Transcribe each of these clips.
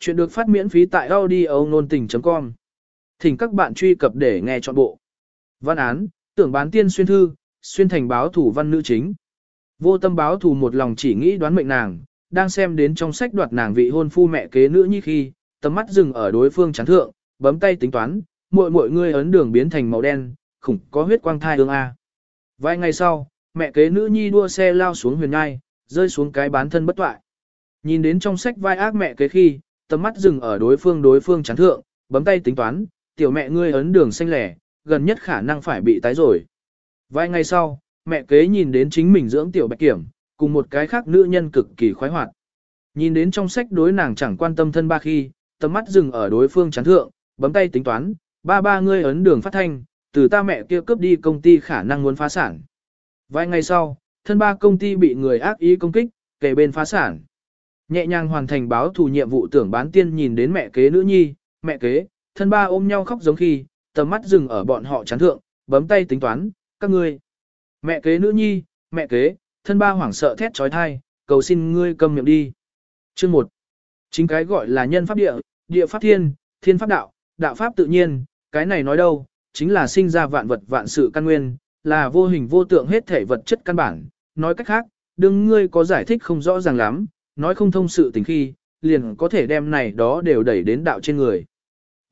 Chuyện được phát miễn phí tại audio nôn tình.com. Thỉnh các bạn truy cập để nghe trọn bộ. Văn án, tưởng bán tiên xuyên thư, xuyên thành báo thủ văn nữ chính. Vô tâm báo thủ một lòng chỉ nghĩ đoán mệnh nàng, đang xem đến trong sách đoạt nàng vị hôn phu mẹ kế nữ như khi, tầm mắt dừng ở đối phương chán thượng, bấm tay tính toán, muội muội ngươi ấn đường biến thành màu đen, khủng có huyết quang thai ương a. Vài ngày sau, mẹ kế nữ nhi đua xe lao xuống huyền ngai, rơi xuống cái bán thân bất toại. Nhìn đến trong sách vai ác mẹ kế khi, tầm mắt dừng ở đối phương đối phương chán thượng, bấm tay tính toán, tiểu mẹ ngươi ấn đường xanh lẻ, gần nhất khả năng phải bị tái rồi. Vài ngày sau, mẹ kế nhìn đến chính mình dưỡng tiểu bạch kiểm, cùng một cái khác nữ nhân cực kỳ khoái hoạt. Nhìn đến trong sách đối nàng chẳng quan tâm thân ba khi, tầm mắt dừng ở đối phương chán thượng, bấm tay tính toán, ba ba ngươi ấn đường phát thanh, từ ta mẹ kia cướp đi công ty khả năng muốn phá sản. Vài ngày sau, thân ba công ty bị người ác ý công kích, kể bên phá sản. Nhẹ nhàng hoàn thành báo thù nhiệm vụ tưởng bán tiên nhìn đến mẹ kế nữ nhi, mẹ kế, thân ba ôm nhau khóc giống khi, tầm mắt dừng ở bọn họ chán thượng, bấm tay tính toán, các ngươi. Mẹ kế nữ nhi, mẹ kế, thân ba hoảng sợ thét trói thai, cầu xin ngươi cầm miệng đi. Chương 1. Chính cái gọi là nhân pháp địa, địa pháp thiên, thiên pháp đạo, đạo pháp tự nhiên, cái này nói đâu, chính là sinh ra vạn vật vạn sự căn nguyên, là vô hình vô tượng hết thể vật chất căn bản. Nói cách khác, đừng ngươi có giải thích không rõ ràng lắm, nói không thông sự tình khi, liền có thể đem này đó đều đẩy đến đạo trên người.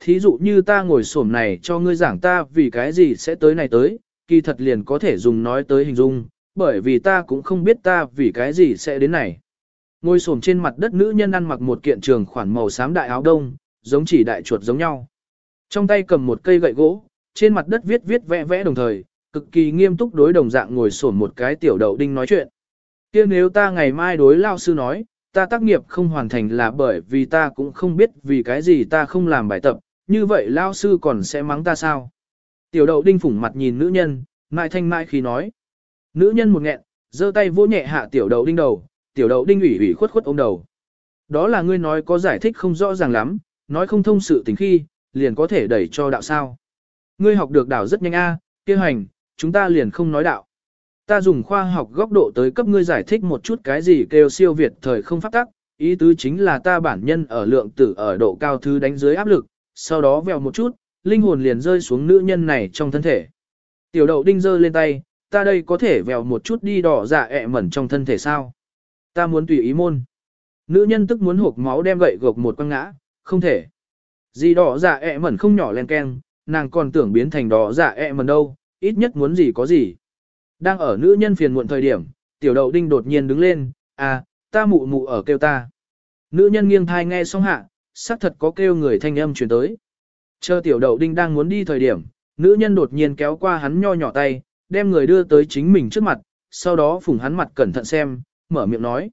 Thí dụ như ta ngồi xổm này cho ngươi giảng ta vì cái gì sẽ tới này tới, kỳ thật liền có thể dùng nói tới hình dung, bởi vì ta cũng không biết ta vì cái gì sẽ đến này. Ngồi xổm trên mặt đất nữ nhân ăn mặc một kiện trường khoản màu xám đại áo đông, giống chỉ đại chuột giống nhau. Trong tay cầm một cây gậy gỗ, trên mặt đất viết viết vẽ vẽ đồng thời, cực kỳ nghiêm túc đối đồng dạng ngồi xổm một cái tiểu đậu đinh nói chuyện. kia nếu ta ngày mai đối lao sư nói, ta tác nghiệp không hoàn thành là bởi vì ta cũng không biết vì cái gì ta không làm bài tập, như vậy lao sư còn sẽ mắng ta sao? Tiểu đậu đinh phủng mặt nhìn nữ nhân, mại thanh mại khi nói. Nữ nhân một nghẹn, giơ tay vỗ nhẹ hạ tiểu đậu đinh đầu, tiểu đậu đinh ủy ủy khuất khuất ôm đầu. Đó là ngươi nói có giải thích không rõ ràng lắm, nói không thông sự tình khi, liền có thể đẩy cho đạo sao. Ngươi học được đạo rất nhanh a, kia hành, chúng ta liền không nói đạo. Ta dùng khoa học góc độ tới cấp ngươi giải thích một chút cái gì kêu siêu việt thời không pháp tắc, ý tứ chính là ta bản nhân ở lượng tử ở độ cao thứ đánh dưới áp lực, sau đó vèo một chút, linh hồn liền rơi xuống nữ nhân này trong thân thể. Tiểu đậu đinh giơ lên tay, ta đây có thể vèo một chút đi đỏ dạ ẹ mẩn trong thân thể sao? Ta muốn tùy ý môn. Nữ nhân tức muốn hộp máu đem gậy gộc một quăng ngã, không thể. Gì đỏ dạ ẹ mẩn không nhỏ len ken, nàng còn tưởng biến thành đỏ dạ ẹ mẩn đâu, ít nhất muốn gì có gì. Đang ở nữ nhân phiền muộn thời điểm, tiểu đậu đinh đột nhiên đứng lên, à, ta mụ mụ ở kêu ta. Nữ nhân nghiêng thai nghe xong hạ, xác thật có kêu người thanh âm truyền tới. Chờ tiểu đậu đinh đang muốn đi thời điểm, nữ nhân đột nhiên kéo qua hắn nho nhỏ tay, đem người đưa tới chính mình trước mặt, sau đó phủng hắn mặt cẩn thận xem, mở miệng nói.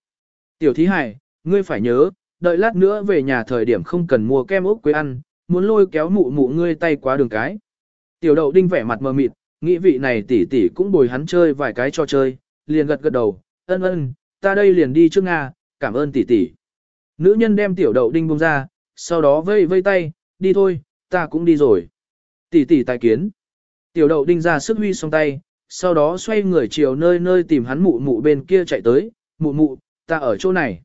Tiểu thí hải, ngươi phải nhớ, đợi lát nữa về nhà thời điểm không cần mua kem ốc quế ăn, muốn lôi kéo mụ mụ ngươi tay qua đường cái. Tiểu đậu đinh vẻ mặt mờ mịt, nghĩ vị này tỷ tỷ cũng bồi hắn chơi vài cái cho chơi, liền gật gật đầu, ân ân, ta đây liền đi trước Nga, cảm ơn tỷ tỷ. Nữ nhân đem tiểu đậu đinh bông ra, sau đó vây vây tay, đi thôi, ta cũng đi rồi. Tỷ tỷ tài kiến. Tiểu đậu đinh ra sức huy song tay, sau đó xoay người chiều nơi nơi tìm hắn mụ mụ bên kia chạy tới, mụ mụ, ta ở chỗ này.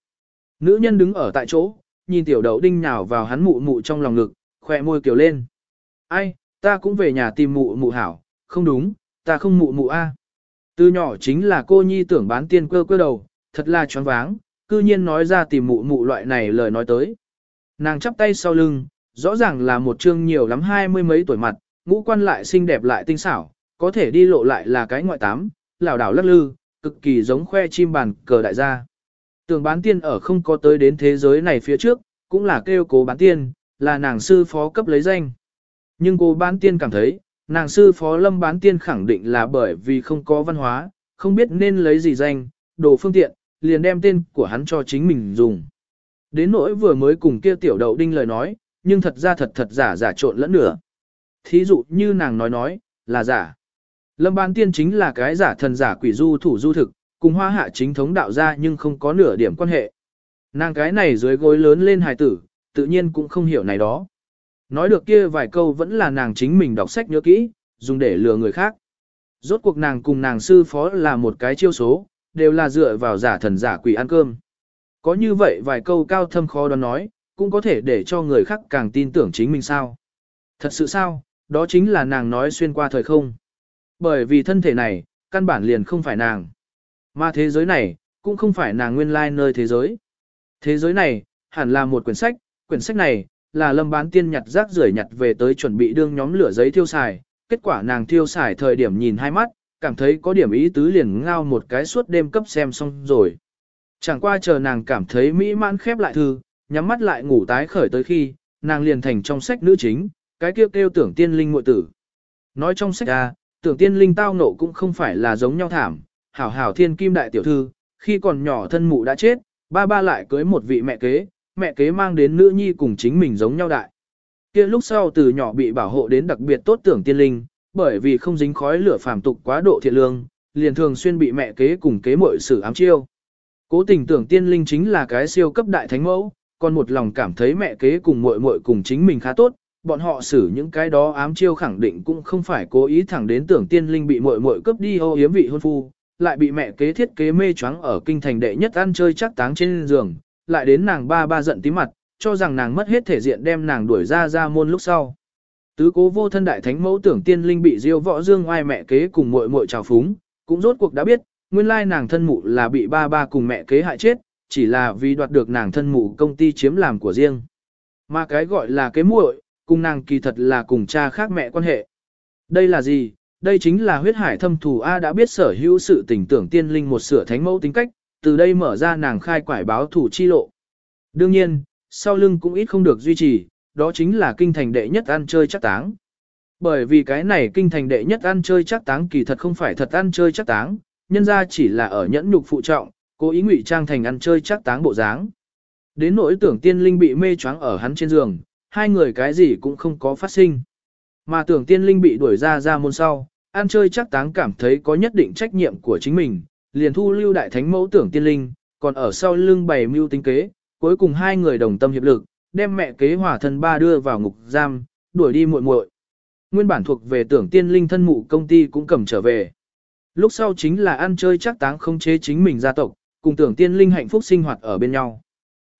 Nữ nhân đứng ở tại chỗ, nhìn tiểu đậu đinh nhào vào hắn mụ mụ trong lòng ngực, khỏe môi kiểu lên. Ai, ta cũng về nhà tìm mụ mụ hảo, không đúng, ta không mụ mụ a. Từ nhỏ chính là cô nhi tưởng bán tiên cơ cơ đầu, thật là choáng váng, cư nhiên nói ra tìm mụ mụ loại này lời nói tới. Nàng chắp tay sau lưng, rõ ràng là một chương nhiều lắm hai mươi mấy tuổi mặt, ngũ quan lại xinh đẹp lại tinh xảo, có thể đi lộ lại là cái ngoại tám, lảo đảo lắc lư, cực kỳ giống khoe chim bàn cờ đại gia. Tưởng bán tiên ở không có tới đến thế giới này phía trước, cũng là kêu cố bán tiên, là nàng sư phó cấp lấy danh. Nhưng cô bán tiên cảm thấy, nàng sư phó lâm bán tiên khẳng định là bởi vì không có văn hóa, không biết nên lấy gì danh, đồ phương tiện, liền đem tên của hắn cho chính mình dùng. Đến nỗi vừa mới cùng kia tiểu đậu đinh lời nói, nhưng thật ra thật thật giả giả trộn lẫn nửa. Thí dụ như nàng nói nói, là giả. Lâm bán tiên chính là cái giả thần giả quỷ du thủ du thực, cùng hoa hạ chính thống đạo ra nhưng không có nửa điểm quan hệ. Nàng cái này dưới gối lớn lên hài tử, tự nhiên cũng không hiểu này đó. Nói được kia vài câu vẫn là nàng chính mình đọc sách nhớ kỹ, dùng để lừa người khác. Rốt cuộc nàng cùng nàng sư phó là một cái chiêu số, đều là dựa vào giả thần giả quỷ ăn cơm. Có như vậy vài câu cao thâm khó đoán nói, cũng có thể để cho người khác càng tin tưởng chính mình sao. Thật sự sao, đó chính là nàng nói xuyên qua thời không. Bởi vì thân thể này, căn bản liền không phải nàng. Mà thế giới này, cũng không phải nàng nguyên lai nơi thế giới. Thế giới này, hẳn là một quyển sách, quyển sách này, là lâm bán tiên nhặt rác rưởi nhặt về tới chuẩn bị đương nhóm lửa giấy thiêu xài. Kết quả nàng thiêu xài thời điểm nhìn hai mắt, cảm thấy có điểm ý tứ liền ngao một cái suốt đêm cấp xem xong rồi. Chẳng qua chờ nàng cảm thấy mỹ mãn khép lại thư, nhắm mắt lại ngủ tái khởi tới khi, nàng liền thành trong sách nữ chính, cái kêu kêu tưởng tiên linh muội tử. Nói trong sách ra, tưởng tiên linh tao nộ cũng không phải là giống nhau thảm, hảo hảo thiên kim đại tiểu thư, khi còn nhỏ thân mụ đã chết, ba ba lại cưới một vị mẹ kế, mẹ kế mang đến nữ nhi cùng chính mình giống nhau đại. kia lúc sau từ nhỏ bị bảo hộ đến đặc biệt tốt tưởng tiên linh, bởi vì không dính khói lửa phàm tục quá độ thiện lương, liền thường xuyên bị mẹ kế cùng kế muội xử ám chiêu. Cố tình tưởng tiên linh chính là cái siêu cấp đại thánh mẫu, còn một lòng cảm thấy mẹ kế cùng muội muội cùng chính mình khá tốt, bọn họ xử những cái đó ám chiêu khẳng định cũng không phải cố ý thẳng đến tưởng tiên linh bị muội muội cướp đi ô hiếm vị hôn phu, lại bị mẹ kế thiết kế mê choáng ở kinh thành đệ nhất ăn chơi chắc táng trên giường, lại đến nàng ba ba giận tí mặt, cho rằng nàng mất hết thể diện đem nàng đuổi ra ra môn lúc sau. Tứ cố vô thân đại thánh mẫu tưởng tiên linh bị diêu võ dương oai mẹ kế cùng muội muội trào phúng, cũng rốt cuộc đã biết, nguyên lai nàng thân mụ là bị ba ba cùng mẹ kế hại chết, chỉ là vì đoạt được nàng thân mụ công ty chiếm làm của riêng. Mà cái gọi là kế muội, cùng nàng kỳ thật là cùng cha khác mẹ quan hệ. Đây là gì? Đây chính là huyết hải thâm thù A đã biết sở hữu sự tình tưởng tiên linh một sửa thánh mẫu tính cách, từ đây mở ra nàng khai quải báo thủ chi lộ. Đương nhiên, sau lưng cũng ít không được duy trì, đó chính là kinh thành đệ nhất ăn chơi chắc táng. Bởi vì cái này kinh thành đệ nhất ăn chơi chắc táng kỳ thật không phải thật ăn chơi chắc táng, nhân ra chỉ là ở nhẫn nhục phụ trọng, cố ý ngụy trang thành ăn chơi chắc táng bộ dáng. Đến nỗi tưởng tiên linh bị mê choáng ở hắn trên giường, hai người cái gì cũng không có phát sinh. Mà tưởng tiên linh bị đuổi ra ra môn sau, ăn chơi chắc táng cảm thấy có nhất định trách nhiệm của chính mình, liền thu lưu đại thánh mẫu tưởng tiên linh, còn ở sau lưng bày mưu tính kế, cuối cùng hai người đồng tâm hiệp lực, đem mẹ kế hỏa thân ba đưa vào ngục giam, đuổi đi muội muội. Nguyên bản thuộc về tưởng tiên linh thân mụ công ty cũng cầm trở về. Lúc sau chính là ăn chơi chắc táng không chế chính mình gia tộc, cùng tưởng tiên linh hạnh phúc sinh hoạt ở bên nhau.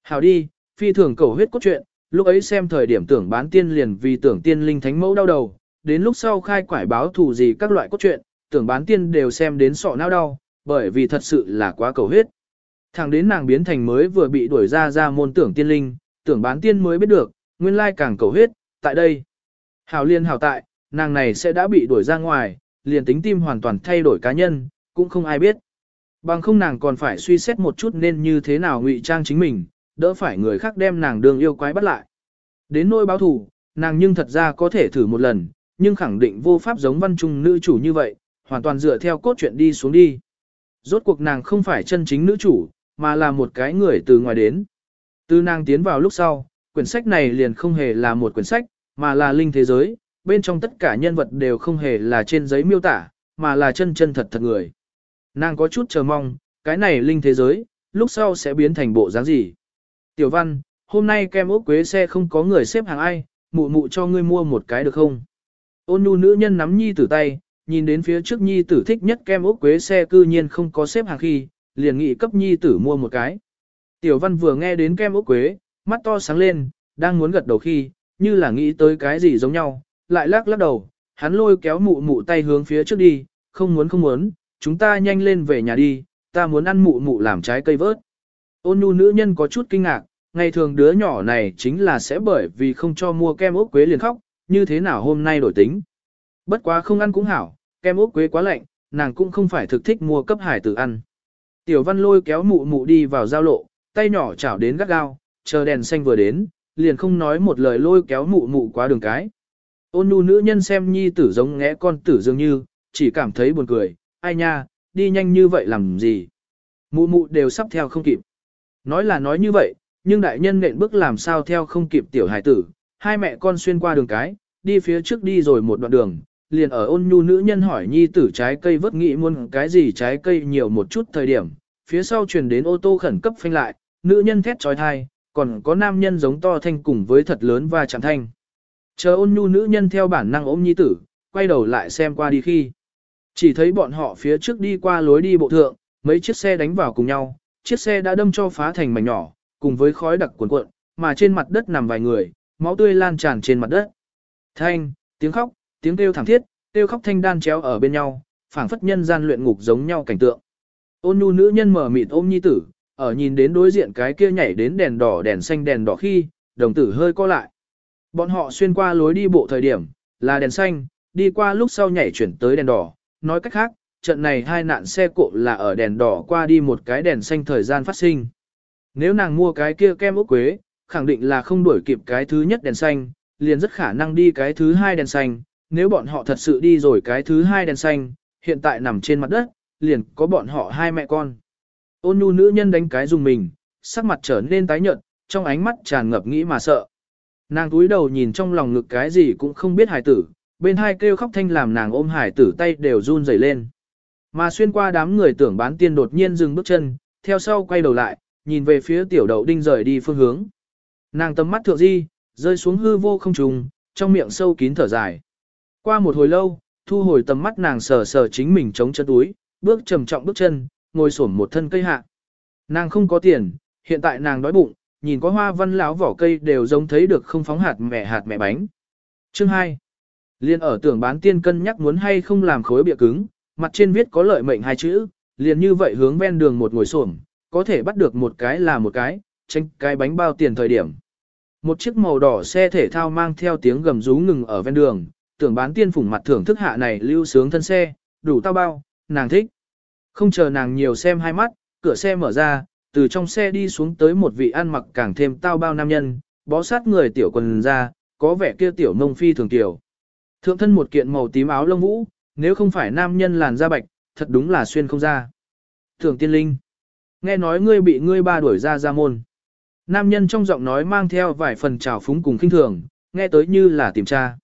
Hào đi, phi thường cầu huyết cốt truyện, lúc ấy xem thời điểm tưởng bán tiên liền vì tưởng tiên linh thánh mẫu đau đầu, đến lúc sau khai quải báo thù gì các loại cốt truyện, tưởng bán tiên đều xem đến sọ não đau, bởi vì thật sự là quá cầu huyết. Thẳng đến nàng biến thành mới vừa bị đuổi ra ra môn tưởng tiên linh, tưởng bán tiên mới biết được, nguyên lai càng cầu huyết, tại đây. Hào liên hào tại, nàng này sẽ đã bị đuổi ra ngoài, liền tính tim hoàn toàn thay đổi cá nhân, cũng không ai biết. Bằng không nàng còn phải suy xét một chút nên như thế nào ngụy trang chính mình, đỡ phải người khác đem nàng đường yêu quái bắt lại. Đến nỗi báo thủ, nàng nhưng thật ra có thể thử một lần, nhưng khẳng định vô pháp giống văn trung nữ chủ như vậy, hoàn toàn dựa theo cốt truyện đi xuống đi. Rốt cuộc nàng không phải chân chính nữ chủ, mà là một cái người từ ngoài đến. Từ nàng tiến vào lúc sau, quyển sách này liền không hề là một quyển sách, mà là linh thế giới, bên trong tất cả nhân vật đều không hề là trên giấy miêu tả, mà là chân chân thật thật người. Nàng có chút chờ mong, cái này linh thế giới, lúc sau sẽ biến thành bộ dáng gì. Tiểu văn, hôm nay kem ốc quế xe không có người xếp hàng ai, mụ mụ cho ngươi mua một cái được không? Ôn nhu nữ nhân nắm nhi tử tay, nhìn đến phía trước nhi tử thích nhất kem ốc quế xe cư nhiên không có xếp hàng khi, liền nghị cấp nhi tử mua một cái. Tiểu văn vừa nghe đến kem ốc quế, mắt to sáng lên, đang muốn gật đầu khi, như là nghĩ tới cái gì giống nhau, lại lắc lắc đầu, hắn lôi kéo mụ mụ tay hướng phía trước đi, không muốn không muốn, chúng ta nhanh lên về nhà đi, ta muốn ăn mụ mụ làm trái cây vớt. Ôn nhu nữ nhân có chút kinh ngạc, ngày thường đứa nhỏ này chính là sẽ bởi vì không cho mua kem ốc quế liền khóc, như thế nào hôm nay đổi tính. Bất quá không ăn cũng hảo, kem ốc quế quá lạnh, nàng cũng không phải thực thích mua cấp hải tử ăn. Tiểu văn lôi kéo mụ mụ đi vào giao lộ, tay nhỏ chảo đến gắt gao, chờ đèn xanh vừa đến, liền không nói một lời lôi kéo mụ mụ qua đường cái. Ôn nhu nữ nhân xem nhi tử giống ngẽ con tử dường như, chỉ cảm thấy buồn cười, ai nha, đi nhanh như vậy làm gì. Mụ mụ đều sắp theo không kịp. Nói là nói như vậy, nhưng đại nhân nện bước làm sao theo không kịp tiểu hải tử, hai mẹ con xuyên qua đường cái, đi phía trước đi rồi một đoạn đường, liền ở ôn nhu nữ nhân hỏi nhi tử trái cây vất nghĩ muốn cái gì trái cây nhiều một chút thời điểm, phía sau truyền đến ô tô khẩn cấp phanh lại, nữ nhân thét trói thai, còn có nam nhân giống to thanh cùng với thật lớn và chạm thanh. Chờ ôn nhu nữ nhân theo bản năng ôm nhi tử, quay đầu lại xem qua đi khi. Chỉ thấy bọn họ phía trước đi qua lối đi bộ thượng, mấy chiếc xe đánh vào cùng nhau, chiếc xe đã đâm cho phá thành mảnh nhỏ, cùng với khói đặc cuồn cuộn, mà trên mặt đất nằm vài người, máu tươi lan tràn trên mặt đất. Thanh, tiếng khóc, tiếng kêu thảm thiết, kêu khóc thanh đan chéo ở bên nhau, phảng phất nhân gian luyện ngục giống nhau cảnh tượng. Ôn nhu nữ nhân mở mịt ôm nhi tử, ở nhìn đến đối diện cái kia nhảy đến đèn đỏ đèn xanh đèn đỏ khi, đồng tử hơi co lại. Bọn họ xuyên qua lối đi bộ thời điểm, là đèn xanh, đi qua lúc sau nhảy chuyển tới đèn đỏ, nói cách khác, trận này hai nạn xe cộ là ở đèn đỏ qua đi một cái đèn xanh thời gian phát sinh. Nếu nàng mua cái kia kem ốc quế, khẳng định là không đuổi kịp cái thứ nhất đèn xanh, liền rất khả năng đi cái thứ hai đèn xanh, nếu bọn họ thật sự đi rồi cái thứ hai đèn xanh, hiện tại nằm trên mặt đất, liền có bọn họ hai mẹ con. Ôn nhu nữ nhân đánh cái dùng mình, sắc mặt trở nên tái nhợt, trong ánh mắt tràn ngập nghĩ mà sợ. Nàng túi đầu nhìn trong lòng ngực cái gì cũng không biết hải tử, bên hai kêu khóc thanh làm nàng ôm hải tử tay đều run rẩy lên. Mà xuyên qua đám người tưởng bán tiên đột nhiên dừng bước chân, theo sau quay đầu lại, nhìn về phía tiểu đậu đinh rời đi phương hướng. Nàng tầm mắt thượng di, rơi xuống hư vô không trùng, trong miệng sâu kín thở dài. Qua một hồi lâu, thu hồi tầm mắt nàng sờ sờ chính mình chống chân túi, bước trầm trọng bước chân, ngồi xổm một thân cây hạ. Nàng không có tiền, hiện tại nàng đói bụng, nhìn có hoa văn láo vỏ cây đều giống thấy được không phóng hạt mẹ hạt mẹ bánh. Chương 2. Liên ở tưởng bán tiên cân nhắc muốn hay không làm khối bịa cứng, mặt trên viết có lợi mệnh hai chữ, liền như vậy hướng ven đường một ngồi xổm, có thể bắt được một cái là một cái, tranh cái bánh bao tiền thời điểm. Một chiếc màu đỏ xe thể thao mang theo tiếng gầm rú ngừng ở ven đường, tưởng bán tiên phủng mặt thưởng thức hạ này lưu sướng thân xe, đủ tao bao, nàng thích. Không chờ nàng nhiều xem hai mắt, cửa xe mở ra, từ trong xe đi xuống tới một vị ăn mặc càng thêm tao bao nam nhân, bó sát người tiểu quần ra, có vẻ kia tiểu mông phi thường tiểu. Thượng thân một kiện màu tím áo lông vũ, nếu không phải nam nhân làn da bạch, thật đúng là xuyên không ra. Thường tiên linh. Nghe nói ngươi bị ngươi ba đuổi ra ra môn. Nam nhân trong giọng nói mang theo vài phần trào phúng cùng kinh thường, nghe tới như là tìm tra.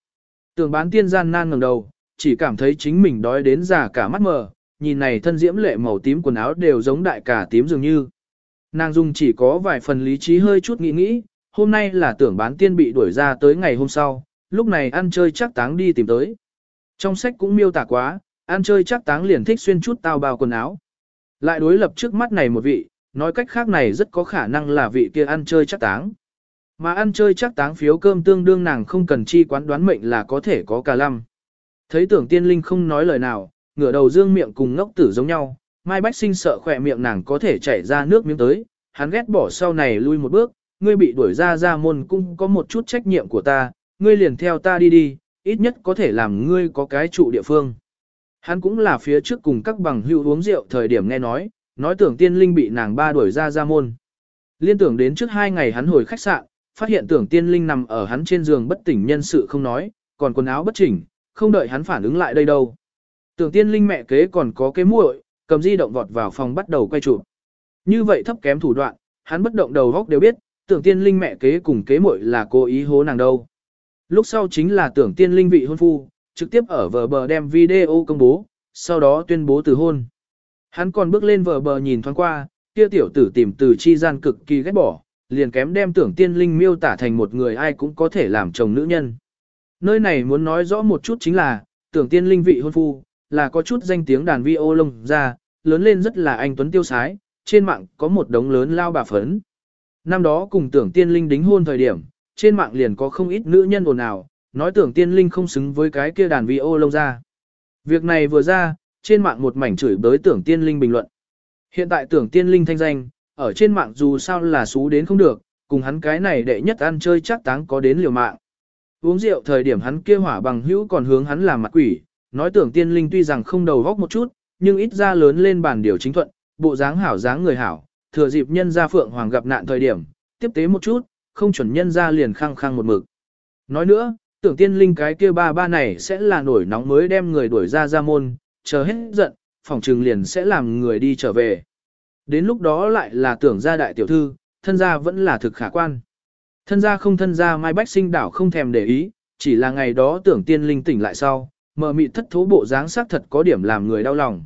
Tưởng bán tiên gian nan ngẩng đầu, chỉ cảm thấy chính mình đói đến già cả mắt mờ, nhìn này thân diễm lệ màu tím quần áo đều giống đại cả tím dường như. Nàng dung chỉ có vài phần lý trí hơi chút nghĩ nghĩ, hôm nay là tưởng bán tiên bị đuổi ra tới ngày hôm sau, lúc này ăn chơi chắc táng đi tìm tới. Trong sách cũng miêu tả quá, ăn chơi chắc táng liền thích xuyên chút tao bao quần áo. Lại đối lập trước mắt này một vị, nói cách khác này rất có khả năng là vị kia ăn chơi chắc táng. Mà ăn chơi chắc táng phiếu cơm tương đương nàng không cần chi quán đoán mệnh là có thể có cả lăm. Thấy tưởng tiên linh không nói lời nào, ngửa đầu dương miệng cùng ngốc tử giống nhau, Mai Bách sinh sợ khỏe miệng nàng có thể chảy ra nước miếng tới, hắn ghét bỏ sau này lui một bước, ngươi bị đuổi ra ra môn cũng có một chút trách nhiệm của ta, ngươi liền theo ta đi đi, ít nhất có thể làm ngươi có cái trụ địa phương. Hắn cũng là phía trước cùng các bằng hữu uống rượu thời điểm nghe nói, nói tưởng tiên linh bị nàng ba đuổi ra ra môn. Liên tưởng đến trước hai ngày hắn hồi khách sạn, phát hiện tưởng tiên linh nằm ở hắn trên giường bất tỉnh nhân sự không nói, còn quần áo bất chỉnh, không đợi hắn phản ứng lại đây đâu. Tưởng tiên linh mẹ kế còn có cái muội, cầm di động vọt vào phòng bắt đầu quay chụp. Như vậy thấp kém thủ đoạn, hắn bất động đầu góc đều biết, tưởng tiên linh mẹ kế cùng kế muội là cố ý hố nàng đâu. Lúc sau chính là tưởng tiên linh vị hôn phu, trực tiếp ở vờ bờ đem video công bố, sau đó tuyên bố từ hôn. Hắn còn bước lên vờ bờ nhìn thoáng qua, kia tiểu tử tìm từ chi gian cực kỳ ghét bỏ, liền kém đem tưởng tiên linh miêu tả thành một người ai cũng có thể làm chồng nữ nhân. Nơi này muốn nói rõ một chút chính là, tưởng tiên linh vị hôn phu, là có chút danh tiếng đàn vi ô lông ra, lớn lên rất là anh tuấn tiêu sái, trên mạng có một đống lớn lao bà phấn. Năm đó cùng tưởng tiên linh đính hôn thời điểm, trên mạng liền có không ít nữ nhân ồn ào, nói tưởng tiên linh không xứng với cái kia đàn vi ô lông ra. Việc này vừa ra, trên mạng một mảnh chửi bới tưởng tiên linh bình luận. Hiện tại tưởng tiên linh thanh danh, ở trên mạng dù sao là xú đến không được, cùng hắn cái này đệ nhất ăn chơi chắc táng có đến liều mạng. Uống rượu thời điểm hắn kia hỏa bằng hữu còn hướng hắn làm mặt quỷ, nói tưởng tiên linh tuy rằng không đầu góc một chút, nhưng ít ra lớn lên bản điều chính thuận, bộ dáng hảo dáng người hảo, thừa dịp nhân gia phượng hoàng gặp nạn thời điểm, tiếp tế một chút, không chuẩn nhân gia liền khăng khăng một mực. Nói nữa, tưởng tiên linh cái kia ba ba này sẽ là nổi nóng mới đem người đuổi ra ra môn, chờ hết giận, phòng trừng liền sẽ làm người đi trở về. Đến lúc đó lại là tưởng gia đại tiểu thư, thân gia vẫn là thực khả quan. Thân gia không thân gia Mai Bách sinh đảo không thèm để ý, chỉ là ngày đó tưởng tiên linh tỉnh lại sau, mờ mị thất thố bộ dáng sắc thật có điểm làm người đau lòng.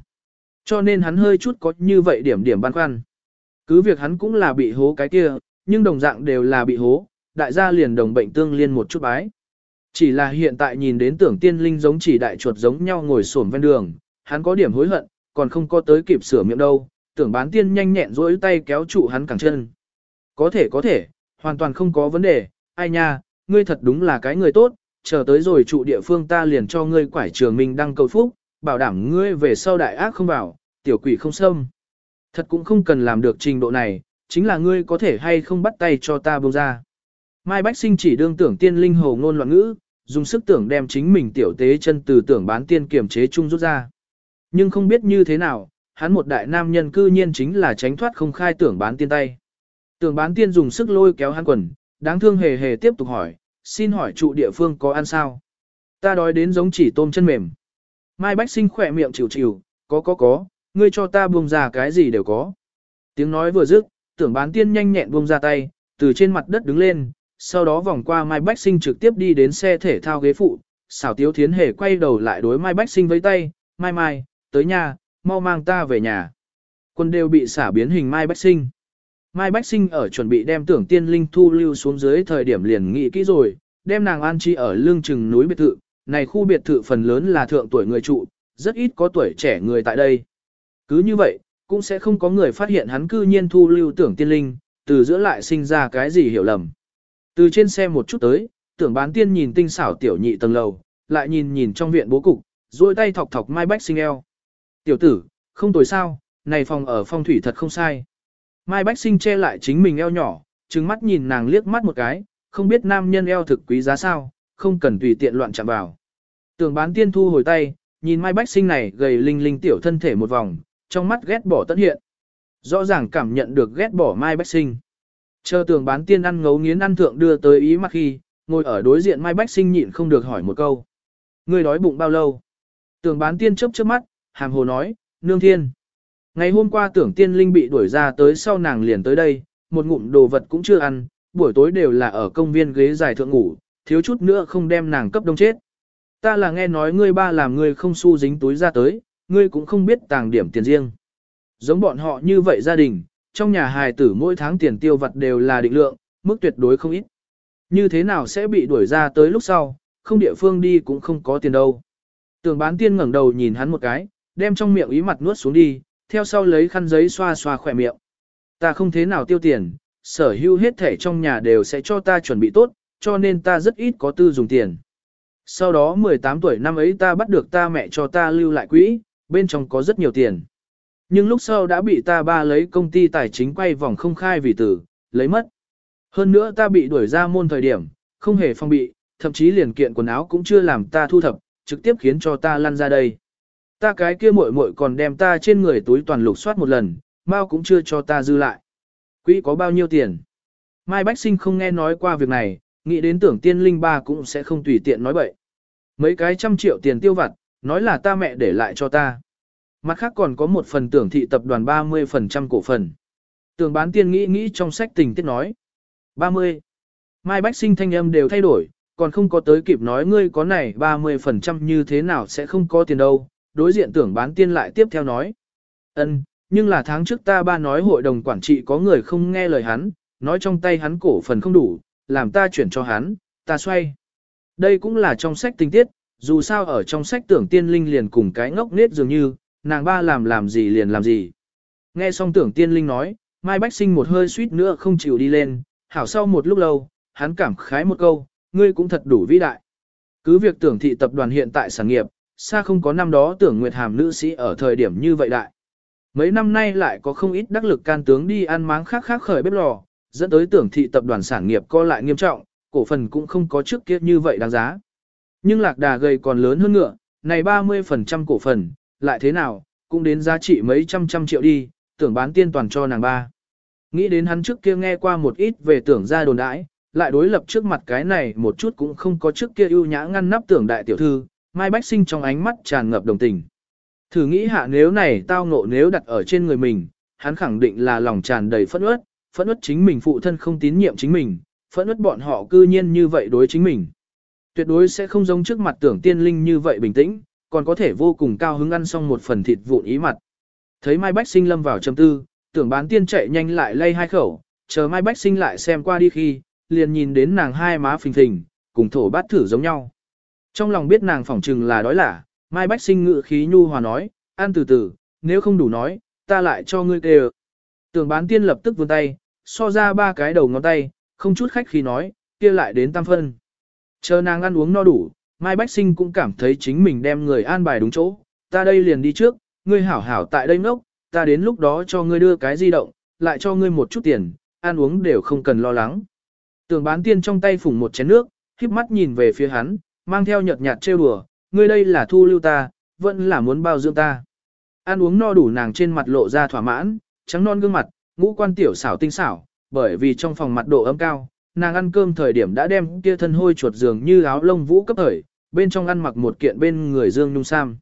Cho nên hắn hơi chút có như vậy điểm điểm băn khoăn. Cứ việc hắn cũng là bị hố cái kia, nhưng đồng dạng đều là bị hố, đại gia liền đồng bệnh tương liên một chút bái. Chỉ là hiện tại nhìn đến tưởng tiên linh giống chỉ đại chuột giống nhau ngồi xổm ven đường, hắn có điểm hối hận, còn không có tới kịp sửa miệng đâu, tưởng bán tiên nhanh nhẹn rỗi tay kéo trụ hắn cẳng chân. Có thể có thể, hoàn toàn không có vấn đề, ai nha, ngươi thật đúng là cái người tốt, chờ tới rồi trụ địa phương ta liền cho ngươi quải trường mình đăng cầu phúc, bảo đảm ngươi về sau đại ác không vào, tiểu quỷ không xâm. Thật cũng không cần làm được trình độ này, chính là ngươi có thể hay không bắt tay cho ta buông ra. Mai Bách Sinh chỉ đương tưởng tiên linh hồ ngôn loạn ngữ, dùng sức tưởng đem chính mình tiểu tế chân từ tưởng bán tiên kiểm chế chung rút ra. Nhưng không biết như thế nào, hắn một đại nam nhân cư nhiên chính là tránh thoát không khai tưởng bán tiên tay. Tưởng bán tiên dùng sức lôi kéo hắn quần, đáng thương hề hề tiếp tục hỏi, xin hỏi trụ địa phương có ăn sao? Ta đói đến giống chỉ tôm chân mềm. Mai Bách Sinh khỏe miệng chịu chịu, có có có, ngươi cho ta buông ra cái gì đều có. Tiếng nói vừa dứt, tưởng bán tiên nhanh nhẹn buông ra tay, từ trên mặt đất đứng lên, sau đó vòng qua Mai Bách Sinh trực tiếp đi đến xe thể thao ghế phụ, xảo tiếu thiến hề quay đầu lại đối Mai Bách Sinh với tay, Mai Mai, tới nhà, mau mang ta về nhà. Quân đều bị xả biến hình Mai Bách Sinh. Mai Bách Sinh ở chuẩn bị đem tưởng tiên linh thu lưu xuống dưới thời điểm liền nghĩ kỹ rồi, đem nàng an chi ở lương chừng núi biệt thự, này khu biệt thự phần lớn là thượng tuổi người trụ, rất ít có tuổi trẻ người tại đây. Cứ như vậy, cũng sẽ không có người phát hiện hắn cư nhiên thu lưu tưởng tiên linh, từ giữa lại sinh ra cái gì hiểu lầm. Từ trên xe một chút tới, tưởng bán tiên nhìn tinh xảo tiểu nhị tầng lầu, lại nhìn nhìn trong viện bố cục, duỗi tay thọc thọc Mai Bách Sinh eo. Tiểu tử, không tồi sao, này phòng ở phong thủy thật không sai. Mai Bách Sinh che lại chính mình eo nhỏ, trừng mắt nhìn nàng liếc mắt một cái, không biết nam nhân eo thực quý giá sao, không cần tùy tiện loạn chạm vào. Tưởng bán tiên thu hồi tay, nhìn Mai Bách Sinh này gầy linh linh tiểu thân thể một vòng, trong mắt ghét bỏ tận hiện. Rõ ràng cảm nhận được ghét bỏ Mai Bách Sinh. Chờ tưởng bán tiên ăn ngấu nghiến ăn thượng đưa tới ý mặc khi, ngồi ở đối diện Mai Bách Sinh nhịn không được hỏi một câu. Người đói bụng bao lâu? Tưởng bán tiên chớp chớp mắt, hàm hồ nói, nương thiên. Ngày hôm qua tưởng tiên linh bị đuổi ra tới sau nàng liền tới đây, một ngụm đồ vật cũng chưa ăn, buổi tối đều là ở công viên ghế dài thượng ngủ, thiếu chút nữa không đem nàng cấp đông chết. Ta là nghe nói ngươi ba làm ngươi không xu dính túi ra tới, ngươi cũng không biết tàng điểm tiền riêng. Giống bọn họ như vậy gia đình, trong nhà hài tử mỗi tháng tiền tiêu vặt đều là định lượng, mức tuyệt đối không ít. Như thế nào sẽ bị đuổi ra tới lúc sau, không địa phương đi cũng không có tiền đâu. Tường bán tiên ngẩng đầu nhìn hắn một cái, đem trong miệng ý mặt nuốt xuống đi, theo sau lấy khăn giấy xoa xoa khỏe miệng. Ta không thế nào tiêu tiền, sở hữu hết thể trong nhà đều sẽ cho ta chuẩn bị tốt, cho nên ta rất ít có tư dùng tiền. Sau đó 18 tuổi năm ấy ta bắt được ta mẹ cho ta lưu lại quỹ, bên trong có rất nhiều tiền. Nhưng lúc sau đã bị ta ba lấy công ty tài chính quay vòng không khai vì tử, lấy mất. Hơn nữa ta bị đuổi ra môn thời điểm, không hề phong bị, thậm chí liền kiện quần áo cũng chưa làm ta thu thập, trực tiếp khiến cho ta lăn ra đây. Ta cái kia muội muội còn đem ta trên người túi toàn lục soát một lần, bao cũng chưa cho ta dư lại. Quỹ có bao nhiêu tiền? Mai Bách Sinh không nghe nói qua việc này, nghĩ đến tưởng tiên linh ba cũng sẽ không tùy tiện nói bậy. Mấy cái trăm triệu tiền tiêu vặt, nói là ta mẹ để lại cho ta. Mặt khác còn có một phần tưởng thị tập đoàn 30% cổ phần. Tưởng bán tiên nghĩ nghĩ trong sách tình tiết nói. 30. Mai Bách Sinh thanh âm đều thay đổi, còn không có tới kịp nói ngươi có này 30% như thế nào sẽ không có tiền đâu. Đối diện tưởng bán tiên lại tiếp theo nói. ân nhưng là tháng trước ta ba nói hội đồng quản trị có người không nghe lời hắn, nói trong tay hắn cổ phần không đủ, làm ta chuyển cho hắn, ta xoay. Đây cũng là trong sách tình tiết, dù sao ở trong sách tưởng tiên linh liền cùng cái ngốc nết dường như, nàng ba làm làm gì liền làm gì. Nghe xong tưởng tiên linh nói, Mai Bách Sinh một hơi suýt nữa không chịu đi lên, hảo sau một lúc lâu, hắn cảm khái một câu, ngươi cũng thật đủ vĩ đại. Cứ việc tưởng thị tập đoàn hiện tại sản nghiệp, xa không có năm đó tưởng Nguyệt Hàm nữ sĩ ở thời điểm như vậy đại. Mấy năm nay lại có không ít đắc lực can tướng đi ăn máng khác khác khởi bếp lò, dẫn tới tưởng thị tập đoàn sản nghiệp co lại nghiêm trọng, cổ phần cũng không có trước kia như vậy đáng giá. Nhưng lạc đà gầy còn lớn hơn ngựa, này 30% cổ phần, lại thế nào, cũng đến giá trị mấy trăm trăm triệu đi, tưởng bán tiên toàn cho nàng ba. Nghĩ đến hắn trước kia nghe qua một ít về tưởng ra đồn đãi, lại đối lập trước mặt cái này một chút cũng không có trước kia ưu nhã ngăn nắp tưởng đại tiểu thư, Mai Bách Sinh trong ánh mắt tràn ngập đồng tình. Thử nghĩ hạ nếu này tao ngộ nếu đặt ở trên người mình, hắn khẳng định là lòng tràn đầy phẫn uất, phẫn uất chính mình phụ thân không tín nhiệm chính mình, phẫn uất bọn họ cư nhiên như vậy đối chính mình. Tuyệt đối sẽ không giống trước mặt tưởng tiên linh như vậy bình tĩnh, còn có thể vô cùng cao hứng ăn xong một phần thịt vụn ý mặt. Thấy Mai Bách Sinh lâm vào trầm tư, tưởng bán tiên chạy nhanh lại lay hai khẩu, chờ Mai Bách Sinh lại xem qua đi khi, liền nhìn đến nàng hai má phình phình, cùng thổ bát thử giống nhau. Trong lòng biết nàng phỏng trừng là đói lả, Mai Bách Sinh ngự khí nhu hòa nói, ăn từ từ, nếu không đủ nói, ta lại cho ngươi kêu. Tưởng bán tiên lập tức vươn tay, so ra ba cái đầu ngón tay, không chút khách khí nói, kia lại đến tam phân. Chờ nàng ăn uống no đủ, Mai Bách Sinh cũng cảm thấy chính mình đem người an bài đúng chỗ, ta đây liền đi trước, ngươi hảo hảo tại đây ngốc, ta đến lúc đó cho ngươi đưa cái di động, lại cho ngươi một chút tiền, ăn uống đều không cần lo lắng. Tưởng bán tiên trong tay phủng một chén nước, khiếp mắt nhìn về phía hắn, mang theo nhợt nhạt trêu đùa, ngươi đây là thu lưu ta, vẫn là muốn bao dưỡng ta. Ăn uống no đủ nàng trên mặt lộ ra thỏa mãn, trắng non gương mặt, ngũ quan tiểu xảo tinh xảo, bởi vì trong phòng mặt độ ấm cao, nàng ăn cơm thời điểm đã đem kia thân hôi chuột giường như áo lông vũ cấp thời, bên trong ăn mặc một kiện bên người dương nhung sam.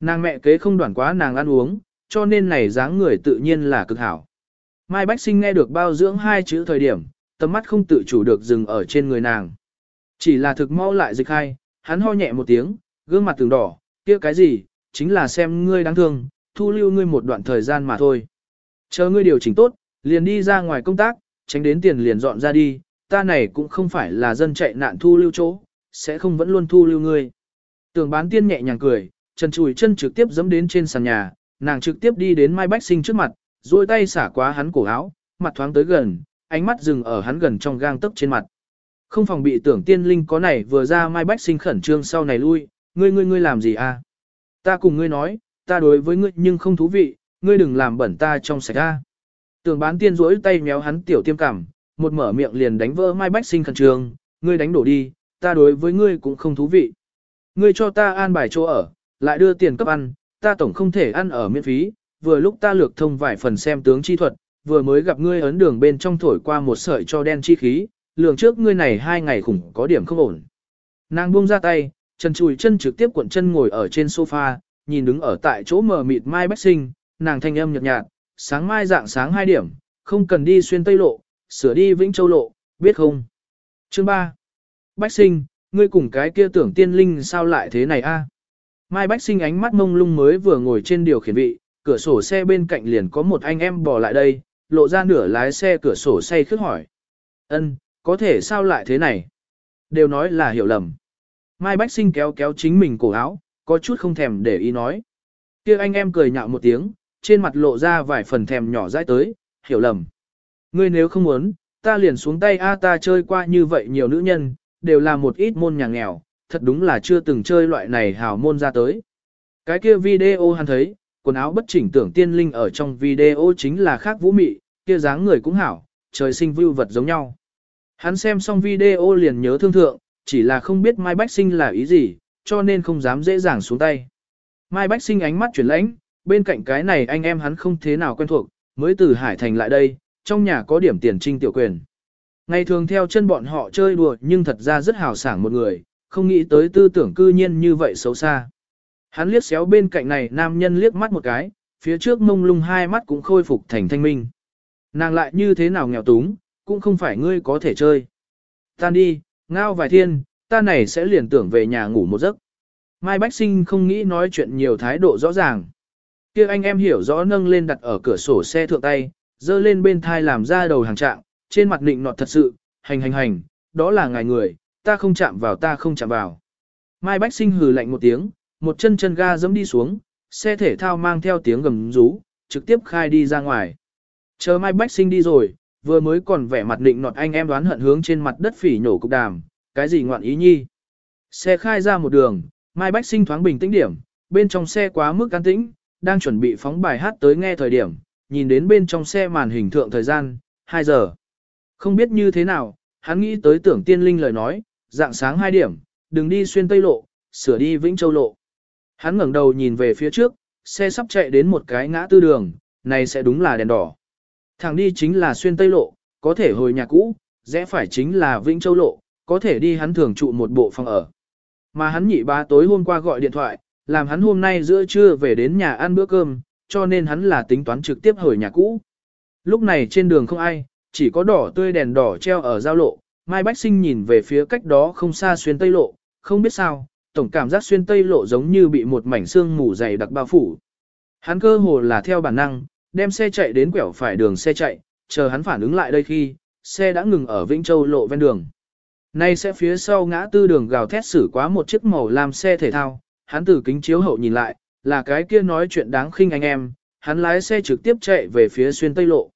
Nàng mẹ kế không đoản quá nàng ăn uống, cho nên này dáng người tự nhiên là cực hảo. Mai Bách Sinh nghe được bao dưỡng hai chữ thời điểm, tầm mắt không tự chủ được dừng ở trên người nàng. Chỉ là thực mau lại dịch hai, hắn ho nhẹ một tiếng, gương mặt từng đỏ, kia cái gì, chính là xem ngươi đáng thương, thu lưu ngươi một đoạn thời gian mà thôi. Chờ ngươi điều chỉnh tốt, liền đi ra ngoài công tác, tránh đến tiền liền dọn ra đi, ta này cũng không phải là dân chạy nạn thu lưu chỗ, sẽ không vẫn luôn thu lưu ngươi. Tường bán tiên nhẹ nhàng cười, chân chùi chân trực tiếp dẫm đến trên sàn nhà, nàng trực tiếp đi đến Mai Bách Sinh trước mặt, duỗi tay xả quá hắn cổ áo, mặt thoáng tới gần, ánh mắt dừng ở hắn gần trong gang tấc trên mặt. Không phòng bị tưởng tiên linh có này vừa ra Mai Bách Sinh khẩn trương sau này lui, ngươi ngươi ngươi làm gì à? Ta cùng ngươi nói, ta đối với ngươi nhưng không thú vị, ngươi đừng làm bẩn ta trong sạch a. Tưởng bán tiên rỗi tay méo hắn tiểu tiêm cảm, một mở miệng liền đánh vỡ Mai Bách Sinh khẩn trương, ngươi đánh đổ đi, ta đối với ngươi cũng không thú vị. Ngươi cho ta an bài chỗ ở, lại đưa tiền cấp ăn, ta tổng không thể ăn ở miễn phí, vừa lúc ta lược thông vài phần xem tướng chi thuật, vừa mới gặp ngươi ấn đường bên trong thổi qua một sợi cho đen chi khí, lường trước ngươi này hai ngày khủng có điểm không ổn. Nàng buông ra tay, chân chùi chân trực tiếp cuộn chân ngồi ở trên sofa, nhìn đứng ở tại chỗ mờ mịt Mai Bách Sinh, nàng thanh âm nhợt nhạt, sáng mai dạng sáng 2 điểm, không cần đi xuyên Tây Lộ, sửa đi Vĩnh Châu Lộ, biết không? Chương 3. Bách Sinh, ngươi cùng cái kia tưởng tiên linh sao lại thế này a? Mai Bách Sinh ánh mắt mông lung mới vừa ngồi trên điều khiển vị, cửa sổ xe bên cạnh liền có một anh em bò lại đây, lộ ra nửa lái xe cửa sổ say khước hỏi. Ân, có thể sao lại thế này? Đều nói là hiểu lầm. Mai Bách Sinh kéo kéo chính mình cổ áo, có chút không thèm để ý nói. kia anh em cười nhạo một tiếng, trên mặt lộ ra vài phần thèm nhỏ dãi tới, hiểu lầm. Ngươi nếu không muốn, ta liền xuống tay a ta chơi qua như vậy nhiều nữ nhân, đều là một ít môn nhà nghèo, thật đúng là chưa từng chơi loại này hào môn ra tới. Cái kia video hắn thấy, quần áo bất chỉnh tưởng tiên linh ở trong video chính là khác vũ mị, kia dáng người cũng hảo, trời sinh vưu vật giống nhau. Hắn xem xong video liền nhớ thương thượng, chỉ là không biết Mai Bách Sinh là ý gì, cho nên không dám dễ dàng xuống tay. Mai Bách Sinh ánh mắt chuyển lãnh, bên cạnh cái này anh em hắn không thế nào quen thuộc, mới từ Hải Thành lại đây, trong nhà có điểm tiền trinh tiểu quyền. Ngày thường theo chân bọn họ chơi đùa nhưng thật ra rất hào sảng một người, không nghĩ tới tư tưởng cư nhiên như vậy xấu xa. Hắn liếc xéo bên cạnh này nam nhân liếc mắt một cái, phía trước mông lung hai mắt cũng khôi phục thành thanh minh. Nàng lại như thế nào nghèo túng, cũng không phải ngươi có thể chơi. Tan đi, ngao vài thiên, ta này sẽ liền tưởng về nhà ngủ một giấc. Mai Bách Sinh không nghĩ nói chuyện nhiều thái độ rõ ràng. kia anh em hiểu rõ nâng lên đặt ở cửa sổ xe thượng tay, dơ lên bên thai làm ra đầu hàng trạng, trên mặt nịnh nọt thật sự, hành hành hành, đó là ngài người, ta không chạm vào ta không chạm vào. Mai Bách Sinh hừ lạnh một tiếng, một chân chân ga dẫm đi xuống, xe thể thao mang theo tiếng gầm rú, trực tiếp khai đi ra ngoài. Chờ Mai Bách Sinh đi rồi, vừa mới còn vẻ mặt định nọt anh em đoán hận hướng trên mặt đất phỉ nhổ cục đàm, cái gì ngoạn ý nhi. Xe khai ra một đường, Mai Bách Sinh thoáng bình tĩnh điểm, bên trong xe quá mức an tĩnh, đang chuẩn bị phóng bài hát tới nghe thời điểm, nhìn đến bên trong xe màn hình thượng thời gian, 2 giờ. Không biết như thế nào, hắn nghĩ tới tưởng tiên linh lời nói, dạng sáng 2 điểm, đừng đi xuyên Tây Lộ, sửa đi Vĩnh Châu Lộ. Hắn ngẩng đầu nhìn về phía trước, xe sắp chạy đến một cái ngã tư đường, này sẽ đúng là đèn đỏ. Thẳng đi chính là xuyên Tây Lộ, có thể hồi nhà cũ, rẽ phải chính là Vĩnh Châu Lộ, có thể đi hắn thường trụ một bộ phòng ở. Mà hắn nhị ba tối hôm qua gọi điện thoại, làm hắn hôm nay giữa trưa về đến nhà ăn bữa cơm, cho nên hắn là tính toán trực tiếp hồi nhà cũ. Lúc này trên đường không ai, chỉ có đỏ tươi đèn đỏ treo ở giao lộ, Mai Bách Sinh nhìn về phía cách đó không xa xuyên Tây Lộ, không biết sao, tổng cảm giác xuyên Tây Lộ giống như bị một mảnh xương mù dày đặc bao phủ. Hắn cơ hồ là theo bản năng, đem xe chạy đến quẹo phải đường xe chạy, chờ hắn phản ứng lại đây khi, xe đã ngừng ở Vĩnh Châu Lộ ven đường. Nay sẽ phía sau ngã tư đường gào thét xử quá một chiếc màu làm xe thể thao, hắn từ kính chiếu hậu nhìn lại, là cái kia nói chuyện đáng khinh anh em, hắn lái xe trực tiếp chạy về phía xuyên Tây Lộ.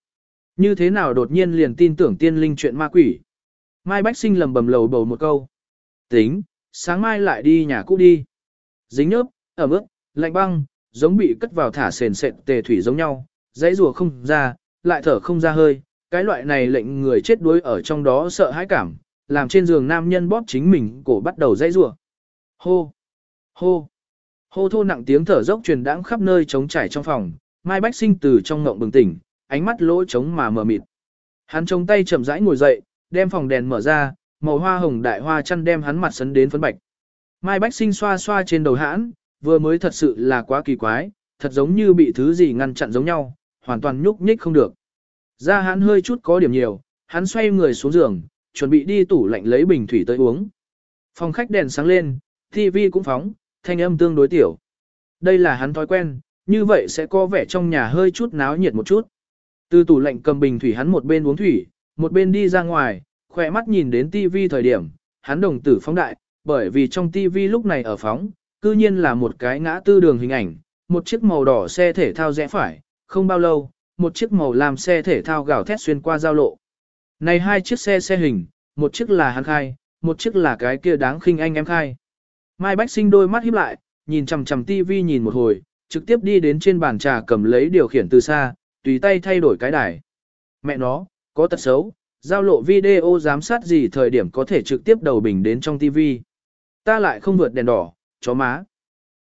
Như thế nào đột nhiên liền tin tưởng tiên linh chuyện ma quỷ. Mai Bách Sinh lầm bầm lầu bầu một câu. Tính, sáng mai lại đi nhà cũ đi. Dính nhớp, ở ướt lạnh băng, giống bị cất vào thả sền sệt tề thủy giống nhau, dãy rùa không ra, lại thở không ra hơi. Cái loại này lệnh người chết đuối ở trong đó sợ hãi cảm, làm trên giường nam nhân bóp chính mình cổ bắt đầu dãy rùa. Hô! Hô! Hô thô nặng tiếng thở dốc truyền đãng khắp nơi trống trải trong phòng, Mai Bách Sinh từ trong ngộng bừng tỉnh, ánh mắt lỗ trống mà mờ mịt. Hắn chống tay chậm rãi ngồi dậy, đem phòng đèn mở ra, màu hoa hồng đại hoa chăn đem hắn mặt sấn đến phấn bạch. Mai Bách Sinh xoa xoa trên đầu hãn, vừa mới thật sự là quá kỳ quái, thật giống như bị thứ gì ngăn chặn giống nhau, hoàn toàn nhúc nhích không được. Da hắn hơi chút có điểm nhiều, hắn xoay người xuống giường, chuẩn bị đi tủ lạnh lấy bình thủy tới uống. Phòng khách đèn sáng lên, TV cũng phóng, thanh âm tương đối tiểu. Đây là hắn thói quen, như vậy sẽ có vẻ trong nhà hơi chút náo nhiệt một chút. Từ tủ lạnh cầm bình thủy hắn một bên uống thủy, một bên đi ra ngoài, khỏe mắt nhìn đến TV thời điểm, hắn đồng tử phóng đại, bởi vì trong TV lúc này ở phóng, cư nhiên là một cái ngã tư đường hình ảnh, một chiếc màu đỏ xe thể thao rẽ phải, không bao lâu, một chiếc màu làm xe thể thao gào thét xuyên qua giao lộ. Này hai chiếc xe xe hình, một chiếc là hắn khai, một chiếc là cái kia đáng khinh anh em khai. Mai Bách Sinh đôi mắt híp lại, nhìn chằm chằm TV nhìn một hồi, trực tiếp đi đến trên bàn trà cầm lấy điều khiển từ xa, tùy tay thay đổi cái đài. Mẹ nó, có tật xấu, giao lộ video giám sát gì thời điểm có thể trực tiếp đầu bình đến trong TV. Ta lại không vượt đèn đỏ, chó má.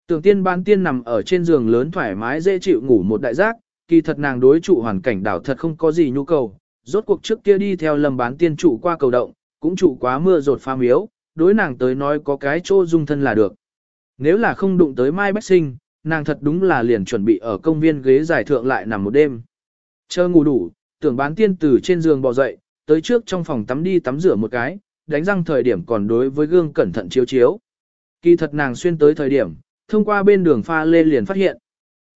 Tưởng tiên ban tiên nằm ở trên giường lớn thoải mái dễ chịu ngủ một đại giác, kỳ thật nàng đối trụ hoàn cảnh đảo thật không có gì nhu cầu. Rốt cuộc trước kia đi theo lầm bán tiên trụ qua cầu động, cũng trụ quá mưa rột pha miếu, đối nàng tới nói có cái chỗ dung thân là được. Nếu là không đụng tới Mai Bách Sinh, nàng thật đúng là liền chuẩn bị ở công viên ghế giải thượng lại nằm một đêm. Chờ ngủ đủ, tưởng bán tiên từ trên giường bò dậy, tới trước trong phòng tắm đi tắm rửa một cái, đánh răng thời điểm còn đối với gương cẩn thận chiếu chiếu. Kỳ thật nàng xuyên tới thời điểm, thông qua bên đường pha lê liền phát hiện.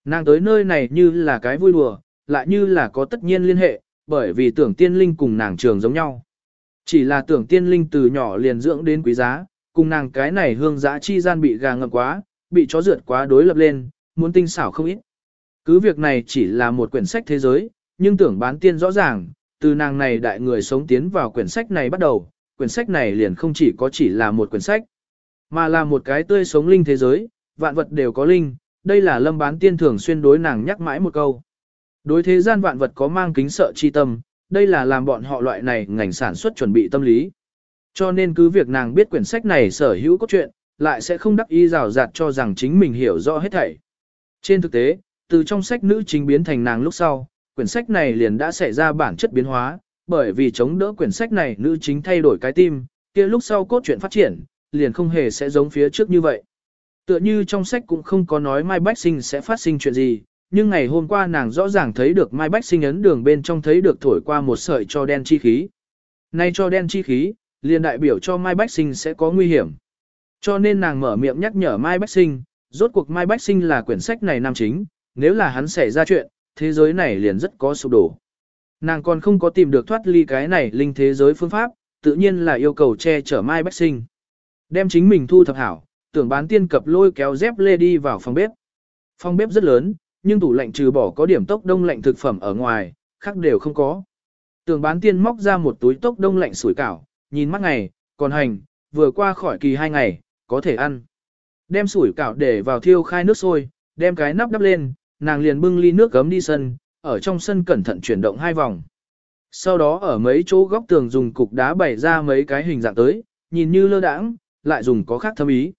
Nàng tới nơi này như là cái vui đùa, lại như là có tất nhiên liên hệ, bởi vì tưởng tiên linh cùng nàng trường giống nhau. Chỉ là tưởng tiên linh từ nhỏ liền dưỡng đến quý giá, cùng nàng cái này hương giã chi gian bị gà ngập quá, bị chó rượt quá đối lập lên, muốn tinh xảo không ít. Cứ việc này chỉ là một quyển sách thế giới, nhưng tưởng bán tiên rõ ràng, từ nàng này đại người sống tiến vào quyển sách này bắt đầu, quyển sách này liền không chỉ có chỉ là một quyển sách, mà là một cái tươi sống linh thế giới, vạn vật đều có linh, đây là lâm bán tiên thường xuyên đối nàng nhắc mãi một câu. Đối thế gian vạn vật có mang kính sợ chi tâm, đây là làm bọn họ loại này ngành sản xuất chuẩn bị tâm lý. Cho nên cứ việc nàng biết quyển sách này sở hữu cốt truyện, lại sẽ không đắc ý rào rạt cho rằng chính mình hiểu rõ hết thảy. Trên thực tế, từ trong sách nữ chính biến thành nàng lúc sau, quyển sách này liền đã xảy ra bản chất biến hóa, bởi vì chống đỡ quyển sách này nữ chính thay đổi cái tim, kia lúc sau cốt truyện phát triển, liền không hề sẽ giống phía trước như vậy. Tựa như trong sách cũng không có nói Mai Bách Sinh sẽ phát sinh chuyện gì, nhưng ngày hôm qua nàng rõ ràng thấy được Mai Bách Sinh ấn đường bên trong thấy được thổi qua một sợi cho đen chi khí. Nay cho đen chi khí, liền đại biểu cho Mai Bách Sinh sẽ có nguy hiểm. Cho nên nàng mở miệng nhắc nhở Mai Bách Sinh, rốt cuộc Mai Bách Sinh là quyển sách này nam chính, nếu là hắn xảy ra chuyện, thế giới này liền rất có sụp đổ. Nàng còn không có tìm được thoát ly cái này linh thế giới phương pháp, tự nhiên là yêu cầu che chở Mai Bách Sinh. Đem chính mình thu thập hảo, tưởng bán tiên cập lôi kéo dép lê đi vào phòng bếp. Phòng bếp rất lớn, nhưng tủ lạnh trừ bỏ có điểm tốc đông lạnh thực phẩm ở ngoài, khác đều không có. Tưởng bán tiên móc ra một túi tốc đông lạnh sủi cảo, nhìn mắt ngày, còn hành, vừa qua khỏi kỳ hai ngày, có thể ăn. Đem sủi cảo để vào thiêu khai nước sôi, đem cái nắp đắp lên, nàng liền bưng ly nước gấm đi sân, ở trong sân cẩn thận chuyển động hai vòng. Sau đó ở mấy chỗ góc tường dùng cục đá bày ra mấy cái hình dạng tới, nhìn như lơ đãng, lại dùng có khác thâm ý.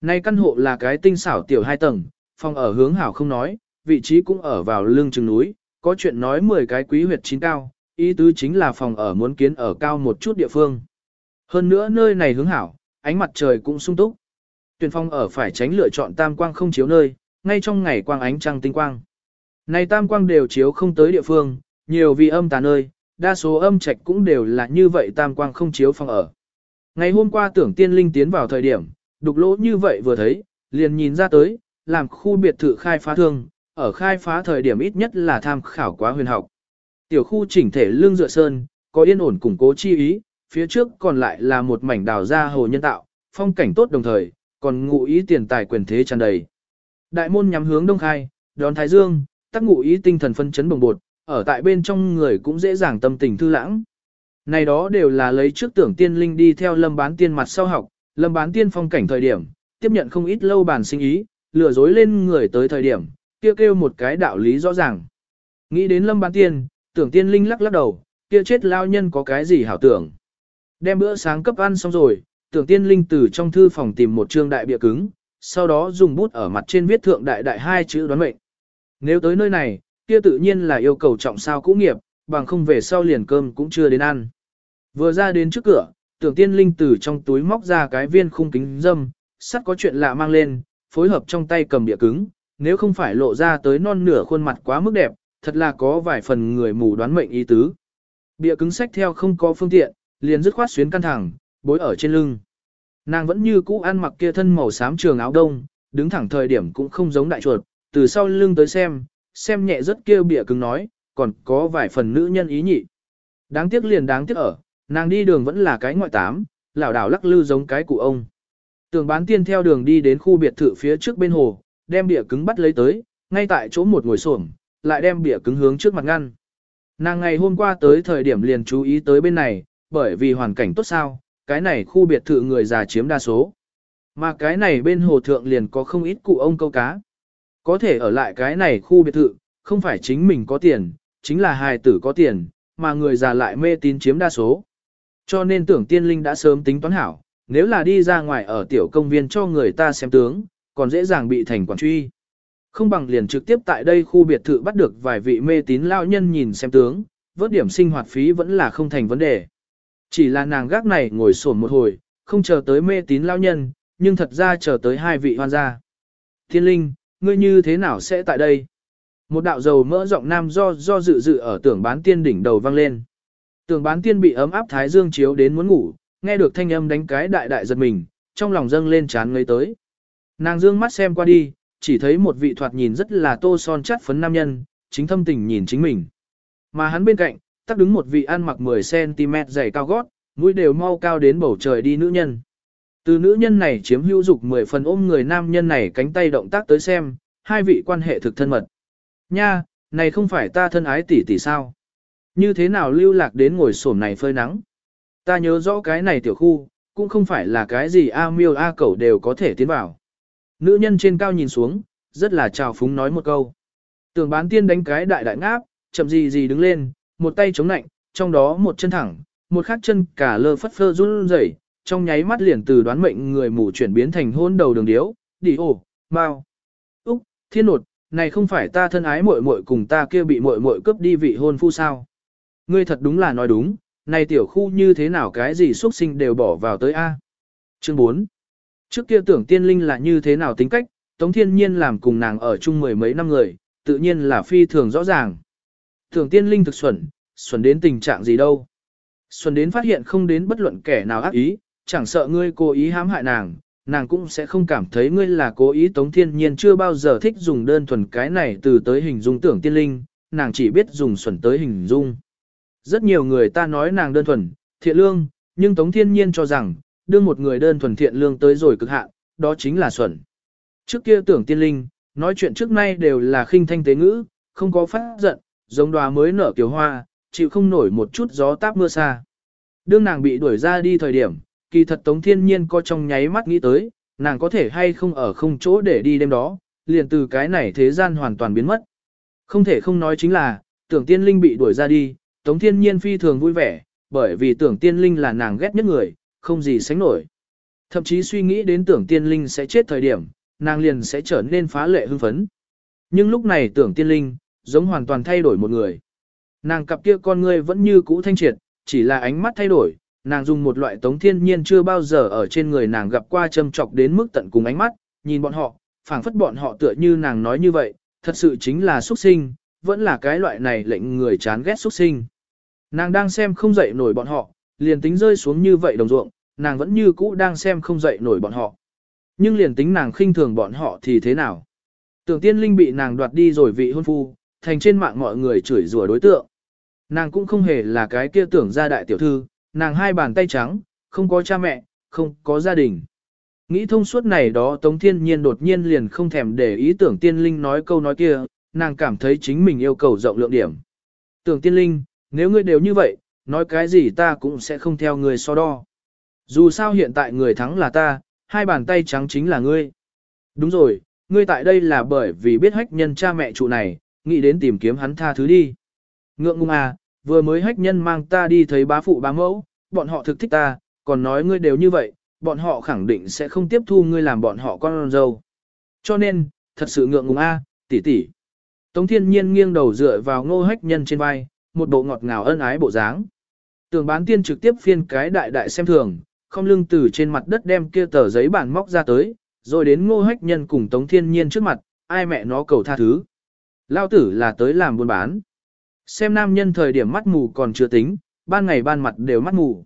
Nay căn hộ là cái tinh xảo tiểu hai tầng, phòng ở hướng hảo không nói, vị trí cũng ở vào lưng chừng núi, có chuyện nói 10 cái quý huyệt chín cao, ý tứ chính là phòng ở muốn kiến ở cao một chút địa phương. Hơn nữa nơi này hướng hảo, ánh mặt trời cũng sung túc. Tuyển phòng ở phải tránh lựa chọn tam quang không chiếu nơi, ngay trong ngày quang ánh trăng tinh quang. Này tam quang đều chiếu không tới địa phương, nhiều vì âm tà nơi, đa số âm trạch cũng đều là như vậy tam quang không chiếu phòng ở. Ngày hôm qua tưởng tiên linh tiến vào thời điểm, đục lỗ như vậy vừa thấy, liền nhìn ra tới, làm khu biệt thự khai phá thương, ở khai phá thời điểm ít nhất là tham khảo quá huyền học. Tiểu khu chỉnh thể lương dựa sơn, có yên ổn củng cố chi ý, phía trước còn lại là một mảnh đào ra hồ nhân tạo, phong cảnh tốt đồng thời, còn ngụ ý tiền tài quyền thế tràn đầy. Đại môn nhắm hướng đông khai, đón thái dương, tắc ngụ ý tinh thần phân chấn bồng bột, ở tại bên trong người cũng dễ dàng tâm tình thư lãng. Này đó đều là lấy trước tưởng tiên linh đi theo lâm bán tiên mặt sau học, lâm bán tiên phong cảnh thời điểm, tiếp nhận không ít lâu bàn sinh ý, lừa dối lên người tới thời điểm, kia kêu một cái đạo lý rõ ràng. Nghĩ đến lâm bán tiên, tưởng tiên linh lắc lắc đầu, kia chết lao nhân có cái gì hảo tưởng. Đem bữa sáng cấp ăn xong rồi, tưởng tiên linh từ trong thư phòng tìm một trương đại bịa cứng, sau đó dùng bút ở mặt trên viết thượng đại đại hai chữ đoán mệnh. Nếu tới nơi này, kia tự nhiên là yêu cầu trọng sao cũ nghiệp, bằng không về sau liền cơm cũng chưa đến ăn. Vừa ra đến trước cửa, tưởng tiên linh từ trong túi móc ra cái viên khung kính dâm, sắt có chuyện lạ mang lên, phối hợp trong tay cầm địa cứng, nếu không phải lộ ra tới non nửa khuôn mặt quá mức đẹp, thật là có vài phần người mù đoán mệnh ý tứ. Bịa cứng sách theo không có phương tiện, liền dứt khoát xuyến căn thẳng, bối ở trên lưng. Nàng vẫn như cũ ăn mặc kia thân màu xám trường áo đông, đứng thẳng thời điểm cũng không giống đại chuột, từ sau lưng tới xem, xem nhẹ rất kia bịa cứng nói, còn có vài phần nữ nhân ý nhị. Đáng tiếc liền đáng tiếc ở, nàng đi đường vẫn là cái ngoại tám, lảo đảo lắc lư giống cái cụ ông. Tường bán tiên theo đường đi đến khu biệt thự phía trước bên hồ, đem bịa cứng bắt lấy tới, ngay tại chỗ một ngồi xổm, lại đem bịa cứng hướng trước mặt ngăn. Nàng ngày hôm qua tới thời điểm liền chú ý tới bên này, bởi vì hoàn cảnh tốt sao, cái này khu biệt thự người già chiếm đa số. Mà cái này bên hồ thượng liền có không ít cụ ông câu cá. Có thể ở lại cái này khu biệt thự, không phải chính mình có tiền, chính là hài tử có tiền, mà người già lại mê tín chiếm đa số. Cho nên tưởng tiên linh đã sớm tính toán hảo, nếu là đi ra ngoài ở tiểu công viên cho người ta xem tướng, còn dễ dàng bị thành quản truy. Không bằng liền trực tiếp tại đây khu biệt thự bắt được vài vị mê tín lao nhân nhìn xem tướng, vớt điểm sinh hoạt phí vẫn là không thành vấn đề. Chỉ là nàng gác này ngồi sổn một hồi, không chờ tới mê tín lao nhân, nhưng thật ra chờ tới hai vị hoan gia. Thiên linh, ngươi như thế nào sẽ tại đây? Một đạo dầu mỡ giọng nam do do dự dự ở tưởng bán tiên đỉnh đầu vang lên. Tưởng bán tiên bị ấm áp thái dương chiếu đến muốn ngủ, nghe được thanh âm đánh cái đại đại giật mình, trong lòng dâng lên chán ngây tới. Nàng dương mắt xem qua đi, chỉ thấy một vị thoạt nhìn rất là tô son chắt phấn nam nhân, chính thâm tình nhìn chính mình. Mà hắn bên cạnh, tắc đứng một vị ăn mặc 10cm dày cao gót, mũi đều mau cao đến bầu trời đi nữ nhân. Từ nữ nhân này chiếm hữu dục 10 phần ôm người nam nhân này cánh tay động tác tới xem, hai vị quan hệ thực thân mật. Nha, này không phải ta thân ái tỷ tỷ sao? Như thế nào lưu lạc đến ngồi sổm này phơi nắng? Ta nhớ rõ cái này tiểu khu, cũng không phải là cái gì A miêu A cẩu đều có thể tiến vào. Nữ nhân trên cao nhìn xuống, rất là trào phúng nói một câu. Tường bán tiên đánh cái đại đại ngáp, chậm gì gì đứng lên, một tay chống nạnh, trong đó một chân thẳng, một khác chân cả lơ phất phơ run rẩy, trong nháy mắt liền từ đoán mệnh người mù chuyển biến thành hôn đầu đường điếu, đi ổ, mau. Úc, thiên nột, này không phải ta thân ái muội muội cùng ta kia bị muội muội cướp đi vị hôn phu sao? Ngươi thật đúng là nói đúng, này tiểu khu như thế nào cái gì xuất sinh đều bỏ vào tới A. Chương 4 Trước kia tưởng tiên linh là như thế nào tính cách, Tống Thiên Nhiên làm cùng nàng ở chung mười mấy năm người, tự nhiên là phi thường rõ ràng. Tưởng tiên linh thực xuẩn, xuẩn đến tình trạng gì đâu. Xuân đến phát hiện không đến bất luận kẻ nào ác ý, chẳng sợ ngươi cố ý hãm hại nàng, nàng cũng sẽ không cảm thấy ngươi là cố ý Tống Thiên Nhiên chưa bao giờ thích dùng đơn thuần cái này từ tới hình dung tưởng tiên linh, nàng chỉ biết dùng xuẩn tới hình dung. Rất nhiều người ta nói nàng đơn thuần, thiện lương, nhưng Tống Thiên Nhiên cho rằng, đưa một người đơn thuần thiện lương tới rồi cực hạn, đó chính là xuẩn. Trước kia tưởng tiên linh, nói chuyện trước nay đều là khinh thanh tế ngữ, không có phát giận, giống đóa mới nở kiều hoa, chịu không nổi một chút gió táp mưa xa. Đương nàng bị đuổi ra đi thời điểm, kỳ thật Tống Thiên Nhiên có trong nháy mắt nghĩ tới, nàng có thể hay không ở không chỗ để đi đêm đó, liền từ cái này thế gian hoàn toàn biến mất. Không thể không nói chính là, tưởng tiên linh bị đuổi ra đi, Tống Thiên Nhiên phi thường vui vẻ, bởi vì tưởng tiên linh là nàng ghét nhất người, không gì sánh nổi. Thậm chí suy nghĩ đến tưởng tiên linh sẽ chết thời điểm, nàng liền sẽ trở nên phá lệ hưng phấn. Nhưng lúc này tưởng tiên linh, giống hoàn toàn thay đổi một người. Nàng cặp kia con ngươi vẫn như cũ thanh triệt, chỉ là ánh mắt thay đổi, nàng dùng một loại tống thiên nhiên chưa bao giờ ở trên người nàng gặp qua châm chọc đến mức tận cùng ánh mắt, nhìn bọn họ, phảng phất bọn họ tựa như nàng nói như vậy, thật sự chính là xuất sinh, vẫn là cái loại này lệnh người chán ghét xuất sinh. Nàng đang xem không dậy nổi bọn họ, liền tính rơi xuống như vậy đồng ruộng, nàng vẫn như cũ đang xem không dậy nổi bọn họ. Nhưng liền tính nàng khinh thường bọn họ thì thế nào? Tưởng tiên linh bị nàng đoạt đi rồi vị hôn phu, thành trên mạng mọi người chửi rủa đối tượng. Nàng cũng không hề là cái kia tưởng ra đại tiểu thư, nàng hai bàn tay trắng, không có cha mẹ, không có gia đình. Nghĩ thông suốt này đó Tống Thiên Nhiên đột nhiên liền không thèm để ý tưởng tiên linh nói câu nói kia, nàng cảm thấy chính mình yêu cầu rộng lượng điểm. Tưởng tiên linh, nếu ngươi đều như vậy, nói cái gì ta cũng sẽ không theo ngươi so đo. Dù sao hiện tại người thắng là ta, hai bàn tay trắng chính là ngươi. Đúng rồi, ngươi tại đây là bởi vì biết hách nhân cha mẹ trụ này, nghĩ đến tìm kiếm hắn tha thứ đi. Ngượng ngùng à, vừa mới hách nhân mang ta đi thấy bá phụ bá mẫu, bọn họ thực thích ta, còn nói ngươi đều như vậy, bọn họ khẳng định sẽ không tiếp thu ngươi làm bọn họ con dâu. Cho nên, thật sự ngượng ngùng a, à, tỷ tỷ. Tống thiên nhiên nghiêng đầu dựa vào ngô hách nhân trên vai, một bộ ngọt ngào ân ái bộ dáng. Tưởng bán tiên trực tiếp phiên cái đại đại xem thường, không lưng từ trên mặt đất đem kia tờ giấy bản móc ra tới, rồi đến ngô hách nhân cùng Tống Thiên Nhiên trước mặt, ai mẹ nó cầu tha thứ. Lao tử là tới làm buôn bán. Xem nam nhân thời điểm mắt mù còn chưa tính, ban ngày ban mặt đều mắt mù.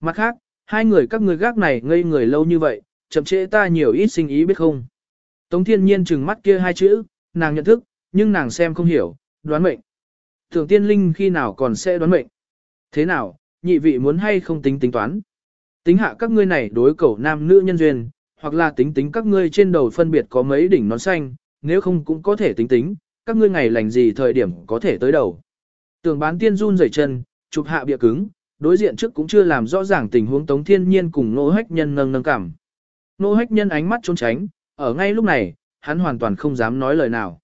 Mặt khác, hai người các người gác này ngây người lâu như vậy, chậm trễ ta nhiều ít sinh ý biết không. Tống Thiên Nhiên trừng mắt kia hai chữ, nàng nhận thức, nhưng nàng xem không hiểu, đoán mệnh. Thường tiên linh khi nào còn sẽ đoán mệnh. Thế nào, nhị vị muốn hay không tính tính toán. Tính hạ các ngươi này đối cầu nam nữ nhân duyên, hoặc là tính tính các ngươi trên đầu phân biệt có mấy đỉnh nón xanh, nếu không cũng có thể tính tính, các ngươi ngày lành gì thời điểm có thể tới đầu. Tưởng bán tiên run rẩy chân, chụp hạ bịa cứng, đối diện trước cũng chưa làm rõ ràng tình huống Tống Thiên Nhiên cùng Nô Hách Nhân nâng nâng cảm. Nô Hách Nhân ánh mắt trốn tránh, ở ngay lúc này, hắn hoàn toàn không dám nói lời nào.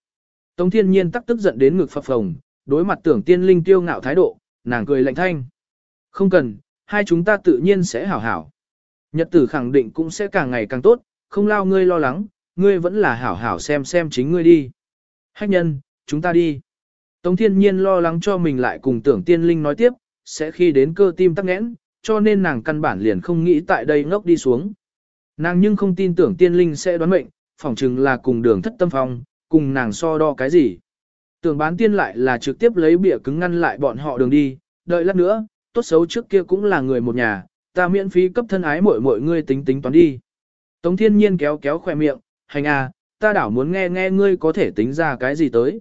Tống Thiên Nhiên tắc tức giận đến ngực phập phồng, đối mặt tưởng tiên linh tiêu ngạo thái độ, nàng cười lạnh thanh. Không cần, hai chúng ta tự nhiên sẽ hảo hảo. Nhật tử khẳng định cũng sẽ càng ngày càng tốt, không lao ngươi lo lắng, ngươi vẫn là hảo hảo xem xem chính ngươi đi. Hách nhân, chúng ta đi. Tống thiên nhiên lo lắng cho mình lại cùng tưởng tiên linh nói tiếp, sẽ khi đến cơ tim tắc nghẽn, cho nên nàng căn bản liền không nghĩ tại đây ngốc đi xuống. Nàng nhưng không tin tưởng tiên linh sẽ đoán mệnh, phỏng chừng là cùng đường thất tâm phong, cùng nàng so đo cái gì. Tưởng bán tiên lại là trực tiếp lấy bịa cứng ngăn lại bọn họ đường đi, đợi lát nữa, tốt xấu trước kia cũng là người một nhà, ta miễn phí cấp thân ái mỗi mỗi ngươi tính tính toán đi. Tống thiên nhiên kéo kéo khoe miệng, hành à, ta đảo muốn nghe nghe ngươi có thể tính ra cái gì tới.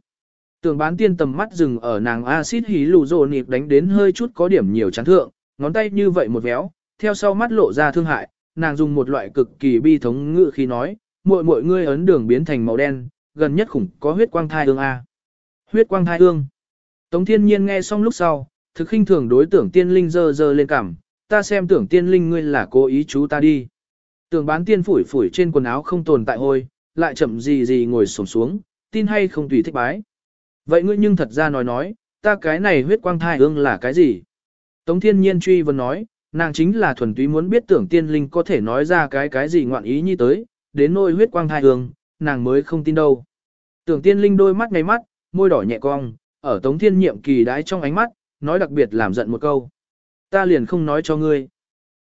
Tưởng bán tiên tầm mắt dừng ở nàng axit hí lù rồ nịp đánh đến hơi chút có điểm nhiều chán thượng, ngón tay như vậy một véo, theo sau mắt lộ ra thương hại, nàng dùng một loại cực kỳ bi thống ngữ khi nói, muội muội ngươi ấn đường biến thành màu đen, gần nhất khủng có huyết quang thai ương a. Huyết quang thai ương. Tống thiên nhiên nghe xong lúc sau, thực khinh thường đối tưởng tiên linh dơ dơ lên cảm, ta xem tưởng tiên linh ngươi là cố ý chú ta đi. Tưởng bán tiên phủi phủi trên quần áo không tồn tại hôi, lại chậm gì gì ngồi sổm xuống, tin hay không tùy thích bái. Vậy ngươi nhưng thật ra nói nói, ta cái này huyết quang thai ương là cái gì? Tống thiên nhiên truy vấn nói, nàng chính là thuần túy muốn biết tưởng tiên linh có thể nói ra cái cái gì ngoạn ý như tới, đến nôi huyết quang thai ương, nàng mới không tin đâu. Tưởng tiên linh đôi mắt ngay mắt, môi đỏ nhẹ cong, ở tống thiên nhiệm kỳ đái trong ánh mắt, nói đặc biệt làm giận một câu. Ta liền không nói cho ngươi.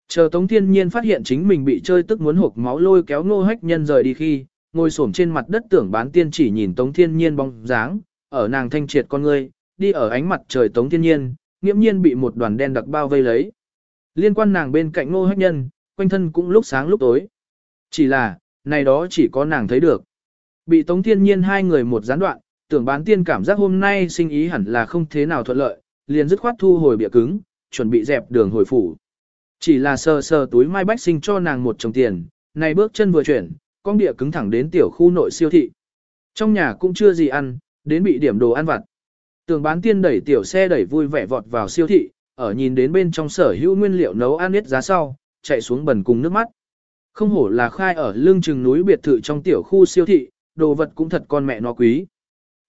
Chờ Tống Thiên Nhiên phát hiện chính mình bị chơi tức muốn hộp máu lôi kéo ngô hách nhân rời đi khi, ngồi xổm trên mặt đất tưởng bán tiên chỉ nhìn Tống Thiên Nhiên bóng dáng, ở nàng thanh triệt con ngươi, đi ở ánh mặt trời Tống Thiên Nhiên, nghiễm nhiên bị một đoàn đen đặc bao vây lấy. Liên quan nàng bên cạnh ngô hách nhân, quanh thân cũng lúc sáng lúc tối. Chỉ là, này đó chỉ có nàng thấy được. Bị Tống Thiên Nhiên hai người một gián đoạn, tưởng bán tiên cảm giác hôm nay sinh ý hẳn là không thế nào thuận lợi, liền dứt khoát thu hồi bịa cứng, chuẩn bị dẹp đường hồi phủ. Chỉ là sờ sờ túi mai bách sinh cho nàng một chồng tiền, này bước chân vừa chuyển, con địa cứng thẳng đến tiểu khu nội siêu thị. Trong nhà cũng chưa gì ăn, đến bị điểm đồ ăn vặt. Tường bán tiên đẩy tiểu xe đẩy vui vẻ vọt vào siêu thị, ở nhìn đến bên trong sở hữu nguyên liệu nấu ăn biết giá sau, chạy xuống bẩn cùng nước mắt. Không hổ là khai ở lưng chừng núi biệt thự trong tiểu khu siêu thị, đồ vật cũng thật con mẹ nó quý.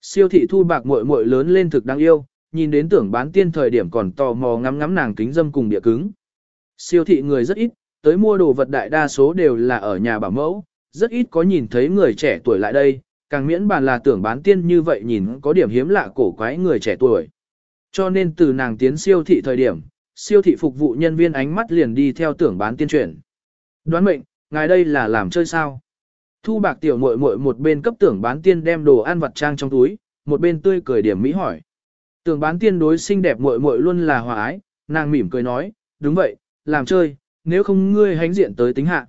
Siêu thị thu bạc muội muội lớn lên thực đáng yêu, nhìn đến tưởng bán tiên thời điểm còn tò mò ngắm ngắm nàng kính dâm cùng địa cứng. Siêu thị người rất ít, tới mua đồ vật đại đa số đều là ở nhà bảo mẫu, rất ít có nhìn thấy người trẻ tuổi lại đây, càng miễn bàn là tưởng bán tiên như vậy nhìn có điểm hiếm lạ cổ quái người trẻ tuổi. Cho nên từ nàng tiến siêu thị thời điểm, siêu thị phục vụ nhân viên ánh mắt liền đi theo tưởng bán tiên chuyển. Đoán mệnh, ngài đây là làm chơi sao? Thu bạc tiểu muội muội một bên cấp tưởng bán tiên đem đồ ăn vặt trang trong túi, một bên tươi cười điểm mỹ hỏi. Tưởng bán tiên đối xinh đẹp muội muội luôn là hòa ái, nàng mỉm cười nói, đúng vậy, làm chơi, nếu không ngươi hánh diện tới tính hạ.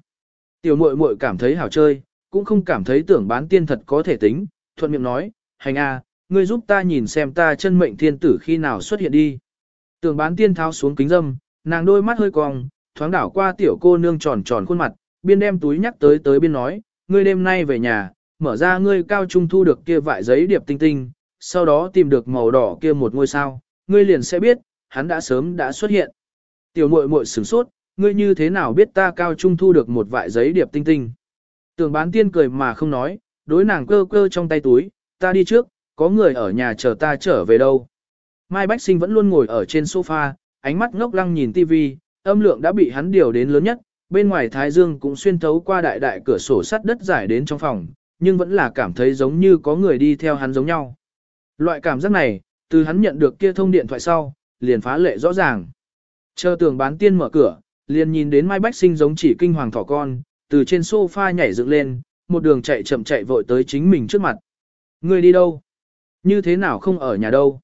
Tiểu muội muội cảm thấy hảo chơi, cũng không cảm thấy tưởng bán tiên thật có thể tính, thuận miệng nói, hành a, ngươi giúp ta nhìn xem ta chân mệnh thiên tử khi nào xuất hiện đi. Tưởng bán tiên tháo xuống kính dâm, nàng đôi mắt hơi cong, thoáng đảo qua tiểu cô nương tròn tròn khuôn mặt, biên đem túi nhắc tới tới biên nói, ngươi đêm nay về nhà, mở ra ngươi cao trung thu được kia vại giấy điệp tinh tinh, sau đó tìm được màu đỏ kia một ngôi sao, ngươi liền sẽ biết, hắn đã sớm đã xuất hiện. Tiểu muội muội sửng sốt, ngươi như thế nào biết ta cao trung thu được một vại giấy điệp tinh tinh. Tưởng bán tiên cười mà không nói, đối nàng cơ cơ trong tay túi, ta đi trước, có người ở nhà chờ ta trở về đâu. Mai Bách Sinh vẫn luôn ngồi ở trên sofa, ánh mắt ngốc lăng nhìn tivi, âm lượng đã bị hắn điều đến lớn nhất, bên ngoài Thái Dương cũng xuyên thấu qua đại đại cửa sổ sắt đất giải đến trong phòng, nhưng vẫn là cảm thấy giống như có người đi theo hắn giống nhau. Loại cảm giác này, từ hắn nhận được kia thông điện thoại sau, liền phá lệ rõ ràng. Chờ tường bán tiên mở cửa, liền nhìn đến Mai Bách Sinh giống chỉ kinh hoàng thỏ con, từ trên sofa nhảy dựng lên, một đường chạy chậm chạy vội tới chính mình trước mặt. Ngươi đi đâu? Như thế nào không ở nhà đâu?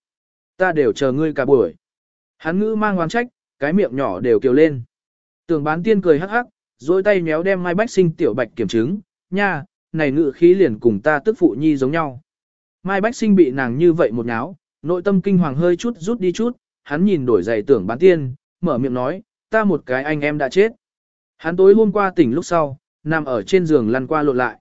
Ta đều chờ ngươi cả buổi. Hắn ngữ mang oán trách, cái miệng nhỏ đều kiều lên. Tường bán tiên cười hắc hắc, dối tay méo đem Mai Bách Sinh tiểu bạch kiểm chứng, nha, này ngự khí liền cùng ta tức phụ nhi giống nhau. Mai Bách Sinh bị nàng như vậy một náo, nội tâm kinh hoàng hơi chút rút đi chút, hắn nhìn đổi giày tưởng bán tiên, mở miệng nói, ta một cái anh em đã chết. Hắn tối hôm qua tỉnh lúc sau, nằm ở trên giường lăn qua lộn lại.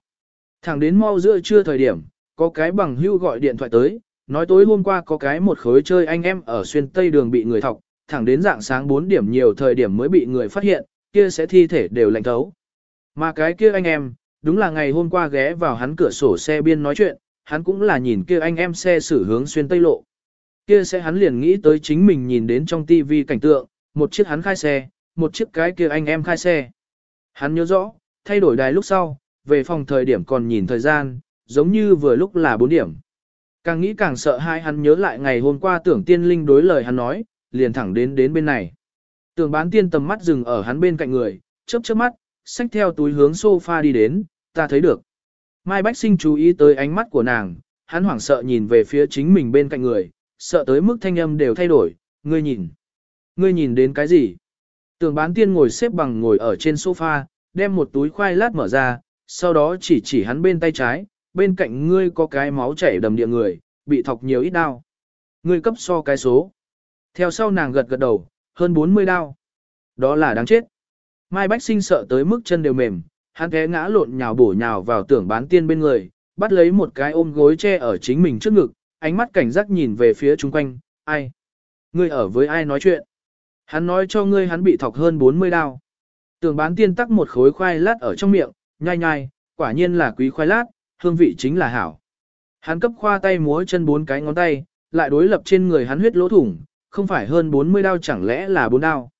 Thẳng đến mau giữa trưa thời điểm, có cái bằng hưu gọi điện thoại tới, nói tối hôm qua có cái một khối chơi anh em ở xuyên tây đường bị người thọc, thẳng đến dạng sáng 4 điểm nhiều thời điểm mới bị người phát hiện, kia sẽ thi thể đều lạnh thấu. Mà cái kia anh em, đúng là ngày hôm qua ghé vào hắn cửa sổ xe biên nói chuyện, hắn cũng là nhìn kia anh em xe xử hướng xuyên tây lộ. Kia sẽ hắn liền nghĩ tới chính mình nhìn đến trong tivi cảnh tượng, một chiếc hắn khai xe, một chiếc cái kia anh em khai xe. Hắn nhớ rõ, thay đổi đài lúc sau, về phòng thời điểm còn nhìn thời gian, giống như vừa lúc là 4 điểm. Càng nghĩ càng sợ hai hắn nhớ lại ngày hôm qua tưởng tiên linh đối lời hắn nói, liền thẳng đến đến bên này. Tưởng bán tiên tầm mắt dừng ở hắn bên cạnh người, chớp chớp mắt, xách theo túi hướng sofa đi đến, ta thấy được. Mai Bách Sinh chú ý tới ánh mắt của nàng, hắn hoảng sợ nhìn về phía chính mình bên cạnh người, sợ tới mức thanh âm đều thay đổi, ngươi nhìn. Ngươi nhìn đến cái gì? Tưởng bán tiên ngồi xếp bằng ngồi ở trên sofa, đem một túi khoai lát mở ra, sau đó chỉ chỉ hắn bên tay trái, bên cạnh ngươi có cái máu chảy đầm địa người, bị thọc nhiều ít đau. Ngươi cấp so cái số. Theo sau nàng gật gật đầu, hơn 40 đao, Đó là đáng chết. Mai Bách Sinh sợ tới mức chân đều mềm, hắn té ngã lộn nhào bổ nhào vào tưởng bán tiên bên người, bắt lấy một cái ôm gối che ở chính mình trước ngực, ánh mắt cảnh giác nhìn về phía chung quanh, ai? Ngươi ở với ai nói chuyện? Hắn nói cho ngươi hắn bị thọc hơn 40 đao. Tưởng bán tiên tắc một khối khoai lát ở trong miệng, nhai nhai, quả nhiên là quý khoai lát, hương vị chính là hảo. Hắn cấp khoa tay múa chân bốn cái ngón tay, lại đối lập trên người hắn huyết lỗ thủng, không phải hơn 40 đao chẳng lẽ là bốn đao.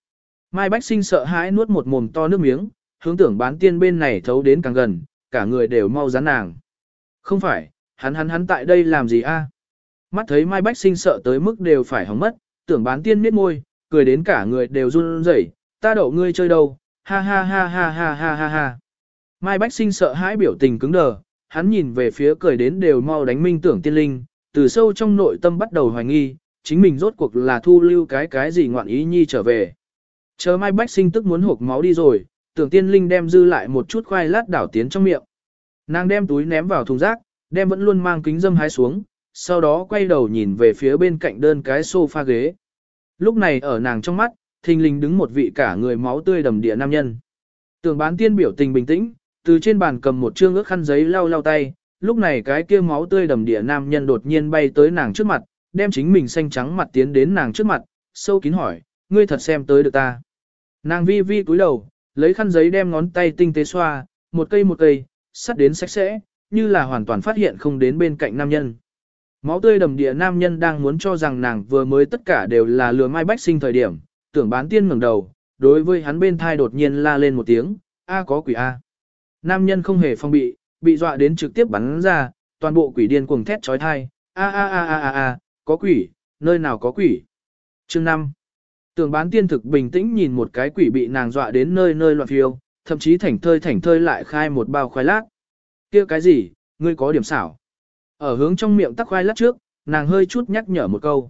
Mai Bách Sinh sợ hãi nuốt một mồm to nước miếng, hướng tưởng bán tiên bên này thấu đến càng gần, cả người đều mau rán nàng. Không phải, hắn hắn hắn tại đây làm gì a? Mắt thấy Mai Bách Sinh sợ tới mức đều phải hỏng mất, tưởng bán tiên miết môi, cười đến cả người đều run rẩy, ta đậu ngươi chơi đâu, ha ha ha ha ha ha ha ha. Mai Bách Sinh sợ hãi biểu tình cứng đờ, hắn nhìn về phía cười đến đều mau đánh minh tưởng tiên linh, từ sâu trong nội tâm bắt đầu hoài nghi, chính mình rốt cuộc là thu lưu cái cái gì ngoạn ý nhi trở về. Chờ Mai Bách Sinh tức muốn hộp máu đi rồi, tưởng tiên linh đem dư lại một chút khoai lát đảo tiến trong miệng. Nàng đem túi ném vào thùng rác, đem vẫn luôn mang kính dâm hái xuống, sau đó quay đầu nhìn về phía bên cạnh đơn cái sofa ghế. Lúc này ở nàng trong mắt, thình lình đứng một vị cả người máu tươi đầm địa nam nhân. Tưởng bán tiên biểu tình bình tĩnh, từ trên bàn cầm một trương ước khăn giấy lau lau tay, lúc này cái kia máu tươi đầm địa nam nhân đột nhiên bay tới nàng trước mặt, đem chính mình xanh trắng mặt tiến đến nàng trước mặt, sâu kín hỏi, ngươi thật xem tới được ta. Nàng vi vi cúi đầu, lấy khăn giấy đem ngón tay tinh tế xoa, một cây một cây, sắt đến sạch sẽ, như là hoàn toàn phát hiện không đến bên cạnh nam nhân. Máu tươi đầm địa nam nhân đang muốn cho rằng nàng vừa mới tất cả đều là lừa mai bách sinh thời điểm, tưởng bán tiên ngẩng đầu, đối với hắn bên thai đột nhiên la lên một tiếng, a có quỷ a. Nam nhân không hề phong bị, bị dọa đến trực tiếp bắn ra, toàn bộ quỷ điên cuồng thét trói thai, a a a a a a, có quỷ, nơi nào có quỷ. Chương 5. Tưởng bán tiên thực bình tĩnh nhìn một cái quỷ bị nàng dọa đến nơi nơi loạn phiêu, thậm chí thảnh thơi thảnh thơi lại khai một bao khoai lát. kia cái gì, ngươi có điểm xảo. Ở hướng trong miệng tắc khoai lát trước, nàng hơi chút nhắc nhở một câu.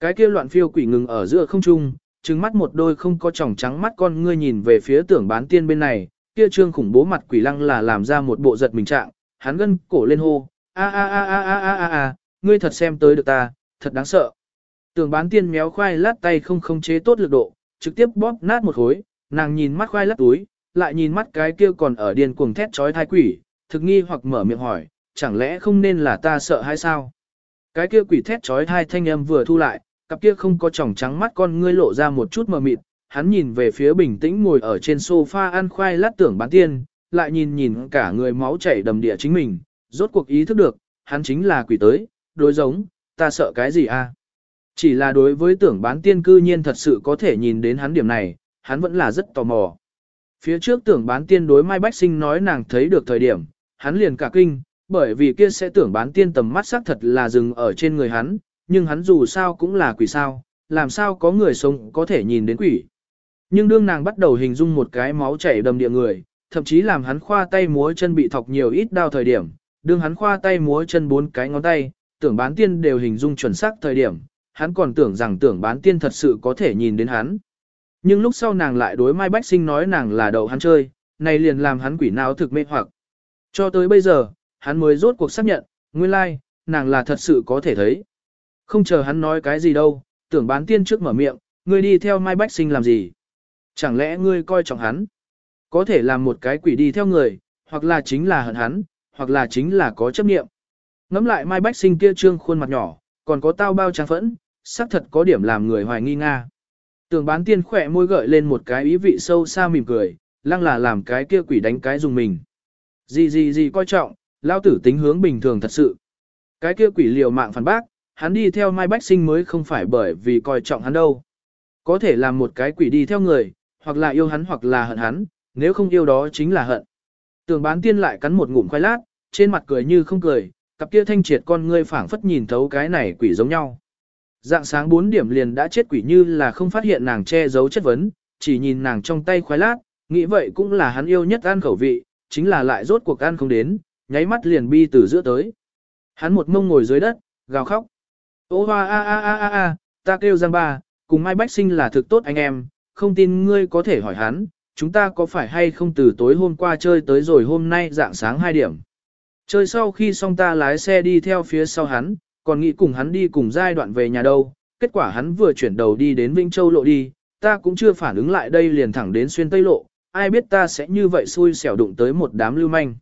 Cái kia loạn phiêu quỷ ngừng ở giữa không trung, trừng mắt một đôi không có tròng trắng mắt con ngươi nhìn về phía tưởng bán tiên bên này, kia trương khủng bố mặt quỷ lăng là làm ra một bộ giật mình trạng, hắn gân cổ lên hô, a a a a a a a, ngươi thật xem tới được ta, thật đáng sợ. Tưởng bán tiên méo khoai lát tay không khống chế tốt lực độ, trực tiếp bóp nát một khối, nàng nhìn mắt khoai lát túi, lại nhìn mắt cái kia còn ở điên cuồng thét trói thai quỷ, thực nghi hoặc mở miệng hỏi, chẳng lẽ không nên là ta sợ hay sao? Cái kia quỷ thét trói thai thanh âm vừa thu lại, cặp kia không có tròng trắng mắt con ngươi lộ ra một chút mờ mịt, hắn nhìn về phía bình tĩnh ngồi ở trên sofa ăn khoai lát tưởng bán tiên, lại nhìn nhìn cả người máu chảy đầm địa chính mình, rốt cuộc ý thức được, hắn chính là quỷ tới, đối giống, ta sợ cái gì a? Chỉ là đối với tưởng bán tiên cư nhiên thật sự có thể nhìn đến hắn điểm này, hắn vẫn là rất tò mò. Phía trước tưởng bán tiên đối Mai Bách Sinh nói nàng thấy được thời điểm, hắn liền cả kinh, bởi vì kia sẽ tưởng bán tiên tầm mắt sắc thật là dừng ở trên người hắn, nhưng hắn dù sao cũng là quỷ sao, làm sao có người sống có thể nhìn đến quỷ. Nhưng đương nàng bắt đầu hình dung một cái máu chảy đầm địa người, thậm chí làm hắn khoa tay múa chân bị thọc nhiều ít đau thời điểm, đương hắn khoa tay múa chân bốn cái ngón tay, tưởng bán tiên đều hình dung chuẩn xác thời điểm, hắn còn tưởng rằng tưởng bán tiên thật sự có thể nhìn đến hắn. Nhưng lúc sau nàng lại đối Mai Bách Sinh nói nàng là đậu hắn chơi, này liền làm hắn quỷ não thực mê hoặc. Cho tới bây giờ, hắn mới rốt cuộc xác nhận, nguyên lai, like, nàng là thật sự có thể thấy. Không chờ hắn nói cái gì đâu, tưởng bán tiên trước mở miệng, ngươi đi theo Mai Bách Sinh làm gì? Chẳng lẽ ngươi coi trọng hắn? Có thể làm một cái quỷ đi theo người, hoặc là chính là hận hắn, hoặc là chính là có chấp niệm. Ngắm lại Mai Bách Sinh kia trương khuôn mặt nhỏ, còn có tao bao trang phẫn, xác thật có điểm làm người hoài nghi nga. Tưởng bán tiên khỏe môi gợi lên một cái ý vị sâu xa mỉm cười, lăng là làm cái kia quỷ đánh cái dùng mình. Gì gì gì coi trọng, lao tử tính hướng bình thường thật sự. Cái kia quỷ liều mạng phản bác, hắn đi theo Mai Bách Sinh mới không phải bởi vì coi trọng hắn đâu. Có thể làm một cái quỷ đi theo người, hoặc là yêu hắn hoặc là hận hắn, nếu không yêu đó chính là hận. Tưởng bán tiên lại cắn một ngụm khoai lát, trên mặt cười như không cười, cặp kia thanh triệt con ngươi phảng phất nhìn thấu cái này quỷ giống nhau. Dạng sáng 4 điểm liền đã chết quỷ như là không phát hiện nàng che giấu chất vấn, chỉ nhìn nàng trong tay khoái lát, nghĩ vậy cũng là hắn yêu nhất ăn khẩu vị, chính là lại rốt cuộc ăn không đến, nháy mắt liền bi từ giữa tới. Hắn một mông ngồi dưới đất, gào khóc. Ô hoa a a a a a, ta kêu Giang Ba, cùng Mai Bách Sinh là thực tốt anh em, không tin ngươi có thể hỏi hắn, chúng ta có phải hay không từ tối hôm qua chơi tới rồi hôm nay dạng sáng 2 điểm. Chơi sau khi xong ta lái xe đi theo phía sau hắn, còn nghĩ cùng hắn đi cùng giai đoạn về nhà đâu, kết quả hắn vừa chuyển đầu đi đến Vĩnh Châu lộ đi, ta cũng chưa phản ứng lại đây liền thẳng đến xuyên Tây lộ, ai biết ta sẽ như vậy xui xẻo đụng tới một đám lưu manh.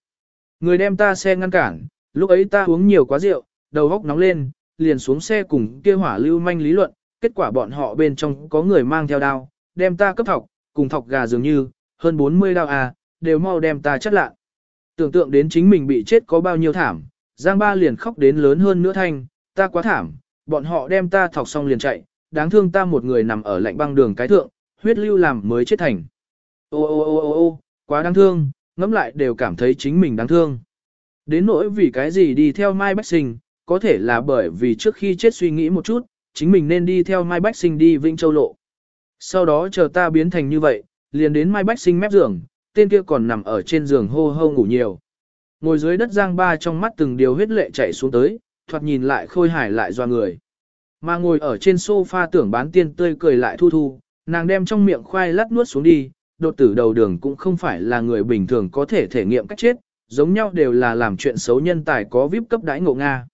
Người đem ta xe ngăn cản, lúc ấy ta uống nhiều quá rượu, đầu góc nóng lên, liền xuống xe cùng kia hỏa lưu manh lý luận, kết quả bọn họ bên trong có người mang theo đao, đem ta cấp thọc, cùng thọc gà dường như, hơn 40 đao à, đều mau đem ta chất lạ. Tưởng tượng đến chính mình bị chết có bao nhiêu thảm, Giang Ba liền khóc đến lớn hơn nữa thanh, ta quá thảm, bọn họ đem ta thọc xong liền chạy, đáng thương ta một người nằm ở lạnh băng đường cái thượng, huyết lưu làm mới chết thành. Ô ô ô ô ô, quá đáng thương, ngẫm lại đều cảm thấy chính mình đáng thương. Đến nỗi vì cái gì đi theo Mai Bách Sinh, có thể là bởi vì trước khi chết suy nghĩ một chút, chính mình nên đi theo Mai Bách Sinh đi Vĩnh Châu Lộ. Sau đó chờ ta biến thành như vậy, liền đến Mai Bách Sinh mép giường, tên kia còn nằm ở trên giường hô hô ngủ nhiều. Ngồi dưới đất giang ba trong mắt từng điều huyết lệ chảy xuống tới, thoạt nhìn lại khôi hài lại doa người. Mà ngồi ở trên sofa tưởng bán tiên tươi cười lại thu thu, nàng đem trong miệng khoai lát nuốt xuống đi, đột tử đầu đường cũng không phải là người bình thường có thể thể nghiệm cách chết, giống nhau đều là làm chuyện xấu nhân tài có vip cấp đãi ngộ Nga.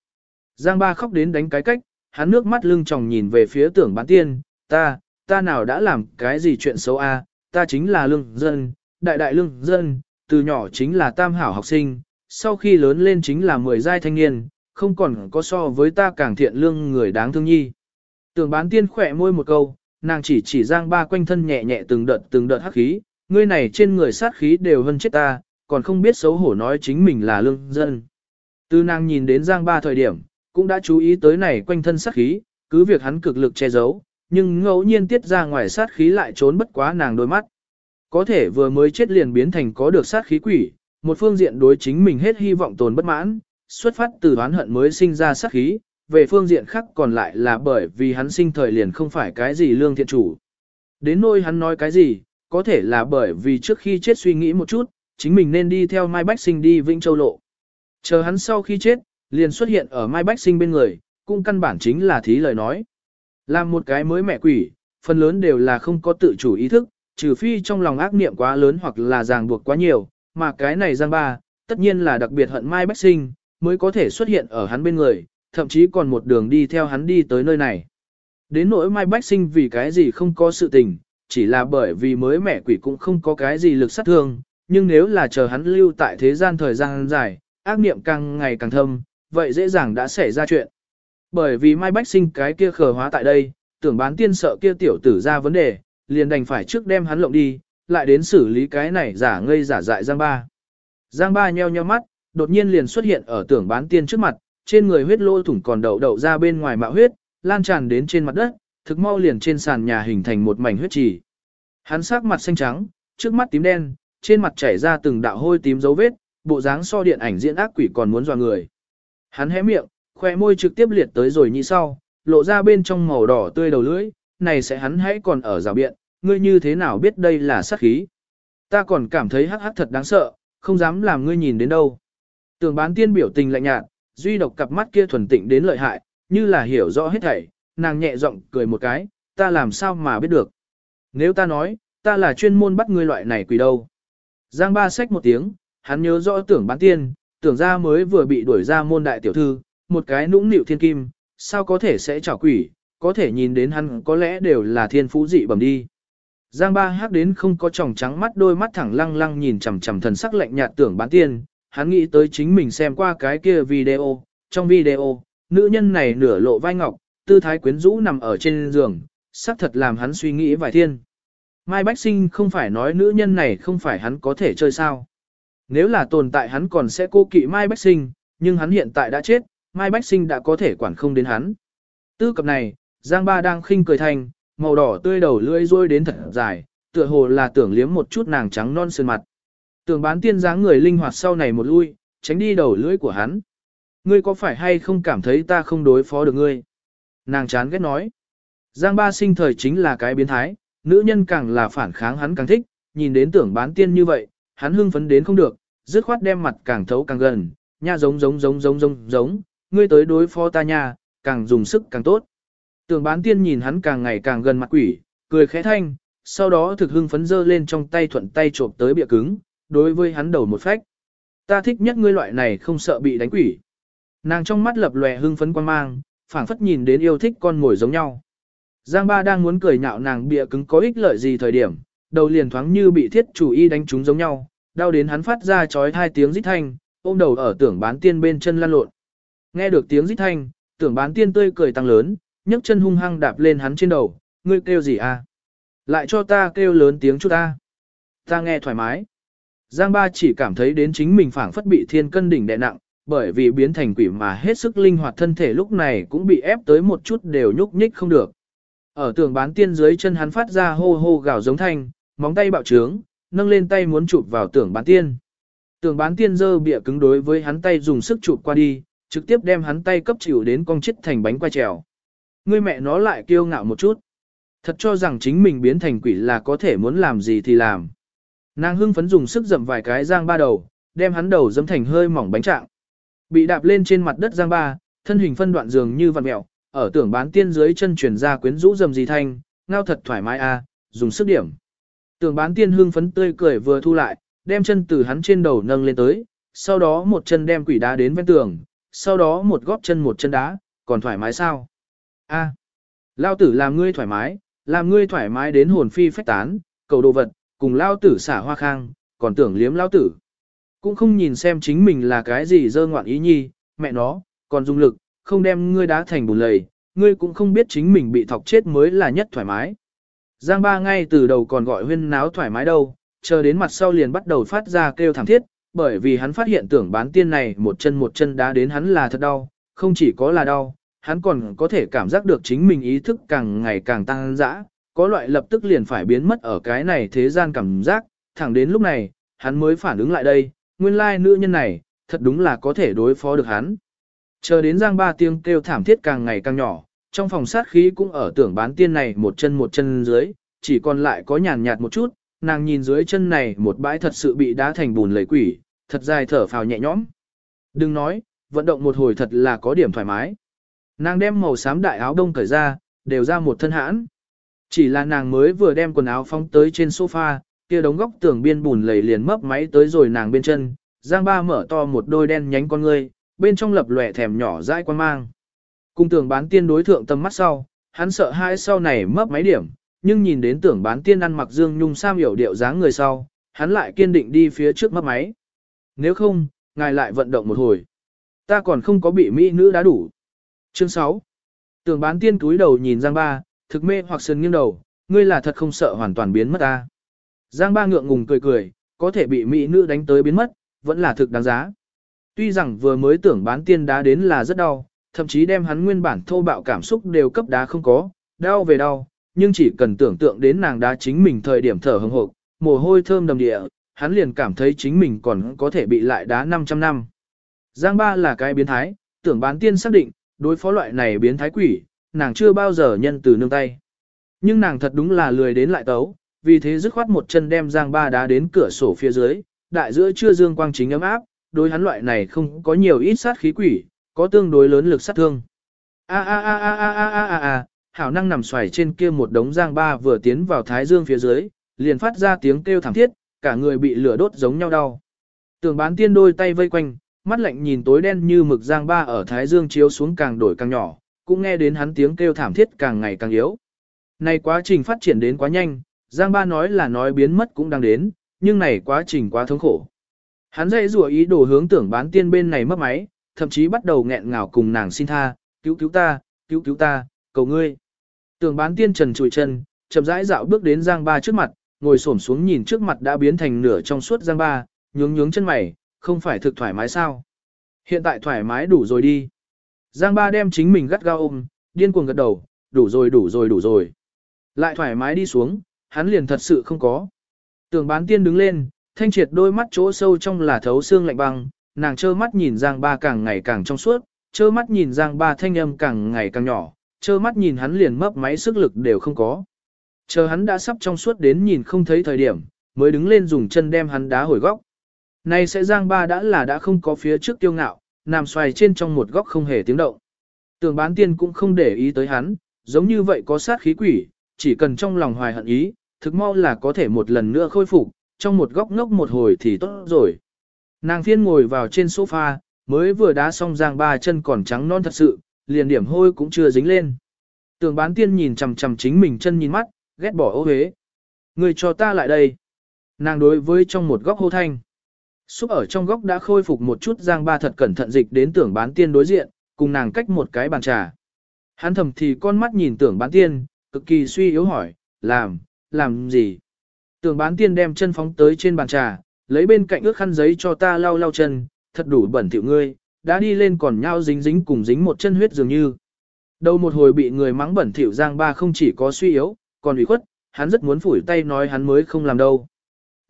Giang ba khóc đến đánh cái cách, hắn nước mắt lưng tròng nhìn về phía tưởng bán tiên, ta, ta nào đã làm cái gì chuyện xấu a? ta chính là lương dân, đại đại lương dân, từ nhỏ chính là tam hảo học sinh, sau khi lớn lên chính là mười giai thanh niên, không còn có so với ta càng thiện lương người đáng thương nhi. Tưởng bán tiên khỏe môi một câu, nàng chỉ chỉ giang ba quanh thân nhẹ nhẹ từng đợt từng đợt hắc khí, ngươi này trên người sát khí đều hơn chết ta, còn không biết xấu hổ nói chính mình là lương dân. Từ nàng nhìn đến giang ba thời điểm, cũng đã chú ý tới này quanh thân sát khí, cứ việc hắn cực lực che giấu, nhưng ngẫu nhiên tiết ra ngoài sát khí lại trốn bất quá nàng đôi mắt. Có thể vừa mới chết liền biến thành có được sát khí quỷ, một phương diện đối chính mình hết hy vọng tồn bất mãn, xuất phát từ oán hận mới sinh ra sát khí, về phương diện khác còn lại là bởi vì hắn sinh thời liền không phải cái gì lương thiện chủ. Đến nôi hắn nói cái gì, có thể là bởi vì trước khi chết suy nghĩ một chút, chính mình nên đi theo Mai Bách Sinh đi Vĩnh Châu Lộ. Chờ hắn sau khi chết, liền xuất hiện ở Mai Bách Sinh bên người, cũng căn bản chính là thí lời nói. Làm một cái mới mẹ quỷ, phần lớn đều là không có tự chủ ý thức, trừ phi trong lòng ác niệm quá lớn hoặc là ràng buộc quá nhiều, mà cái này Giang Ba, tất nhiên là đặc biệt hận Mai Bách Sinh, mới có thể xuất hiện ở hắn bên người, thậm chí còn một đường đi theo hắn đi tới nơi này. Đến nỗi Mai Bách Sinh vì cái gì không có sự tình, chỉ là bởi vì mới mẹ quỷ cũng không có cái gì lực sát thương, nhưng nếu là chờ hắn lưu tại thế gian thời gian dài, ác niệm càng ngày càng thâm, vậy dễ dàng đã xảy ra chuyện. Bởi vì Mai Bách Sinh cái kia khờ hóa tại đây, tưởng bán tiên sợ kia tiểu tử ra vấn đề, liền đành phải trước đem hắn lộng đi, lại đến xử lý cái này giả ngây giả dại Giang Ba. Giang Ba nheo nheo mắt, đột nhiên liền xuất hiện ở tưởng bán tiên trước mặt, trên người huyết lô thủng còn đậu đậu ra bên ngoài mạo huyết, lan tràn đến trên mặt đất, thực mau liền trên sàn nhà hình thành một mảnh huyết trì. Hắn sắc mặt xanh trắng, trước mắt tím đen, trên mặt chảy ra từng đạo hôi tím dấu vết, bộ dáng so điện ảnh diễn ác quỷ còn muốn dọa người. Hắn hé miệng, khoe môi trực tiếp liệt tới rồi như sau, lộ ra bên trong màu đỏ tươi đầu lưỡi, này sẽ hắn hãy còn ở rào biện, ngươi như thế nào biết đây là sát khí. Ta còn cảm thấy hắc hắc thật đáng sợ, không dám làm ngươi nhìn đến đâu. Tường bán tiên biểu tình lạnh nhạt, duy độc cặp mắt kia thuần tịnh đến lợi hại, như là hiểu rõ hết thảy, nàng nhẹ giọng cười một cái, ta làm sao mà biết được. Nếu ta nói, ta là chuyên môn bắt ngươi loại này quỷ đâu. Giang ba sách một tiếng, hắn nhớ rõ tưởng bán tiên, tưởng ra mới vừa bị đuổi ra môn đại tiểu thư, một cái nũng nịu thiên kim, sao có thể sẽ trả quỷ, có thể nhìn đến hắn có lẽ đều là thiên phú dị bẩm đi. Giang ba hát đến không có tròng trắng mắt đôi mắt thẳng lăng lăng nhìn chằm chằm thần sắc lạnh nhạt tưởng bán tiên, hắn nghĩ tới chính mình xem qua cái kia video, trong video, nữ nhân này nửa lộ vai ngọc, tư thái quyến rũ nằm ở trên giường, sắc thật làm hắn suy nghĩ vài thiên. Mai Bách Sinh không phải nói nữ nhân này không phải hắn có thể chơi sao. Nếu là tồn tại hắn còn sẽ cố kỵ Mai Bách Sinh, nhưng hắn hiện tại đã chết, Mai Bách Sinh đã có thể quản không đến hắn. Tư cập này, Giang Ba đang khinh cười thành, màu đỏ tươi đầu lưỡi rôi đến thật dài, tựa hồ là tưởng liếm một chút nàng trắng non sơn mặt. Tưởng bán tiên dáng người linh hoạt sau này một lui, tránh đi đầu lưỡi của hắn. Ngươi có phải hay không cảm thấy ta không đối phó được ngươi? Nàng chán ghét nói. Giang ba sinh thời chính là cái biến thái, nữ nhân càng là phản kháng hắn càng thích, nhìn đến tưởng bán tiên như vậy, hắn hưng phấn đến không được, dứt khoát đem mặt càng thấu càng gần, nha giống giống giống giống giống giống, ngươi tới đối phó ta nha, càng dùng sức càng tốt. Tưởng bán tiên nhìn hắn càng ngày càng gần mặt quỷ, cười khẽ thanh, sau đó thực hưng phấn dơ lên trong tay thuận tay trộm tới bịa cứng, đối với hắn đầu một phách. Ta thích nhất ngươi loại này không sợ bị đánh quỷ. Nàng trong mắt lập lòe hưng phấn quan mang, phảng phất nhìn đến yêu thích con ngồi giống nhau. Giang ba đang muốn cười nhạo nàng bịa cứng có ích lợi gì thời điểm, đầu liền thoáng như bị thiết chủ y đánh trúng giống nhau, đau đến hắn phát ra chói hai tiếng rít thanh, ôm đầu ở tưởng bán tiên bên chân lăn lộn. Nghe được tiếng rít thanh, tưởng bán tiên tươi cười tăng lớn, nhấc chân hung hăng đạp lên hắn trên đầu, ngươi kêu gì à? Lại cho ta kêu lớn tiếng chút ta. Ta nghe thoải mái. Giang ba chỉ cảm thấy đến chính mình phảng phất bị thiên cân đỉnh đè nặng, bởi vì biến thành quỷ mà hết sức linh hoạt thân thể lúc này cũng bị ép tới một chút đều nhúc nhích không được. Ở tường bán tiên dưới chân hắn phát ra hô hô gào giống thanh, móng tay bạo trướng, nâng lên tay muốn chụp vào tường bán tiên. Tường bán tiên dơ bịa cứng đối với hắn tay dùng sức chụp qua đi, trực tiếp đem hắn tay cấp chịu đến cong chết thành bánh quay trèo. Ngươi mẹ nó lại kiêu ngạo một chút. Thật cho rằng chính mình biến thành quỷ là có thể muốn làm gì thì làm. Nàng hưng phấn dùng sức dậm vài cái giang ba đầu, đem hắn đầu dẫm thành hơi mỏng bánh trạng. Bị đạp lên trên mặt đất giang ba, thân hình phân đoạn dường như vặn mẹo, ở tưởng bán tiên dưới chân chuyển ra quyến rũ dầm gì thanh, ngao thật thoải mái a, dùng sức điểm. Tưởng bán tiên hưng phấn tươi cười vừa thu lại, đem chân từ hắn trên đầu nâng lên tới, sau đó một chân đem quỷ đá đến ven tường, sau đó một góp chân một chân đá, còn thoải mái sao? A, lao tử làm ngươi thoải mái, làm ngươi thoải mái đến hồn phi phách tán, cầu đồ vật, cùng lao tử xả hoa khang, còn tưởng liếm lao tử. Cũng không nhìn xem chính mình là cái gì dơ ngoạn ý nhi, mẹ nó, còn dùng lực, không đem ngươi đá thành bùn lầy, ngươi cũng không biết chính mình bị thọc chết mới là nhất thoải mái. Giang ba ngay từ đầu còn gọi huyên náo thoải mái đâu, chờ đến mặt sau liền bắt đầu phát ra kêu thảm thiết, bởi vì hắn phát hiện tưởng bán tiên này một chân một chân đá đến hắn là thật đau, không chỉ có là đau, hắn còn có thể cảm giác được chính mình ý thức càng ngày càng tăng dã, có loại lập tức liền phải biến mất ở cái này thế gian cảm giác, thẳng đến lúc này, hắn mới phản ứng lại đây, nguyên lai nữ nhân này, thật đúng là có thể đối phó được hắn. Chờ đến giang ba tiếng kêu thảm thiết càng ngày càng nhỏ, trong phòng sát khí cũng ở tưởng bán tiên này một chân một chân dưới, chỉ còn lại có nhàn nhạt một chút, nàng nhìn dưới chân này một bãi thật sự bị đá thành bùn lầy quỷ, thật dài thở phào nhẹ nhõm. Đừng nói, vận động một hồi thật là có điểm thoải mái. Nàng đem màu xám đại áo đông cởi ra, đều ra một thân hãn. Chỉ là nàng mới vừa đem quần áo phóng tới trên sofa, kia đống góc tường biên bùn lầy liền mấp máy tới rồi nàng bên chân, Giang Ba mở to một đôi đen nhánh con ngươi, bên trong lập lòe thèm nhỏ dãi quan mang. Cung tường bán tiên đối thượng tầm mắt sau, hắn sợ hai sau này mấp máy điểm, nhưng nhìn đến tưởng bán tiên ăn mặc dương nhung sam hiểu điệu dáng người sau, hắn lại kiên định đi phía trước mấp máy. Nếu không, ngài lại vận động một hồi. Ta còn không có bị mỹ nữ đá đủ. Chương 6. Tưởng bán tiên túi đầu nhìn Giang Ba, thực mê hoặc sườn nghiêng đầu, ngươi là thật không sợ hoàn toàn biến mất ta. Giang ba ngượng ngùng cười cười, có thể bị mỹ nữ đánh tới biến mất, vẫn là thực đáng giá. Tuy rằng vừa mới tưởng bán tiên đá đến là rất đau, thậm chí đem hắn nguyên bản thô bạo cảm xúc đều cấp đá không có, đau về đau, nhưng chỉ cần tưởng tượng đến nàng đá chính mình thời điểm thở hừng hộp, mồ hôi thơm đầm địa, hắn liền cảm thấy chính mình còn có thể bị lại đá 500 năm. Giang ba là cái biến thái, tưởng bán tiên xác định, đối phó loại này biến thái quỷ, nàng chưa bao giờ nhân từ nương tay. Nhưng nàng thật đúng là lười đến lại tấu, vì thế dứt khoát một chân đem Giang Ba đá đến cửa sổ phía dưới, đại giữa chưa dương quang chính ấm áp, đối hắn loại này không có nhiều ít sát khí quỷ, có tương đối lớn lực sát thương. A a a a a a a a, hảo năng nằm xoài trên kia một đống Giang Ba vừa tiến vào thái dương phía dưới, liền phát ra tiếng kêu thảm thiết, cả người bị lửa đốt giống nhau đau. Tưởng bán tiên đôi tay vây quanh, mắt lạnh nhìn tối đen như mực giang ba ở thái dương chiếu xuống càng đổi càng nhỏ, cũng nghe đến hắn tiếng kêu thảm thiết càng ngày càng yếu. Này quá trình phát triển đến quá nhanh, giang ba nói là nói biến mất cũng đang đến, nhưng này quá trình quá thống khổ. Hắn dậy rủa ý đồ hướng tưởng bán tiên bên này mất máy, thậm chí bắt đầu nghẹn ngào cùng nàng xin tha, cứu cứu ta, cứu cứu ta, cầu ngươi. Tưởng bán tiên trần trùi chân, chậm rãi dạo bước đến giang ba trước mặt, ngồi xổm xuống nhìn trước mặt đã biến thành nửa trong suốt giang ba, nhướng nhướng chân mày, không phải thực thoải mái sao? Hiện tại thoải mái đủ rồi đi. Giang ba đem chính mình gắt gao ôm, điên cuồng gật đầu, đủ rồi đủ rồi đủ rồi. Lại thoải mái đi xuống, hắn liền thật sự không có. Tưởng bán tiên đứng lên, thanh triệt đôi mắt chỗ sâu trong là thấu xương lạnh băng, nàng trơ mắt nhìn Giang ba càng ngày càng trong suốt, trơ mắt nhìn Giang ba thanh âm càng ngày càng nhỏ, trơ mắt nhìn hắn liền mấp máy sức lực đều không có. Chờ hắn đã sắp trong suốt đến nhìn không thấy thời điểm, mới đứng lên dùng chân đem hắn đá hồi góc nay sẽ Giang Ba đã là đã không có phía trước tiêu ngạo, nằm xoài trên trong một góc không hề tiếng động. Tường bán tiên cũng không để ý tới hắn, giống như vậy có sát khí quỷ, chỉ cần trong lòng hoài hận ý, thực mau là có thể một lần nữa khôi phục, trong một góc ngốc một hồi thì tốt rồi. Nàng phiên ngồi vào trên sofa, mới vừa đá xong Giang Ba chân còn trắng non thật sự, liền điểm hôi cũng chưa dính lên. Tường bán tiên nhìn chằm chằm chính mình chân nhìn mắt, ghét bỏ ô hế. Người cho ta lại đây. Nàng đối với trong một góc hô thanh. Xúc ở trong góc đã khôi phục một chút giang ba thật cẩn thận dịch đến tưởng bán tiên đối diện, cùng nàng cách một cái bàn trà. Hắn thầm thì con mắt nhìn tưởng bán tiên, cực kỳ suy yếu hỏi, làm, làm gì? Tưởng bán tiên đem chân phóng tới trên bàn trà, lấy bên cạnh ước khăn giấy cho ta lau lau chân, thật đủ bẩn thỉu ngươi, đã đi lên còn nhau dính dính cùng dính một chân huyết dường như. Đầu một hồi bị người mắng bẩn thỉu giang ba không chỉ có suy yếu, còn ủy khuất, hắn rất muốn phủi tay nói hắn mới không làm đâu.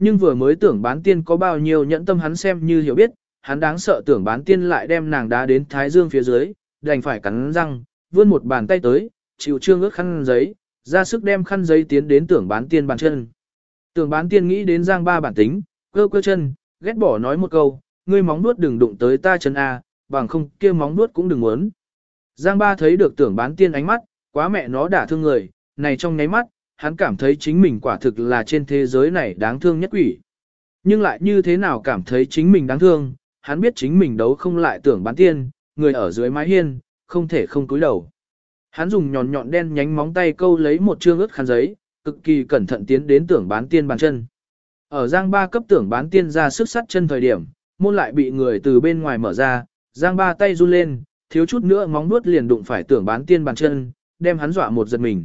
Nhưng vừa mới tưởng bán tiên có bao nhiêu nhẫn tâm hắn xem như hiểu biết, hắn đáng sợ tưởng bán tiên lại đem nàng đá đến thái dương phía dưới, đành phải cắn răng, vươn một bàn tay tới, chịu trương ước khăn giấy, ra sức đem khăn giấy tiến đến tưởng bán tiên bàn chân. Tưởng bán tiên nghĩ đến giang ba bản tính, cơ cơ chân, ghét bỏ nói một câu, ngươi móng nuốt đừng đụng tới ta chân A, bằng không kia móng nuốt cũng đừng muốn. Giang ba thấy được tưởng bán tiên ánh mắt, quá mẹ nó đả thương người, này trong nháy mắt, hắn cảm thấy chính mình quả thực là trên thế giới này đáng thương nhất quỷ. Nhưng lại như thế nào cảm thấy chính mình đáng thương, hắn biết chính mình đấu không lại tưởng bán tiên, người ở dưới mái hiên, không thể không cúi đầu. Hắn dùng nhọn nhọn đen nhánh móng tay câu lấy một chương ướt khăn giấy, cực kỳ cẩn thận tiến đến tưởng bán tiên bàn chân. Ở giang ba cấp tưởng bán tiên ra sức sắt chân thời điểm, môn lại bị người từ bên ngoài mở ra, giang ba tay run lên, thiếu chút nữa móng nuốt liền đụng phải tưởng bán tiên bàn chân, đem hắn dọa một giật mình.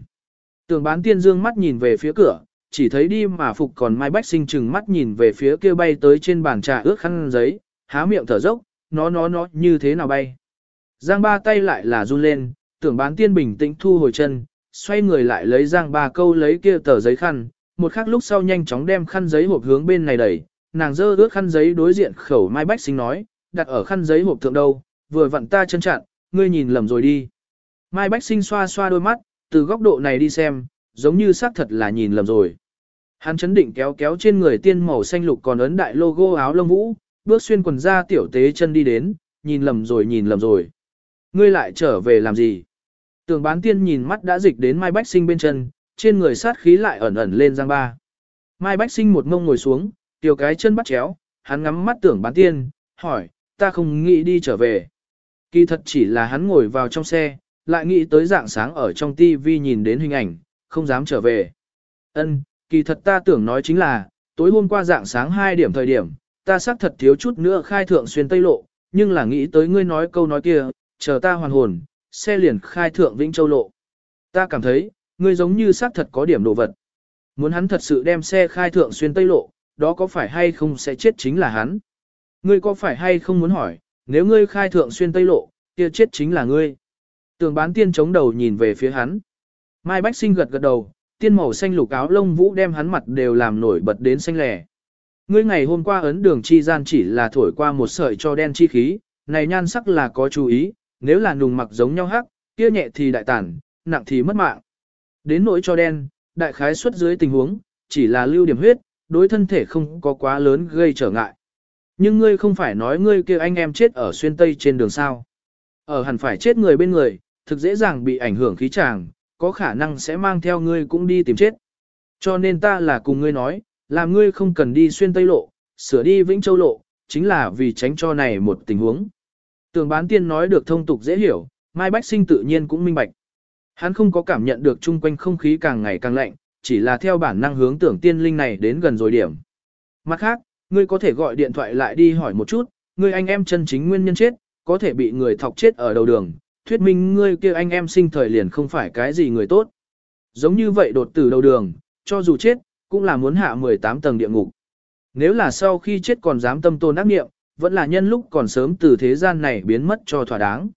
Tưởng bán tiên dương mắt nhìn về phía cửa, chỉ thấy đi mà phục còn Mai Bách sinh chừng mắt nhìn về phía kia bay tới trên bàn trà ướt khăn giấy, há miệng thở dốc, nó nó nó như thế nào bay. Giang ba tay lại là run lên, tưởng bán tiên bình tĩnh thu hồi chân, xoay người lại lấy giang ba câu lấy kia tờ giấy khăn, một khắc lúc sau nhanh chóng đem khăn giấy hộp hướng bên này đẩy, nàng dơ ướt khăn giấy đối diện khẩu Mai Bách sinh nói, đặt ở khăn giấy hộp thượng đâu, vừa vặn ta chân chặn, ngươi nhìn lầm rồi đi. Mai Bách sinh xoa xoa đôi mắt, từ góc độ này đi xem, giống như xác thật là nhìn lầm rồi. Hắn chấn định kéo kéo trên người tiên màu xanh lục còn ấn đại logo áo lông vũ, bước xuyên quần ra tiểu tế chân đi đến, nhìn lầm rồi nhìn lầm rồi. Ngươi lại trở về làm gì? Tường bán tiên nhìn mắt đã dịch đến Mai Bách Sinh bên chân, trên người sát khí lại ẩn ẩn lên giang ba. Mai Bách Sinh một mông ngồi xuống, tiểu cái chân bắt chéo, hắn ngắm mắt tưởng bán tiên, hỏi, ta không nghĩ đi trở về. Kỳ thật chỉ là hắn ngồi vào trong xe, lại nghĩ tới dạng sáng ở trong TV nhìn đến hình ảnh, không dám trở về. Ân, kỳ thật ta tưởng nói chính là, tối hôm qua dạng sáng 2 điểm thời điểm, ta xác thật thiếu chút nữa khai thượng xuyên Tây Lộ, nhưng là nghĩ tới ngươi nói câu nói kia, chờ ta hoàn hồn, xe liền khai thượng Vĩnh Châu Lộ. Ta cảm thấy, ngươi giống như xác thật có điểm đồ vật. Muốn hắn thật sự đem xe khai thượng xuyên Tây Lộ, đó có phải hay không sẽ chết chính là hắn. Ngươi có phải hay không muốn hỏi, nếu ngươi khai thượng xuyên Tây Lộ, kia chết chính là ngươi. Tường bán tiên chống đầu nhìn về phía hắn. Mai Bách Sinh gật gật đầu, tiên màu xanh lục áo lông vũ đem hắn mặt đều làm nổi bật đến xanh lẻ. Ngươi ngày hôm qua ấn đường chi gian chỉ là thổi qua một sợi cho đen chi khí, này nhan sắc là có chú ý, nếu là nùng mặc giống nhau hắc, kia nhẹ thì đại tản, nặng thì mất mạng. Đến nỗi cho đen, đại khái xuất dưới tình huống, chỉ là lưu điểm huyết, đối thân thể không có quá lớn gây trở ngại. Nhưng ngươi không phải nói ngươi kia anh em chết ở xuyên tây trên đường sao. Ở hẳn phải chết người bên người, thực dễ dàng bị ảnh hưởng khí chàng, có khả năng sẽ mang theo ngươi cũng đi tìm chết. Cho nên ta là cùng ngươi nói, làm ngươi không cần đi xuyên tây lộ, sửa đi Vĩnh Châu lộ, chính là vì tránh cho này một tình huống. Tường bán tiên nói được thông tục dễ hiểu, Mai Bách Sinh tự nhiên cũng minh bạch. Hắn không có cảm nhận được chung quanh không khí càng ngày càng lạnh, chỉ là theo bản năng hướng tưởng tiên linh này đến gần rồi điểm. Mặt khác, ngươi có thể gọi điện thoại lại đi hỏi một chút, ngươi anh em chân chính nguyên nhân chết, có thể bị người thọc chết ở đầu đường, thuyết minh ngươi kia anh em sinh thời liền không phải cái gì người tốt. Giống như vậy đột tử đầu đường, cho dù chết, cũng là muốn hạ 18 tầng địa ngục. Nếu là sau khi chết còn dám tâm tôn ác nghiệm, vẫn là nhân lúc còn sớm từ thế gian này biến mất cho thỏa đáng.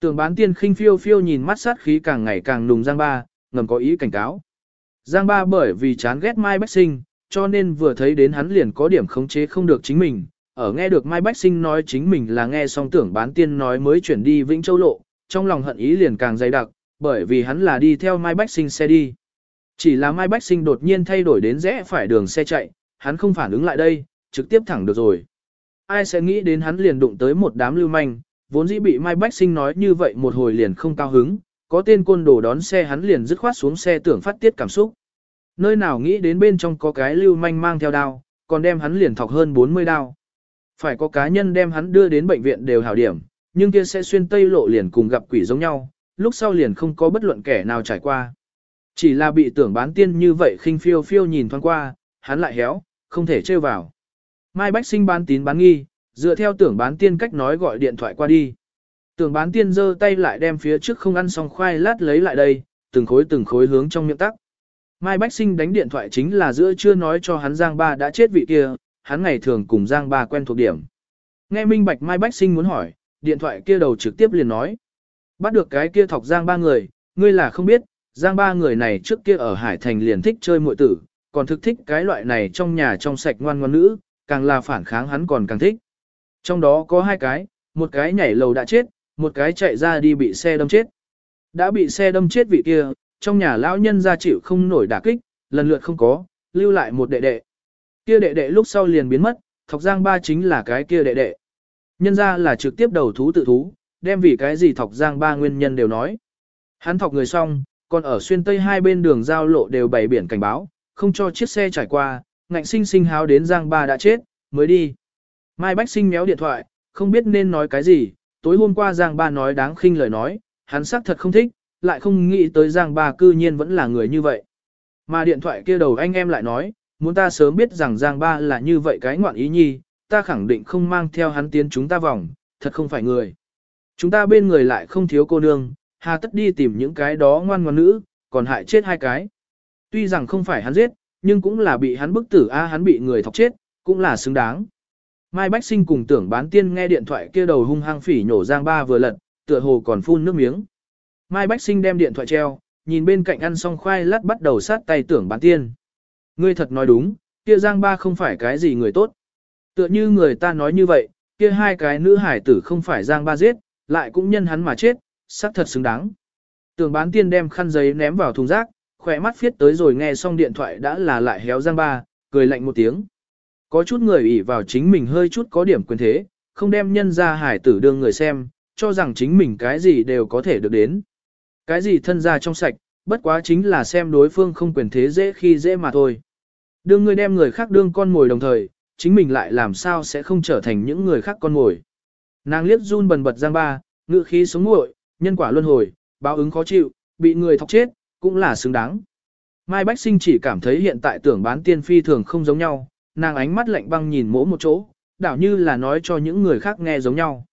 Tường bán tiên khinh phiêu phiêu nhìn mắt sát khí càng ngày càng nùng Giang Ba, ngầm có ý cảnh cáo. Giang Ba bởi vì chán ghét Mai Bách Sinh, cho nên vừa thấy đến hắn liền có điểm khống chế không được chính mình. Ở nghe được Mai Bách Sinh nói chính mình là nghe xong tưởng bán tiên nói mới chuyển đi Vĩnh Châu Lộ, trong lòng hận ý liền càng dày đặc, bởi vì hắn là đi theo Mai Bách Sinh xe đi. Chỉ là Mai Bách Sinh đột nhiên thay đổi đến rẽ phải đường xe chạy, hắn không phản ứng lại đây, trực tiếp thẳng được rồi. Ai sẽ nghĩ đến hắn liền đụng tới một đám lưu manh, vốn dĩ bị Mai Bách Sinh nói như vậy một hồi liền không cao hứng, có tên côn đồ đón xe hắn liền dứt khoát xuống xe tưởng phát tiết cảm xúc. Nơi nào nghĩ đến bên trong có cái lưu manh mang theo đao, còn đem hắn liền thọc hơn 40 đao. Phải có cá nhân đem hắn đưa đến bệnh viện đều hảo điểm, nhưng kia sẽ xuyên tây lộ liền cùng gặp quỷ giống nhau, lúc sau liền không có bất luận kẻ nào trải qua. Chỉ là bị tưởng bán tiên như vậy khinh phiêu phiêu nhìn thoáng qua, hắn lại héo, không thể trêu vào. Mai Bách Sinh bán tín bán nghi, dựa theo tưởng bán tiên cách nói gọi điện thoại qua đi. Tưởng bán tiên giơ tay lại đem phía trước không ăn xong khoai lát lấy lại đây, từng khối từng khối hướng trong miệng tắc. Mai Bách Sinh đánh điện thoại chính là giữa chưa nói cho hắn Giang Ba đã chết vị kia, hắn ngày thường cùng Giang Ba quen thuộc điểm. Nghe minh bạch Mai Bách Sinh muốn hỏi, điện thoại kia đầu trực tiếp liền nói. Bắt được cái kia thọc Giang Ba người, ngươi là không biết, Giang Ba người này trước kia ở Hải Thành liền thích chơi muội tử, còn thực thích cái loại này trong nhà trong sạch ngoan ngoan nữ, càng là phản kháng hắn còn càng thích. Trong đó có hai cái, một cái nhảy lầu đã chết, một cái chạy ra đi bị xe đâm chết. Đã bị xe đâm chết vị kia, trong nhà lão nhân ra chịu không nổi đả kích, lần lượt không có, lưu lại một đệ đệ. Kia đệ đệ lúc sau liền biến mất, thọc giang ba chính là cái kia đệ đệ. Nhân ra là trực tiếp đầu thú tự thú, đem vì cái gì thọc giang ba nguyên nhân đều nói. Hắn thọc người xong, còn ở xuyên tây hai bên đường giao lộ đều bày biển cảnh báo, không cho chiếc xe trải qua, ngạnh sinh sinh háo đến giang ba đã chết, mới đi. Mai Bách Sinh méo điện thoại, không biết nên nói cái gì, tối hôm qua Giang Ba nói đáng khinh lời nói, hắn xác thật không thích, lại không nghĩ tới Giang Ba cư nhiên vẫn là người như vậy. Mà điện thoại kia đầu anh em lại nói, muốn ta sớm biết rằng Giang Ba là như vậy cái ngoạn ý nhi, ta khẳng định không mang theo hắn tiến chúng ta vòng, thật không phải người. Chúng ta bên người lại không thiếu cô nương, hà tất đi tìm những cái đó ngoan ngoan nữ, còn hại chết hai cái. Tuy rằng không phải hắn giết, nhưng cũng là bị hắn bức tử a hắn bị người thọc chết, cũng là xứng đáng. Mai Bách Sinh cùng tưởng bán tiên nghe điện thoại kia đầu hung hăng phỉ nhổ Giang Ba vừa lật, tựa hồ còn phun nước miếng. Mai Bách Sinh đem điện thoại treo, nhìn bên cạnh ăn xong khoai lát bắt đầu sát tay tưởng bán tiên. Ngươi thật nói đúng, kia Giang Ba không phải cái gì người tốt. Tựa như người ta nói như vậy, kia hai cái nữ hải tử không phải Giang Ba giết, lại cũng nhân hắn mà chết, xác thật xứng đáng. Tưởng bán tiên đem khăn giấy ném vào thùng rác, khỏe mắt viết tới rồi nghe xong điện thoại đã là lại héo Giang Ba, cười lạnh một tiếng. Có chút người ủy vào chính mình hơi chút có điểm quyền thế, không đem nhân ra hải tử đương người xem, cho rằng chính mình cái gì đều có thể được đến. Cái gì thân ra trong sạch, bất quá chính là xem đối phương không quyền thế dễ khi dễ mà thôi. Đương người đem người khác đương con mồi đồng thời, chính mình lại làm sao sẽ không trở thành những người khác con mồi. Nàng liếc run bần bật giang ba, ngự khí sống nguội, nhân quả luân hồi, báo ứng khó chịu, bị người thọc chết, cũng là xứng đáng. Mai Bách Sinh chỉ cảm thấy hiện tại tưởng bán tiên phi thường không giống nhau, nàng ánh mắt lạnh băng nhìn mỗi một chỗ, đảo như là nói cho những người khác nghe giống nhau.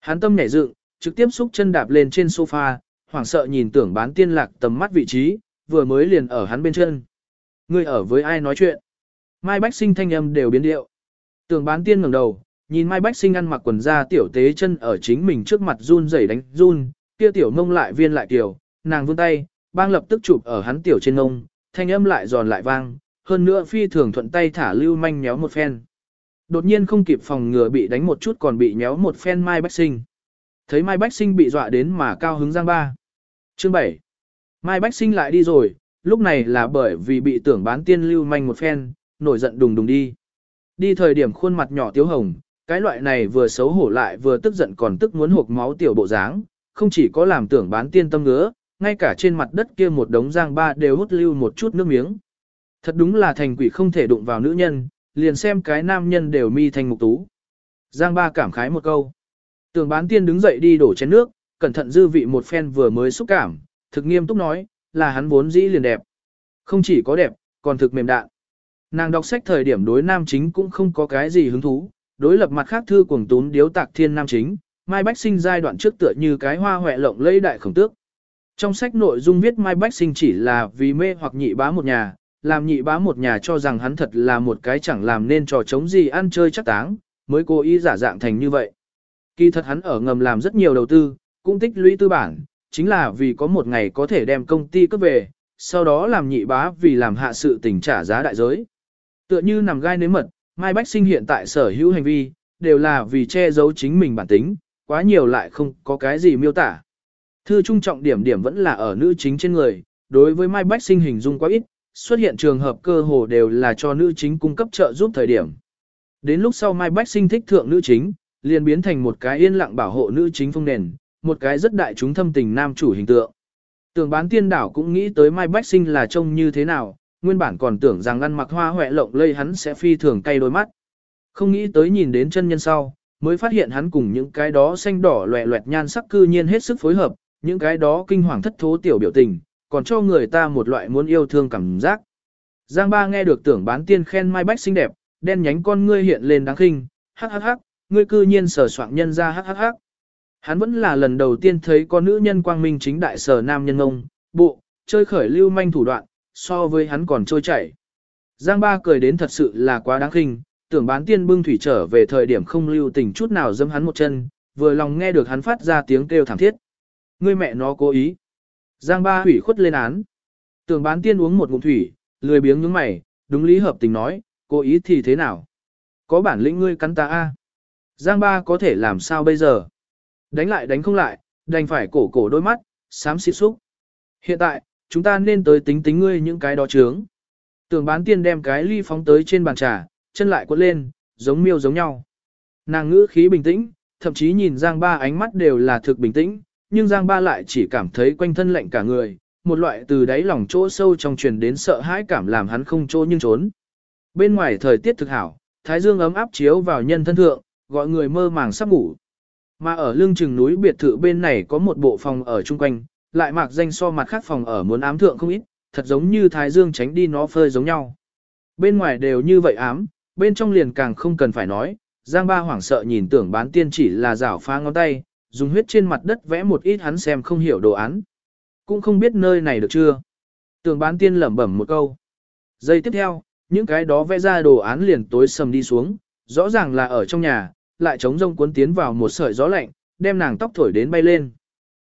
Hắn tâm nhảy dựng, trực tiếp xúc chân đạp lên trên sofa, hoảng sợ nhìn tưởng bán tiên lạc tầm mắt vị trí, vừa mới liền ở hắn bên chân. Ngươi ở với ai nói chuyện? Mai Bách Sinh thanh âm đều biến điệu. Tưởng bán tiên ngẩng đầu, nhìn Mai Bách Sinh ăn mặc quần da tiểu tế chân ở chính mình trước mặt run rẩy đánh run, kia tiểu mông lại viên lại tiểu, nàng vươn tay, bang lập tức chụp ở hắn tiểu trên ngông, thanh âm lại giòn lại vang, hơn nữa phi thường thuận tay thả lưu manh nhéo một phen. Đột nhiên không kịp phòng ngừa bị đánh một chút còn bị nhéo một phen Mai Bách Sinh. Thấy Mai Bách Sinh bị dọa đến mà cao hứng giang ba. Chương 7. Mai Bách Sinh lại đi rồi, lúc này là bởi vì bị tưởng bán tiên lưu manh một phen, nổi giận đùng đùng đi. Đi thời điểm khuôn mặt nhỏ tiếu hồng, cái loại này vừa xấu hổ lại vừa tức giận còn tức muốn hộp máu tiểu bộ dáng, không chỉ có làm tưởng bán tiên tâm ngứa, ngay cả trên mặt đất kia một đống giang ba đều hút lưu một chút nước miếng. Thật đúng là thành quỷ không thể đụng vào nữ nhân, liền xem cái nam nhân đều mi thành mục tú. Giang ba cảm khái một câu. Tưởng bán tiên đứng dậy đi đổ chén nước, cẩn thận dư vị một phen vừa mới xúc cảm, thực nghiêm túc nói, là hắn vốn dĩ liền đẹp. Không chỉ có đẹp, còn thực mềm đạn. Nàng đọc sách thời điểm đối nam chính cũng không có cái gì hứng thú, đối lập mặt khác thư cuồng tún điếu tạc thiên nam chính, Mai Bách Sinh giai đoạn trước tựa như cái hoa hoẹ lộng lây đại khổng tước. Trong sách nội dung viết Mai Bách Sinh chỉ là vì mê hoặc nhị bá một nhà, làm nhị bá một nhà cho rằng hắn thật là một cái chẳng làm nên trò chống gì ăn chơi chắc táng, mới cố ý giả dạng thành như vậy. Kỳ thật hắn ở ngầm làm rất nhiều đầu tư, cũng tích lũy tư bản, chính là vì có một ngày có thể đem công ty cấp về, sau đó làm nhị bá vì làm hạ sự tình trả giá đại giới. Tựa như nằm gai nếm mật, Mai Bách Sinh hiện tại sở hữu hành vi, đều là vì che giấu chính mình bản tính, quá nhiều lại không có cái gì miêu tả. Thư trung trọng điểm điểm vẫn là ở nữ chính trên người, đối với Mai Bách Sinh hình dung quá ít, xuất hiện trường hợp cơ hồ đều là cho nữ chính cung cấp trợ giúp thời điểm. Đến lúc sau Mai Bách Sinh thích thượng nữ chính, liền biến thành một cái yên lặng bảo hộ nữ chính phong nền, một cái rất đại chúng thâm tình nam chủ hình tượng. Tưởng bán tiên đảo cũng nghĩ tới Mai Bách Sinh là trông như thế nào, nguyên bản còn tưởng rằng ăn mặc hoa hoẹ lộng lây hắn sẽ phi thường cay đôi mắt. Không nghĩ tới nhìn đến chân nhân sau, mới phát hiện hắn cùng những cái đó xanh đỏ loẹ loẹt nhan sắc cư nhiên hết sức phối hợp, những cái đó kinh hoàng thất thố tiểu biểu tình, còn cho người ta một loại muốn yêu thương cảm giác. Giang ba nghe được tưởng bán tiên khen Mai Bách xinh đẹp, đen nhánh con ngươi hiện lên đáng khinh, hắc hắc hắc, ngươi cư nhiên sở soạn nhân ra hắc hắc hắc. Hắn vẫn là lần đầu tiên thấy con nữ nhân quang minh chính đại sở nam nhân ông bộ, chơi khởi lưu manh thủ đoạn, so với hắn còn trôi chảy. Giang ba cười đến thật sự là quá đáng khinh, tưởng bán tiên bưng thủy trở về thời điểm không lưu tình chút nào dâm hắn một chân, vừa lòng nghe được hắn phát ra tiếng kêu thảm thiết. Ngươi mẹ nó cố ý. Giang ba hủy khuất lên án. Tưởng bán tiên uống một ngụm thủy, lười biếng nhướng mày, đúng lý hợp tình nói, cố ý thì thế nào? Có bản lĩnh ngươi cắn ta a. Giang ba có thể làm sao bây giờ? Đánh lại đánh không lại, đành phải cổ cổ đôi mắt, xám xịt xúc. Hiện tại, chúng ta nên tới tính tính ngươi những cái đó trướng. Tưởng bán tiên đem cái ly phóng tới trên bàn trà, chân lại quất lên, giống miêu giống nhau. Nàng ngữ khí bình tĩnh, thậm chí nhìn Giang Ba ánh mắt đều là thực bình tĩnh, nhưng Giang Ba lại chỉ cảm thấy quanh thân lạnh cả người, một loại từ đáy lòng chỗ sâu trong truyền đến sợ hãi cảm làm hắn không chỗ nhưng trốn. Bên ngoài thời tiết thực hảo, thái dương ấm áp chiếu vào nhân thân thượng, gọi người mơ màng sắp ngủ. Mà ở lưng chừng núi biệt thự bên này có một bộ phòng ở chung quanh, lại mặc danh so mặt khác phòng ở muốn ám thượng không ít, thật giống như thái dương tránh đi nó phơi giống nhau. Bên ngoài đều như vậy ám, bên trong liền càng không cần phải nói, Giang Ba hoảng sợ nhìn tưởng bán tiên chỉ là rảo phá ngón tay, dùng huyết trên mặt đất vẽ một ít hắn xem không hiểu đồ án. Cũng không biết nơi này được chưa. Tưởng bán tiên lẩm bẩm một câu. Giây tiếp theo, những cái đó vẽ ra đồ án liền tối sầm đi xuống, rõ ràng là ở trong nhà, lại chống rông cuốn tiến vào một sợi gió lạnh, đem nàng tóc thổi đến bay lên.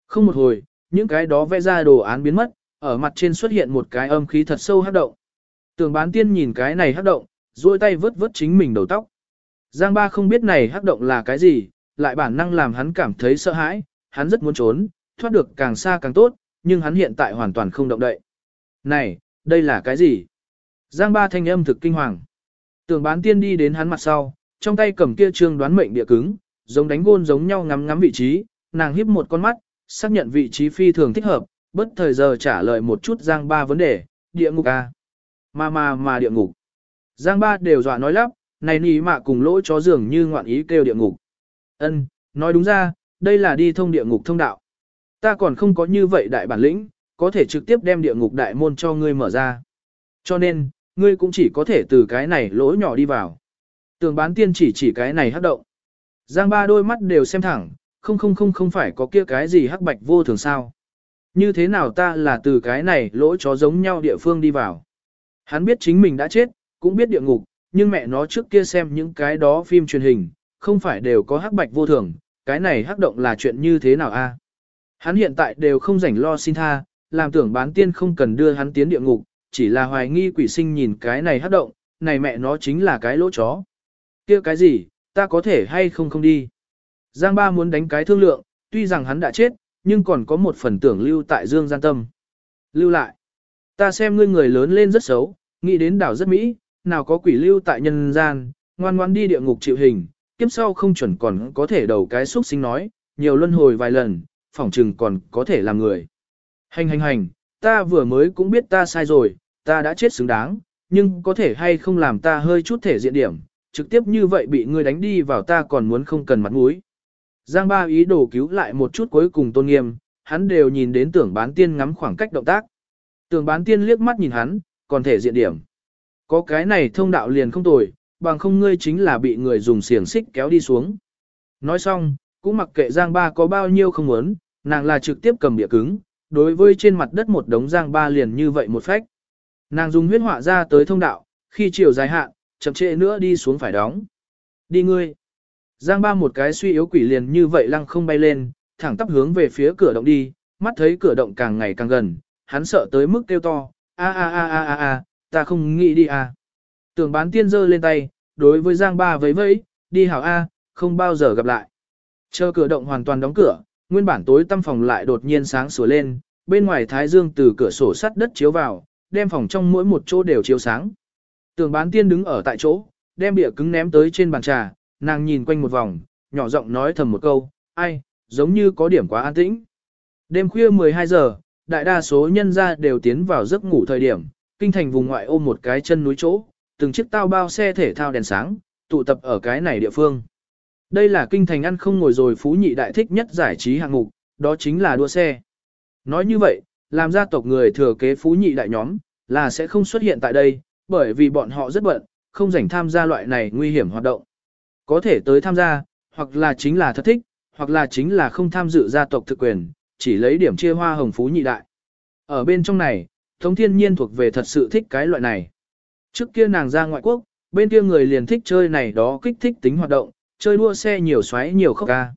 Không một hồi, những cái đó vẽ ra đồ án biến mất, ở mặt trên xuất hiện một cái âm khí thật sâu hấp động. Tưởng bán tiên nhìn cái này hấp động, duỗi tay vớt vớt chính mình đầu tóc. Giang ba không biết này hấp động là cái gì, lại bản năng làm hắn cảm thấy sợ hãi, hắn rất muốn trốn, thoát được càng xa càng tốt, nhưng hắn hiện tại hoàn toàn không động đậy. Này, đây là cái gì? Giang ba thanh âm thực kinh hoàng. Tưởng bán tiên đi đến hắn mặt sau, trong tay cầm kia trương đoán mệnh địa cứng, giống đánh gôn giống nhau ngắm ngắm vị trí, nàng híp một con mắt, xác nhận vị trí phi thường thích hợp, bất thời giờ trả lời một chút Giang ba vấn đề, địa ngục à? Mà mà mà địa ngục. Giang ba đều dọa nói lắp, này ní mạ cùng lỗ chó dường như ngoạn ý kêu địa ngục. Ân, nói đúng ra, đây là đi thông địa ngục thông đạo. Ta còn không có như vậy đại bản lĩnh, có thể trực tiếp đem địa ngục đại môn cho ngươi mở ra. Cho nên, ngươi cũng chỉ có thể từ cái này lỗ nhỏ đi vào. Tường bán tiên chỉ chỉ cái này hấp động. Giang ba đôi mắt đều xem thẳng, không không không không phải có kia cái gì hắc bạch vô thường sao. Như thế nào ta là từ cái này lỗ chó giống nhau địa phương đi vào. Hắn biết chính mình đã chết, cũng biết địa ngục, nhưng mẹ nó trước kia xem những cái đó phim truyền hình, không phải đều có hắc bạch vô thường, cái này hắc động là chuyện như thế nào a? Hắn hiện tại đều không rảnh lo xin tha, làm tưởng bán tiên không cần đưa hắn tiến địa ngục, chỉ là hoài nghi quỷ sinh nhìn cái này hắc động, này mẹ nó chính là cái lỗ chó. kia cái gì, ta có thể hay không không đi. Giang ba muốn đánh cái thương lượng, tuy rằng hắn đã chết, nhưng còn có một phần tưởng lưu tại dương gian tâm. Lưu lại. Ta xem ngươi người lớn lên rất xấu, nghĩ đến đảo rất mỹ, nào có quỷ lưu tại nhân gian, ngoan ngoan đi địa ngục chịu hình, kiếp sau không chuẩn còn có thể đầu cái xúc sinh nói, nhiều luân hồi vài lần, phỏng chừng còn có thể làm người. Hành hành hành, ta vừa mới cũng biết ta sai rồi, ta đã chết xứng đáng, nhưng có thể hay không làm ta hơi chút thể diện điểm, trực tiếp như vậy bị ngươi đánh đi vào ta còn muốn không cần mặt mũi. Giang ba ý đồ cứu lại một chút cuối cùng tôn nghiêm, hắn đều nhìn đến tưởng bán tiên ngắm khoảng cách động tác. Tưởng bán tiên liếc mắt nhìn hắn, còn thể diện điểm. Có cái này thông đạo liền không tồi, bằng không ngươi chính là bị người dùng xiềng xích kéo đi xuống. Nói xong, cũng mặc kệ Giang ba có bao nhiêu không muốn, nàng là trực tiếp cầm địa cứng, đối với trên mặt đất một đống Giang ba liền như vậy một phách. Nàng dùng huyết họa ra tới thông đạo, khi chiều dài hạn, chậm trễ nữa đi xuống phải đóng. Đi ngươi. Giang ba một cái suy yếu quỷ liền như vậy lăng không bay lên, thẳng tắp hướng về phía cửa động đi, mắt thấy cửa động càng ngày càng gần, hắn sợ tới mức kêu to, a a a a a a, ta không nghĩ đi a. Tưởng bán tiên giơ lên tay, đối với Giang ba vẫy vẫy, đi hảo a, không bao giờ gặp lại. Chờ cửa động hoàn toàn đóng cửa, nguyên bản tối tăm phòng lại đột nhiên sáng sủa lên, bên ngoài thái dương từ cửa sổ sắt đất chiếu vào, đem phòng trong mỗi một chỗ đều chiếu sáng. Tưởng bán tiên đứng ở tại chỗ, đem bịa cứng ném tới trên bàn trà, nàng nhìn quanh một vòng, nhỏ giọng nói thầm một câu, ai, giống như có điểm quá an tĩnh. Đêm khuya 12 giờ, đại đa số nhân gia đều tiến vào giấc ngủ thời điểm, kinh thành vùng ngoại ôm một cái chân núi chỗ, từng chiếc tao bao xe thể thao đèn sáng, tụ tập ở cái này địa phương. Đây là kinh thành ăn không ngồi rồi phú nhị đại thích nhất giải trí hạng mục, đó chính là đua xe. Nói như vậy, làm gia tộc người thừa kế phú nhị đại nhóm, là sẽ không xuất hiện tại đây, bởi vì bọn họ rất bận, không rảnh tham gia loại này nguy hiểm hoạt động. Có thể tới tham gia, hoặc là chính là thật thích, hoặc là chính là không tham dự gia tộc thực quyền, chỉ lấy điểm chia hoa hồng phú nhị đại. Ở bên trong này, Tống Thiên Nhiên thuộc về thật sự thích cái loại này. Trước kia nàng ra ngoại quốc, bên kia người liền thích chơi này đó kích thích tính hoạt động, chơi đua xe nhiều xoáy nhiều khóc ca.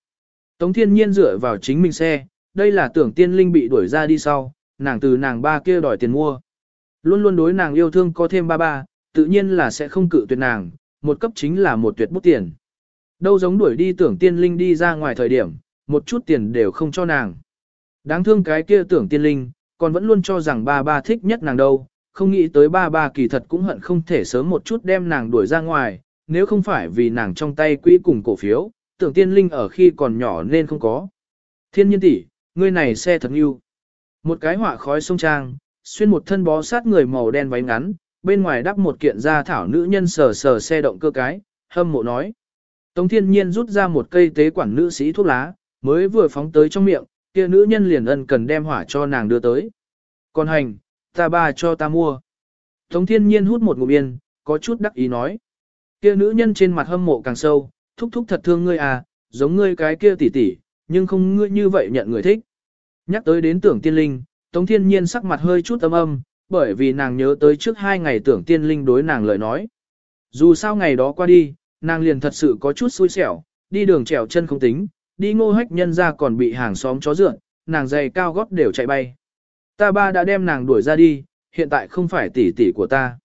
Tống Thiên Nhiên dựa vào chính mình xe, đây là tưởng tiên linh bị đuổi ra đi sau, nàng từ nàng ba kia đòi tiền mua. Luôn luôn đối nàng yêu thương có thêm ba ba, tự nhiên là sẽ không cự tuyệt nàng, một cấp chính là một tuyệt bút tiền. Đâu giống đuổi đi tưởng tiên linh đi ra ngoài thời điểm, một chút tiền đều không cho nàng. Đáng thương cái kia tưởng tiên linh, còn vẫn luôn cho rằng ba ba thích nhất nàng đâu, không nghĩ tới ba ba kỳ thật cũng hận không thể sớm một chút đem nàng đuổi ra ngoài, nếu không phải vì nàng trong tay quỹ cùng cổ phiếu, tưởng tiên linh ở khi còn nhỏ nên không có. Thiên nhiên tỷ, ngươi này xe thật yêu. Một cái họa khói sông trang, xuyên một thân bó sát người màu đen váy ngắn, bên ngoài đắp một kiện da thảo nữ nhân sờ sờ xe động cơ cái, hâm mộ nói. Tống thiên nhiên rút ra một cây tế quản nữ sĩ thuốc lá, mới vừa phóng tới trong miệng, kia nữ nhân liền ân cần đem hỏa cho nàng đưa tới. Còn hành, ta ba cho ta mua. Tống thiên nhiên hút một ngụm yên, có chút đắc ý nói. Kia nữ nhân trên mặt hâm mộ càng sâu, thúc thúc thật thương ngươi à, giống ngươi cái kia tỉ tỉ, nhưng không ngươi như vậy nhận người thích. Nhắc tới đến tưởng tiên linh, Tống thiên nhiên sắc mặt hơi chút âm âm, bởi vì nàng nhớ tới trước hai ngày tưởng tiên linh đối nàng lời nói. Dù sao ngày đó qua đi, nàng liền thật sự có chút xui xẻo, đi đường trèo chân không tính, đi ngô hách nhân ra còn bị hàng xóm chó dượn, nàng giày cao gót đều chạy bay. Ta ba đã đem nàng đuổi ra đi, hiện tại không phải tỷ tỷ của ta.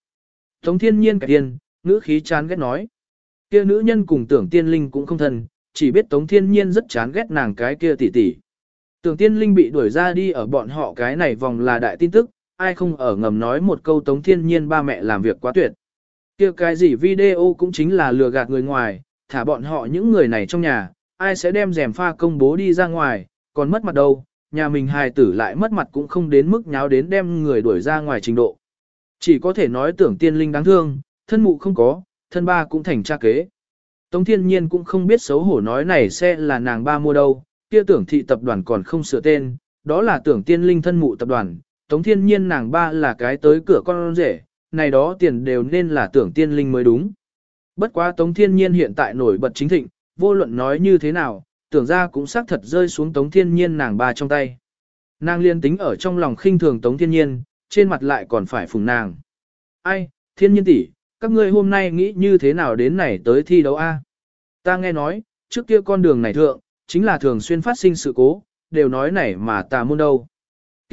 Tống thiên nhiên cải tiên, ngữ khí chán ghét nói. Kia nữ nhân cùng tưởng tiên linh cũng không thân, chỉ biết tống thiên nhiên rất chán ghét nàng cái kia tỷ tỷ. Tưởng tiên linh bị đuổi ra đi ở bọn họ cái này vòng là đại tin tức, ai không ở ngầm nói một câu tống thiên nhiên ba mẹ làm việc quá tuyệt. kia cái gì video cũng chính là lừa gạt người ngoài, thả bọn họ những người này trong nhà, ai sẽ đem rèm pha công bố đi ra ngoài, còn mất mặt đâu, nhà mình hài tử lại mất mặt cũng không đến mức nháo đến đem người đuổi ra ngoài trình độ. Chỉ có thể nói tưởng tiên linh đáng thương, thân mụ không có, thân ba cũng thành cha kế. Tống thiên nhiên cũng không biết xấu hổ nói này sẽ là nàng ba mua đâu, kia tưởng thị tập đoàn còn không sửa tên, đó là tưởng tiên linh thân mụ tập đoàn, tống thiên nhiên nàng ba là cái tới cửa con rể, này đó tiền đều nên là tưởng tiên linh mới đúng. Bất quá tống thiên nhiên hiện tại nổi bật chính thịnh, vô luận nói như thế nào, tưởng ra cũng xác thật rơi xuống tống thiên nhiên nàng ba trong tay. Nàng liên tính ở trong lòng khinh thường Tống Thiên Nhiên, trên mặt lại còn phải phùng nàng. Ai, Thiên Nhiên tỷ, các ngươi hôm nay nghĩ như thế nào đến này tới thi đấu A? Ta nghe nói, trước kia con đường này thượng, chính là thường xuyên phát sinh sự cố, đều nói này mà tà môn đâu.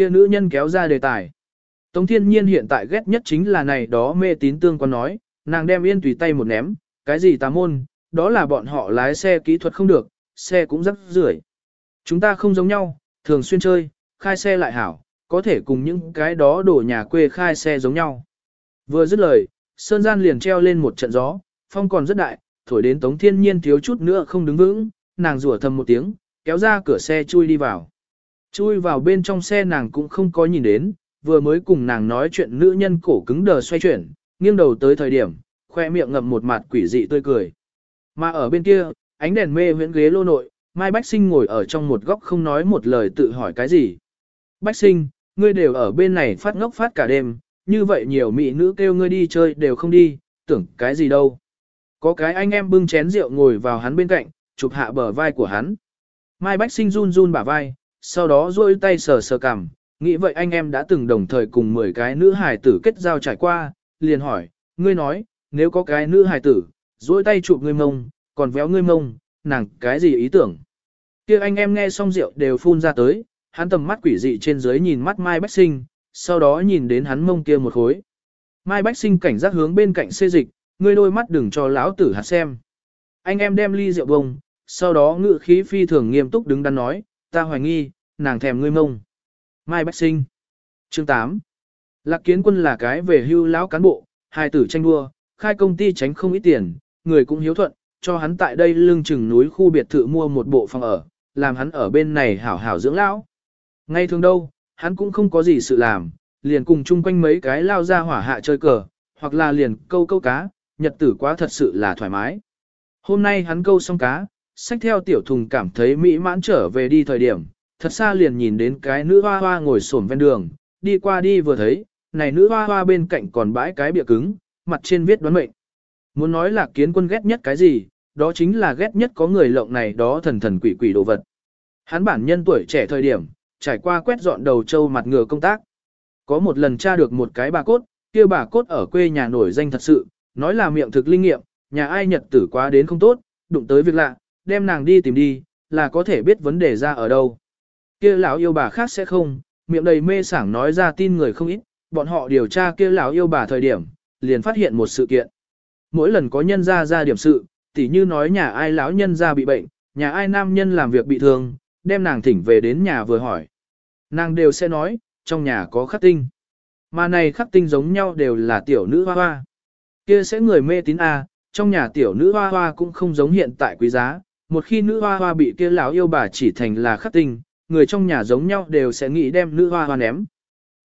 Kia nữ nhân kéo ra đề tài. Tống Thiên Nhiên hiện tại ghét nhất chính là này đó mê tín tương quan nói, nàng đem yên tùy tay một ném, cái gì tà môn, đó là bọn họ lái xe kỹ thuật không được, xe cũng rất rưởi. Chúng ta không giống nhau, thường xuyên chơi, khai xe lại hảo, có thể cùng những cái đó đổ nhà quê khai xe giống nhau. Vừa dứt lời, Sơn Gian liền treo lên một trận gió, phong còn rất đại, thổi đến Tống Thiên Nhiên thiếu chút nữa không đứng vững, nàng rủa thầm một tiếng, kéo ra cửa xe chui đi vào. Chui vào bên trong xe nàng cũng không có nhìn đến, vừa mới cùng nàng nói chuyện nữ nhân cổ cứng đờ xoay chuyển, nghiêng đầu tới thời điểm, khoe miệng ngậm một mặt quỷ dị tươi cười. Mà ở bên kia, ánh đèn mê huyễn ghế lô nội, Mai Bách Sinh ngồi ở trong một góc không nói một lời tự hỏi cái gì. Bách Sinh, ngươi đều ở bên này phát ngốc phát cả đêm, như vậy nhiều mỹ nữ kêu ngươi đi chơi đều không đi, tưởng cái gì đâu. Có cái anh em bưng chén rượu ngồi vào hắn bên cạnh, chụp hạ bờ vai của hắn. Mai Bách Sinh run run bả vai, sau đó duỗi tay sờ sờ cằm, nghĩ vậy anh em đã từng đồng thời cùng 10 cái nữ hài tử kết giao trải qua, liền hỏi, ngươi nói, nếu có cái nữ hài tử, duỗi tay chụp ngươi mông, còn véo ngươi mông, nàng cái gì ý tưởng. kia anh em nghe xong rượu đều phun ra tới, hắn tầm mắt quỷ dị trên dưới nhìn mắt Mai Bách Sinh, sau đó nhìn đến hắn mông kia một khối. Mai Bách Sinh cảnh giác hướng bên cạnh xê dịch, ngươi đôi mắt đừng cho lão tử hạt xem. Anh em đem ly rượu bông, sau đó ngự khí phi thường nghiêm túc đứng đắn nói, ta hoài nghi, nàng thèm ngươi mông. Mai Bách Sinh Chương 8 Lạc Kiến Quân là cái về hưu lão cán bộ, hai tử tranh đua, khai công ty tránh không ít tiền, người cũng hiếu thuận, cho hắn tại đây lưng chừng núi khu biệt thự mua một bộ phòng ở, làm hắn ở bên này hảo hảo dưỡng lão. Ngay thường đâu, hắn cũng không có gì sự làm, liền cùng chung quanh mấy cái lao ra hỏa hạ chơi cờ, hoặc là liền câu câu cá, nhật tử quá thật sự là thoải mái. Hôm nay hắn câu xong cá, sách theo tiểu thùng cảm thấy mỹ mãn trở về đi thời điểm, thật xa liền nhìn đến cái nữ hoa hoa ngồi xổm ven đường, đi qua đi vừa thấy, này nữ hoa hoa bên cạnh còn bãi cái bịa cứng, mặt trên viết đoán mệnh. Muốn nói là kiến quân ghét nhất cái gì, đó chính là ghét nhất có người lộng này đó thần thần quỷ quỷ đồ vật. Hắn bản nhân tuổi trẻ thời điểm, trải qua quét dọn đầu châu mặt ngựa công tác. Có một lần tra được một cái bà cốt, kia bà cốt ở quê nhà nổi danh thật sự, nói là miệng thực linh nghiệm, nhà ai nhật tử quá đến không tốt, đụng tới việc lạ, đem nàng đi tìm đi, là có thể biết vấn đề ra ở đâu. Kia lão yêu bà khác sẽ không, miệng đầy mê sảng nói ra tin người không ít, bọn họ điều tra kia lão yêu bà thời điểm, liền phát hiện một sự kiện. Mỗi lần có nhân ra ra điểm sự, tỉ như nói nhà ai lão nhân ra bị bệnh, nhà ai nam nhân làm việc bị thương, đem nàng thỉnh về đến nhà vừa hỏi. Nàng đều sẽ nói, trong nhà có khắc tinh. Mà này khắc tinh giống nhau đều là tiểu nữ hoa hoa. Kia sẽ người mê tín A, trong nhà tiểu nữ hoa hoa cũng không giống hiện tại quý giá. Một khi nữ hoa hoa bị kia lão yêu bà chỉ thành là khắc tinh, người trong nhà giống nhau đều sẽ nghĩ đem nữ hoa hoa ném.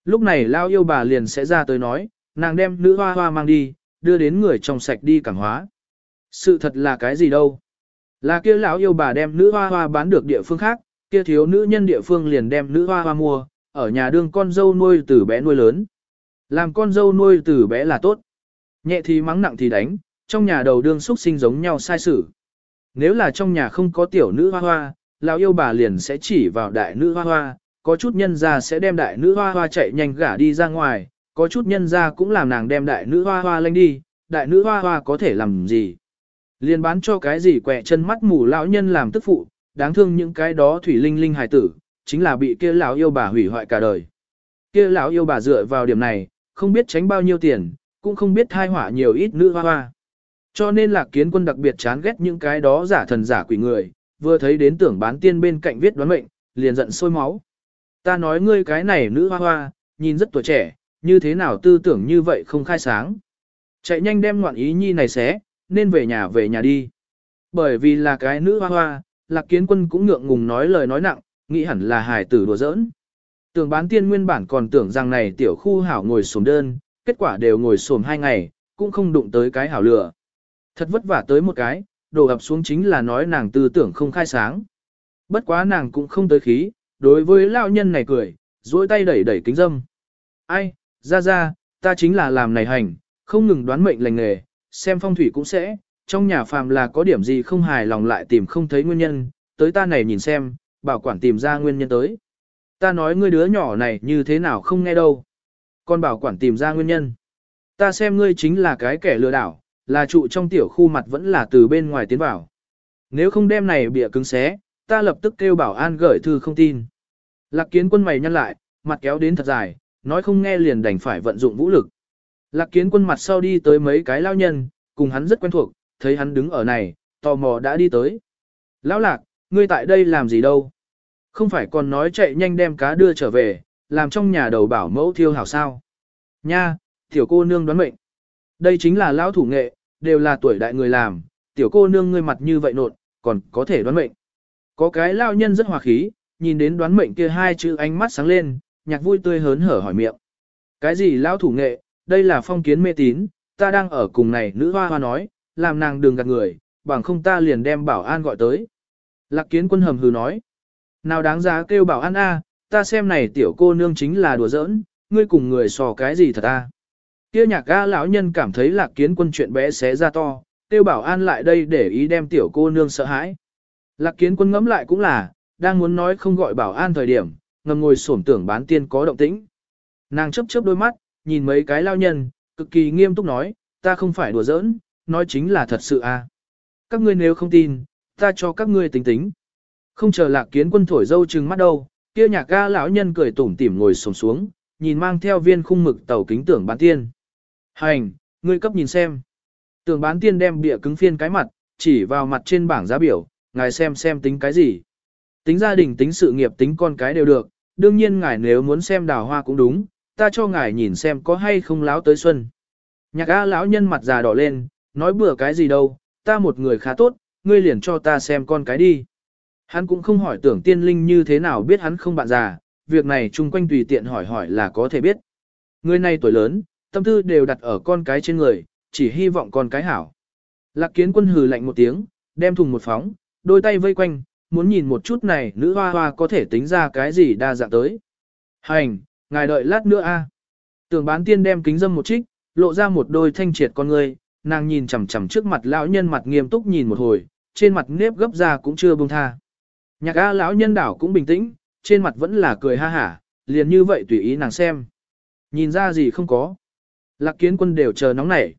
Lúc này lão yêu bà liền sẽ ra tới nói, nàng đem nữ hoa hoa mang đi, đưa đến người trong sạch đi cảng hóa. Sự thật là cái gì đâu? Là kia lão yêu bà đem nữ hoa hoa bán được địa phương khác, kia thiếu nữ nhân địa phương liền đem nữ hoa hoa mua, ở nhà đương con dâu nuôi từ bé nuôi lớn. Làm con dâu nuôi từ bé là tốt. Nhẹ thì mắng nặng thì đánh, trong nhà đầu đương xuất sinh giống nhau sai sự. Nếu là trong nhà không có tiểu nữ hoa hoa, lão yêu bà liền sẽ chỉ vào đại nữ hoa hoa, có chút nhân gia sẽ đem đại nữ hoa hoa chạy nhanh gả đi ra ngoài, có chút nhân gia cũng làm nàng đem đại nữ hoa hoa lênh đi, đại nữ hoa hoa có thể làm gì. Liền bán cho cái gì quẹ chân mắt mù lão nhân làm tức phụ, đáng thương những cái đó thủy linh linh hài tử, chính là bị kia lão yêu bà hủy hoại cả đời. Kia lão yêu bà dựa vào điểm này, không biết tránh bao nhiêu tiền, cũng không biết thai hỏa nhiều ít nữ hoa hoa. Cho nên lạc kiến quân đặc biệt chán ghét những cái đó giả thần giả quỷ người, vừa thấy đến tưởng bán tiên bên cạnh viết đoán mệnh, liền giận sôi máu. Ta nói ngươi cái này nữ hoa hoa, nhìn rất tuổi trẻ, như thế nào tư tưởng như vậy không khai sáng. Chạy nhanh đem ngoạn ý nhi này xé, nên về nhà về nhà đi. Bởi vì là cái nữ hoa hoa, lạc kiến quân cũng ngượng ngùng nói lời nói nặng, nghĩ hẳn là hài tử đùa giỡn. Tưởng bán tiên nguyên bản còn tưởng rằng này tiểu khu hảo ngồi sổm đơn, kết quả đều ngồi sổm hai ngày, cũng không đụng tới cái hảo lửa. Thật vất vả tới một cái, đổ ập xuống chính là nói nàng tư tưởng không khai sáng. Bất quá nàng cũng không tới khí, đối với lão nhân này cười, duỗi tay đẩy đẩy kính dâm. Ai, ra ra, ta chính là làm này hành, không ngừng đoán mệnh lành nghề, xem phong thủy cũng sẽ, trong nhà phàm là có điểm gì không hài lòng lại tìm không thấy nguyên nhân, tới ta này nhìn xem, bảo quản tìm ra nguyên nhân tới. Ta nói ngươi đứa nhỏ này như thế nào không nghe đâu. Con bảo quản tìm ra nguyên nhân. Ta xem ngươi chính là cái kẻ lừa đảo, là trụ trong tiểu khu mặt vẫn là từ bên ngoài tiến vào. Nếu không đem này bịa cứng xé, ta lập tức kêu bảo an gửi thư không tin. Lạc kiến quân mày nhăn lại, mặt kéo đến thật dài, nói không nghe liền đành phải vận dụng vũ lực. Lạc kiến quân mặt sau đi tới mấy cái lao nhân, cùng hắn rất quen thuộc, thấy hắn đứng ở này, tò mò đã đi tới. Lão lạc, ngươi tại đây làm gì đâu? Không phải còn nói chạy nhanh đem cá đưa trở về, làm trong nhà đầu bảo mẫu thiêu hảo sao? Nha, tiểu cô nương đoán mệnh. Đây chính là lão thủ nghệ, đều là tuổi đại người làm, tiểu cô nương ngươi mặt như vậy nột, còn có thể đoán mệnh. Có cái lao nhân rất hòa khí, nhìn đến đoán mệnh kia hai chữ ánh mắt sáng lên, nhạc vui tươi hớn hở hỏi miệng. Cái gì lão thủ nghệ, đây là phong kiến mê tín, ta đang ở cùng này nữ hoa hoa nói, làm nàng đừng gạt người, bằng không ta liền đem bảo an gọi tới. Lạc kiến quân hầm hừ nói, nào đáng giá kêu bảo an a, ta xem này tiểu cô nương chính là đùa giỡn, ngươi cùng người sò cái gì thật a. Kia nhạc ga lão nhân cảm thấy lạc kiến quân chuyện bé xé ra to, Tiêu bảo an lại đây để ý đem tiểu cô nương sợ hãi. Lạc kiến quân ngẫm lại cũng là, đang muốn nói không gọi bảo an thời điểm, ngầm ngồi sổm tưởng bán tiên có động tĩnh. Nàng chấp chớp đôi mắt, nhìn mấy cái lao nhân, cực kỳ nghiêm túc nói, ta không phải đùa giỡn, nói chính là thật sự à. Các ngươi nếu không tin, ta cho các ngươi tính tính. Không chờ lạc kiến quân thổi dâu trừng mắt đâu, kia nhạc ga lão nhân cười tủm tỉm ngồi sổm xuống, nhìn mang theo viên khung mực tàu kính tưởng bán tiên. Hành, ngươi cấp nhìn xem. Tưởng bán tiên đem bịa cứng phiên cái mặt, chỉ vào mặt trên bảng giá biểu, ngài xem xem tính cái gì. Tính gia đình tính sự nghiệp tính con cái đều được, đương nhiên ngài nếu muốn xem đào hoa cũng đúng, ta cho ngài nhìn xem có hay không láo tới xuân. Nhạc A lão nhân mặt già đỏ lên, nói bừa cái gì đâu, ta một người khá tốt, ngươi liền cho ta xem con cái đi. Hắn cũng không hỏi tưởng tiên linh như thế nào biết hắn không bạn già, việc này chung quanh tùy tiện hỏi hỏi là có thể biết. Người này tuổi lớn, tâm tư đều đặt ở con cái trên người, chỉ hy vọng con cái hảo. Lạc kiến quân hừ lạnh một tiếng, đem thùng một phóng, đôi tay vây quanh, muốn nhìn một chút này nữ hoa hoa có thể tính ra cái gì đa dạng tới. Hành, ngài đợi lát nữa a. Tưởng bán tiên đem kính dâm một trích, lộ ra một đôi thanh triệt con người, nàng nhìn chằm chằm trước mặt lão nhân mặt nghiêm túc nhìn một hồi, trên mặt nếp gấp ra cũng chưa buông tha. Nhạc A lão nhân đảo cũng bình tĩnh, trên mặt vẫn là cười ha hả, liền như vậy tùy ý nàng xem. Nhìn ra gì không có. Lạc kiến quân đều chờ nóng nảy.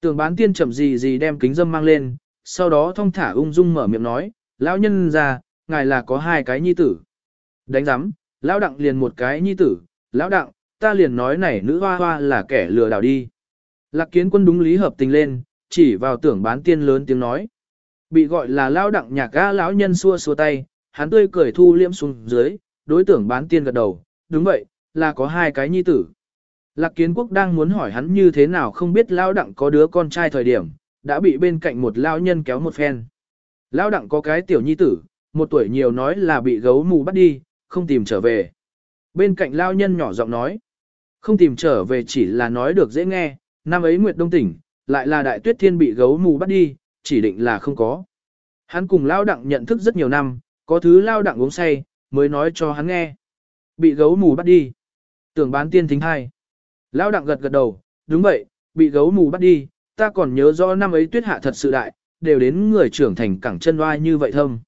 Tưởng bán tiên chậm gì gì đem kính dâm mang lên, sau đó thong thả ung dung mở miệng nói, lão nhân ra, ngài là có hai cái nhi tử. Đánh giám, lão đặng liền một cái nhi tử, lão đặng, ta liền nói này nữ hoa hoa là kẻ lừa đảo đi. Lạc kiến quân đúng lý hợp tình lên, chỉ vào tưởng bán tiên lớn tiếng nói. Bị gọi là lão đặng nhạc ga lão nhân xua xua tay, hắn tươi cười thu liễm xuống dưới, đối tưởng bán tiên gật đầu, đúng vậy, là có hai cái nhi tử. Lạc kiến quốc đang muốn hỏi hắn như thế nào không biết lão đặng có đứa con trai thời điểm, đã bị bên cạnh một lão nhân kéo một phen. Lão đặng có cái tiểu nhi tử, một tuổi nhiều nói là bị gấu mù bắt đi, không tìm trở về. Bên cạnh lão nhân nhỏ giọng nói, không tìm trở về chỉ là nói được dễ nghe, năm ấy Nguyệt Đông tỉnh, lại là đại tuyết thiên bị gấu mù bắt đi, chỉ định là không có. Hắn cùng lão đặng nhận thức rất nhiều năm, có thứ lão đặng uống say, mới nói cho hắn nghe. Bị gấu mù bắt đi. Tưởng bán tiên thính hai. Lão đặng gật gật đầu, đúng vậy, bị gấu mù bắt đi, ta còn nhớ rõ năm ấy tuyết hạ thật sự đại, đều đến người trưởng thành cẳng chân oai như vậy thâm.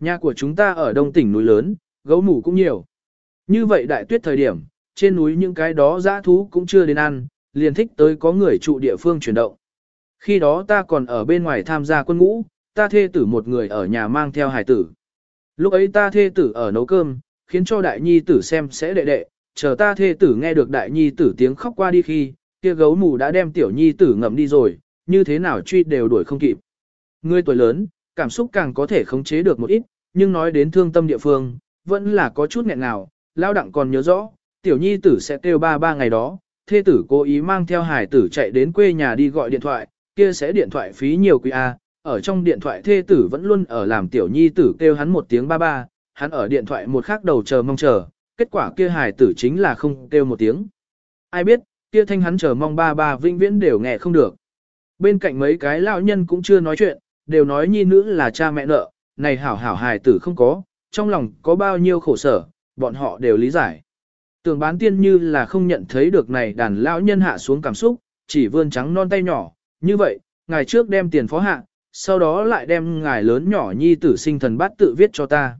Nhà của chúng ta ở đông tỉnh núi lớn, gấu mù cũng nhiều. Như vậy đại tuyết thời điểm, trên núi những cái đó dã thú cũng chưa đến ăn, liền thích tới có người trụ địa phương chuyển động. Khi đó ta còn ở bên ngoài tham gia quân ngũ, ta thê tử một người ở nhà mang theo hải tử. Lúc ấy ta thê tử ở nấu cơm, khiến cho đại nhi tử xem sẽ đệ đệ, chờ ta thê tử nghe được đại nhi tử tiếng khóc qua đi khi, kia gấu mù đã đem tiểu nhi tử ngậm đi rồi, như thế nào truy đều đuổi không kịp. Người tuổi lớn, cảm xúc càng có thể khống chế được một ít, nhưng nói đến thương tâm địa phương, vẫn là có chút nghẹn nào, lao đặng còn nhớ rõ, tiểu nhi tử sẽ kêu ba ba ngày đó, thê tử cố ý mang theo hải tử chạy đến quê nhà đi gọi điện thoại, kia sẽ điện thoại phí nhiều quý A, ở trong điện thoại thê tử vẫn luôn ở làm tiểu nhi tử kêu hắn một tiếng ba ba, hắn ở điện thoại một khắc đầu chờ mong chờ, kết quả kia hải tử chính là không kêu một tiếng. Ai biết, kia thanh hắn chờ mong ba ba vĩnh viễn đều nghe không được. Bên cạnh mấy cái lão nhân cũng chưa nói chuyện, đều nói nhi nữ là cha mẹ nợ, này hảo hảo hài tử không có, trong lòng có bao nhiêu khổ sở, bọn họ đều lý giải. Tưởng bán tiên như là không nhận thấy được này đàn lão nhân hạ xuống cảm xúc, chỉ vươn trắng non tay nhỏ, như vậy, ngài trước đem tiền phó hạ, sau đó lại đem ngài lớn nhỏ nhi tử sinh thần bát tự viết cho ta.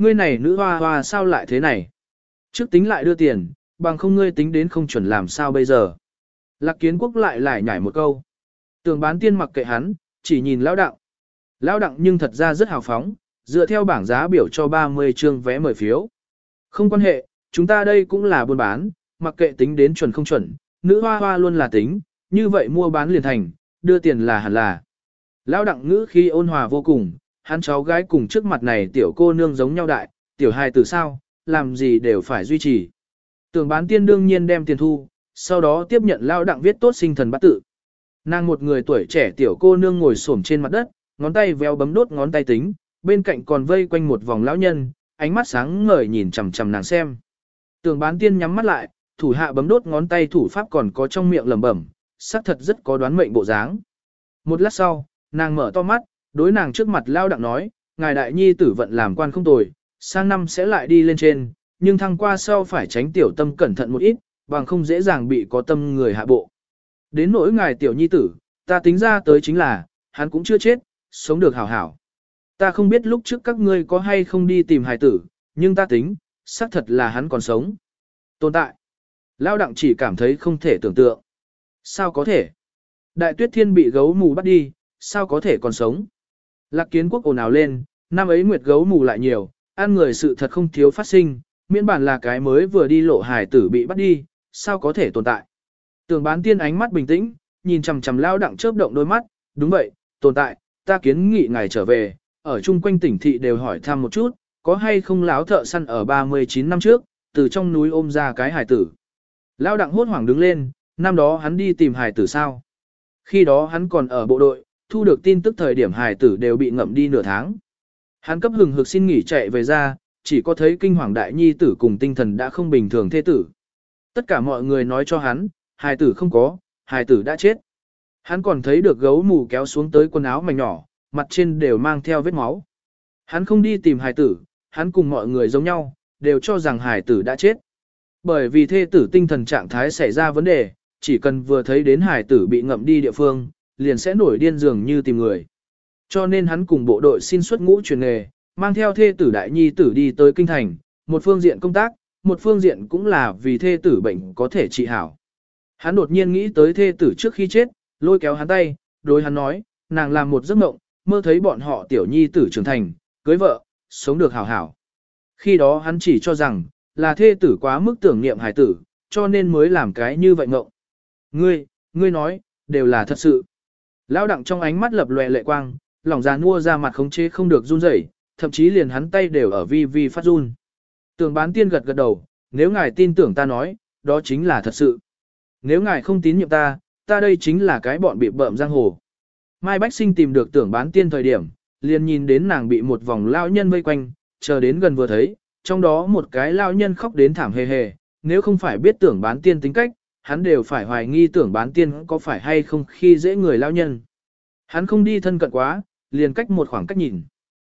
Ngươi này nữ hoa hoa sao lại thế này? Trước tính lại đưa tiền, bằng không ngươi tính đến không chuẩn làm sao bây giờ. Lạc kiến quốc lại lại nhảy một câu. Tường bán tiên mặc kệ hắn, chỉ nhìn lão đặng. Lão đặng nhưng thật ra rất hào phóng, dựa theo bảng giá biểu cho 30 chương vé mời phiếu. Không quan hệ, chúng ta đây cũng là buôn bán, mặc kệ tính đến chuẩn không chuẩn, nữ hoa hoa luôn là tính, như vậy mua bán liền thành, đưa tiền là hẳn là. Lão đặng ngữ khi ôn hòa vô cùng, hắn cháu gái cùng trước mặt này tiểu cô nương giống nhau đại, tiểu hài từ sao, làm gì đều phải duy trì. Tưởng bán tiên đương nhiên đem tiền thu, sau đó tiếp nhận lao đặng viết tốt sinh thần bát tự. Nàng một người tuổi trẻ tiểu cô nương ngồi xổm trên mặt đất, ngón tay véo bấm đốt ngón tay tính, bên cạnh còn vây quanh một vòng lão nhân, ánh mắt sáng ngời nhìn chằm chằm nàng xem. Tưởng bán tiên nhắm mắt lại, thủ hạ bấm đốt ngón tay thủ pháp còn có trong miệng lẩm bẩm, xác thật rất có đoán mệnh bộ dáng. Một lát sau, nàng mở to mắt, đối nàng trước mặt lao đặng nói, ngài đại nhi tử vận làm quan không tồi, sang năm sẽ lại đi lên trên, nhưng thăng qua sau phải tránh tiểu tâm cẩn thận một ít, bằng không dễ dàng bị có tâm người hạ bộ. Đến nỗi ngài tiểu nhi tử, ta tính ra tới chính là, hắn cũng chưa chết, sống được hảo hảo. Ta không biết lúc trước các ngươi có hay không đi tìm hài tử, nhưng ta tính, xác thật là hắn còn sống. Tồn tại. Lao đặng chỉ cảm thấy không thể tưởng tượng. Sao có thể? Đại tuyết thiên bị gấu mù bắt đi, sao có thể còn sống? Lạc kiến quốc ồn ào lên, năm ấy nguyệt gấu mù lại nhiều, ăn người sự thật không thiếu phát sinh, miễn bản là cái mới vừa đi lộ hải tử bị bắt đi, sao có thể tồn tại? Tường bán tiên ánh mắt bình tĩnh, nhìn chằm chằm lao đặng chớp động đôi mắt, đúng vậy, tồn tại, ta kiến nghị ngài trở về, ở chung quanh tỉnh thị đều hỏi thăm một chút, có hay không láo thợ săn ở 39 năm trước, từ trong núi ôm ra cái hải tử. Lao đặng hốt hoảng đứng lên, năm đó hắn đi tìm hải tử sao. Khi đó hắn còn ở bộ đội, thu được tin tức thời điểm hải tử đều bị ngậm đi nửa tháng. Hắn cấp hừng hực xin nghỉ chạy về ra, chỉ có thấy kinh hoàng đại nhi tử cùng tinh thần đã không bình thường thế tử. Tất cả mọi người nói cho hắn, hài tử không có, hài tử đã chết. Hắn còn thấy được gấu mù kéo xuống tới quần áo mảnh nhỏ, mặt trên đều mang theo vết máu. Hắn không đi tìm hài tử, hắn cùng mọi người giống nhau, đều cho rằng hài tử đã chết. Bởi vì thê tử tinh thần trạng thái xảy ra vấn đề, chỉ cần vừa thấy đến hài tử bị ngậm đi địa phương, liền sẽ nổi điên dường như tìm người. Cho nên hắn cùng bộ đội xin xuất ngũ truyền nghề, mang theo thê tử đại nhi tử đi tới kinh thành, một phương diện công tác, một phương diện cũng là vì thê tử bệnh có thể trị hảo. Hắn đột nhiên nghĩ tới thê tử trước khi chết, lôi kéo hắn tay, đối hắn nói, nàng làm một giấc mộng, mơ thấy bọn họ tiểu nhi tử trưởng thành, cưới vợ, sống được hảo hảo. Khi đó hắn chỉ cho rằng, là thê tử quá mức tưởng niệm hải tử, cho nên mới làm cái như vậy ngộng. Ngươi, ngươi nói, đều là thật sự. Lão đặng trong ánh mắt lập lòe lệ quang, lòng già nua ra mặt khống chế không được run rẩy, thậm chí liền hắn tay đều ở vi vi phát run. Tường bán tiên gật gật đầu, nếu ngài tin tưởng ta nói, đó chính là thật sự. Nếu ngài không tín nhiệm ta, ta đây chính là cái bọn bị bợm giang hồ. Mai Bách Sinh tìm được tưởng bán tiên thời điểm, liền nhìn đến nàng bị một vòng lao nhân vây quanh, chờ đến gần vừa thấy, trong đó một cái lao nhân khóc đến thảm hề hề, nếu không phải biết tưởng bán tiên tính cách, hắn đều phải hoài nghi tưởng bán tiên có phải hay không khi dễ người lao nhân. Hắn không đi thân cận quá, liền cách một khoảng cách nhìn.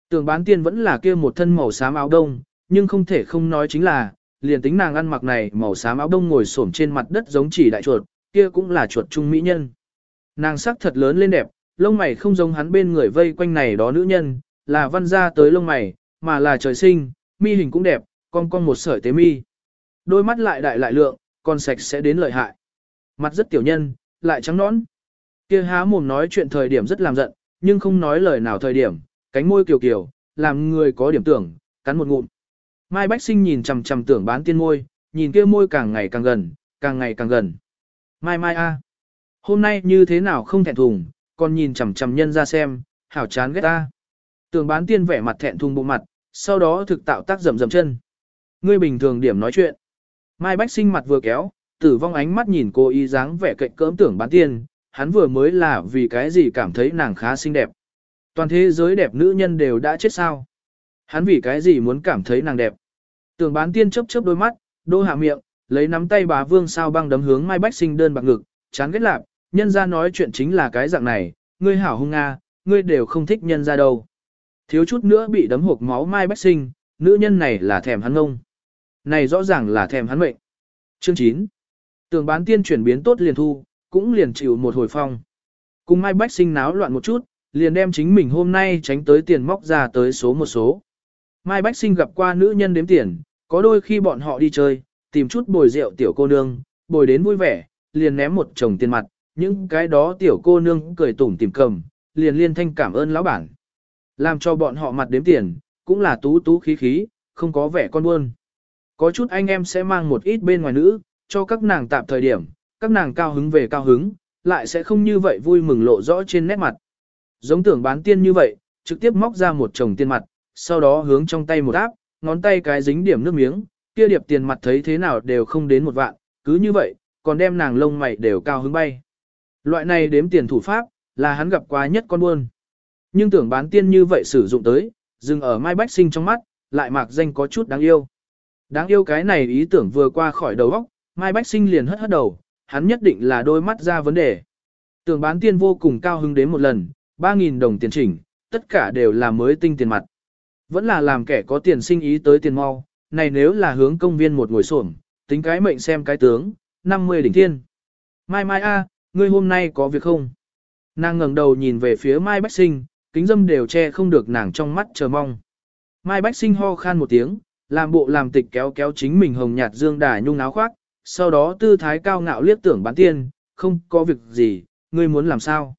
Tưởng bán tiên vẫn là kia một thân màu xám áo đông, nhưng không thể không nói chính là, liền tính nàng ăn mặc này màu xám áo đông ngồi xổm trên mặt đất giống chỉ đại chuột, kia cũng là chuột trung mỹ nhân. Nàng sắc thật lớn lên đẹp, lông mày không giống hắn bên người vây quanh này đó nữ nhân, là văn ra tới lông mày, mà là trời sinh, mi hình cũng đẹp, con con một sợi tế mi. Đôi mắt lại đại lại lượng, còn sạch sẽ đến lợi hại. Mặt rất tiểu nhân, lại trắng nõn. Kia há mồm nói chuyện thời điểm rất làm giận, nhưng không nói lời nào thời điểm, cánh môi kiều kiều, làm người có điểm tưởng, cắn một ngụm. Mai Bách Sinh nhìn chằm chằm tưởng bán tiên môi, nhìn kia môi càng ngày càng gần, càng ngày càng gần. Mai Mai a, hôm nay như thế nào không thẹn thùng, còn nhìn chằm chằm nhân ra xem, hảo chán ghét ta. Tưởng bán tiên vẻ mặt thẹn thùng bộ mặt, sau đó thực tạo tác rầm rầm chân. Ngươi bình thường điểm nói chuyện. Mai Bách Sinh mặt vừa kéo, tử vong ánh mắt nhìn cô y dáng vẻ cạnh cỡm tưởng bán tiên, hắn vừa mới là vì cái gì cảm thấy nàng khá xinh đẹp. Toàn thế giới đẹp nữ nhân đều đã chết sao. Hắn vì cái gì muốn cảm thấy nàng đẹp. Tưởng bán tiên chớp chớp đôi mắt, đô hạ miệng, lấy nắm tay bà vương sao băng đấm hướng Mai Bách Sinh đơn bạc ngực, chán ghét lạc, nhân ra nói chuyện chính là cái dạng này, ngươi hảo hung nga, ngươi đều không thích nhân ra đâu. Thiếu chút nữa bị đấm hộp máu Mai Bách Sinh, nữ nhân này là thèm hắn ngông. Này rõ ràng là thèm hắn mệnh. Chương 9. Tưởng bán tiên chuyển biến tốt liền thu, cũng liền chịu một hồi phong. Cùng Mai Bách Sinh náo loạn một chút, liền đem chính mình hôm nay tránh tới tiền móc ra tới số một số. Mai Bách Sinh gặp qua nữ nhân đếm tiền, Có đôi khi bọn họ đi chơi, tìm chút bồi rượu tiểu cô nương, bồi đến vui vẻ, liền ném một chồng tiền mặt, những cái đó tiểu cô nương cười tủm tìm cầm, liền liên thanh cảm ơn lão bản. Làm cho bọn họ mặt đếm tiền, cũng là tú tú khí khí, không có vẻ con buôn. Có chút anh em sẽ mang một ít bên ngoài nữ, cho các nàng tạm thời điểm, các nàng cao hứng về cao hứng, lại sẽ không như vậy vui mừng lộ rõ trên nét mặt. Giống tưởng bán tiên như vậy, trực tiếp móc ra một chồng tiền mặt, sau đó hướng trong tay một áp, ngón tay cái dính điểm nước miếng, kia điệp tiền mặt thấy thế nào đều không đến một vạn, cứ như vậy, còn đem nàng lông mày đều cao hứng bay. Loại này đếm tiền thủ pháp, là hắn gặp qua nhất con buôn. Nhưng tưởng bán tiên như vậy sử dụng tới, dừng ở Mai Bách Sinh trong mắt, lại mạc danh có chút đáng yêu. Đáng yêu cái này ý tưởng vừa qua khỏi đầu óc, Mai Bách Sinh liền hất hất đầu, hắn nhất định là đôi mắt ra vấn đề. tường bán tiên vô cùng cao hứng đến một lần, 3.000 đồng tiền chỉnh, tất cả đều là mới tinh tiền mặt. Vẫn là làm kẻ có tiền sinh ý tới tiền mau, này nếu là hướng công viên một ngồi xổm, tính cái mệnh xem cái tướng, 50 đỉnh thiên. Mai Mai a, ngươi hôm nay có việc không? Nàng ngẩng đầu nhìn về phía Mai Bách Sinh, kính dâm đều che không được nàng trong mắt chờ mong. Mai Bách Sinh ho khan một tiếng, làm bộ làm tịch kéo kéo chính mình hồng nhạt dương đà nhung áo khoác, sau đó tư thái cao ngạo liếc tưởng bán tiên, không có việc gì, ngươi muốn làm sao?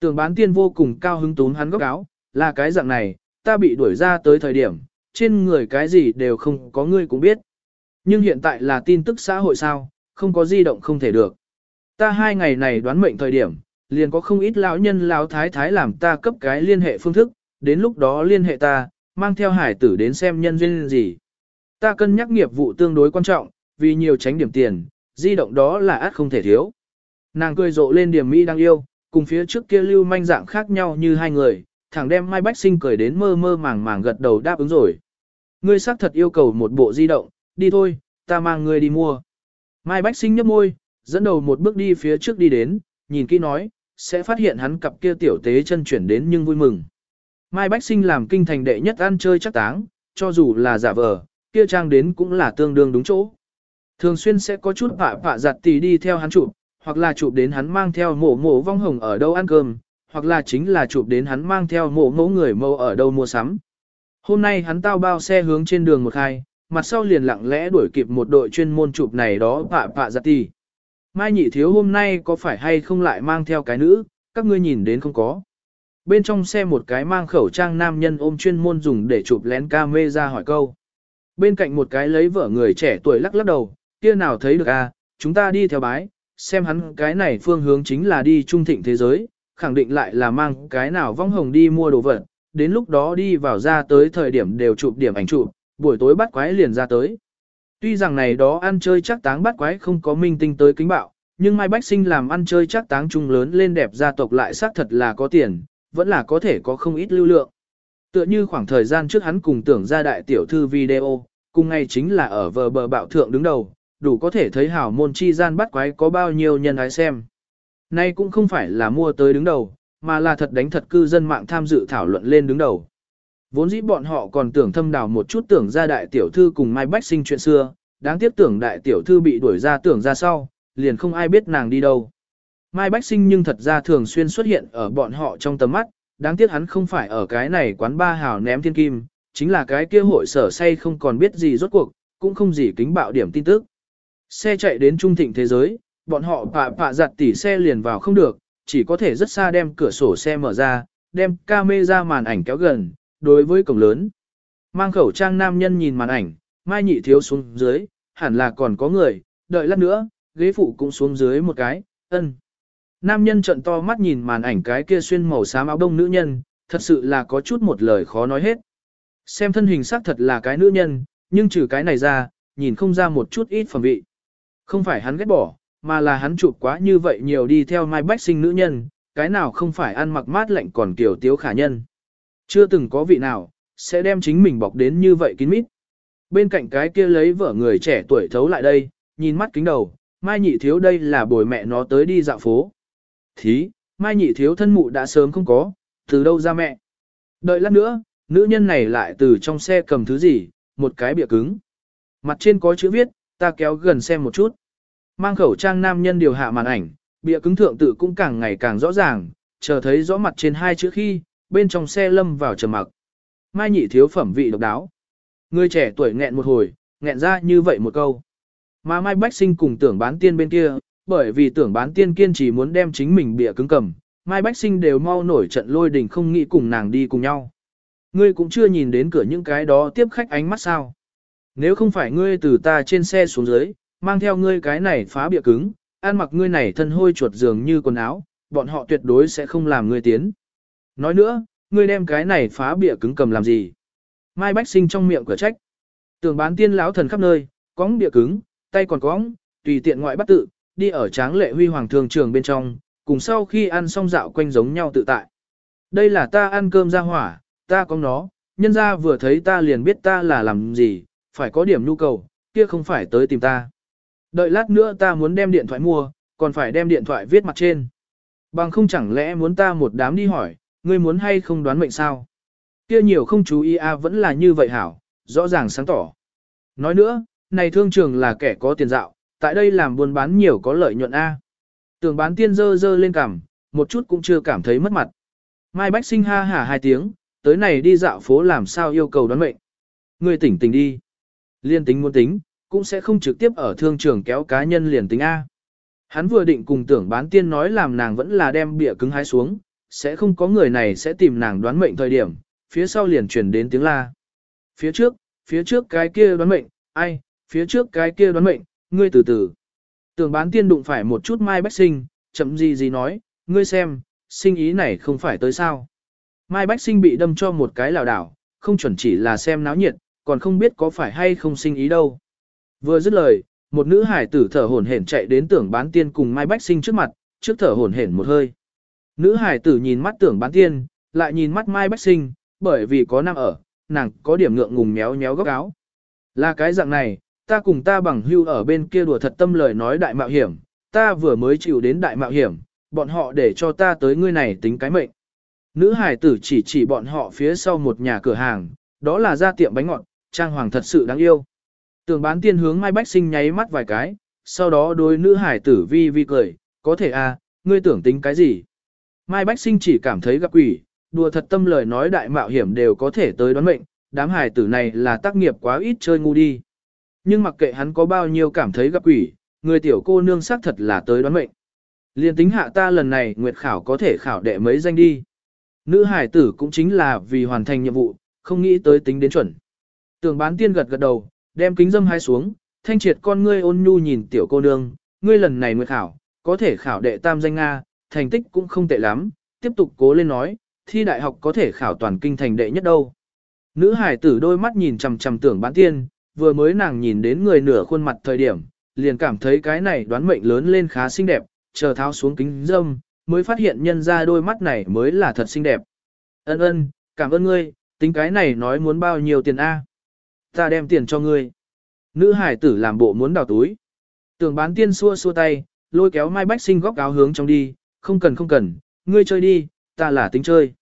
Tưởng bán tiên vô cùng cao hứng tún hắn góc áo, là cái dạng này, ta bị đuổi ra tới thời điểm, trên người cái gì đều không có ngươi cũng biết. Nhưng hiện tại là tin tức xã hội sao, không có di động không thể được. Ta hai ngày này đoán mệnh thời điểm, liền có không ít lão nhân lão thái thái làm ta cấp cái liên hệ phương thức, đến lúc đó liên hệ ta, mang theo hải tử đến xem nhân duyên gì. Ta cân nhắc nghiệp vụ tương đối quan trọng, vì nhiều tránh điểm tiền, di động đó là át không thể thiếu. Nàng cười rộ lên điểm mỹ đang yêu, cùng phía trước kia lưu manh dạng khác nhau như hai người, thẳng đem Mai Bách Sinh cười đến mơ mơ màng màng gật đầu đáp ứng rồi. Ngươi xác thật yêu cầu một bộ di động, đi thôi, ta mang ngươi đi mua. Mai Bách Sinh nhấp môi, dẫn đầu một bước đi phía trước đi đến, nhìn kỹ nói, sẽ phát hiện hắn cặp kia tiểu tế chân chuyển đến nhưng vui mừng. Mai Bách Sinh làm kinh thành đệ nhất ăn chơi chắc táng, cho dù là giả vờ, kia trang đến cũng là tương đương đúng chỗ. Thường xuyên sẽ có chút vạ vạ giặt tỷ đi theo hắn chụp, hoặc là chụp đến hắn mang theo mổ mổ vong hồng ở đâu ăn cơm, hoặc là chính là chụp đến hắn mang theo mổ mẫu người mâu ở đâu mua sắm. Hôm nay hắn tao bao xe hướng trên đường một hai, mặt sau liền lặng lẽ đuổi kịp một đội chuyên môn chụp này đó vạ vạ giặt tỷ. Mai nhị thiếu hôm nay có phải hay không lại mang theo cái nữ, các ngươi nhìn đến không có. Bên trong xe một cái mang khẩu trang nam nhân ôm chuyên môn dùng để chụp lén ca mê ra hỏi câu. Bên cạnh một cái lấy vợ người trẻ tuổi lắc lắc đầu, kia nào thấy được à, chúng ta đi theo bái, xem hắn cái này phương hướng chính là đi trung thịnh thế giới, khẳng định lại là mang cái nào vong hồng đi mua đồ vật, đến lúc đó đi vào ra tới thời điểm đều chụp điểm ảnh chụp, buổi tối bắt quái liền ra tới. Tuy rằng này đó ăn chơi chắc táng bắt quái không có minh tinh tới kính bạo, nhưng Mai Bách Sinh làm ăn chơi chắc táng trung lớn lên đẹp gia tộc lại xác thật là có tiền, vẫn là có thể có không ít lưu lượng. Tựa như khoảng thời gian trước hắn cùng tưởng ra đại tiểu thư video, cùng ngày chính là ở vờ bờ bạo thượng đứng đầu, đủ có thể thấy hảo môn chi gian bắt quái có bao nhiêu nhân ái xem. Nay cũng không phải là mua tới đứng đầu, mà là thật đánh thật cư dân mạng tham dự thảo luận lên đứng đầu. Vốn dĩ bọn họ còn tưởng thâm đào một chút tưởng ra đại tiểu thư cùng Mai Bách sinh chuyện xưa, đáng tiếc tưởng đại tiểu thư bị đuổi ra tưởng ra sau, liền không ai biết nàng đi đâu. Mai Bách sinh nhưng thật ra thường xuyên xuất hiện ở bọn họ trong tầm mắt, đáng tiếc hắn không phải ở cái này quán ba hào ném thiên kim, chính là cái kia hội sở say không còn biết gì rốt cuộc, cũng không gì kính bạo điểm tin tức. Xe chạy đến trung thịnh thế giới, bọn họ pạ pạ giặt tỉ xe liền vào không được, chỉ có thể rất xa đem cửa sổ xe mở ra, đem camera màn ảnh kéo gần, đối với cổng lớn. Mang khẩu trang nam nhân nhìn màn ảnh, mai nhị thiếu xuống dưới, hẳn là còn có người, đợi lát nữa, ghế phụ cũng xuống dưới một cái, ân. Nam nhân trận to mắt nhìn màn ảnh cái kia xuyên màu xám áo đông nữ nhân, thật sự là có chút một lời khó nói hết. Xem thân hình xác thật là cái nữ nhân, nhưng trừ cái này ra, nhìn không ra một chút ít phẩm vị. Không phải hắn ghét bỏ, mà là hắn chụp quá như vậy nhiều đi theo Mai Bách sinh nữ nhân, cái nào không phải ăn mặc mát lạnh còn kiểu tiếu khả nhân. Chưa từng có vị nào, sẽ đem chính mình bọc đến như vậy kín mít. Bên cạnh cái kia lấy vợ người trẻ tuổi thấu lại đây, nhìn mắt kính đầu, Mai nhị thiếu đây là bồi mẹ nó tới đi dạo phố. Thí, Mai nhị thiếu thân mụ đã sớm không có, từ đâu ra mẹ. Đợi lát nữa, nữ nhân này lại từ trong xe cầm thứ gì, một cái bìa cứng. Mặt trên có chữ viết, ta kéo gần xem một chút. Mang khẩu trang nam nhân điều hạ màn ảnh, bìa cứng thượng tự cũng càng ngày càng rõ ràng, chờ thấy rõ mặt trên hai chữ khi, bên trong xe lâm vào trầm mặc. Mai nhị thiếu phẩm vị độc đáo. Người trẻ tuổi nghẹn một hồi, nghẹn ra như vậy một câu. Mà Mai Bách Sinh cùng tưởng bán tiên bên kia, bởi vì tưởng bán tiên kiên trì muốn đem chính mình bịa cứng cầm, Mai Bách Sinh đều mau nổi trận lôi đình không nghĩ cùng nàng đi cùng nhau. Ngươi cũng chưa nhìn đến cửa những cái đó tiếp khách ánh mắt sao. Nếu không phải ngươi từ ta trên xe xuống dưới, mang theo ngươi cái này phá bịa cứng, ăn mặc ngươi này thân hôi chuột dường như quần áo, bọn họ tuyệt đối sẽ không làm ngươi tiến. Nói nữa, ngươi đem cái này phá bịa cứng cầm làm gì? Mai Bách Sinh trong miệng cửa trách. Tưởng bán tiên lão thần khắp nơi, cóng bịa cứng, tay còn cóng, tùy tiện ngoại bắt tự, đi ở tráng lệ huy hoàng thường trường bên trong, cùng sau khi ăn xong dạo quanh giống nhau tự tại. Đây là ta ăn cơm ra hỏa, ta có nó, nhân ra vừa thấy ta liền biết ta là làm gì, phải có điểm nhu cầu, kia không phải tới tìm ta. Đợi lát nữa ta muốn đem điện thoại mua, còn phải đem điện thoại viết mặt trên. Bằng không chẳng lẽ muốn ta một đám đi hỏi, ngươi muốn hay không đoán mệnh sao? Kia nhiều không chú ý a à vẫn là như vậy hảo, rõ ràng sáng tỏ. Nói nữa, này thương trường là kẻ có tiền dạo, tại đây làm buôn bán nhiều có lợi nhuận a. Tường bán tiên dơ dơ lên cằm, một chút cũng chưa cảm thấy mất mặt. Mai Bách sinh ha hả hai tiếng, tới này đi dạo phố làm sao yêu cầu đoán mệnh. Ngươi tỉnh tỉnh đi. Liên tính muốn tính, cũng sẽ không trực tiếp ở thương trường kéo cá nhân liền tính A. Hắn vừa định cùng tưởng bán tiên nói làm nàng vẫn là đem bịa cứng hái xuống, sẽ không có người này sẽ tìm nàng đoán mệnh thời điểm, phía sau liền truyền đến tiếng la. Phía trước, phía trước cái kia đoán mệnh, ai, phía trước cái kia đoán mệnh, ngươi từ từ. Tưởng bán tiên đụng phải một chút mai bách sinh, chậm gì gì nói, ngươi xem, sinh ý này không phải tới sao. Mai bách sinh bị đâm cho một cái lảo đảo, không chuẩn chỉ là xem náo nhiệt, còn không biết có phải hay không sinh ý đâu. Vừa dứt lời, một nữ hải tử thở hổn hển chạy đến tưởng bán tiên cùng Mai Bách Sinh trước mặt, trước thở hổn hển một hơi. Nữ hải tử nhìn mắt tưởng bán tiên, lại nhìn mắt Mai Bách Sinh, bởi vì có nam ở, nàng có điểm ngượng ngùng méo méo góc áo. Là cái dạng này, ta cùng ta bằng hưu ở bên kia đùa thật tâm lời nói đại mạo hiểm, ta vừa mới chịu đến đại mạo hiểm, bọn họ để cho ta tới ngươi này tính cái mệnh. Nữ hải tử chỉ chỉ bọn họ phía sau một nhà cửa hàng, đó là ra tiệm bánh ngọt, trang hoàng thật sự đáng yêu. Tưởng bán tiên hướng Mai Bách Sinh nháy mắt vài cái, sau đó đối nữ hải tử vi vi cười, có thể à, ngươi tưởng tính cái gì? Mai Bách Sinh chỉ cảm thấy gặp quỷ, đùa thật tâm lời nói đại mạo hiểm đều có thể tới đoán mệnh, đám hải tử này là tác nghiệp quá ít chơi ngu đi. Nhưng mặc kệ hắn có bao nhiêu cảm thấy gặp quỷ, người tiểu cô nương xác thật là tới đoán mệnh. Liên tính hạ ta lần này nguyệt khảo có thể khảo đệ mấy danh đi. Nữ hải tử cũng chính là vì hoàn thành nhiệm vụ, không nghĩ tới tính đến chuẩn. Tưởng bán tiên gật gật đầu, đem kính dâm hai xuống, thanh triệt con ngươi ôn nhu nhìn tiểu cô nương, ngươi lần này nguyệt khảo, có thể khảo đệ tam danh Nga, thành tích cũng không tệ lắm, tiếp tục cố lên nói, thi đại học có thể khảo toàn kinh thành đệ nhất đâu. Nữ hải tử đôi mắt nhìn chằm chằm tưởng bán tiên, vừa mới nàng nhìn đến người nửa khuôn mặt thời điểm, liền cảm thấy cái này đoán mệnh lớn lên khá xinh đẹp, chờ tháo xuống kính dâm, mới phát hiện nhân ra đôi mắt này mới là thật xinh đẹp. Ân ân, cảm ơn ngươi, tính cái này nói muốn bao nhiêu tiền A. Ta đem tiền cho ngươi. Nữ hải tử làm bộ muốn đào túi. Tưởng bán tiên xua xua tay, lôi kéo Mai Bách Sinh góc áo hướng trong đi, không cần không cần, ngươi chơi đi, ta là tính chơi.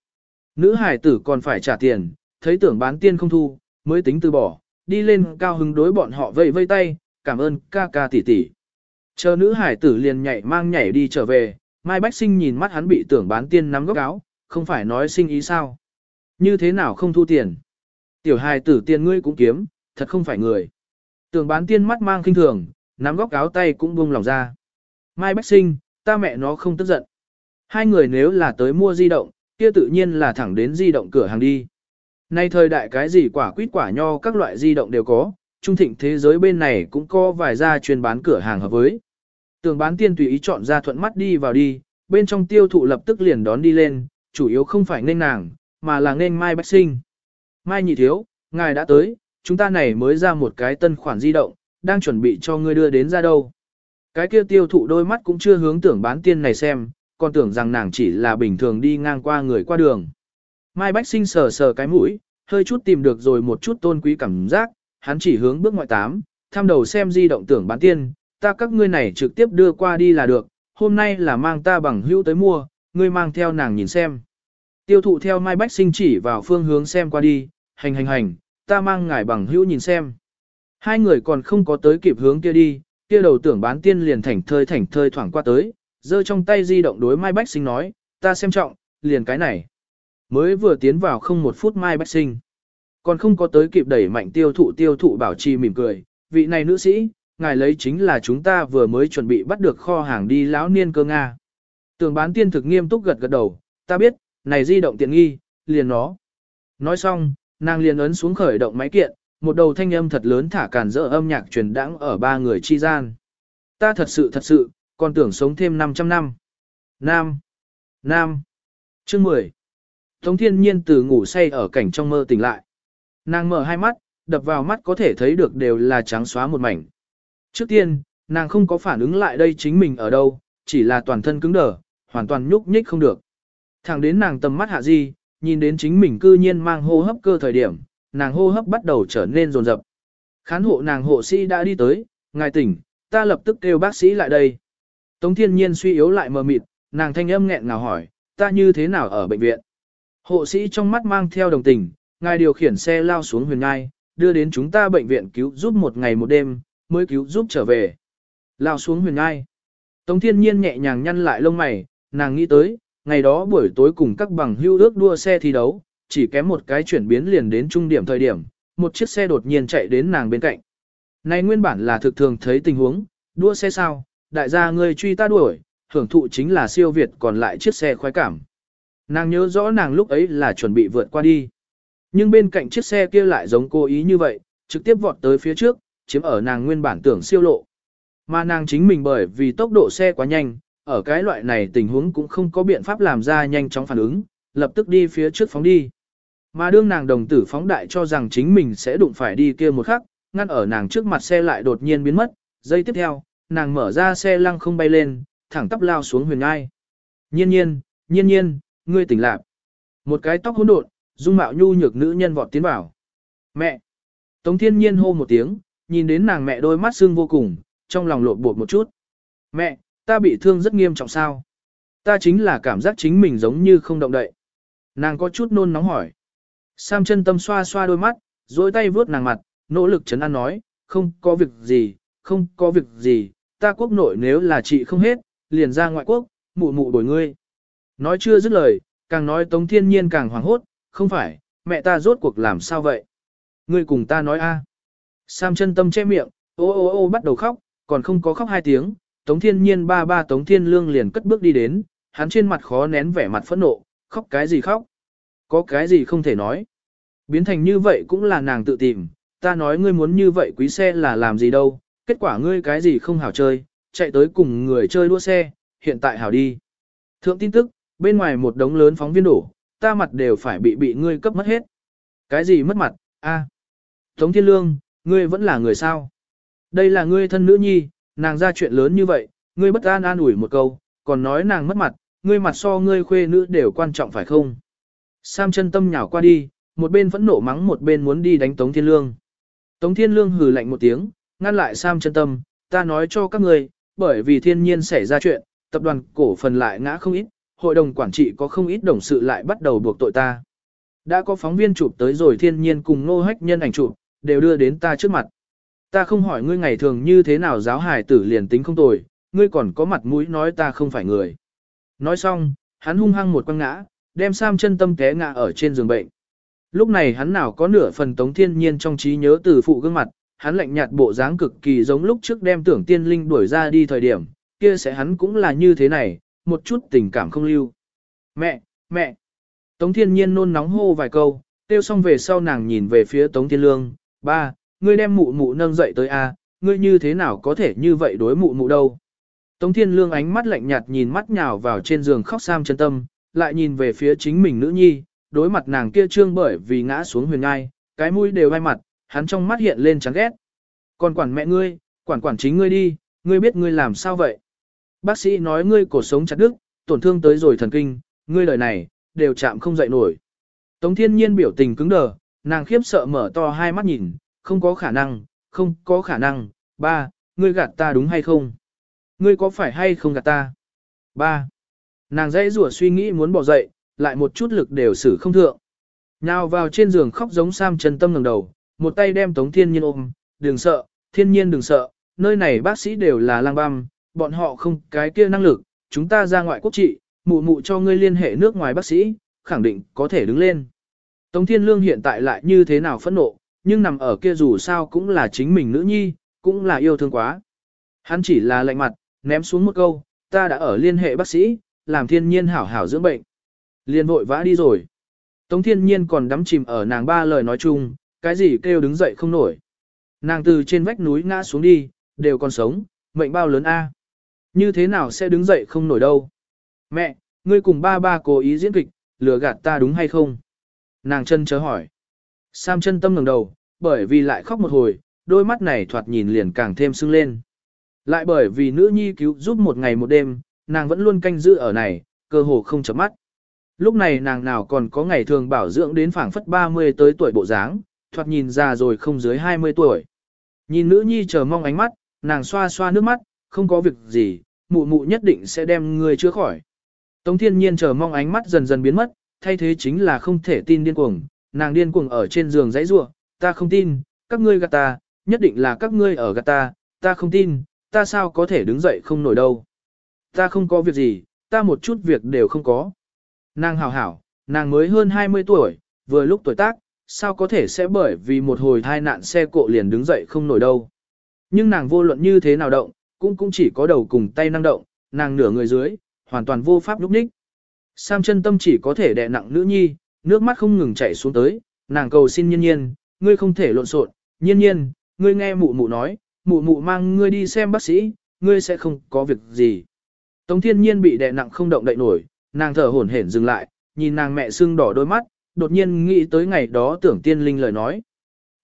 Nữ hải tử còn phải trả tiền, thấy tưởng bán tiên không thu, mới tính từ bỏ, đi lên cao hứng đối bọn họ vây vây tay, cảm ơn ca ca tỷ tỷ. Chờ nữ hải tử liền nhảy mang nhảy đi trở về, Mai Bách Sinh nhìn mắt hắn bị tưởng bán tiên nắm góc áo, không phải nói sinh ý sao. Như thế nào không thu tiền? Tiểu hài tử tiền ngươi cũng kiếm, thật không phải người. Tưởng bán tiên mắt mang kinh thường, nắm góc áo tay cũng buông lòng ra. Mai Bách Sinh, ta mẹ nó không tức giận. Hai người nếu là tới mua di động, kia tự nhiên là thẳng đến di động cửa hàng đi. Nay thời đại cái gì quả quýt quả nho các loại di động đều có, trung thịnh thế giới bên này cũng có vài gia chuyên bán cửa hàng hợp với. Tường bán tiên tùy ý chọn ra thuận mắt đi vào đi, bên trong tiêu thụ lập tức liền đón đi lên, chủ yếu không phải nên nàng, mà là nên Mai Bách Sinh. Mai nhị thiếu, ngài đã tới, chúng ta này mới ra một cái tân khoản di động, đang chuẩn bị cho ngươi đưa đến ra đâu. Cái kia tiêu thụ đôi mắt cũng chưa hướng tưởng bán tiên này xem, còn tưởng rằng nàng chỉ là bình thường đi ngang qua người qua đường. Mai Bách Sinh sờ sờ cái mũi, hơi chút tìm được rồi một chút tôn quý cảm giác, hắn chỉ hướng bước ngoại tám, tham đầu xem di động tưởng bán tiên, ta các ngươi này trực tiếp đưa qua đi là được, hôm nay là mang ta bằng hữu tới mua, ngươi mang theo nàng nhìn xem. Tiêu thụ theo Mai Bách Sinh chỉ vào phương hướng xem qua đi, hành hành hành, ta mang ngài bằng hữu nhìn xem. Hai người còn không có tới kịp hướng kia đi, kia đầu tưởng bán tiên liền thảnh thơi thảnh thơi thoảng qua tới, giơ trong tay di động đối Mai Bách Sinh nói, ta xem trọng, liền cái này. Mới vừa tiến vào không một phút Mai Bách Sinh. Còn không có tới kịp đẩy mạnh tiêu thụ tiêu thụ bảo trì mỉm cười, vị này nữ sĩ, ngài lấy chính là chúng ta vừa mới chuẩn bị bắt được kho hàng đi lão niên cơ Nga. tưởng bán tiên thực nghiêm túc gật gật đầu, ta biết, này di động tiện nghi, liền nó. Nói xong, nàng liền ấn xuống khởi động máy kiện, một đầu thanh âm thật lớn thả cản rỡ âm nhạc truyền đãng ở ba người chi gian. Ta thật sự thật sự, còn tưởng sống thêm 500 năm. Nam. Nam. Chương 10. Tống thiên nhiên từ ngủ say ở cảnh trong mơ tỉnh lại. Nàng mở hai mắt, đập vào mắt có thể thấy được đều là trắng xóa một mảnh. Trước tiên, nàng không có phản ứng lại đây chính mình ở đâu, chỉ là toàn thân cứng đờ, hoàn toàn nhúc nhích không được. Thẳng đến nàng tầm mắt hạ di, nhìn đến chính mình cư nhiên mang hô hấp cơ thời điểm, nàng hô hấp bắt đầu trở nên rồn rập. Khán hộ nàng hộ sĩ đã đi tới, ngài tỉnh, ta lập tức kêu bác sĩ lại đây. Tống thiên nhiên suy yếu lại mờ mịt, nàng thanh âm nghẹn ngào hỏi, ta như thế nào ở bệnh viện? Hộ sĩ trong mắt mang theo đồng tình, ngài điều khiển xe lao xuống huyền ngai, đưa đến chúng ta bệnh viện cứu giúp một ngày một đêm, mới cứu giúp trở về. Lao xuống huyền ngai. Tống thiên nhiên nhẹ nhàng nhăn lại lông mày, nàng nghĩ tới, ngày đó buổi tối cùng các bằng hưu ước đua xe thi đấu, chỉ kém một cái chuyển biến liền đến trung điểm thời điểm, một chiếc xe đột nhiên chạy đến nàng bên cạnh. Này nguyên bản là thực thường thấy tình huống, đua xe sao, đại gia người truy ta đuổi, hưởng thụ chính là siêu việt còn lại chiếc xe khoái cảm. Nàng nhớ rõ nàng lúc ấy là chuẩn bị vượt qua đi. Nhưng bên cạnh chiếc xe kia lại giống cố ý như vậy, trực tiếp vọt tới phía trước, chiếm ở nàng nguyên bản tưởng siêu lộ. Mà nàng chính mình bởi vì tốc độ xe quá nhanh, ở cái loại này tình huống cũng không có biện pháp làm ra nhanh chóng phản ứng, lập tức đi phía trước phóng đi. Mà đương nàng đồng tử phóng đại cho rằng chính mình sẽ đụng phải đi kia một khắc, ngăn ở nàng trước mặt xe lại đột nhiên biến mất, giây tiếp theo, nàng mở ra xe lăng không bay lên, thẳng tắp lao xuống huyền ngai. Nhiên nhiên, nhiên nhiên, ngươi tỉnh lạc. Một cái tóc hỗn độn, dung mạo nhu nhược nữ nhân vọt tiến vào. Mẹ! Tống thiên nhiên hô một tiếng, nhìn đến nàng mẹ đôi mắt xương vô cùng, trong lòng lộn bột một chút. Mẹ, ta bị thương rất nghiêm trọng sao? Ta chính là cảm giác chính mình giống như không động đậy. Nàng có chút nôn nóng hỏi. Sam chân tâm xoa xoa đôi mắt, dối tay vướt nàng mặt, nỗ lực chấn an nói, không có việc gì, không có việc gì, ta quốc nội nếu là chị không hết, liền ra ngoại quốc, mụ mụ đổi ngươi. Nói chưa dứt lời, càng nói Tống Thiên Nhiên càng hoảng hốt, không phải, mẹ ta rốt cuộc làm sao vậy? Ngươi cùng ta nói a. Sam chân tâm che miệng, ô ô ô bắt đầu khóc, còn không có khóc hai tiếng, Tống Thiên Nhiên ba ba Tống Thiên Lương liền cất bước đi đến, hắn trên mặt khó nén vẻ mặt phẫn nộ, khóc cái gì khóc? Có cái gì không thể nói? Biến thành như vậy cũng là nàng tự tìm, ta nói ngươi muốn như vậy quý xe là làm gì đâu, kết quả ngươi cái gì không hảo chơi, chạy tới cùng người chơi đua xe, hiện tại hảo đi. Thượng tin tức, bên ngoài một đống lớn phóng viên đổ, ta mặt đều phải bị bị ngươi cấp mất hết. Cái gì mất mặt, a? Tống Thiên Lương, ngươi vẫn là người sao? Đây là ngươi thân nữ nhi, nàng ra chuyện lớn như vậy, ngươi bất an an ủi một câu, còn nói nàng mất mặt, ngươi mặt so ngươi khuê nữ đều quan trọng phải không? Sam chân tâm nhào qua đi, một bên vẫn nộ mắng một bên muốn đi đánh Tống Thiên Lương. Tống Thiên Lương hừ lạnh một tiếng, ngăn lại Sam chân tâm, ta nói cho các ngươi, bởi vì thiên nhiên xảy ra chuyện, tập đoàn cổ phần lại ngã không ít, hội đồng quản trị có không ít đồng sự lại bắt đầu buộc tội ta. Đã có phóng viên chụp tới rồi thiên nhiên cùng ngô hách nhân ảnh chụp, đều đưa đến ta trước mặt. Ta không hỏi ngươi ngày thường như thế nào giáo hài tử liền tính không tồi, ngươi còn có mặt mũi nói ta không phải người. Nói xong, hắn hung hăng một quăng ngã, đem Sam chân tâm té ngã ở trên giường bệnh. Lúc này hắn nào có nửa phần tống thiên nhiên trong trí nhớ từ phụ gương mặt, hắn lạnh nhạt bộ dáng cực kỳ giống lúc trước đem tưởng tiên linh đuổi ra đi thời điểm, kia sẽ hắn cũng là như thế này, một chút tình cảm không lưu. Mẹ, mẹ! Tống thiên nhiên nôn nóng hô vài câu, tiêu xong về sau nàng nhìn về phía Tống thiên lương, ba, ngươi đem mụ mụ nâng dậy tới a, ngươi như thế nào có thể như vậy đối mụ mụ đâu. Tống thiên lương ánh mắt lạnh nhạt nhìn mắt nhào vào trên giường khóc sam chân tâm, lại nhìn về phía chính mình nữ nhi, đối mặt nàng kia trương bởi vì ngã xuống huyền ngai, cái mũi đều hai mặt, hắn trong mắt hiện lên chán ghét. Còn quản mẹ ngươi, quản quản chính ngươi đi, ngươi biết ngươi làm sao vậy? Bác sĩ nói ngươi cổ sống chặt đứt, tổn thương tới rồi thần kinh, ngươi lời này, đều chạm không dậy nổi. Tống thiên nhiên biểu tình cứng đờ, nàng khiếp sợ mở to hai mắt nhìn, không có khả năng, không có khả năng, ba, ngươi gạt ta đúng hay không? Ngươi có phải hay không gạt ta? Ba, nàng dãy rủa suy nghĩ muốn bỏ dậy, lại một chút lực đều xử không thượng. Nhào vào trên giường khóc giống Sam chân tâm ngẩng đầu, một tay đem Tống Thiên Nhiên ôm, đừng sợ, Thiên Nhiên đừng sợ, nơi này bác sĩ đều là lang băm, bọn họ không cái kia năng lực, chúng ta ra ngoại quốc trị, mụ mụ cho ngươi liên hệ nước ngoài bác sĩ, khẳng định có thể đứng lên. Tống Thiên Lương hiện tại lại như thế nào phẫn nộ, nhưng nằm ở kia dù sao cũng là chính mình nữ nhi, cũng là yêu thương quá. Hắn chỉ là lạnh mặt, ném xuống một câu, ta đã ở liên hệ bác sĩ, làm thiên nhiên hảo hảo dưỡng bệnh. Liên vội vã đi rồi. Tống thiên nhiên còn đắm chìm ở nàng ba lời nói chung, cái gì kêu đứng dậy không nổi. Nàng từ trên vách núi ngã xuống đi, đều còn sống, mệnh bao lớn a. Như thế nào sẽ đứng dậy không nổi đâu. Mẹ, ngươi cùng ba ba cố ý diễn kịch, lừa gạt ta đúng hay không? Nàng chân chớ hỏi. Sam chân tâm ngẩng đầu, bởi vì lại khóc một hồi, đôi mắt này thoạt nhìn liền càng thêm sưng lên. Lại bởi vì nữ nhi cứu giúp một ngày một đêm, nàng vẫn luôn canh giữ ở này, cơ hồ không chấm mắt. Lúc này nàng nào còn có ngày thường bảo dưỡng đến phảng phất 30 tới tuổi bộ dáng, thoạt nhìn già rồi không dưới 20 tuổi. Nhìn nữ nhi chờ mong ánh mắt, nàng xoa xoa nước mắt, không có việc gì, mụ mụ nhất định sẽ đem người chữa khỏi. Tống thiên nhiên chờ mong ánh mắt dần dần biến mất, thay thế chính là không thể tin điên cuồng, nàng điên cuồng ở trên giường dãy rủa, ta không tin, các ngươi gạt ta, nhất định là các ngươi ở gạt ta, ta không tin, ta sao có thể đứng dậy không nổi đâu. Ta không có việc gì, ta một chút việc đều không có. Nàng hảo hảo, nàng mới hơn 20 tuổi, vừa lúc tuổi tác, sao có thể sẽ bởi vì một hồi tai nạn xe cộ liền đứng dậy không nổi đâu. Nhưng nàng vô luận như thế nào động, cũng cũng chỉ có đầu cùng tay năng động, nàng nửa người dưới, hoàn toàn vô pháp lúc ních. Sam chân tâm chỉ có thể đè nặng nữ nhi, nước mắt không ngừng chảy xuống tới, nàng cầu xin nhiên nhiên, ngươi không thể lộn xộn, nhiên nhiên, ngươi nghe mụ mụ nói, mụ mụ mang ngươi đi xem bác sĩ, ngươi sẽ không có việc gì. Tống thiên nhiên bị đè nặng không động đậy nổi, nàng thở hổn hển dừng lại, nhìn nàng mẹ sưng đỏ đôi mắt, đột nhiên nghĩ tới ngày đó tưởng tiên linh lời nói.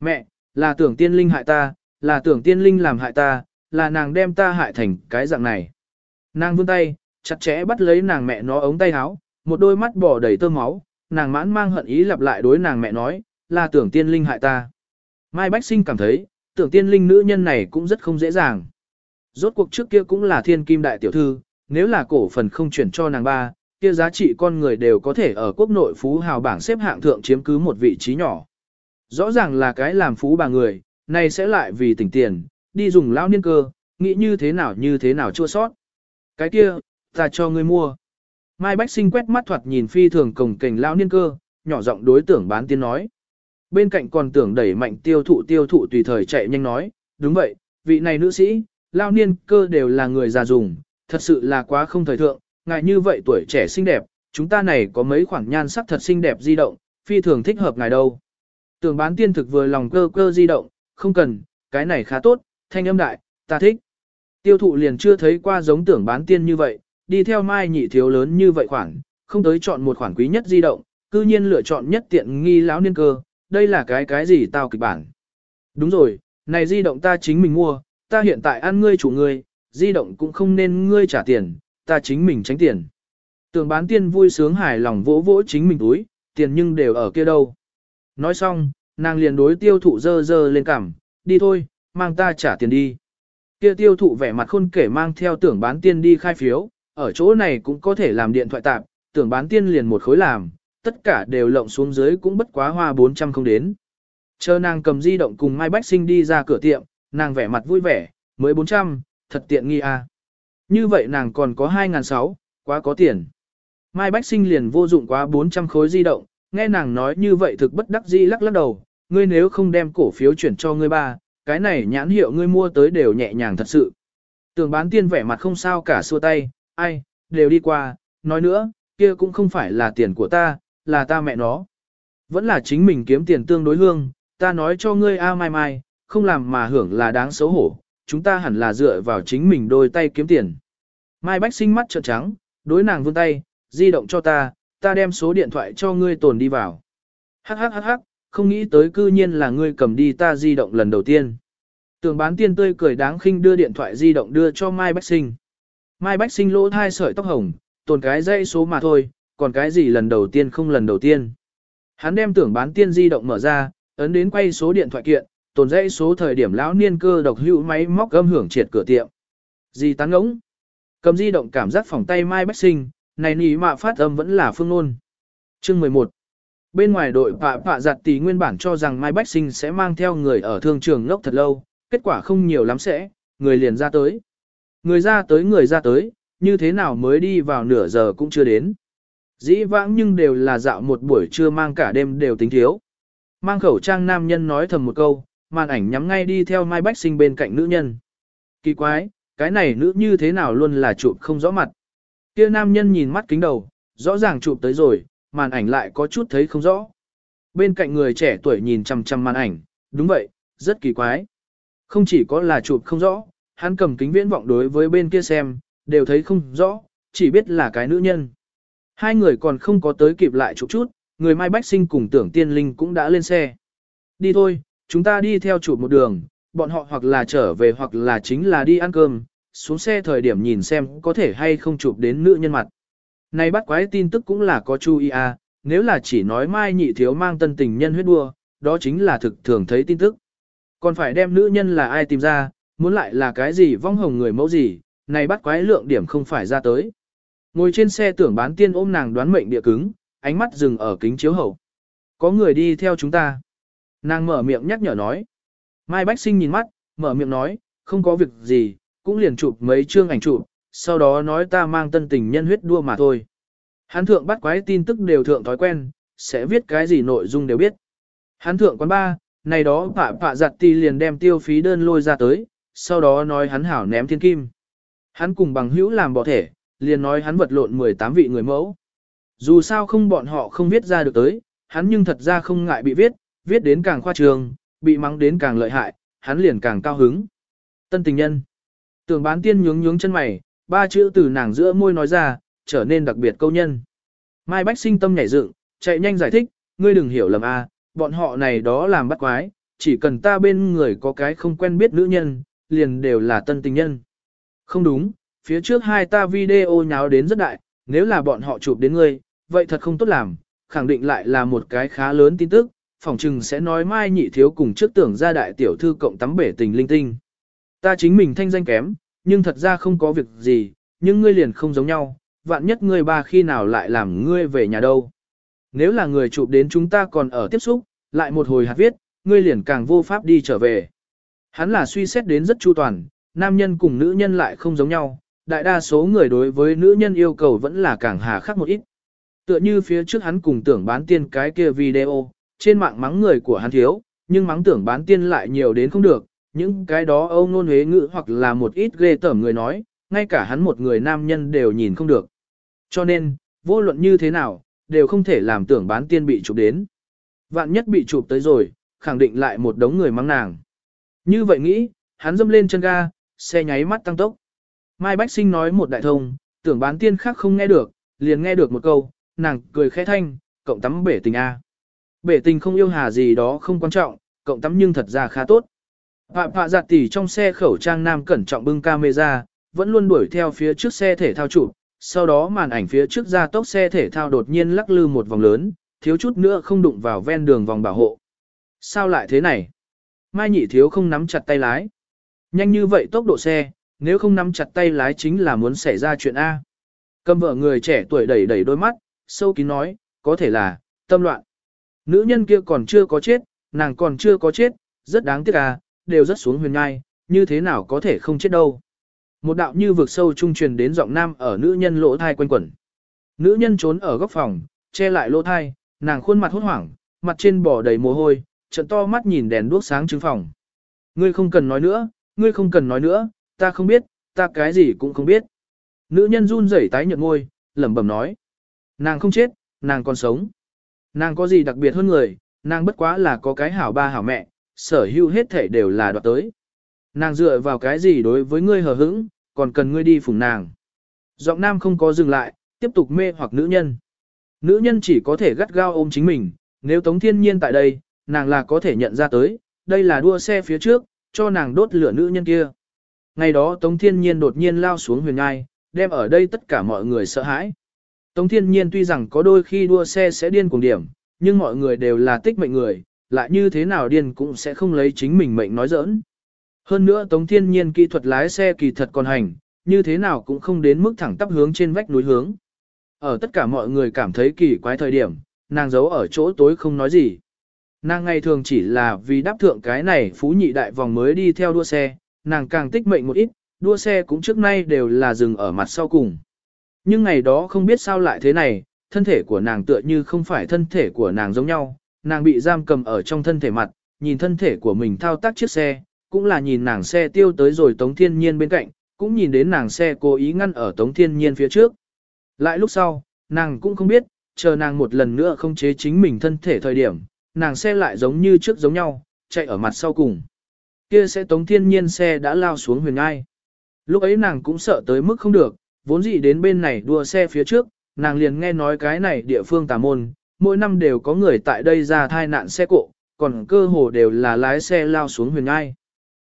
Mẹ, là tưởng tiên linh hại ta, là tưởng tiên linh làm hại ta, là nàng đem ta hại thành cái dạng này. Nàng vươn tay, chặt chẽ bắt lấy nàng mẹ nó ống tay áo, một đôi mắt bỏ đầy tơ máu, nàng mãn mang hận ý lặp lại đối nàng mẹ nói, là tưởng tiên linh hại ta. Mai Bách Sinh cảm thấy, tưởng tiên linh nữ nhân này cũng rất không dễ dàng. Rốt cuộc trước kia cũng là thiên kim đại tiểu thư, nếu là cổ phần không chuyển cho nàng ba, kia giá trị con người đều có thể ở quốc nội phú hào bảng xếp hạng thượng chiếm cứ một vị trí nhỏ. Rõ ràng là cái làm phú bà người, này sẽ lại vì tỉnh tiền, đi dùng lao niên cơ, nghĩ như thế nào như thế nào chua sót. Cái kia, ta cho ngươi mua. Mai Bách Sinh quét mắt thoạt nhìn phi thường cồng kềnh lão niên cơ, nhỏ giọng đối tưởng bán tiên nói. Bên cạnh còn tưởng đẩy mạnh tiêu thụ tiêu thụ tùy thời chạy nhanh nói, đúng vậy, vị này nữ sĩ, lão niên cơ đều là người già dùng, thật sự là quá không thời thượng, ngài như vậy tuổi trẻ xinh đẹp, chúng ta này có mấy khoảng nhan sắc thật xinh đẹp di động, phi thường thích hợp ngài đâu. Tưởng bán tiên thực vừa lòng cơ cơ di động, không cần, cái này khá tốt, thanh âm đại, ta thích. Tiêu thụ liền chưa thấy qua giống tưởng bán tiên như vậy, đi theo mai nhị thiếu lớn như vậy khoản, không tới chọn một khoản quý nhất di động, cư nhiên lựa chọn nhất tiện nghi lão niên cơ, đây là cái cái gì tao kịch bản. Đúng rồi, này di động ta chính mình mua, ta hiện tại ăn ngươi chủ ngươi, di động cũng không nên ngươi trả tiền, ta chính mình tránh tiền. Tưởng bán tiên vui sướng hài lòng vỗ vỗ chính mình túi, tiền nhưng đều ở kia đâu. Nói xong, nàng liền đối tiêu thụ dơ dơ lên cằm, đi thôi, mang ta trả tiền đi. Kia tiêu thụ vẻ mặt khôn kể mang theo tưởng bán tiên đi khai phiếu, ở chỗ này cũng có thể làm điện thoại tạp, tưởng bán tiên liền một khối làm, tất cả đều lộng xuống dưới cũng bất quá hoa 400 không đến. Chờ nàng cầm di động cùng Mai Bách Sinh đi ra cửa tiệm, nàng vẻ mặt vui vẻ, mới 400, thật tiện nghi à. Như vậy nàng còn có 2.600, quá có tiền. Mai Bách Sinh liền vô dụng quá 400 khối di động, nghe nàng nói như vậy thực bất đắc dĩ lắc lắc đầu, ngươi nếu không đem cổ phiếu chuyển cho ngươi ba, cái này nhãn hiệu ngươi mua tới đều nhẹ nhàng thật sự. Tường bán tiên vẻ mặt không sao cả xua tay, ai, đều đi qua, nói nữa, kia cũng không phải là tiền của ta, là ta mẹ nó. Vẫn là chính mình kiếm tiền tương đối hương, ta nói cho ngươi a mai mai, không làm mà hưởng là đáng xấu hổ, chúng ta hẳn là dựa vào chính mình đôi tay kiếm tiền. Mai Bách sinh mắt trợn trắng, đối nàng vươn tay, di động cho ta, ta đem số điện thoại cho ngươi tồn đi vào. Hắc hắc hắc hắc, không nghĩ tới cư nhiên là ngươi cầm đi ta di động lần đầu tiên. Tường bán tiên tươi cười đáng khinh đưa điện thoại di động đưa cho Mai Bách Sinh. Mai Bách Sinh lỗ thai sợi tóc hồng, tồn cái dây số mà thôi, còn cái gì lần đầu tiên không lần đầu tiên. Hắn đem tưởng bán tiên di động mở ra, ấn đến quay số điện thoại kiện, tồn dây số thời điểm lão niên cơ độc hữu máy móc âm hưởng triệt cửa tiệm. gì tán ngỗng. Cầm di động cảm giác phòng tay Mai Bách Sinh, này nỉ mạ phát âm vẫn là phương ngôn. Chương 11 Bên ngoài đội phạ phạ giặt tỷ nguyên bản cho rằng Mai Bách Sinh sẽ mang theo người ở thương trường ngốc thật lâu, kết quả không nhiều lắm sẽ, người liền ra tới. Người ra tới người ra tới, như thế nào mới đi vào nửa giờ cũng chưa đến. Dĩ vãng nhưng đều là dạo một buổi trưa mang cả đêm đều tính thiếu. Mang khẩu trang nam nhân nói thầm một câu, màn ảnh nhắm ngay đi theo Mai Bách Sinh bên cạnh nữ nhân. Kỳ quái, cái này nữ như thế nào luôn là chụp không rõ mặt. Kia nam nhân nhìn mắt kính đầu, rõ ràng chụp tới rồi, màn ảnh lại có chút thấy không rõ. Bên cạnh người trẻ tuổi nhìn chằm chằm màn ảnh, đúng vậy, rất kỳ quái. Không chỉ có là chụp không rõ, hắn cầm kính viễn vọng đối với bên kia xem, đều thấy không rõ, chỉ biết là cái nữ nhân. Hai người còn không có tới kịp lại chụp chút, người Mai Bách Sinh cùng tưởng tiên linh cũng đã lên xe. Đi thôi, chúng ta đi theo chụp một đường, bọn họ hoặc là trở về hoặc là chính là đi ăn cơm, xuống xe thời điểm nhìn xem có thể hay không chụp đến nữ nhân mặt. Này bắt quái tin tức cũng là có chú ý à, nếu là chỉ nói mai nhị thiếu mang tân tình nhân huyết đua, đó chính là thực thường thấy tin tức. Còn phải đem nữ nhân là ai tìm ra, muốn lại là cái gì vong hồng người mẫu gì, này bắt quái lượng điểm không phải ra tới. Ngồi trên xe tưởng bán tiên ôm nàng đoán mệnh địa cứng, ánh mắt dừng ở kính chiếu hậu. Có người đi theo chúng ta. Nàng mở miệng nhắc nhở nói. Mai Bách Sinh nhìn mắt, mở miệng nói, không có việc gì, cũng liền chụp mấy chương ảnh chụp, sau đó nói ta mang tân tình nhân huyết đua mà thôi. Hắn thượng bắt quái tin tức đều thượng thói quen, sẽ viết cái gì nội dung đều biết. Hắn thượng quán ba, này đó phạ phạ giặt ti liền đem tiêu phí đơn lôi ra tới, sau đó nói hắn hảo ném thiên kim. Hắn cùng bằng hữu làm bỏ thể, liền nói hắn vật lộn 18 vị người mẫu. Dù sao không bọn họ không viết ra được tới, hắn nhưng thật ra không ngại bị viết, viết đến càng khoa trường, bị mắng đến càng lợi hại, hắn liền càng cao hứng. Tân tình nhân. Tưởng bán tiên nhướng nhướng chân mày, ba chữ từ nàng giữa môi nói ra, trở nên đặc biệt câu nhân. Mai Bách sinh tâm nhảy dựng, chạy nhanh giải thích, ngươi đừng hiểu lầm a, bọn họ này đó làm bắt quái, chỉ cần ta bên người có cái không quen biết nữ nhân, liền đều là tân tình nhân. Không đúng, phía trước hai ta video nháo đến rất đại, nếu là bọn họ chụp đến ngươi, vậy thật không tốt làm, khẳng định lại là một cái khá lớn tin tức, phỏng chừng sẽ nói mai nhị thiếu cùng trước tưởng ra đại tiểu thư cộng tắm bể tình linh tinh. Ta chính mình thanh danh kém, nhưng thật ra không có việc gì, nhưng ngươi liền không giống nhau, vạn nhất ngươi ba khi nào lại làm ngươi về nhà đâu. Nếu là người chụp đến chúng ta còn ở tiếp xúc, lại một hồi hạt viết, ngươi liền càng vô pháp đi trở về. Hắn là suy xét đến rất chu toàn, nam nhân cùng nữ nhân lại không giống nhau, đại đa số người đối với nữ nhân yêu cầu vẫn là càng hà khắc một ít. Tựa như phía trước hắn cùng tưởng bán tiên cái kia video, trên mạng mắng người của hắn thiếu, nhưng mắng tưởng bán tiên lại nhiều đến không được, những cái đó âu nôn huế ngữ hoặc là một ít ghê tởm người nói, ngay cả hắn một người nam nhân đều nhìn không được. Cho nên, vô luận như thế nào, đều không thể làm tưởng bán tiên bị chụp đến. Vạn nhất bị chụp tới rồi, khẳng định lại một đống người mắng nàng. Như vậy nghĩ, hắn dâm lên chân ga, xe nháy mắt tăng tốc. Mai Bách Sinh nói một đại thông, tưởng bán tiên khác không nghe được, liền nghe được một câu, nàng cười khẽ thanh, cộng tắm bể tình A. Bể tình không yêu hà gì đó không quan trọng, cộng tắm nhưng thật ra khá tốt. Phạm phạ giặt tỉ trong xe khẩu trang nam cẩn trọng bưng camera, vẫn luôn đuổi theo phía trước xe thể thao chủ, sau đó màn ảnh phía trước ra tốc xe thể thao đột nhiên lắc lư một vòng lớn, thiếu chút nữa không đụng vào ven đường vòng bảo hộ. Sao lại thế này? Mai nhị thiếu không nắm chặt tay lái. Nhanh như vậy tốc độ xe, nếu không nắm chặt tay lái chính là muốn xảy ra chuyện A. Cầm vợ người trẻ tuổi đẩy đẩy đôi mắt, sâu kín nói, có thể là, tâm loạn. Nữ nhân kia còn chưa có chết, nàng còn chưa có chết, rất đáng tiếc à, đều rất xuống huyền ngai, như thế nào có thể không chết đâu. Một đạo như vực sâu trung truyền đến giọng nam ở nữ nhân lỗ thai quanh quẩn. Nữ nhân trốn ở góc phòng, che lại lỗ thai, nàng khuôn mặt hốt hoảng, mặt trên bò đầy mồ hôi, trận to mắt nhìn đèn đuốc sáng trứng phòng. Ngươi không cần nói nữa, ngươi không cần nói nữa, ta không biết, ta cái gì cũng không biết. Nữ nhân run rẩy tái nhợt môi lẩm bẩm nói. Nàng không chết, nàng còn sống. Nàng có gì đặc biệt hơn người, nàng bất quá là có cái hảo ba hảo mẹ, sở hữu hết thể đều là đoạt tới. Nàng dựa vào cái gì đối với ngươi hờ hững, còn cần ngươi đi phụng nàng. Giọng nam không có dừng lại, tiếp tục mê hoặc nữ nhân. Nữ nhân chỉ có thể gắt gao ôm chính mình, nếu Tống Thiên Nhiên tại đây, nàng là có thể nhận ra tới, đây là đua xe phía trước, cho nàng đốt lửa nữ nhân kia. Ngày đó Tống Thiên Nhiên đột nhiên lao xuống huyền ngai, đem ở đây tất cả mọi người sợ hãi. Tống Thiên Nhiên tuy rằng có đôi khi đua xe sẽ điên cùng điểm, nhưng mọi người đều là tích mệnh người, lại như thế nào điên cũng sẽ không lấy chính mình mệnh nói giỡn. Hơn nữa Tống Thiên Nhiên kỹ thuật lái xe kỳ thật còn hành, như thế nào cũng không đến mức thẳng tắp hướng trên vách núi hướng. Ở tất cả mọi người cảm thấy kỳ quái thời điểm, nàng giấu ở chỗ tối không nói gì. Nàng ngày thường chỉ là vì đáp thượng cái này phú nhị đại vòng mới đi theo đua xe, nàng càng tích mệnh một ít, đua xe cũng trước nay đều là dừng ở mặt sau cùng. Nhưng ngày đó không biết sao lại thế này, thân thể của nàng tựa như không phải thân thể của nàng giống nhau, nàng bị giam cầm ở trong thân thể mặt, nhìn thân thể của mình thao tác chiếc xe, cũng là nhìn nàng xe tiêu tới rồi Tống Thiên Nhiên bên cạnh, cũng nhìn đến nàng xe cố ý ngăn ở Tống Thiên Nhiên phía trước. Lại lúc sau, nàng cũng không biết, chờ nàng một lần nữa không chế chính mình thân thể thời điểm, nàng xe lại giống như trước giống nhau, chạy ở mặt sau cùng. Kia sẽ Tống Thiên Nhiên xe đã lao xuống huyền ngai. Lúc ấy nàng cũng sợ tới mức không được, vốn dĩ đến bên này đua xe phía trước, nàng liền nghe nói cái này địa phương tà môn, mỗi năm đều có người tại đây ra thai nạn xe cộ, còn cơ hồ đều là lái xe lao xuống huyền nhai.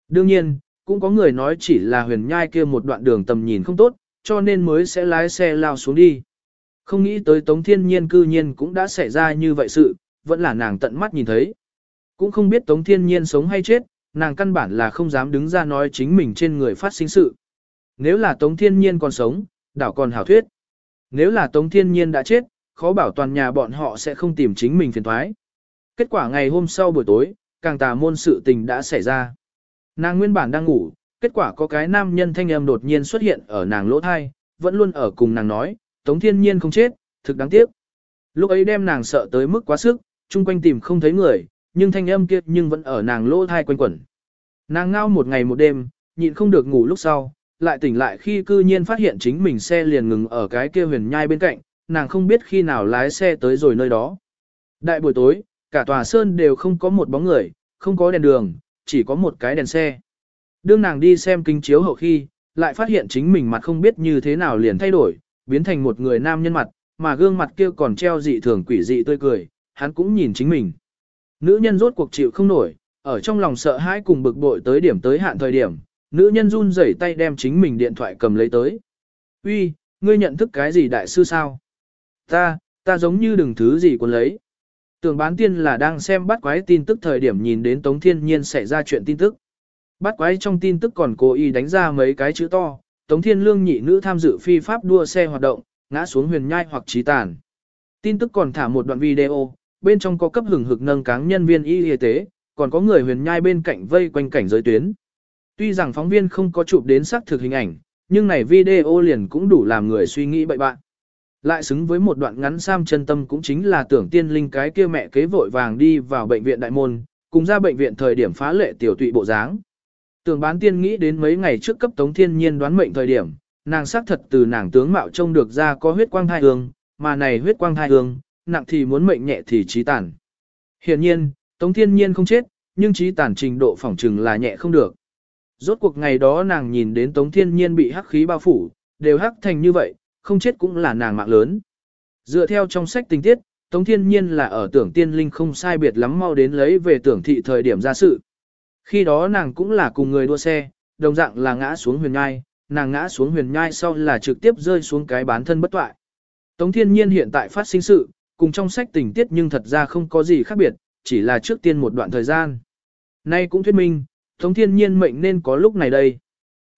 Đương nhiên, cũng có người nói chỉ là huyền nhai kia một đoạn đường tầm nhìn không tốt, cho nên mới sẽ lái xe lao xuống đi. Không nghĩ tới Tống Thiên Nhiên cư nhiên cũng đã xảy ra như vậy sự, vẫn là nàng tận mắt nhìn thấy. Cũng không biết Tống Thiên Nhiên sống hay chết, nàng căn bản là không dám đứng ra nói chính mình trên người phát sinh sự. Nếu là Tống Thiên Nhiên còn sống, đảo còn hảo thuyết. Nếu là Tống Thiên Nhiên đã chết, khó bảo toàn nhà bọn họ sẽ không tìm chính mình phiền thoái. Kết quả ngày hôm sau buổi tối, càng tà môn sự tình đã xảy ra. Nàng nguyên bản đang ngủ, kết quả có cái nam nhân thanh âm đột nhiên xuất hiện ở nàng lỗ thai, vẫn luôn ở cùng nàng nói, Tống Thiên Nhiên không chết, thực đáng tiếc. Lúc ấy đem nàng sợ tới mức quá sức, chung quanh tìm không thấy người, nhưng thanh âm kia nhưng vẫn ở nàng lỗ thai quanh quẩn. Nàng ngao một ngày một đêm, nhịn không được ngủ lúc sau, lại tỉnh lại khi cư nhiên phát hiện chính mình xe liền ngừng ở cái kia huyền nhai bên cạnh, nàng không biết khi nào lái xe tới rồi nơi đó. Đại buổi tối, cả tòa sơn đều không có một bóng người, không có đèn đường, chỉ có một cái đèn xe. Đương nàng đi xem kính chiếu hậu khi, lại phát hiện chính mình mặt không biết như thế nào liền thay đổi, biến thành một người nam nhân mặt, mà gương mặt kia còn treo dị thường quỷ dị tươi cười, hắn cũng nhìn chính mình. Nữ nhân rốt cuộc chịu không nổi, ở trong lòng sợ hãi cùng bực bội tới điểm tới hạn thời điểm, nữ nhân run rẩy tay đem chính mình điện thoại cầm lấy tới. Uy, ngươi nhận thức cái gì đại sư sao? Ta, ta giống như đừng thứ gì cuốn lấy. Tưởng bán tiên là đang xem bắt quái tin tức thời điểm nhìn đến Tống Thiên Nhiên xảy ra chuyện tin tức. Bắt quái trong tin tức còn cố ý đánh ra mấy cái chữ to, Tống Thiên Lương nhị nữ tham dự phi pháp đua xe hoạt động, ngã xuống huyền nhai hoặc trí tàn. Tin tức còn thả một đoạn video, bên trong có cấp hừng hực nâng cáng nhân viên y y tế, còn có người huyền nhai bên cạnh vây quanh cảnh giới tuyến. Tuy rằng phóng viên không có chụp đến xác thực hình ảnh, nhưng này video liền cũng đủ làm người suy nghĩ bậy bạn. Lại xứng với một đoạn ngắn sam chân tâm cũng chính là tưởng tiên linh cái kia mẹ kế vội vàng đi vào bệnh viện đại môn, cùng ra bệnh viện thời điểm phá lệ tiểu tụy bộ dáng. Tưởng bán tiên nghĩ đến mấy ngày trước cấp tống thiên nhiên đoán mệnh thời điểm, nàng xác thật từ nàng tướng mạo trông được ra có huyết quang thai hương, mà này huyết quang thai hương, nặng thì muốn mệnh nhẹ thì trí tàn. Hiện nhiên, tống thiên nhiên không chết, nhưng trí tàn trình độ phỏng trừng là nhẹ không được. Rốt cuộc ngày đó nàng nhìn đến tống thiên nhiên bị hắc khí bao phủ, đều hắc thành như vậy, không chết cũng là nàng mạng lớn. Dựa theo trong sách tình tiết, Tống Thiên Nhiên là ở tưởng tiên linh không sai biệt lắm mau đến lấy về tưởng thị thời điểm ra sự. Khi đó nàng cũng là cùng người đua xe, đồng dạng là ngã xuống huyền nhai, nàng ngã xuống huyền nhai sau là trực tiếp rơi xuống cái bán thân bất toại. Tống Thiên Nhiên hiện tại phát sinh sự, cùng trong sách tình tiết nhưng thật ra không có gì khác biệt, chỉ là trước tiên một đoạn thời gian. Nay cũng thuyết minh, Tống Thiên Nhiên mệnh nên có lúc này đây.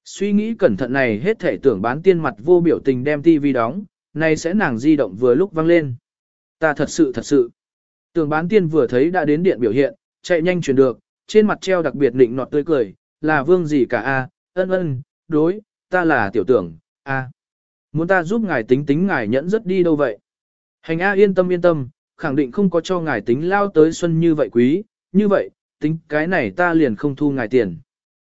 Suy nghĩ cẩn thận này hết thể tưởng bán tiên mặt vô biểu tình đem tivi đóng, nay sẽ nàng di động vừa lúc vang lên. Ta thật sự thật sự. Tưởng bán tiên vừa thấy đã đến điện biểu hiện, chạy nhanh chuyển được, trên mặt treo đặc biệt nịnh nọt tươi cười, là vương gì cả a, ân ân, đối, ta là tiểu tưởng, a. Muốn ta giúp ngài tính tính ngài nhẫn rất đi đâu vậy? Hành a yên tâm yên tâm, khẳng định không có cho ngài tính lao tới xuân như vậy quý, như vậy, tính cái này ta liền không thu ngài tiền.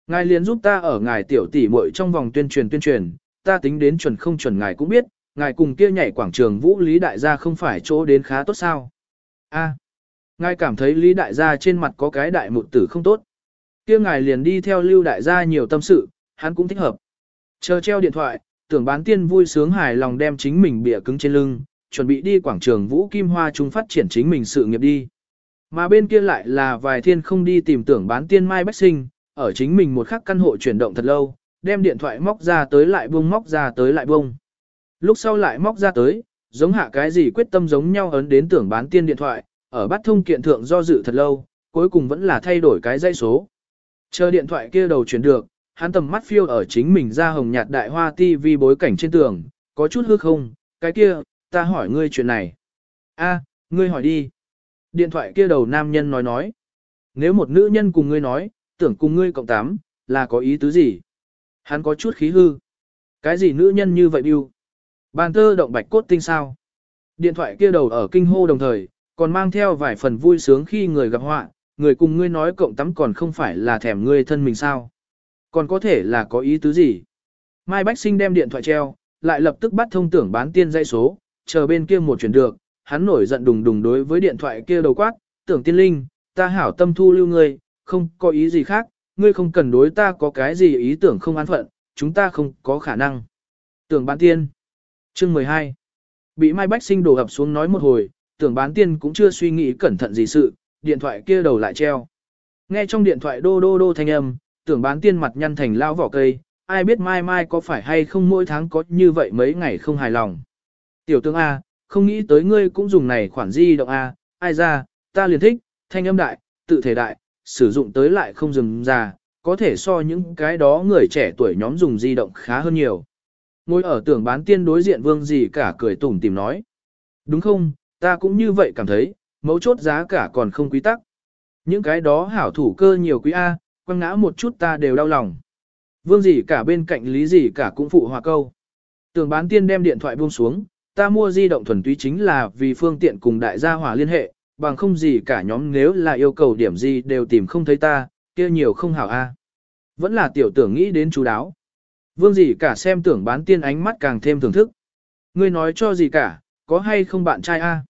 Ngài liền giúp ta ở ngài tiểu tỷ muội trong vòng tuyên truyền tuyên truyền, ta tính đến chuẩn không chuẩn ngài cũng biết, ngài cùng kia nhảy quảng trường vũ lý đại gia không phải chỗ đến khá tốt sao. A, ngài cảm thấy lý đại gia trên mặt có cái đại mụn tử không tốt. Kia ngài liền đi theo lưu đại gia nhiều tâm sự, hắn cũng thích hợp. Chờ treo điện thoại, tưởng bán tiên vui sướng hài lòng đem chính mình bịa cứng trên lưng, chuẩn bị đi quảng trường vũ kim hoa trung phát triển chính mình sự nghiệp đi. Mà bên kia lại là vài thiên không đi tìm tưởng bán tiên mai bách sinh, ở chính mình một khắc căn hộ chuyển động thật lâu, đem điện thoại móc ra tới lại bung móc ra tới lại bung. Lúc sau lại móc ra tới, giống hạ cái gì quyết tâm giống nhau ấn đến tưởng bán tiên điện thoại, ở bắt thông kiện thượng do dự thật lâu, cuối cùng vẫn là thay đổi cái dây số. Chờ điện thoại kia đầu chuyển được, hắn tầm mắt phiêu ở chính mình ra hồng nhạt đại hoa tivi bối cảnh trên tường, có chút hư không, cái kia, ta hỏi ngươi chuyện này. a ngươi hỏi đi. Điện thoại kia đầu nam nhân nói nói. Nếu một nữ nhân cùng ngươi nói, tưởng cùng ngươi cộng tám, là có ý tứ gì? Hắn có chút khí hư. Cái gì nữ nhân như vậy biêu? Bàn tơ động bạch cốt tinh sao? Điện thoại kia đầu ở kinh hô đồng thời, còn mang theo vài phần vui sướng khi người gặp họa, người cùng ngươi nói cộng tắm còn không phải là thèm ngươi thân mình sao. Còn có thể là có ý tứ gì? Mai Bách Sinh đem điện thoại treo, lại lập tức bắt thông tưởng bán tiên dây số, chờ bên kia một chuyển được, hắn nổi giận đùng đùng đối với điện thoại kia đầu quát, tưởng tiên linh, ta hảo tâm thu lưu ngươi, không có ý gì khác, ngươi không cần đối ta có cái gì ý tưởng không an phận, chúng ta không có khả năng. Tưởng bán tiên. Chương 12. Bị Mai Bách Sinh đổ ập xuống nói một hồi, tưởng bán tiên cũng chưa suy nghĩ cẩn thận gì sự, điện thoại kia đầu lại treo. Nghe trong điện thoại đô đô đô thanh âm, tưởng bán tiên mặt nhăn thành lao vỏ cây, ai biết mai mai có phải hay không mỗi tháng có như vậy mấy ngày không hài lòng. Tiểu tướng A, không nghĩ tới ngươi cũng dùng này khoản di động A, ai ra, ta liền thích, thanh âm đại, tự thể đại, sử dụng tới lại không dừng già, có thể so những cái đó người trẻ tuổi nhóm dùng di động khá hơn nhiều. Ngồi ở tưởng bán tiên đối diện vương gì cả cười tủm tìm nói. Đúng không, ta cũng như vậy cảm thấy, mấu chốt giá cả còn không quý tắc. Những cái đó hảo thủ cơ nhiều quý A, quăng ngã một chút ta đều đau lòng. Vương gì cả bên cạnh lý gì cả cũng phụ hòa câu. Tưởng bán tiên đem điện thoại buông xuống, ta mua di động thuần túy chính là vì phương tiện cùng đại gia hỏa liên hệ, bằng không gì cả nhóm nếu là yêu cầu điểm gì đều tìm không thấy ta, kia nhiều không hảo a. Vẫn là tiểu tưởng nghĩ đến chú đáo. Vương gì cả xem tưởng bán tiên ánh mắt càng thêm thưởng thức. Ngươi nói cho gì cả, có hay không bạn trai a?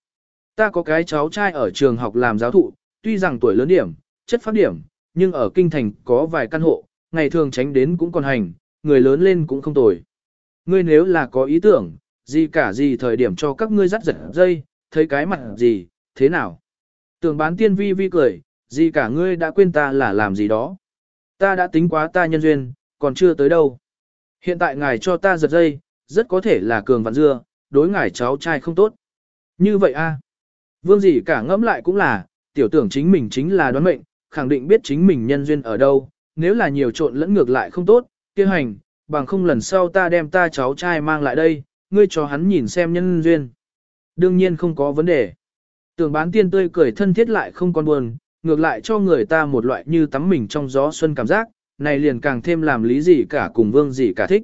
Ta có cái cháu trai ở trường học làm giáo thụ, tuy rằng tuổi lớn điểm, chất phát điểm, nhưng ở kinh thành có vài căn hộ, ngày thường tránh đến cũng còn hành, người lớn lên cũng không tồi. Ngươi nếu là có ý tưởng, gì cả gì thời điểm cho các ngươi dắt giật dây, thấy cái mặt gì, thế nào? Tưởng bán tiên vi vi cười, gì cả ngươi đã quên ta là làm gì đó. Ta đã tính quá ta nhân duyên, còn chưa tới đâu. Hiện tại ngài cho ta giật dây, rất có thể là cường vạn dưa, đối ngài cháu trai không tốt. Như vậy a Vương gì cả ngẫm lại cũng là, tiểu tưởng chính mình chính là đoán mệnh, khẳng định biết chính mình nhân duyên ở đâu, nếu là nhiều trộn lẫn ngược lại không tốt, kia hành, bằng không lần sau ta đem ta cháu trai mang lại đây, ngươi cho hắn nhìn xem nhân duyên. Đương nhiên không có vấn đề. Tưởng bán tiên tươi cười thân thiết lại không còn buồn, ngược lại cho người ta một loại như tắm mình trong gió xuân cảm giác, này liền càng thêm làm lý gì cả cùng vương gì cả thích.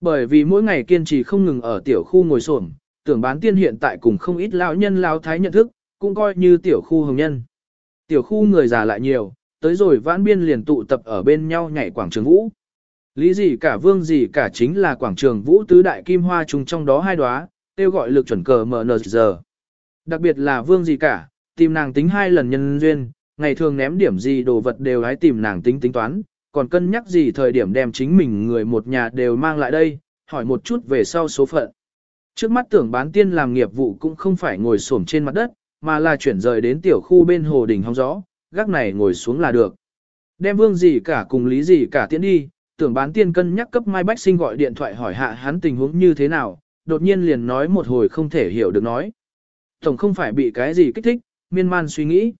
Bởi vì mỗi ngày kiên trì không ngừng ở tiểu khu ngồi xổm, tưởng bán tiên hiện tại cùng không ít lão nhân lão thái nhận thức, cũng coi như tiểu khu hồng nhân. Tiểu khu người già lại nhiều, tới rồi vãn biên liền tụ tập ở bên nhau nhảy quảng trường vũ. Lý gì cả vương gì cả chính là quảng trường vũ tứ đại kim hoa trùng trong đó hai đóa, tiêu gọi lực chuẩn cờ MNZ. Đặc biệt là vương gì cả, tìm nàng tính hai lần nhân duyên, ngày thường ném điểm gì đồ vật đều hãy tìm nàng tính tính toán, còn cân nhắc gì thời điểm đem chính mình người một nhà đều mang lại đây, hỏi một chút về sau số phận. Trước mắt tưởng bán tiên làm nghiệp vụ cũng không phải ngồi xổm trên mặt đất, mà là chuyển rời đến tiểu khu bên hồ đỉnh hóng gió, gác này ngồi xuống là được. Đem vương gì cả cùng lý gì cả tiễn đi, tưởng bán tiên cân nhắc cấp Mai Bách Sinh gọi điện thoại hỏi hạ hắn tình huống như thế nào, đột nhiên liền nói một hồi không thể hiểu được nói. Tổng không phải bị cái gì kích thích, miên man suy nghĩ.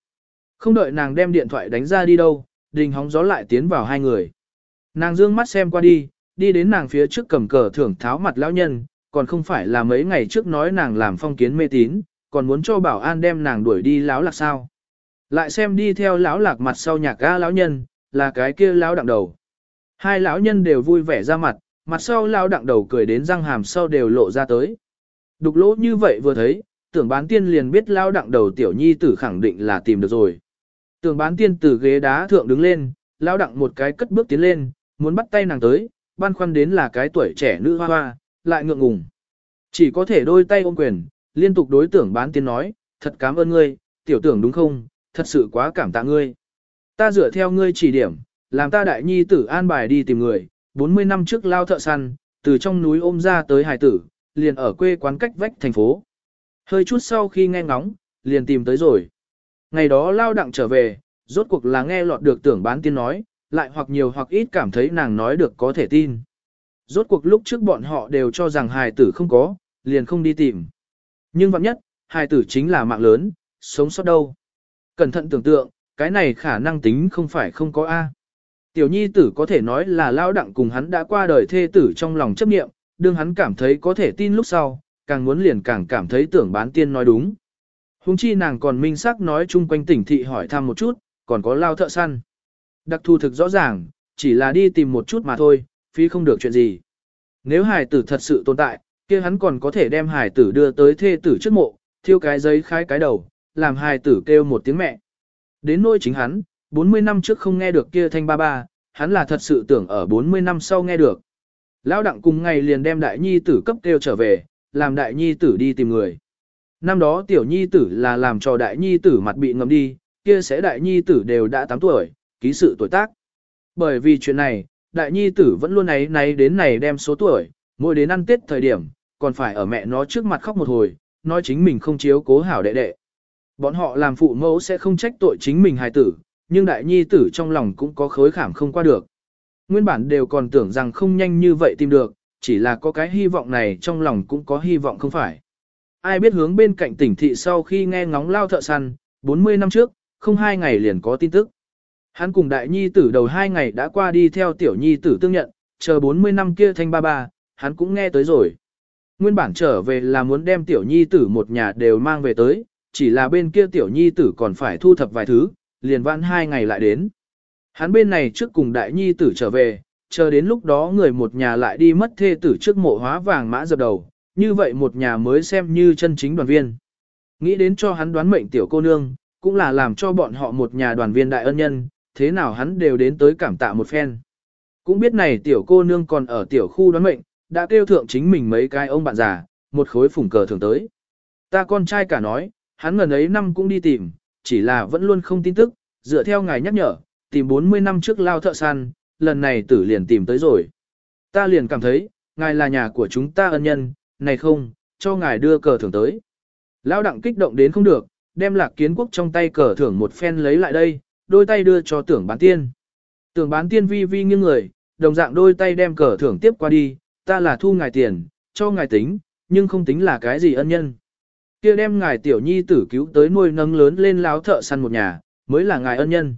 Không đợi nàng đem điện thoại đánh ra đi đâu, đình hóng gió lại tiến vào hai người. Nàng dương mắt xem qua đi, đi đến nàng phía trước cầm cờ thưởng tháo mặt lão nhân, còn không phải là mấy ngày trước nói nàng làm phong kiến mê tín, còn muốn cho bảo an đem nàng đuổi đi lão lạc sao. Lại xem đi theo lão lạc mặt sau nhạc ga lão nhân, là cái kia lão đặng đầu. Hai lão nhân đều vui vẻ ra mặt, mặt sau lão đặng đầu cười đến răng hàm sau đều lộ ra tới. Đục lỗ như vậy vừa thấy, tưởng bán tiên liền biết lão đặng đầu tiểu nhi tử khẳng định là tìm được rồi. Tưởng bán tiên từ ghế đá thượng đứng lên, lão đặng một cái cất bước tiến lên, muốn bắt tay nàng tới, băn khoăn đến là cái tuổi trẻ nữ hoa hoa, lại ngượng ngùng. Chỉ có thể đôi tay ôm quyền, liên tục đối tưởng bán tiên nói, thật cảm ơn ngươi, tiểu tưởng đúng không, thật sự quá cảm tạ ngươi. Ta dựa theo ngươi chỉ điểm, làm ta đại nhi tử an bài đi tìm người, 40 năm trước lao thợ săn, từ trong núi ôm ra tới hải tử, liền ở quê quán cách vách thành phố. Hơi chút sau khi nghe ngóng, liền tìm tới rồi. Ngày đó lao đặng trở về, rốt cuộc là nghe lọt được tưởng bán tiên nói, lại hoặc nhiều hoặc ít cảm thấy nàng nói được có thể tin. Rốt cuộc lúc trước bọn họ đều cho rằng hài tử không có, liền không đi tìm. Nhưng vặn nhất, hài tử chính là mạng lớn, sống sót đâu. Cẩn thận tưởng tượng, cái này khả năng tính không phải không có A. Tiểu nhi tử có thể nói là lao đặng cùng hắn đã qua đời thê tử trong lòng chấp nghiệm, đương hắn cảm thấy có thể tin lúc sau, càng muốn liền càng cảm thấy tưởng bán tiên nói đúng. Hùng chi nàng còn minh xác nói chung quanh tỉnh thị hỏi thăm một chút, còn có lao thợ săn. Đặc thù thực rõ ràng, chỉ là đi tìm một chút mà thôi, phí không được chuyện gì. Nếu hải tử thật sự tồn tại, kia hắn còn có thể đem hải tử đưa tới thê tử trước mộ, thiêu cái giấy khai cái đầu, làm hải tử kêu một tiếng mẹ. Đến nỗi chính hắn, 40 năm trước không nghe được kia thanh ba ba, hắn là thật sự tưởng ở 40 năm sau nghe được. Lão đặng cùng ngày liền đem đại nhi tử cấp kêu trở về, làm đại nhi tử đi tìm người. Năm đó tiểu nhi tử là làm cho đại nhi tử mặt bị ngầm đi, kia sẽ đại nhi tử đều đã 8 tuổi, ký sự tuổi tác. Bởi vì chuyện này, đại nhi tử vẫn luôn ấy náy đến này đem số tuổi, mỗi đến ăn tết thời điểm, còn phải ở mẹ nó trước mặt khóc một hồi, nói chính mình không chiếu cố hảo đệ đệ. Bọn họ làm phụ mẫu sẽ không trách tội chính mình hài tử, nhưng đại nhi tử trong lòng cũng có khối khảm không qua được. Nguyên bản đều còn tưởng rằng không nhanh như vậy tìm được, chỉ là có cái hy vọng này trong lòng cũng có hy vọng không phải. Ai biết hướng bên cạnh tỉnh thị sau khi nghe ngóng lao thợ săn, 40 năm trước, không hai ngày liền có tin tức. Hắn cùng đại nhi tử đầu hai ngày đã qua đi theo tiểu nhi tử tương nhận, chờ 40 năm kia thanh ba ba, hắn cũng nghe tới rồi. Nguyên bản trở về là muốn đem tiểu nhi tử một nhà đều mang về tới, chỉ là bên kia tiểu nhi tử còn phải thu thập vài thứ, liền vãn hai ngày lại đến. Hắn bên này trước cùng đại nhi tử trở về, chờ đến lúc đó người một nhà lại đi mất thê tử trước mộ hóa vàng mã dập đầu, như vậy một nhà mới xem như chân chính đoàn viên. Nghĩ đến cho hắn đoán mệnh tiểu cô nương, cũng là làm cho bọn họ một nhà đoàn viên đại ân nhân, thế nào hắn đều đến tới cảm tạ một phen. Cũng biết này tiểu cô nương còn ở tiểu khu đoán mệnh, đã kêu thượng chính mình mấy cái ông bạn già, một khối phủng cờ thường tới. Ta con trai cả nói, hắn ngần ấy năm cũng đi tìm, chỉ là vẫn luôn không tin tức, dựa theo ngài nhắc nhở, tìm 40 năm trước lao thợ săn, lần này tử liền tìm tới rồi. Ta liền cảm thấy, ngài là nhà của chúng ta ân nhân, này không, cho ngài đưa cờ thưởng tới. Lao đặng kích động đến không được, đem lạc kiến quốc trong tay cờ thưởng một phen lấy lại đây, đôi tay đưa cho tưởng bán tiên. Tưởng bán tiên vi vi nghiêng người, đồng dạng đôi tay đem cờ thưởng tiếp qua đi, ta là thu ngài tiền, cho ngài tính, nhưng không tính là cái gì ân nhân kia đem ngài tiểu nhi tử cứu tới nuôi nâng lớn lên láo thợ săn một nhà, mới là ngài ân nhân.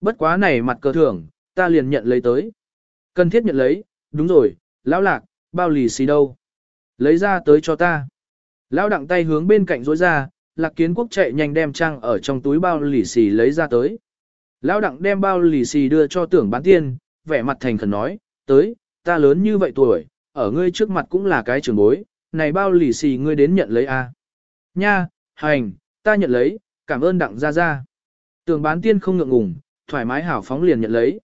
Bất quá này mặt cờ thưởng, ta liền nhận lấy tới. Cần thiết nhận lấy, đúng rồi, lão lạc, bao lì xì đâu. Lấy ra tới cho ta. Lão đặng tay hướng bên cạnh rối ra, lạc kiến quốc chạy nhanh đem trang ở trong túi bao lì xì lấy ra tới. Lão đặng đem bao lì xì đưa cho tưởng bán tiên, vẻ mặt thành khẩn nói, tới, ta lớn như vậy tuổi, ở ngươi trước mặt cũng là cái trường bối, này bao lì xì ngươi đến nhận lấy a à? Nha, hành, ta nhận lấy, cảm ơn đặng ra ra. Tường bán tiên không ngượng ngùng, thoải mái hảo phóng liền nhận lấy.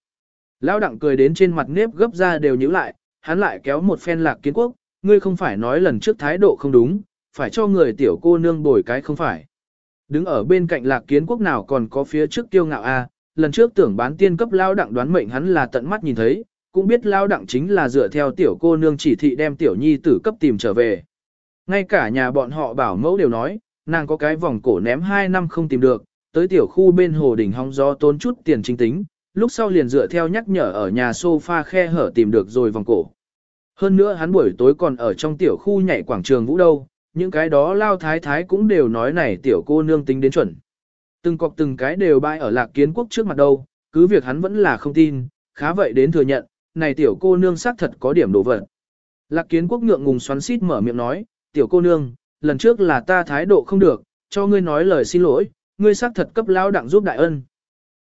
Lão đặng cười đến trên mặt nếp gấp ra đều nhíu lại, hắn lại kéo một phen lạc kiến quốc, ngươi không phải nói lần trước thái độ không đúng, phải cho người tiểu cô nương bồi cái không phải. Đứng ở bên cạnh lạc kiến quốc nào còn có phía trước tiêu ngạo a lần trước tưởng bán tiên cấp lao đặng đoán mệnh hắn là tận mắt nhìn thấy, cũng biết lao đặng chính là dựa theo tiểu cô nương chỉ thị đem tiểu nhi tử cấp tìm trở về. Ngay cả nhà bọn họ bảo mẫu đều nói, nàng có cái vòng cổ ném 2 năm không tìm được, tới tiểu khu bên hồ đỉnh hóng gió tốn chút tiền chính tính, lúc sau liền dựa theo nhắc nhở ở nhà sofa khe hở tìm được rồi vòng cổ. Hơn nữa hắn buổi tối còn ở trong tiểu khu nhảy quảng trường vũ đâu, những cái đó lao thái thái cũng đều nói này tiểu cô nương tính đến chuẩn. Từng cọc từng cái đều bại ở lạc kiến quốc trước mặt đâu, cứ việc hắn vẫn là không tin, khá vậy đến thừa nhận, này tiểu cô nương xác thật có điểm đồ vật. Lạc kiến quốc ngượng ngùng xoắn xít mở miệng nói, tiểu cô nương, lần trước là ta thái độ không được, cho ngươi nói lời xin lỗi, ngươi xác thật cấp lao đặng giúp đại ân.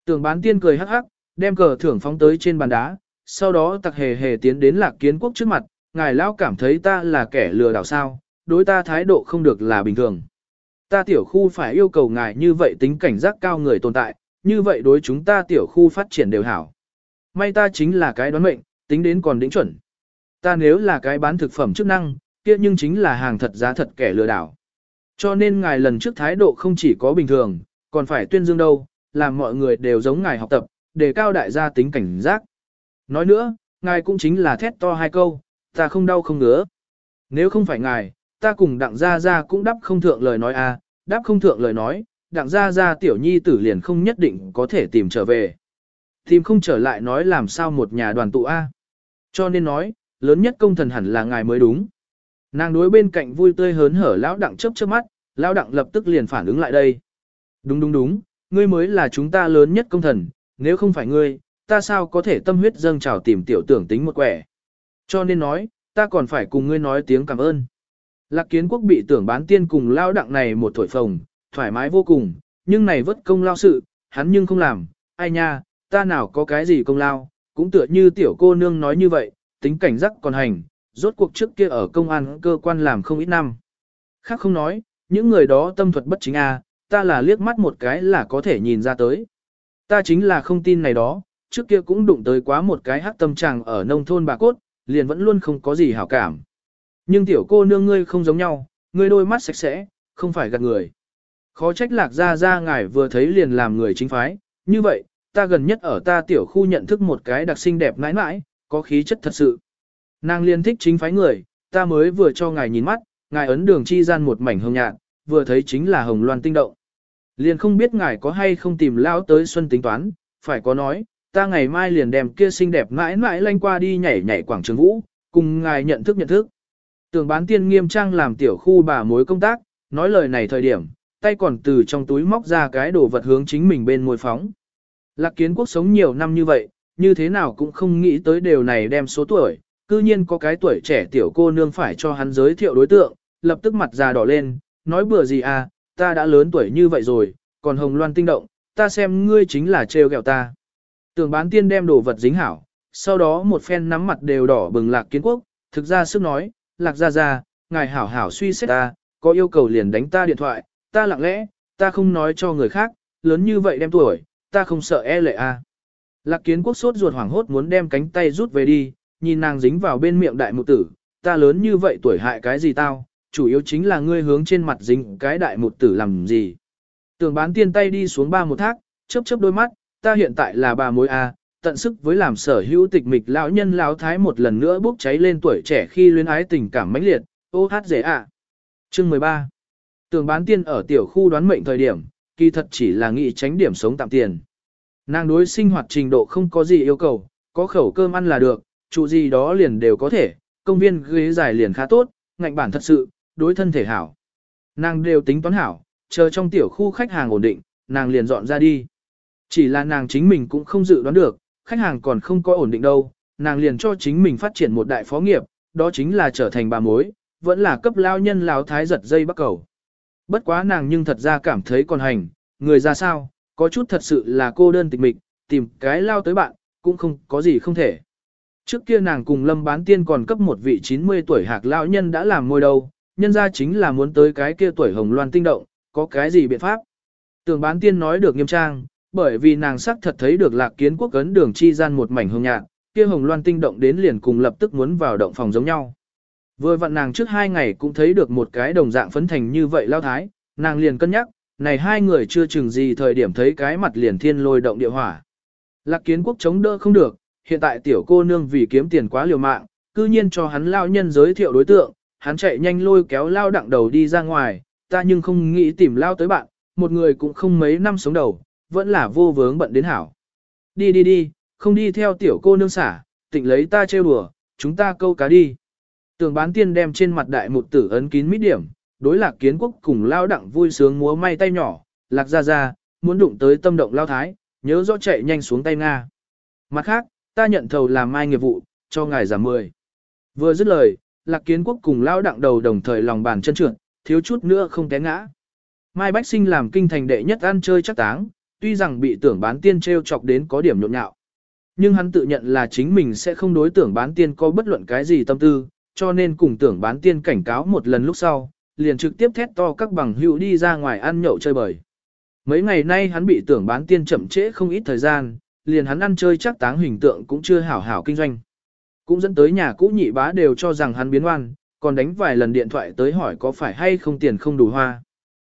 Tưởng bán tiên cười hắc hắc, đem cờ thưởng phóng tới trên bàn đá, sau đó tặc hề hề tiến đến lạc kiến quốc trước mặt, ngài lao cảm thấy ta là kẻ lừa đảo sao, đối ta thái độ không được là bình thường. Ta tiểu khu phải yêu cầu ngài như vậy tính cảnh giác cao người tồn tại, như vậy đối chúng ta tiểu khu phát triển đều hảo. May ta chính là cái đoán mệnh, tính đến còn đỉnh chuẩn. Ta nếu là cái bán thực phẩm chức năng, kia nhưng chính là hàng thật giá thật kẻ lừa đảo. Cho nên ngài lần trước thái độ không chỉ có bình thường, còn phải tuyên dương đâu, làm mọi người đều giống ngài học tập, để cao đại gia tính cảnh giác. Nói nữa, ngài cũng chính là thét to hai câu, ta không đau không ngứa. Nếu không phải ngài, ta cùng đặng gia gia cũng đáp không thượng lời nói a, à, đáp không thượng lời nói, đặng gia gia tiểu nhi tử liền không nhất định có thể tìm trở về. Tìm không trở lại nói làm sao một nhà đoàn tụ a. Cho nên nói, lớn nhất công thần hẳn là ngài mới đúng. Nàng đối bên cạnh vui tươi hớn hở lão đặng chớp chớp mắt, lão đặng lập tức liền phản ứng lại đây. Đúng đúng đúng, ngươi mới là chúng ta lớn nhất công thần, nếu không phải ngươi, ta sao có thể tâm huyết dâng trào tìm tiểu tưởng tính một quẻ. Cho nên nói, ta còn phải cùng ngươi nói tiếng cảm ơn. Lạc kiến quốc bị tưởng bán tiên cùng lao đặng này một thổi phồng, thoải mái vô cùng, nhưng này vất công lao sự, hắn nhưng không làm, ai nha, ta nào có cái gì công lao, cũng tựa như tiểu cô nương nói như vậy, tính cảnh giác còn hành, rốt cuộc trước kia ở công an cơ quan làm không ít năm. Khác không nói, những người đó tâm thuật bất chính a, ta là liếc mắt một cái là có thể nhìn ra tới. Ta chính là không tin này đó, trước kia cũng đụng tới quá một cái hắc tâm chàng ở nông thôn bà cốt, liền vẫn luôn không có gì hảo cảm. Nhưng tiểu cô nương ngươi không giống nhau, ngươi đôi mắt sạch sẽ, không phải gạt người. Khó trách lạc ra ra ngài vừa thấy liền làm người chính phái, như vậy, ta gần nhất ở ta tiểu khu nhận thức một cái đặc sinh đẹp nãi nãi, có khí chất thật sự. Nàng liên thích chính phái người, ta mới vừa cho ngài nhìn mắt, ngài ấn đường chi gian một mảnh hồng nhạt, vừa thấy chính là hồng loan tinh động. Liền không biết ngài có hay không tìm lao tới xuân tính toán, phải có nói, ta ngày mai liền đem kia xinh đẹp mãi mãi lanh qua đi nhảy nhảy quảng trường vũ, cùng ngài nhận thức nhận thức. Tưởng bán tiên nghiêm trang làm tiểu khu bà mối công tác, nói lời này thời điểm, tay còn từ trong túi móc ra cái đồ vật hướng chính mình bên môi phóng. Lạc kiến quốc sống nhiều năm như vậy, như thế nào cũng không nghĩ tới điều này đem số tuổi, cư nhiên có cái tuổi trẻ tiểu cô nương phải cho hắn giới thiệu đối tượng, lập tức mặt già đỏ lên, nói bừa gì à, ta đã lớn tuổi như vậy rồi, còn hồng loan tinh động, ta xem ngươi chính là trêu ghẹo ta. Tưởng bán tiên đem đồ vật dính hảo, sau đó một phen nắm mặt đều đỏ bừng lạc kiến quốc, thực ra sức nói, lạc ra ra, ngài hảo hảo suy xét ta, có yêu cầu liền đánh ta điện thoại, ta lặng lẽ, ta không nói cho người khác, lớn như vậy đem tuổi, ta không sợ e lệ. À. Lạc kiến quốc sốt ruột hoảng hốt muốn đem cánh tay rút về đi, nhìn nàng dính vào bên miệng đại mụ tử, ta lớn như vậy tuổi hại cái gì tao, chủ yếu chính là ngươi hướng trên mặt dính cái đại mụ tử làm gì. Tưởng bán tiên tay đi xuống ba một thác, chớp chớp đôi mắt, ta hiện tại là bà mối a, tận sức với làm sở hữu tịch mịch lão nhân lão thái một lần nữa bốc cháy lên tuổi trẻ khi luyến ái tình cảm mãnh liệt, ô hát dễ ạ. Chương 13 Tường bán tiên ở tiểu khu đoán mệnh thời điểm, kỳ thật chỉ là nghĩ tránh điểm sống tạm tiền. Nàng đối sinh hoạt trình độ không có gì yêu cầu, có khẩu cơm ăn là được, trụ gì đó liền đều có thể, công viên ghế dài liền khá tốt, ngạnh bản thật sự, đối thân thể hảo. Nàng đều tính toán hảo, chờ trong tiểu khu khách hàng ổn định, nàng liền dọn ra đi. Chỉ là nàng chính mình cũng không dự đoán được, khách hàng còn không có ổn định đâu, nàng liền cho chính mình phát triển một đại phó nghiệp, đó chính là trở thành bà mối, vẫn là cấp lao nhân lao thái giật dây bắt cầu. Bất quá nàng nhưng thật ra cảm thấy còn hành, người ra sao, có chút thật sự là cô đơn tịch mịch, tìm cái lao tới bạn, cũng không có gì không thể. Trước kia nàng cùng lâm bán tiên còn cấp một vị 90 tuổi hạc lão nhân đã làm môi đầu, nhân ra chính là muốn tới cái kia tuổi hồng loan tinh động, có cái gì biện pháp. Tường bán tiên nói được nghiêm trang, bởi vì nàng sắc thật thấy được lạc kiến quốc ấn đường chi gian một mảnh hương nhạc, kia hồng loan tinh động đến liền cùng lập tức muốn vào động phòng giống nhau. Vừa vặn nàng trước hai ngày cũng thấy được một cái đồng dạng phấn thành như vậy lao thái, nàng liền cân nhắc, này hai người chưa chừng gì thời điểm thấy cái mặt liền thiên lôi động địa hỏa. Lạc kiến quốc chống đỡ không được, hiện tại tiểu cô nương vì kiếm tiền quá liều mạng, cư nhiên cho hắn lao nhân giới thiệu đối tượng, hắn chạy nhanh lôi kéo lao đặng đầu đi ra ngoài, ta nhưng không nghĩ tìm lao tới bạn, một người cũng không mấy năm sống đầu, vẫn là vô vướng bận đến hảo. Đi đi đi, không đi theo tiểu cô nương xả, tịnh lấy ta trêu đùa, chúng ta câu cá đi. Tường bán tiên đem trên mặt đại một tử ấn kín mít điểm, đối lạc kiến quốc cùng lao đặng vui sướng múa may tay nhỏ, lạc ra ra, muốn đụng tới tâm động lao thái, nhớ rõ chạy nhanh xuống tay Nga. Mặt khác, ta nhận thầu làm mai nghiệp vụ, cho ngài giảm 10. Vừa dứt lời, lạc kiến quốc cùng lao đặng đầu đồng thời lòng bàn chân trượt, thiếu chút nữa không té ngã. Mai Bách Sinh làm kinh thành đệ nhất ăn chơi chắc táng, tuy rằng bị tưởng bán tiên treo chọc đến có điểm nhộn nhạo. Nhưng hắn tự nhận là chính mình sẽ không đối tưởng bán tiên có bất luận cái gì tâm tư, cho nên cùng tưởng bán tiên cảnh cáo một lần lúc sau, liền trực tiếp thét to các bằng hữu đi ra ngoài ăn nhậu chơi bời. Mấy ngày nay hắn bị tưởng bán tiên chậm trễ không ít thời gian, liền hắn ăn chơi chắc táng hình tượng cũng chưa hảo hảo kinh doanh. Cũng dẫn tới nhà cũ nhị bá đều cho rằng hắn biến oan, còn đánh vài lần điện thoại tới hỏi có phải hay không tiền không đủ hoa.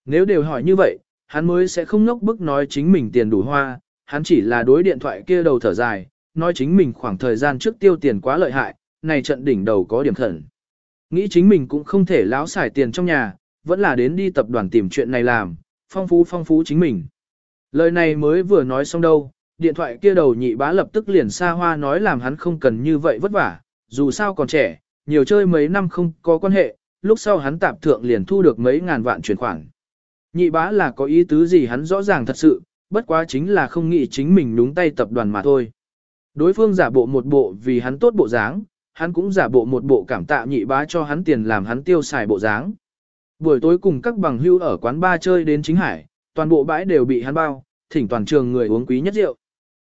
Nếu đều hỏi như vậy, hắn mới sẽ không ngốc bức nói chính mình tiền đủ hoa, hắn chỉ là đối điện thoại kia đầu thở dài, nói chính mình khoảng thời gian trước tiêu tiền quá lợi hại, này trận đỉnh đầu có điểm thần. Nghĩ chính mình cũng không thể láo xài tiền trong nhà, vẫn là đến đi tập đoàn tìm chuyện này làm, phong phú phong phú chính mình. Lời này mới vừa nói xong đâu, điện thoại kia đầu nhị bá lập tức liền xa hoa nói làm hắn không cần như vậy vất vả, dù sao còn trẻ, nhiều chơi mấy năm không có quan hệ, lúc sau hắn tạp thượng liền thu được mấy ngàn vạn chuyển khoản. Nhị bá là có ý tứ gì hắn rõ ràng thật sự, bất quá chính là không nghĩ chính mình đúng tay tập đoàn mà thôi. Đối phương giả bộ một bộ vì hắn tốt bộ dáng, hắn cũng giả bộ một bộ cảm tạ nhị bá cho hắn tiền làm hắn tiêu xài bộ dáng. Buổi tối cùng các bằng hưu ở quán ba chơi đến chính hải, toàn bộ bãi đều bị hắn bao, thỉnh toàn trường người uống quý nhất rượu.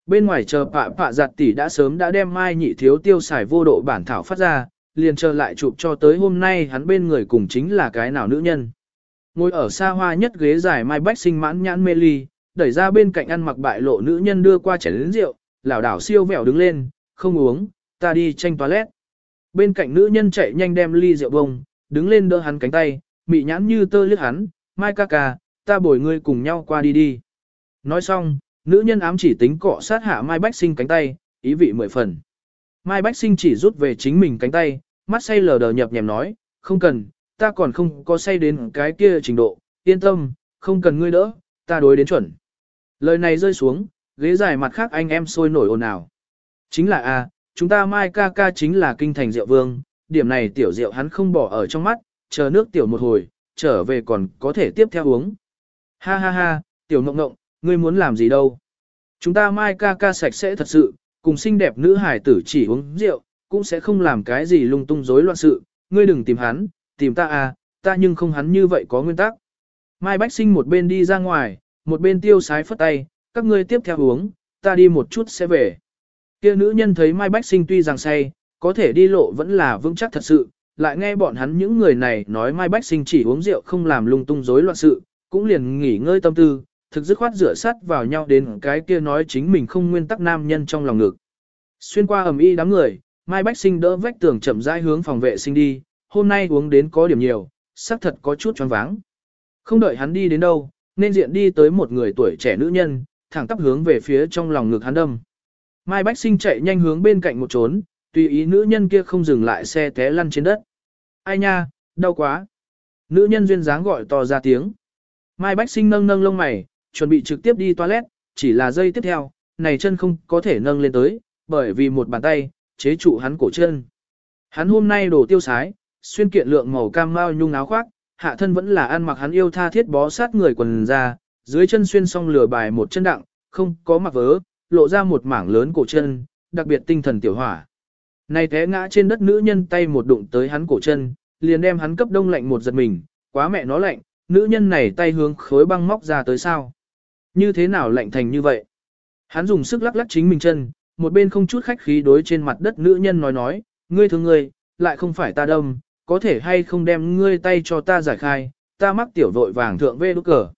Bên ngoài chờ pạ pạ giặt tỷ đã sớm đã đem mai nhị thiếu tiêu xài vô độ bản thảo phát ra, liền chờ lại chụp cho tới hôm nay hắn bên người cùng chính là cái nào nữ nhân. Ngồi ở xa hoa nhất ghế dài Mai Bách sinh mãn nhãn mê ly, đẩy ra bên cạnh ăn mặc bại lộ nữ nhân đưa qua chén lớn rượu, lảo đảo siêu vẹo đứng lên, không uống, ta đi tranh toilet. Bên cạnh nữ nhân chạy nhanh đem ly rượu bông, đứng lên đỡ hắn cánh tay, mị nhãn như tơ liếc hắn, Mai ca ca, ta bồi ngươi cùng nhau qua đi đi. Nói xong, nữ nhân ám chỉ tính cọ sát hạ Mai Bách sinh cánh tay, ý vị mười phần. Mai Bách sinh chỉ rút về chính mình cánh tay, mắt say lờ đờ nhập nhèm nói, không cần, ta còn không có say đến cái kia trình độ, yên tâm, không cần ngươi đỡ, ta đối đến chuẩn. Lời này rơi xuống, ghế dài mặt khác anh em sôi nổi ồn ào. Chính là a, chúng ta Mai ca ca chính là kinh thành rượu vương, điểm này tiểu rượu hắn không bỏ ở trong mắt, chờ nước tiểu một hồi, trở về còn có thể tiếp theo uống. Ha ha ha, tiểu ngộng ngộng, ngươi muốn làm gì đâu? Chúng ta Mai ca ca sạch sẽ thật sự, cùng xinh đẹp nữ hải tử chỉ uống rượu, cũng sẽ không làm cái gì lung tung rối loạn sự, ngươi đừng tìm hắn, tìm ta à, ta nhưng không hắn như vậy có nguyên tắc. Mai Bách Sinh một bên đi ra ngoài, một bên tiêu sái phất tay, các ngươi tiếp theo uống, ta đi một chút sẽ về. Kia nữ nhân thấy Mai Bách Sinh tuy rằng say, có thể đi lộ vẫn là vững chắc thật sự, lại nghe bọn hắn những người này nói Mai Bách Sinh chỉ uống rượu không làm lung tung rối loạn sự, cũng liền nghỉ ngơi tâm tư, thực dứt khoát rửa sắt vào nhau đến cái kia nói chính mình không nguyên tắc nam nhân trong lòng ngực. Xuyên qua ầm y đám người, Mai Bách Sinh đỡ vách tường chậm rãi hướng phòng vệ sinh đi, hôm nay uống đến có điểm nhiều, xác thật có chút choáng váng. Không đợi hắn đi đến đâu, nên diện đi tới một người tuổi trẻ nữ nhân, thẳng tắp hướng về phía trong lòng ngực hắn đâm. Mai Bách Sinh chạy nhanh hướng bên cạnh một trốn, tùy ý nữ nhân kia không dừng lại xe té lăn trên đất. Ai nha, đau quá. Nữ nhân duyên dáng gọi to ra tiếng. Mai Bách Sinh nâng nâng lông mày, chuẩn bị trực tiếp đi toilet, chỉ là giây tiếp theo, này chân không có thể nâng lên tới, bởi vì một bàn tay, chế trụ hắn cổ chân. Hắn hôm nay đồ tiêu sái, xuyên kiện lượng màu cam mao nhung áo khoác, hạ thân vẫn là ăn mặc hắn yêu tha thiết bó sát người quần ra, dưới chân xuyên xong lửa bài một chân đặng, không có mặc vớ, lộ ra một mảng lớn cổ chân, đặc biệt tinh thần tiểu hỏa. Này té ngã trên đất nữ nhân tay một đụng tới hắn cổ chân, liền đem hắn cấp đông lạnh một giật mình, quá mẹ nó lạnh, nữ nhân này tay hướng khối băng móc ra tới sao. Như thế nào lạnh thành như vậy? Hắn dùng sức lắc lắc chính mình chân, một bên không chút khách khí đối trên mặt đất nữ nhân nói nói, ngươi thương ngươi, lại không phải ta đâm, có thể hay không đem ngươi tay cho ta giải khai, ta mắc tiểu vội vàng thượng vê đúc cờ.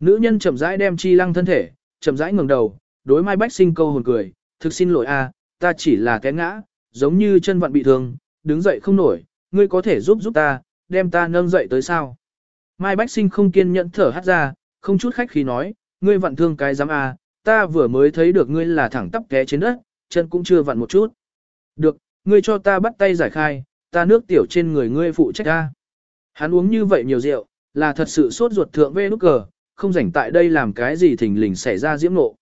Nữ nhân chậm rãi đem chi lăng thân thể, chậm rãi ngẩng đầu, đối Mai Bách Sinh câu hồn cười, thực xin lỗi a, ta chỉ là té ngã, giống như chân vặn bị thương, đứng dậy không nổi, ngươi có thể giúp giúp ta, đem ta nâng dậy tới sao. Mai Bách Sinh không kiên nhẫn thở hắt ra, không chút khách khí nói, ngươi vặn thương cái giám a, ta vừa mới thấy được ngươi là thẳng tắp té trên đất, chân cũng chưa vặn một chút. Được, ngươi cho ta bắt tay giải khai, ta nước tiểu trên người ngươi phụ trách a. Hắn uống như vậy nhiều rượu, là thật sự sốt ruột thượng vê nút cờ, không rảnh tại đây làm cái gì thình lình xảy ra diễm nộ.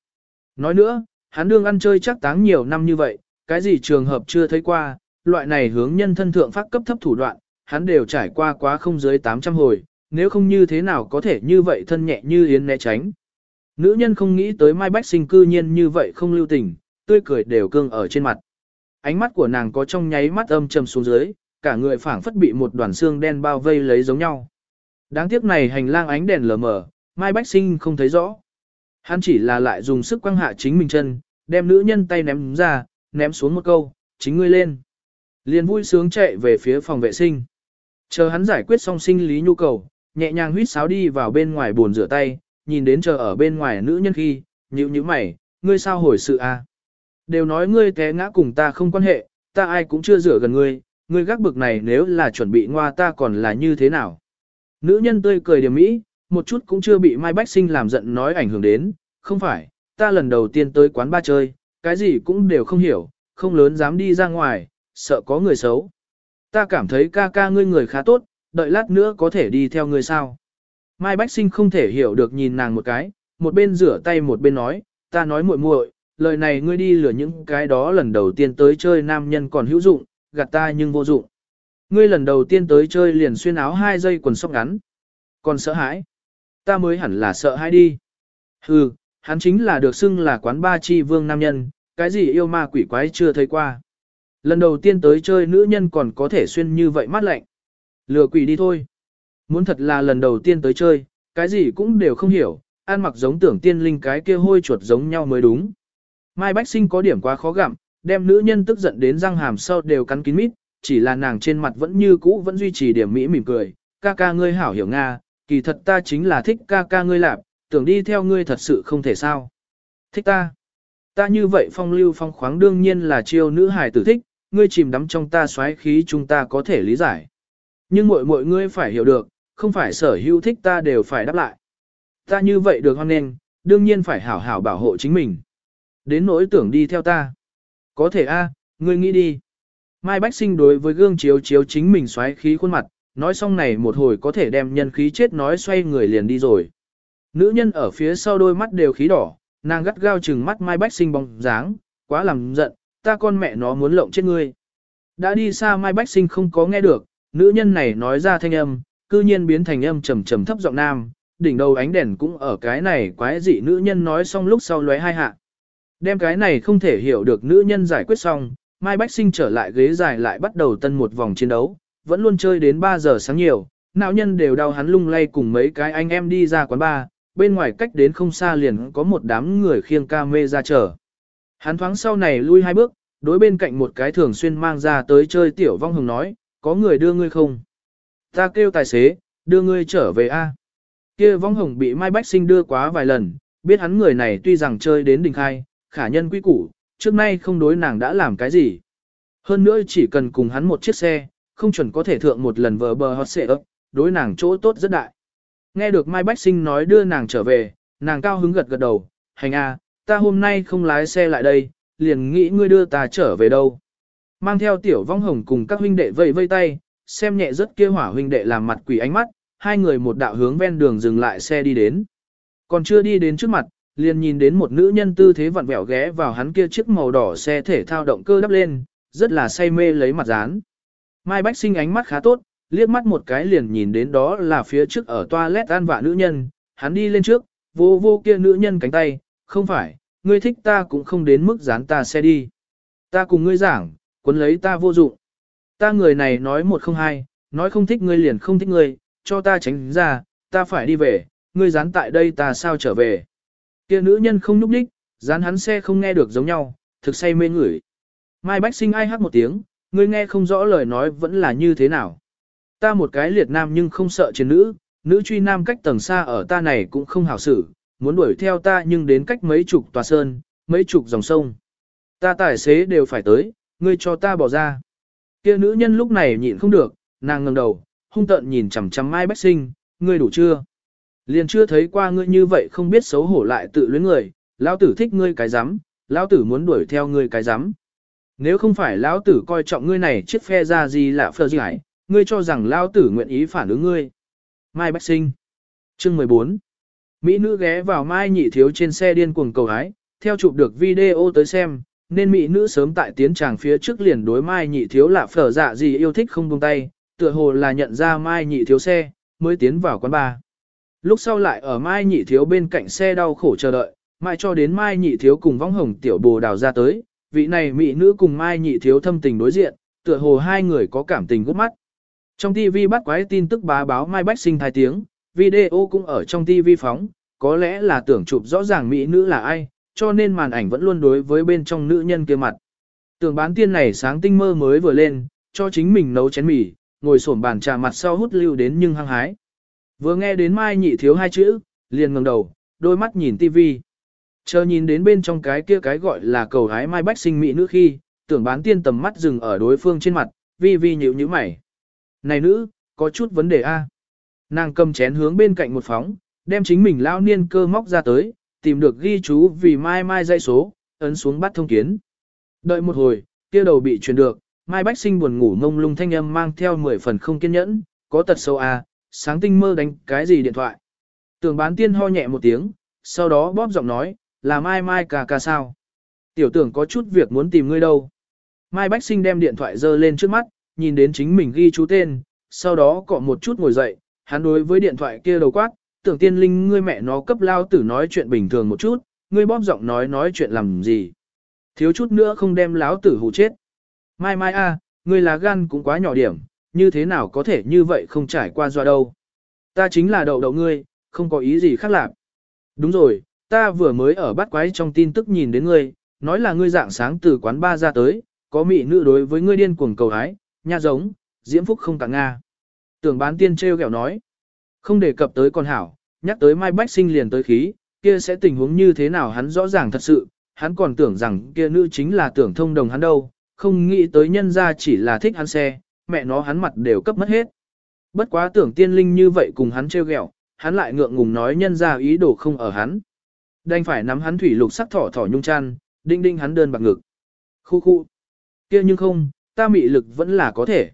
Nói nữa, hắn đương ăn chơi chắc táng nhiều năm như vậy, cái gì trường hợp chưa thấy qua, loại này hướng nhân thân thượng phát cấp thấp thủ đoạn, hắn đều trải qua quá không dưới 800 hồi, nếu không như thế nào có thể như vậy thân nhẹ như yến né tránh. Nữ nhân không nghĩ tới Mai Bách sinh cư nhiên như vậy không lưu tình, tươi cười đều cương ở trên mặt. Ánh mắt của nàng có trong nháy mắt âm trầm xuống dưới, cả người phảng phất bị một đoàn xương đen bao vây lấy giống nhau. Đáng tiếc này hành lang ánh đèn lờ mờ, Mai Bách Sinh không thấy rõ. Hắn chỉ là lại dùng sức quăng hạ chính mình chân, đem nữ nhân tay ném ra, ném xuống một câu, chính ngươi lên. Liền vui sướng chạy về phía phòng vệ sinh. Chờ hắn giải quyết xong sinh lý nhu cầu, nhẹ nhàng huýt sáo đi vào bên ngoài bồn rửa tay, nhìn đến chờ ở bên ngoài nữ nhân khi, nhữ nhíu mày, ngươi sao hồi sự a? À? Đều nói ngươi té ngã cùng ta không quan hệ, ta ai cũng chưa rửa gần ngươi, ngươi gác bực này nếu là chuẩn bị ngoa ta còn là như thế nào? Nữ nhân tươi cười điểm mỹ, một chút cũng chưa bị Mai Bách Sinh làm giận nói ảnh hưởng đến, không phải, ta lần đầu tiên tới quán ba chơi, cái gì cũng đều không hiểu, không lớn dám đi ra ngoài, sợ có người xấu. Ta cảm thấy ca ca ngươi người khá tốt, đợi lát nữa có thể đi theo ngươi sao. Mai Bách Sinh không thể hiểu được nhìn nàng một cái, một bên rửa tay một bên nói, ta nói muội muội, lời này ngươi đi lừa những cái đó lần đầu tiên tới chơi nam nhân còn hữu dụng, gạt ta nhưng vô dụng. Ngươi lần đầu tiên tới chơi liền xuyên áo hai giây quần sóc ngắn. Còn sợ hãi? Ta mới hẳn là sợ hãi đi. Hừ, hắn chính là được xưng là quán ba chi vương nam nhân, cái gì yêu ma quỷ quái chưa thấy qua. Lần đầu tiên tới chơi nữ nhân còn có thể xuyên như vậy mát lạnh. Lừa quỷ đi thôi. Muốn thật là lần đầu tiên tới chơi, cái gì cũng đều không hiểu, ăn mặc giống tưởng tiên linh cái kia hôi chuột giống nhau mới đúng. Mai Bách Sinh có điểm quá khó gặm, đem nữ nhân tức giận đến răng hàm sau đều cắn kín mít, chỉ là nàng trên mặt vẫn như cũ vẫn duy trì điểm mỹ mỉm cười, ca ca ngươi hảo hiểu Nga, kỳ thật ta chính là thích ca ca ngươi lạp, tưởng đi theo ngươi thật sự không thể sao. Thích ta. Ta như vậy phong lưu phong khoáng đương nhiên là chiêu nữ hài tử thích, ngươi chìm đắm trong ta xoáy khí chúng ta có thể lý giải. Nhưng mọi mọi ngươi phải hiểu được, không phải sở hữu thích ta đều phải đáp lại. Ta như vậy được hoan nghênh, đương nhiên phải hảo hảo bảo hộ chính mình. Đến nỗi tưởng đi theo ta. Có thể a, ngươi nghĩ đi. Mai Bách Sinh đối với gương chiếu chiếu chính mình xoáy khí khuôn mặt, nói xong này một hồi có thể đem nhân khí chết nói xoay người liền đi rồi. Nữ nhân ở phía sau đôi mắt đều khí đỏ, nàng gắt gao chừng mắt Mai Bách Sinh bóng dáng, quá làm giận, ta con mẹ nó muốn lộng chết ngươi. Đã đi xa Mai Bách Sinh không có nghe được, nữ nhân này nói ra thanh âm, cư nhiên biến thành âm trầm trầm thấp giọng nam, đỉnh đầu ánh đèn cũng ở cái này quái dị nữ nhân nói xong lúc sau lóe hai hạ. Đem cái này không thể hiểu được nữ nhân giải quyết xong, Mai Bách Sinh trở lại ghế dài lại bắt đầu tân một vòng chiến đấu, vẫn luôn chơi đến 3 giờ sáng nhiều, não nhân đều đau hắn lung lay cùng mấy cái anh em đi ra quán bar, bên ngoài cách đến không xa liền có một đám người khiêng ca mê ra chờ. Hắn thoáng sau này lui hai bước, đối bên cạnh một cái thường xuyên mang ra tới chơi tiểu vong hồng nói, có người đưa ngươi không? Ta kêu tài xế, đưa ngươi trở về A. Kia vong hồng bị Mai Bách Sinh đưa quá vài lần, biết hắn người này tuy rằng chơi đến đỉnh khai, khả nhân quý củ, trước nay không đối nàng đã làm cái gì. Hơn nữa chỉ cần cùng hắn một chiếc xe, không chuẩn có thể thượng một lần vờ bờ hot xệ ấp, đối nàng chỗ tốt rất đại. Nghe được Mai Bách Sinh nói đưa nàng trở về, nàng cao hứng gật gật đầu, hành a, ta hôm nay không lái xe lại đây, liền nghĩ ngươi đưa ta trở về đâu. Mang theo tiểu vong hồng cùng các huynh đệ vây vây tay, xem nhẹ rất kia hỏa huynh đệ làm mặt quỷ ánh mắt, hai người một đạo hướng ven đường dừng lại xe đi đến. Còn chưa đi đến trước mặt, liền nhìn đến một nữ nhân tư thế vặn vẹo ghé vào hắn kia chiếc màu đỏ xe thể thao động cơ đắp lên, rất là say mê lấy mặt dán. Mai Bách sinh ánh mắt khá tốt, liếc mắt một cái liền nhìn đến đó là phía trước ở toilet an vạ nữ nhân, hắn đi lên trước, vô vô kia nữ nhân cánh tay, không phải, ngươi thích ta cũng không đến mức dán ta xe đi. Ta cùng ngươi giảng, cuốn lấy ta vô dụng. Ta người này nói một không hai, nói không thích ngươi liền không thích ngươi, cho ta tránh ra, ta phải đi về, ngươi dán tại đây ta sao trở về. Kia nữ nhân không núp đích, dán hắn xe không nghe được giống nhau, thực say mê ngửi. Mai Bách sinh ai hát một tiếng, ngươi nghe không rõ lời nói vẫn là như thế nào. Ta một cái liệt nam nhưng không sợ chiến nữ, nữ truy nam cách tầng xa ở ta này cũng không hảo xử, muốn đuổi theo ta nhưng đến cách mấy chục tòa sơn, mấy chục dòng sông. Ta tài xế đều phải tới, ngươi cho ta bỏ ra. Kia nữ nhân lúc này nhịn không được, nàng ngẩng đầu, hung tợn nhìn chằm chằm Mai Bách Sinh, ngươi đủ chưa? Liền chưa thấy qua ngươi như vậy không biết xấu hổ lại tự luyến người, lão tử thích ngươi cái rắm, lão tử muốn đuổi theo ngươi cái rắm. Nếu không phải lão tử coi trọng ngươi này chiếc phe ra gì lạ phơ gì hải, ngươi cho rằng lão tử nguyện ý phản ứng ngươi. Mai Bách Sinh Chương 14 Mỹ nữ ghé vào Mai nhị thiếu trên xe điên cuồng cầu hái, theo chụp được video tới xem, nên Mỹ nữ sớm tại tiến tràng phía trước liền đối Mai nhị thiếu là phở dạ gì yêu thích không buông tay, tựa hồ là nhận ra Mai nhị thiếu xe, mới tiến vào quán bar. Lúc sau lại ở Mai nhị thiếu bên cạnh xe đau khổ chờ đợi, mai cho đến Mai nhị thiếu cùng vong hồng tiểu bồ đào ra tới, vị này mỹ nữ cùng Mai nhị thiếu thâm tình đối diện, tựa hồ hai người có cảm tình gút mắt. Trong TV bắt quái tin tức bá báo Mai Bách sinh thai tiếng, video cũng ở trong TV phóng, có lẽ là tưởng chụp rõ ràng mỹ nữ là ai, cho nên màn ảnh vẫn luôn đối với bên trong nữ nhân kia mặt. Tưởng bán tiên này sáng tinh mơ mới vừa lên, cho chính mình nấu chén mì, ngồi xổm bàn trà mặt sau hút lưu đến nhưng hăng hái. Vừa nghe đến Mai nhị thiếu hai chữ, liền ngẩng đầu, đôi mắt nhìn tivi. Chờ nhìn đến bên trong cái kia cái gọi là cầu hái Mai Bách sinh mỹ nữ khi, tưởng bán tiên tầm mắt dừng ở đối phương trên mặt, vi vi nhíu nhíu mày. Này nữ, có chút vấn đề a. Nàng cầm chén hướng bên cạnh một phóng, đem chính mình lao niên cơ móc ra tới, tìm được ghi chú vì mai mai dây số, ấn xuống bắt thông kiến. Đợi một hồi, kia đầu bị truyền được, Mai Bách Sinh buồn ngủ mông lung thanh âm mang theo 10 phần không kiên nhẫn, có tật sâu à, sáng tinh mơ đánh cái gì điện thoại. Tưởng bán tiên ho nhẹ một tiếng, sau đó bóp giọng nói, là Mai Mai cà cà sao. Tiểu tưởng có chút việc muốn tìm ngươi đâu. Mai Bách Sinh đem điện thoại dơ lên trước mắt, nhìn đến chính mình ghi chú tên, sau đó cọ một chút ngồi dậy, hắn đối với điện thoại kia đầu quát, tưởng tiên linh ngươi mẹ nó cấp lao tử nói chuyện bình thường một chút, ngươi bóp giọng nói nói chuyện làm gì. Thiếu chút nữa không đem láo tử hù chết. Mai mai a, ngươi là gan cũng quá nhỏ điểm, như thế nào có thể như vậy không trải qua doa đâu. Ta chính là đầu đầu ngươi, không có ý gì khác lạc. Đúng rồi, ta vừa mới ở bắt quái trong tin tức nhìn đến ngươi, nói là ngươi dạng sáng từ quán ba ra tới, có mị nữ đối với ngươi điên cuồng cầu hái, nha giống, diễm phúc không tặng Nga. Tưởng bán tiên treo kẹo nói. Không đề cập tới con hảo, nhắc tới Mai Bách Sinh liền tới khí, kia sẽ tình huống như thế nào hắn rõ ràng thật sự, hắn còn tưởng rằng kia nữ chính là tưởng thông đồng hắn đâu, không nghĩ tới nhân ra chỉ là thích hắn xe, mẹ nó hắn mặt đều cấp mất hết. Bất quá tưởng tiên linh như vậy cùng hắn trêu ghẹo, hắn lại ngượng ngùng nói nhân ra ý đồ không ở hắn. Đành phải nắm hắn thủy lục sắc thỏ thỏ nhung chăn, đinh đinh hắn đơn bạc ngực. Khu khu. kia nhưng không, ta mị lực vẫn là có thể.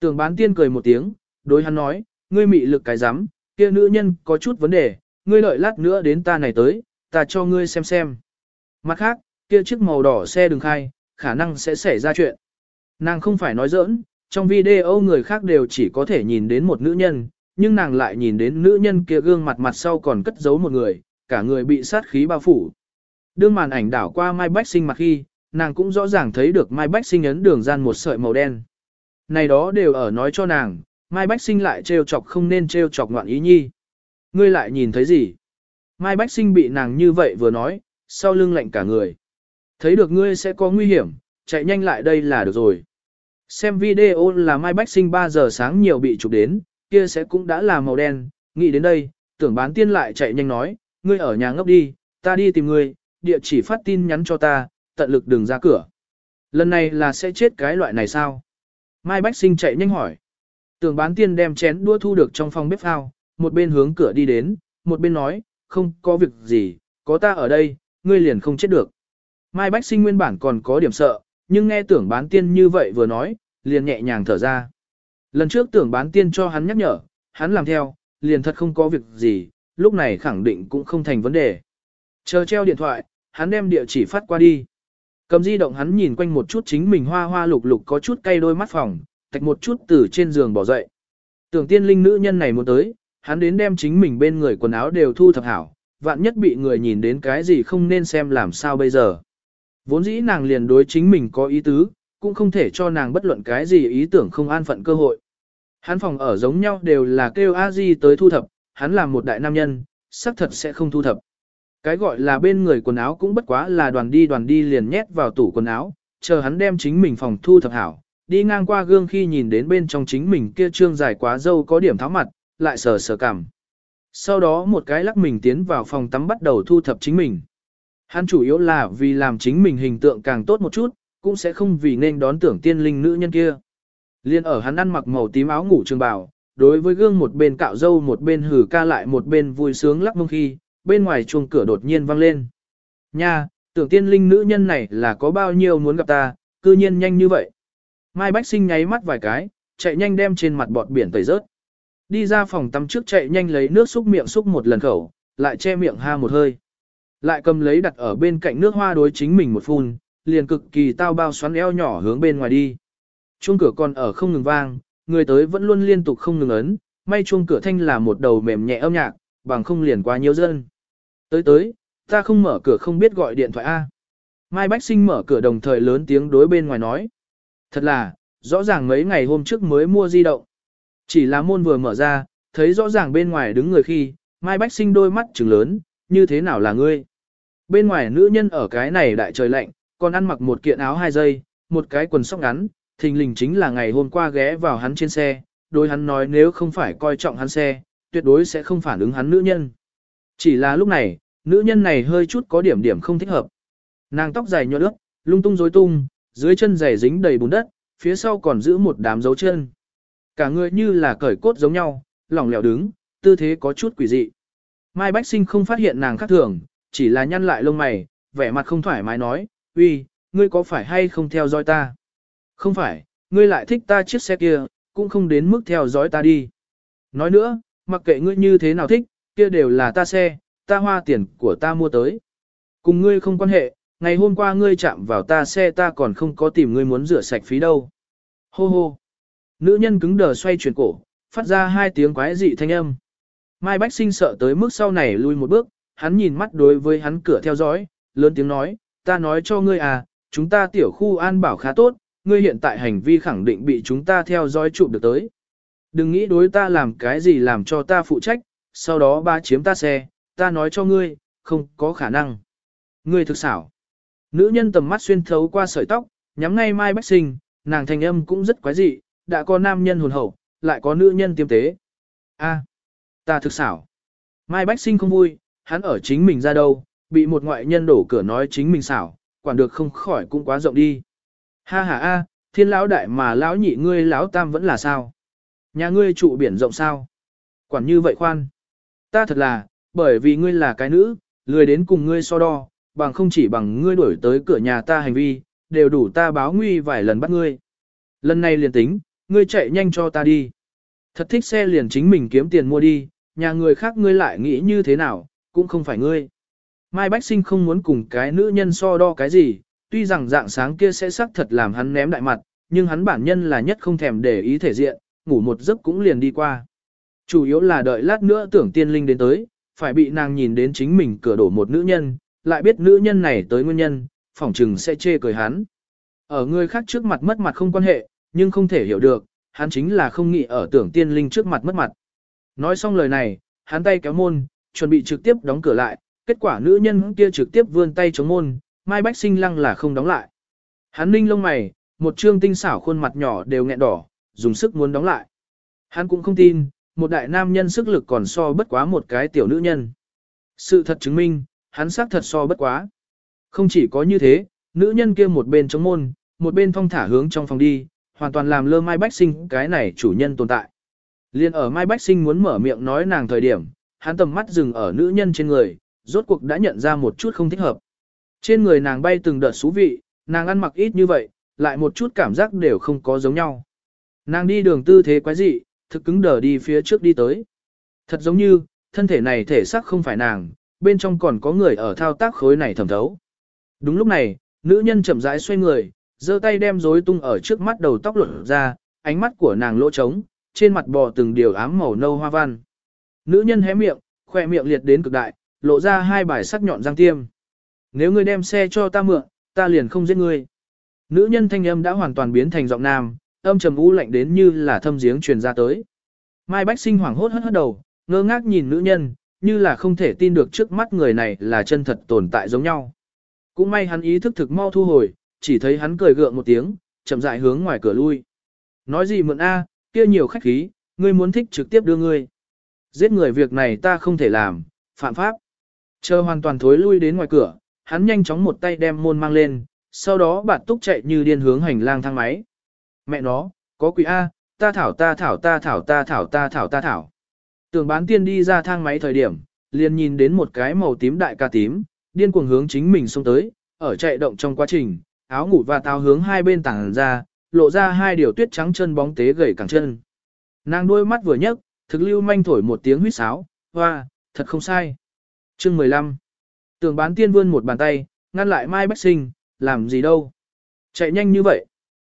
Tưởng bán tiên cười một tiếng, đối hắn nói, ngươi mị lực cái rắm kia nữ nhân có chút vấn đề, ngươi lợi lát nữa đến ta này tới, ta cho ngươi xem xem. Mặt khác, kia chiếc màu đỏ xe đừng khai, khả năng sẽ xảy ra chuyện. Nàng không phải nói giỡn, trong video người khác đều chỉ có thể nhìn đến một nữ nhân, nhưng nàng lại nhìn đến nữ nhân kia gương mặt mặt sau còn cất giấu một người, cả người bị sát khí bao phủ. Đương màn ảnh đảo qua Mai Bách Sinh mặt khi, nàng cũng rõ ràng thấy được Mai Bách Sinh ấn đường gian một sợi màu đen. Này đó đều ở nói cho nàng, Mai Bách Sinh lại trêu chọc không nên trêu chọc ngoạn ý nhi. Ngươi lại nhìn thấy gì? Mai Bách Sinh bị nàng như vậy vừa nói, sau lưng lạnh cả người. Thấy được ngươi sẽ có nguy hiểm, chạy nhanh lại đây là được rồi. Xem video là Mai Bách Sinh 3 giờ sáng nhiều bị chụp đến, kia sẽ cũng đã là màu đen, nghĩ đến đây, tưởng bán tiên lại chạy nhanh nói, ngươi ở nhà ngốc đi, ta đi tìm ngươi, địa chỉ phát tin nhắn cho ta, tận lực đừng ra cửa. Lần này là sẽ chết cái loại này sao? Mai Bách Sinh chạy nhanh hỏi. Tưởng bán tiên đem chén đua thu được trong phòng bếp phao, một bên hướng cửa đi đến, một bên nói, không có việc gì, có ta ở đây, ngươi liền không chết được. Mai Bách Sinh nguyên bản còn có điểm sợ, nhưng nghe tưởng bán tiên như vậy vừa nói, liền nhẹ nhàng thở ra. Lần trước tưởng bán tiên cho hắn nhắc nhở, hắn làm theo, liền thật không có việc gì, lúc này khẳng định cũng không thành vấn đề. Chờ treo điện thoại, hắn đem địa chỉ phát qua đi. Cầm di động hắn nhìn quanh một chút chính mình hoa hoa lục lục có chút cay đôi mắt phòng, tạch một chút từ trên giường bỏ dậy. Tưởng tiên linh nữ nhân này muốn tới, hắn đến đem chính mình bên người quần áo đều thu thập hảo, vạn nhất bị người nhìn đến cái gì không nên xem làm sao bây giờ. Vốn dĩ nàng liền đối chính mình có ý tứ, cũng không thể cho nàng bất luận cái gì ý tưởng không an phận cơ hội. Hắn phòng ở giống nhau đều là kêu a di tới thu thập, hắn là một đại nam nhân, xác thật sẽ không thu thập. Cái gọi là bên người quần áo cũng bất quá là đoàn đi đoàn đi liền nhét vào tủ quần áo, chờ hắn đem chính mình phòng thu thập hảo, đi ngang qua gương khi nhìn đến bên trong chính mình kia trương dài quá dâu có điểm tháo mặt, lại sờ sờ cảm. Sau đó một cái lắc mình tiến vào phòng tắm bắt đầu thu thập chính mình. Hắn chủ yếu là vì làm chính mình hình tượng càng tốt một chút, cũng sẽ không vì nên đón tưởng tiên linh nữ nhân kia. Liên ở hắn ăn mặc màu tím áo ngủ trường bào, đối với gương một bên cạo dâu một bên hử ca lại một bên vui sướng lắc mông khi, bên ngoài chuông cửa đột nhiên vang lên. Nha, tưởng tiên linh nữ nhân này là có bao nhiêu muốn gặp ta, cư nhiên nhanh như vậy. Mai Bách Sinh nháy mắt vài cái, chạy nhanh đem trên mặt bọt biển tẩy rớt. Đi ra phòng tắm trước chạy nhanh lấy nước xúc miệng xúc một lần khẩu, lại che miệng ha một hơi. Lại cầm lấy đặt ở bên cạnh nước hoa đối chính mình một phun, liền cực kỳ tao bao xoắn eo nhỏ hướng bên ngoài đi. Chuông cửa còn ở không ngừng vang, người tới vẫn luôn liên tục không ngừng ấn, may chuông cửa thanh là một đầu mềm nhẹ âm nhạc, bằng không liền quá nhiều dân. Tới tới, ta không mở cửa không biết gọi điện thoại A. Mai Bách Sinh mở cửa đồng thời lớn tiếng đối bên ngoài nói. Thật là, rõ ràng mấy ngày hôm trước mới mua di động. Chỉ là môn vừa mở ra, thấy rõ ràng bên ngoài đứng người khi, Mai Bách Sinh đôi mắt trừng lớn, như thế nào là ngươi? Bên ngoài nữ nhân ở cái này đại trời lạnh, còn ăn mặc một kiện áo hai dây, một cái quần sóc ngắn, thình lình chính là ngày hôm qua ghé vào hắn trên xe, đối hắn nói nếu không phải coi trọng hắn xe, tuyệt đối sẽ không phản ứng hắn nữ nhân. Chỉ là lúc này, nữ nhân này hơi chút có điểm điểm không thích hợp. Nàng tóc dài nhọn ướt, lung tung rối tung, dưới chân giày dính đầy bùn đất, phía sau còn giữ một đám dấu chân. Cả người như là cởi cốt giống nhau, lỏng lẻo đứng, tư thế có chút quỷ dị. Mai Bách Sinh không phát hiện nàng khác thường, chỉ là nhăn lại lông mày, vẻ mặt không thoải mái nói, uy, ngươi có phải hay không theo dõi ta? Không phải, ngươi lại thích ta chiếc xe kia, cũng không đến mức theo dõi ta đi. Nói nữa, mặc kệ ngươi như thế nào thích, kia đều là ta xe, ta hoa tiền của ta mua tới. Cùng ngươi không quan hệ, ngày hôm qua ngươi chạm vào ta xe ta còn không có tìm ngươi muốn rửa sạch phí đâu. Hô hô. Nữ nhân cứng đờ xoay chuyển cổ, phát ra hai tiếng quái dị thanh âm. Mai Bách Sinh sợ tới mức sau này lui một bước, hắn nhìn mắt đối với hắn cửa theo dõi, lớn tiếng nói, ta nói cho ngươi à, chúng ta tiểu khu an bảo khá tốt, ngươi hiện tại hành vi khẳng định bị chúng ta theo dõi chụp được tới. Đừng nghĩ đối ta làm cái gì làm cho ta phụ trách, sau đó ba chiếm ta xe, ta nói cho ngươi, không có khả năng. Ngươi thực xảo. Nữ nhân tầm mắt xuyên thấu qua sợi tóc, nhắm ngay Mai Bách Sinh, nàng thanh âm cũng rất quái dị, đã có nam nhân hồn hậu, lại có nữ nhân tiêm tế. A. Ta thực xảo. Mai Bách Sinh không vui, hắn ở chính mình ra đâu, bị một ngoại nhân đổ cửa nói chính mình xảo, quản được không khỏi cũng quá rộng đi. Ha ha a, thiên lão đại mà lão nhị ngươi lão tam vẫn là sao? Nhà ngươi trụ biển rộng sao? Quản như vậy khoan. Ta thật là, bởi vì ngươi là cái nữ, lười đến cùng ngươi so đo, bằng không chỉ bằng ngươi đuổi tới cửa nhà ta hành vi, đều đủ ta báo nguy vài lần bắt ngươi. Lần này liền tính, ngươi chạy nhanh cho ta đi. Thật thích xe liền chính mình kiếm tiền mua đi, nhà người khác ngươi lại nghĩ như thế nào, cũng không phải ngươi. Mai Bách Sinh không muốn cùng cái nữ nhân so đo cái gì, tuy rằng dạng sáng kia sẽ sắc thật làm hắn ném đại mặt, nhưng hắn bản nhân là nhất không thèm để ý thể diện, ngủ một giấc cũng liền đi qua. Chủ yếu là đợi lát nữa tưởng tiên linh đến tới, phải bị nàng nhìn đến chính mình cửa đổ một nữ nhân, lại biết nữ nhân này tới nguyên nhân, phỏng chừng sẽ chê cười hắn. Ở người khác trước mặt mất mặt không quan hệ, nhưng không thể hiểu được, hắn chính là không nghĩ ở tưởng tiên linh trước mặt mất mặt. Nói xong lời này, hắn tay kéo môn, chuẩn bị trực tiếp đóng cửa lại, kết quả nữ nhân kia trực tiếp vươn tay chống môn, Mai Bách Sinh lăng là không đóng lại. Hắn ninh lông mày, một trương tinh xảo khuôn mặt nhỏ đều nghẹn đỏ, dùng sức muốn đóng lại. Hắn cũng không tin, một đại nam nhân sức lực còn so bất quá một cái tiểu nữ nhân. Sự thật chứng minh, hắn xác thật so bất quá. Không chỉ có như thế, nữ nhân kia một bên chống môn, một bên thong thả hướng trong phòng đi, hoàn toàn làm lơ Mai Bách Sinh cái này chủ nhân tồn tại. Liên ở Mai Bách Sinh muốn mở miệng nói nàng thời điểm, hắn tầm mắt dừng ở nữ nhân trên người, rốt cuộc đã nhận ra một chút không thích hợp. Trên người nàng bay từng đợt xú vị, nàng ăn mặc ít như vậy, lại một chút cảm giác đều không có giống nhau. Nàng đi đường tư thế quái dị, thực cứng đờ đi phía trước đi tới. Thật giống như, thân thể này thể xác không phải nàng, bên trong còn có người ở thao tác khối này thẩm thấu. Đúng lúc này, nữ nhân chậm rãi xoay người, giơ tay đem rối tung ở trước mắt đầu tóc lột ra, ánh mắt của nàng lỗ trống, trên mặt bò từng điều ám màu nâu hoa văn. Nữ nhân hé miệng, khoe miệng liệt đến cực đại, lộ ra hai bài sắc nhọn răng tiêm. Nếu ngươi đem xe cho ta mượn, ta liền không giết ngươi. Nữ nhân thanh âm đã hoàn toàn biến thành giọng nam, âm trầm u lạnh đến như là thâm giếng truyền ra tới. Mai Bách Sinh hoảng hốt hất hất đầu, ngơ ngác nhìn nữ nhân, như là không thể tin được trước mắt người này là chân thật tồn tại giống nhau. Cũng may hắn ý thức thực mau thu hồi, chỉ thấy hắn cười gượng một tiếng, chậm rãi hướng ngoài cửa lui. Nói gì mượn a, kia nhiều khách khí, ngươi muốn thích trực tiếp đưa ngươi. Giết người việc này ta không thể làm, phạm pháp. Chờ hoàn toàn thối lui đến ngoài cửa, hắn nhanh chóng một tay đem môn mang lên, sau đó bạt túc chạy như điên hướng hành lang thang máy. Mẹ nó, có quỷ A, ta thảo ta thảo ta thảo ta thảo ta thảo ta thảo. Tưởng bán tiên đi ra thang máy thời điểm, liền nhìn đến một cái màu tím đại ca tím, điên cuồng hướng chính mình xông tới, ở chạy động trong quá trình, áo ngủ và tao hướng hai bên tảng ra, lộ ra hai điều tuyết trắng chân bóng tế gầy cẳng chân. Nàng đôi mắt vừa nhấc, thực lưu manh thổi một tiếng huýt sáo, hoa, thật không sai. Chương 15 Tường bán tiên vươn một bàn tay, ngăn lại Mai Bách Sinh, làm gì đâu. Chạy nhanh như vậy.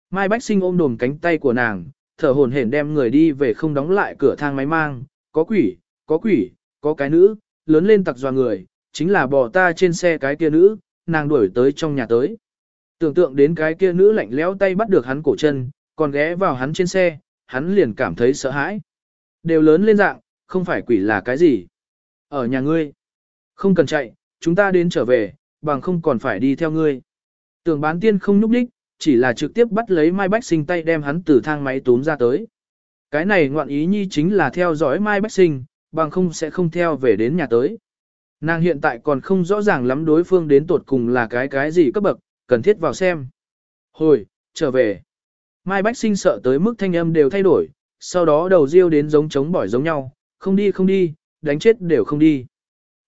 Mai Bách Sinh ôm đồm cánh tay của nàng, thở hổn hển đem người đi về không đóng lại cửa thang máy mang, có quỷ, có quỷ, có cái nữ, lớn lên tặc doa người, chính là bò ta trên xe cái kia nữ, nàng đuổi tới trong nhà tới. Tưởng tượng đến cái kia nữ lạnh lẽo tay bắt được hắn cổ chân, còn ghé vào hắn trên xe, hắn liền cảm thấy sợ hãi. Đều lớn lên dạng, không phải quỷ là cái gì. Ở nhà ngươi, không cần chạy, chúng ta đến trở về, bằng không còn phải đi theo ngươi. Tưởng bán tiên không núp đích, chỉ là trực tiếp bắt lấy Mai Bách Sinh tay đem hắn từ thang máy túm ra tới. Cái này ngoạn ý nhi chính là theo dõi Mai Bách Sinh, bằng không sẽ không theo về đến nhà tới. Nàng hiện tại còn không rõ ràng lắm đối phương đến tột cùng là cái cái gì cấp bậc, cần thiết vào xem. Hồi, trở về. Mai Bách Sinh sợ tới mức thanh âm đều thay đổi, sau đó đầu riêu đến giống trống bỏi giống nhau, không đi không đi, đánh chết đều không đi.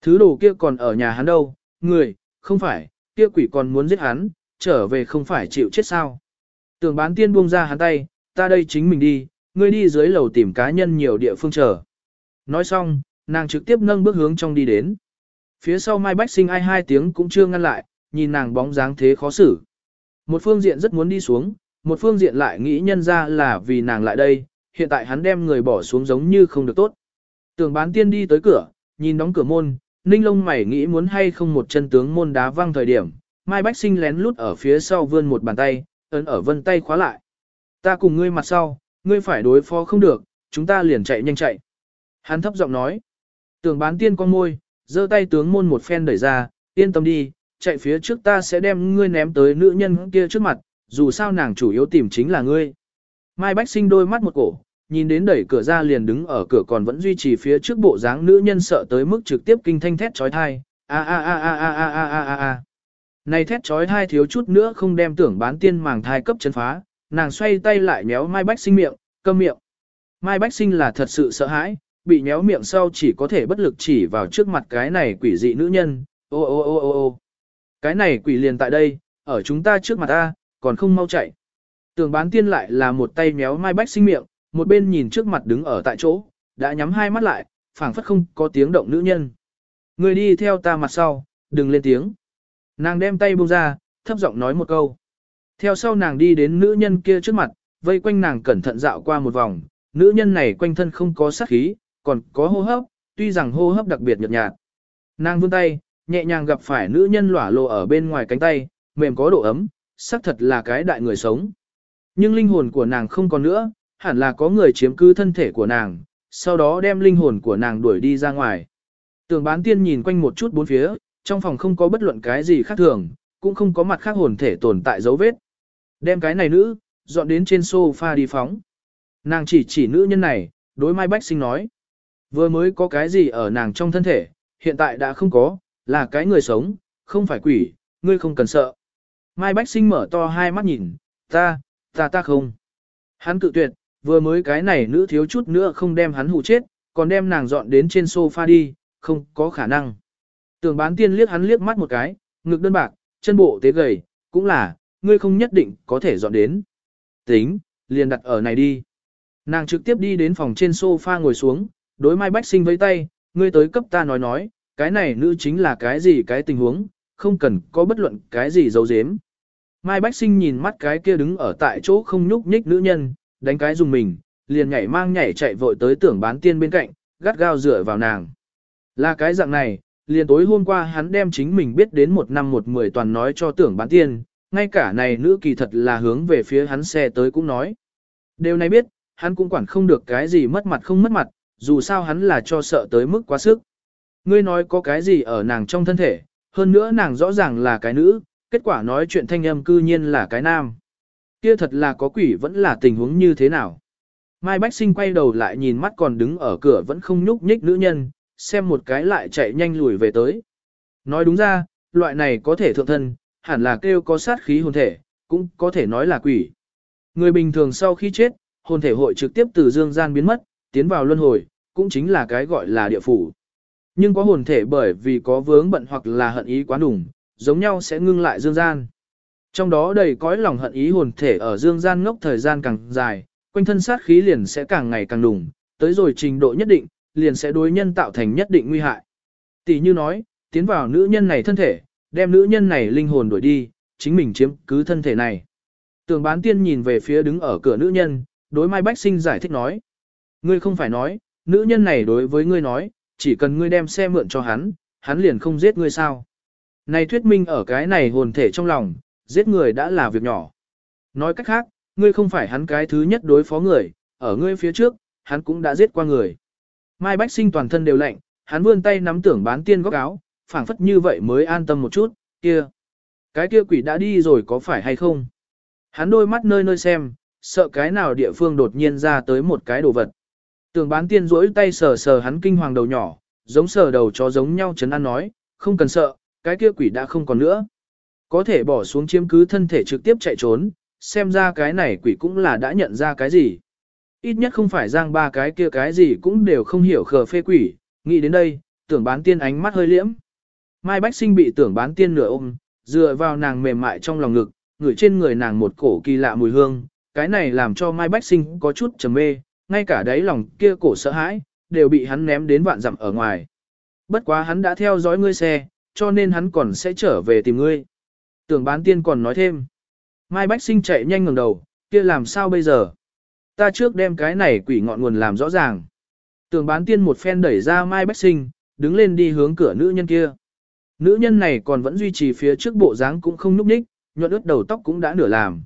Thứ đồ kia còn ở nhà hắn đâu, người, không phải, kia quỷ còn muốn giết hắn, trở về không phải chịu chết sao. Tưởng bán tiên buông ra hắn tay, ta đây chính mình đi, ngươi đi dưới lầu tìm cá nhân nhiều địa phương chờ. Nói xong, nàng trực tiếp nâng bước hướng trong đi đến. Phía sau Mai Bách Sinh ai hai tiếng cũng chưa ngăn lại, nhìn nàng bóng dáng thế khó xử. Một phương diện rất muốn đi xuống, một phương diện lại nghĩ nhân ra là vì nàng lại đây, hiện tại hắn đem người bỏ xuống giống như không được tốt. Tưởng bán tiên đi tới cửa, nhìn đóng cửa môn, ninh lông mày nghĩ muốn hay không một chân tướng môn đá văng thời điểm, Mai Bách Sinh lén lút ở phía sau vươn một bàn tay, ấn ở vân tay khóa lại. Ta cùng ngươi mặt sau, ngươi phải đối phó không được, chúng ta liền chạy nhanh chạy. Hắn thấp giọng nói. Tưởng bán tiên con môi, giơ tay tướng môn một phen đẩy ra, yên tâm đi, chạy phía trước ta sẽ đem ngươi ném tới nữ nhân kia trước mặt, dù sao nàng chủ yếu tìm chính là ngươi. Mai Bách Sinh đôi mắt một cổ, nhìn đến đẩy cửa ra liền đứng ở cửa còn vẫn duy trì phía trước bộ dáng nữ nhân sợ tới mức trực tiếp kinh thanh thét trói thai, a a a a a a a a a a. Này thét trói thai thiếu chút nữa không đem tưởng bán tiên màng thai cấp chấn phá, nàng xoay tay lại méo Mai Bách Sinh miệng, câm miệng. Mai Bách Sinh là thật sự sợ hãi, bị méo miệng sau chỉ có thể bất lực chỉ vào trước mặt cái này quỷ dị nữ nhân, ô ô ô ô ô. Cái này quỷ liền tại đây, ở chúng ta trước mặt ta, còn không mau chạy. Tường bán tiên lại là một tay méo Mai Bách Sinh miệng, một bên nhìn trước mặt đứng ở tại chỗ, đã nhắm hai mắt lại, phảng phất không có tiếng động nữ nhân. Người đi theo ta mặt sau, đừng lên tiếng. Nàng đem tay buông ra, thấp giọng nói một câu. Theo sau nàng đi đến nữ nhân kia trước mặt, vây quanh nàng cẩn thận dạo qua một vòng, nữ nhân này quanh thân không có sát khí, còn có hô hấp, tuy rằng hô hấp đặc biệt nhợt nhạt. Nàng vươn tay, nhẹ nhàng gặp phải nữ nhân lỏa lộ ở bên ngoài cánh tay, mềm có độ ấm, xác thật là cái đại người sống. Nhưng linh hồn của nàng không còn nữa, hẳn là có người chiếm cứ thân thể của nàng, sau đó đem linh hồn của nàng đuổi đi ra ngoài. Tường bán tiên nhìn quanh một chút bốn phía, trong phòng không có bất luận cái gì khác thường, cũng không có mặt khác hồn thể tồn tại dấu vết. Đem cái này nữ, dọn đến trên sofa đi phóng. Nàng chỉ chỉ nữ nhân này, đối Mai Bách Sinh nói. Vừa mới có cái gì ở nàng trong thân thể, hiện tại đã không có, là cái người sống, không phải quỷ, ngươi không cần sợ. Mai Bách Sinh mở to hai mắt nhìn, ta, ta ta không. Hắn cự tuyệt, vừa mới cái này nữ thiếu chút nữa không đem hắn hù chết, còn đem nàng dọn đến trên sofa đi, không có khả năng. Tưởng bán tiên liếc hắn liếc mắt một cái, ngực đơn bạc, chân bộ tế gầy, cũng là, ngươi không nhất định có thể dọn đến. Tính, liền đặt ở này đi. Nàng trực tiếp đi đến phòng trên sofa ngồi xuống, đối Mai Bách Sinh với tay, ngươi tới cấp ta nói nói, cái này nữ chính là cái gì cái tình huống, không cần có bất luận cái gì giấu giếm. Mai Bách Sinh nhìn mắt cái kia đứng ở tại chỗ không nhúc nhích nữ nhân, đánh cái dùng mình, liền nhảy mang nhảy chạy vội tới tưởng bán tiên bên cạnh, gắt gao dựa vào nàng. Là cái dạng này, liền tối hôm qua hắn đem chính mình biết đến một năm một mười toàn nói cho tưởng bán tiên, ngay cả này nữ kỳ thật là hướng về phía hắn xe tới cũng nói. Điều này biết, hắn cũng quản không được cái gì mất mặt không mất mặt, dù sao hắn là cho sợ tới mức quá sức. Ngươi nói có cái gì ở nàng trong thân thể, hơn nữa nàng rõ ràng là cái nữ, kết quả nói chuyện thanh âm cư nhiên là cái nam. Kia thật là có quỷ vẫn là tình huống như thế nào. Mai Bách Sinh quay đầu lại nhìn mắt còn đứng ở cửa vẫn không nhúc nhích nữ nhân, xem một cái lại chạy nhanh lùi về tới. Nói đúng ra, loại này có thể thượng thân, hẳn là kêu có sát khí hồn thể, cũng có thể nói là quỷ. Người bình thường sau khi chết, hồn thể hội trực tiếp từ dương gian biến mất, tiến vào luân hồi, cũng chính là cái gọi là địa phủ. Nhưng có hồn thể bởi vì có vướng bận hoặc là hận ý quá đủng, giống nhau sẽ ngưng lại dương gian. Trong đó đầy cõi lòng hận ý hồn thể ở dương gian ngốc thời gian càng dài, quanh thân sát khí liền sẽ càng ngày càng đủng, tới rồi trình độ nhất định, liền sẽ đối nhân tạo thành nhất định nguy hại. Tỷ như nói, tiến vào nữ nhân này thân thể, đem nữ nhân này linh hồn đuổi đi, chính mình chiếm cứ thân thể này. Tường bán tiên nhìn về phía đứng ở cửa nữ nhân, đối Mai Bách Sinh giải thích nói. Ngươi không phải nói, nữ nhân này đối với ngươi nói, chỉ cần ngươi đem xe mượn cho hắn, hắn liền không giết ngươi sao. Này thuyết minh ở cái này hồn thể trong lòng, giết người đã là việc nhỏ. Nói cách khác, ngươi không phải hắn cái thứ nhất đối phó người, ở ngươi phía trước, hắn cũng đã giết qua người. Mai Bách Sinh toàn thân đều lạnh, hắn vươn tay nắm tưởng bán tiên góc áo, phảng phất như vậy mới an tâm một chút, kia. Cái kia quỷ đã đi rồi có phải hay không? Hắn đôi mắt nơi nơi xem, sợ cái nào địa phương đột nhiên ra tới một cái đồ vật. Tưởng bán tiên rỗi tay sờ sờ hắn kinh hoàng đầu nhỏ, giống sờ đầu chó giống nhau chấn an nói, không cần sợ, cái kia quỷ đã không còn nữa. Có thể bỏ xuống chiếm cứ thân thể trực tiếp chạy trốn, xem ra cái này quỷ cũng là đã nhận ra cái gì. Ít nhất không phải giang ba cái kia cái gì cũng đều không hiểu khờ phê quỷ, nghĩ đến đây, tưởng bán tiên ánh mắt hơi liễm. Mai Bách Sinh bị tưởng bán tiên nửa ôm, dựa vào nàng mềm mại trong lòng ngực, ngửi trên người nàng một cổ kỳ lạ mùi hương, cái này làm cho Mai Bách Sinh có chút trầm mê, ngay cả đáy lòng kia cổ sợ hãi, đều bị hắn ném đến vạn dặm ở ngoài. Bất quá hắn đã theo dõi ngươi xe, cho nên hắn còn sẽ trở về tìm ngươi. Tưởng bán tiên còn nói thêm. Mai Bách Sinh chạy nhanh ngẩng đầu, kia làm sao bây giờ? Ta trước đem cái này quỷ ngọn nguồn làm rõ ràng. Tưởng bán tiên một phen đẩy ra Mai Bách Sinh, đứng lên đi hướng cửa nữ nhân kia. Nữ nhân này còn vẫn duy trì phía trước bộ dáng cũng không núp ních, nhuận ướt đầu tóc cũng đã nửa làm.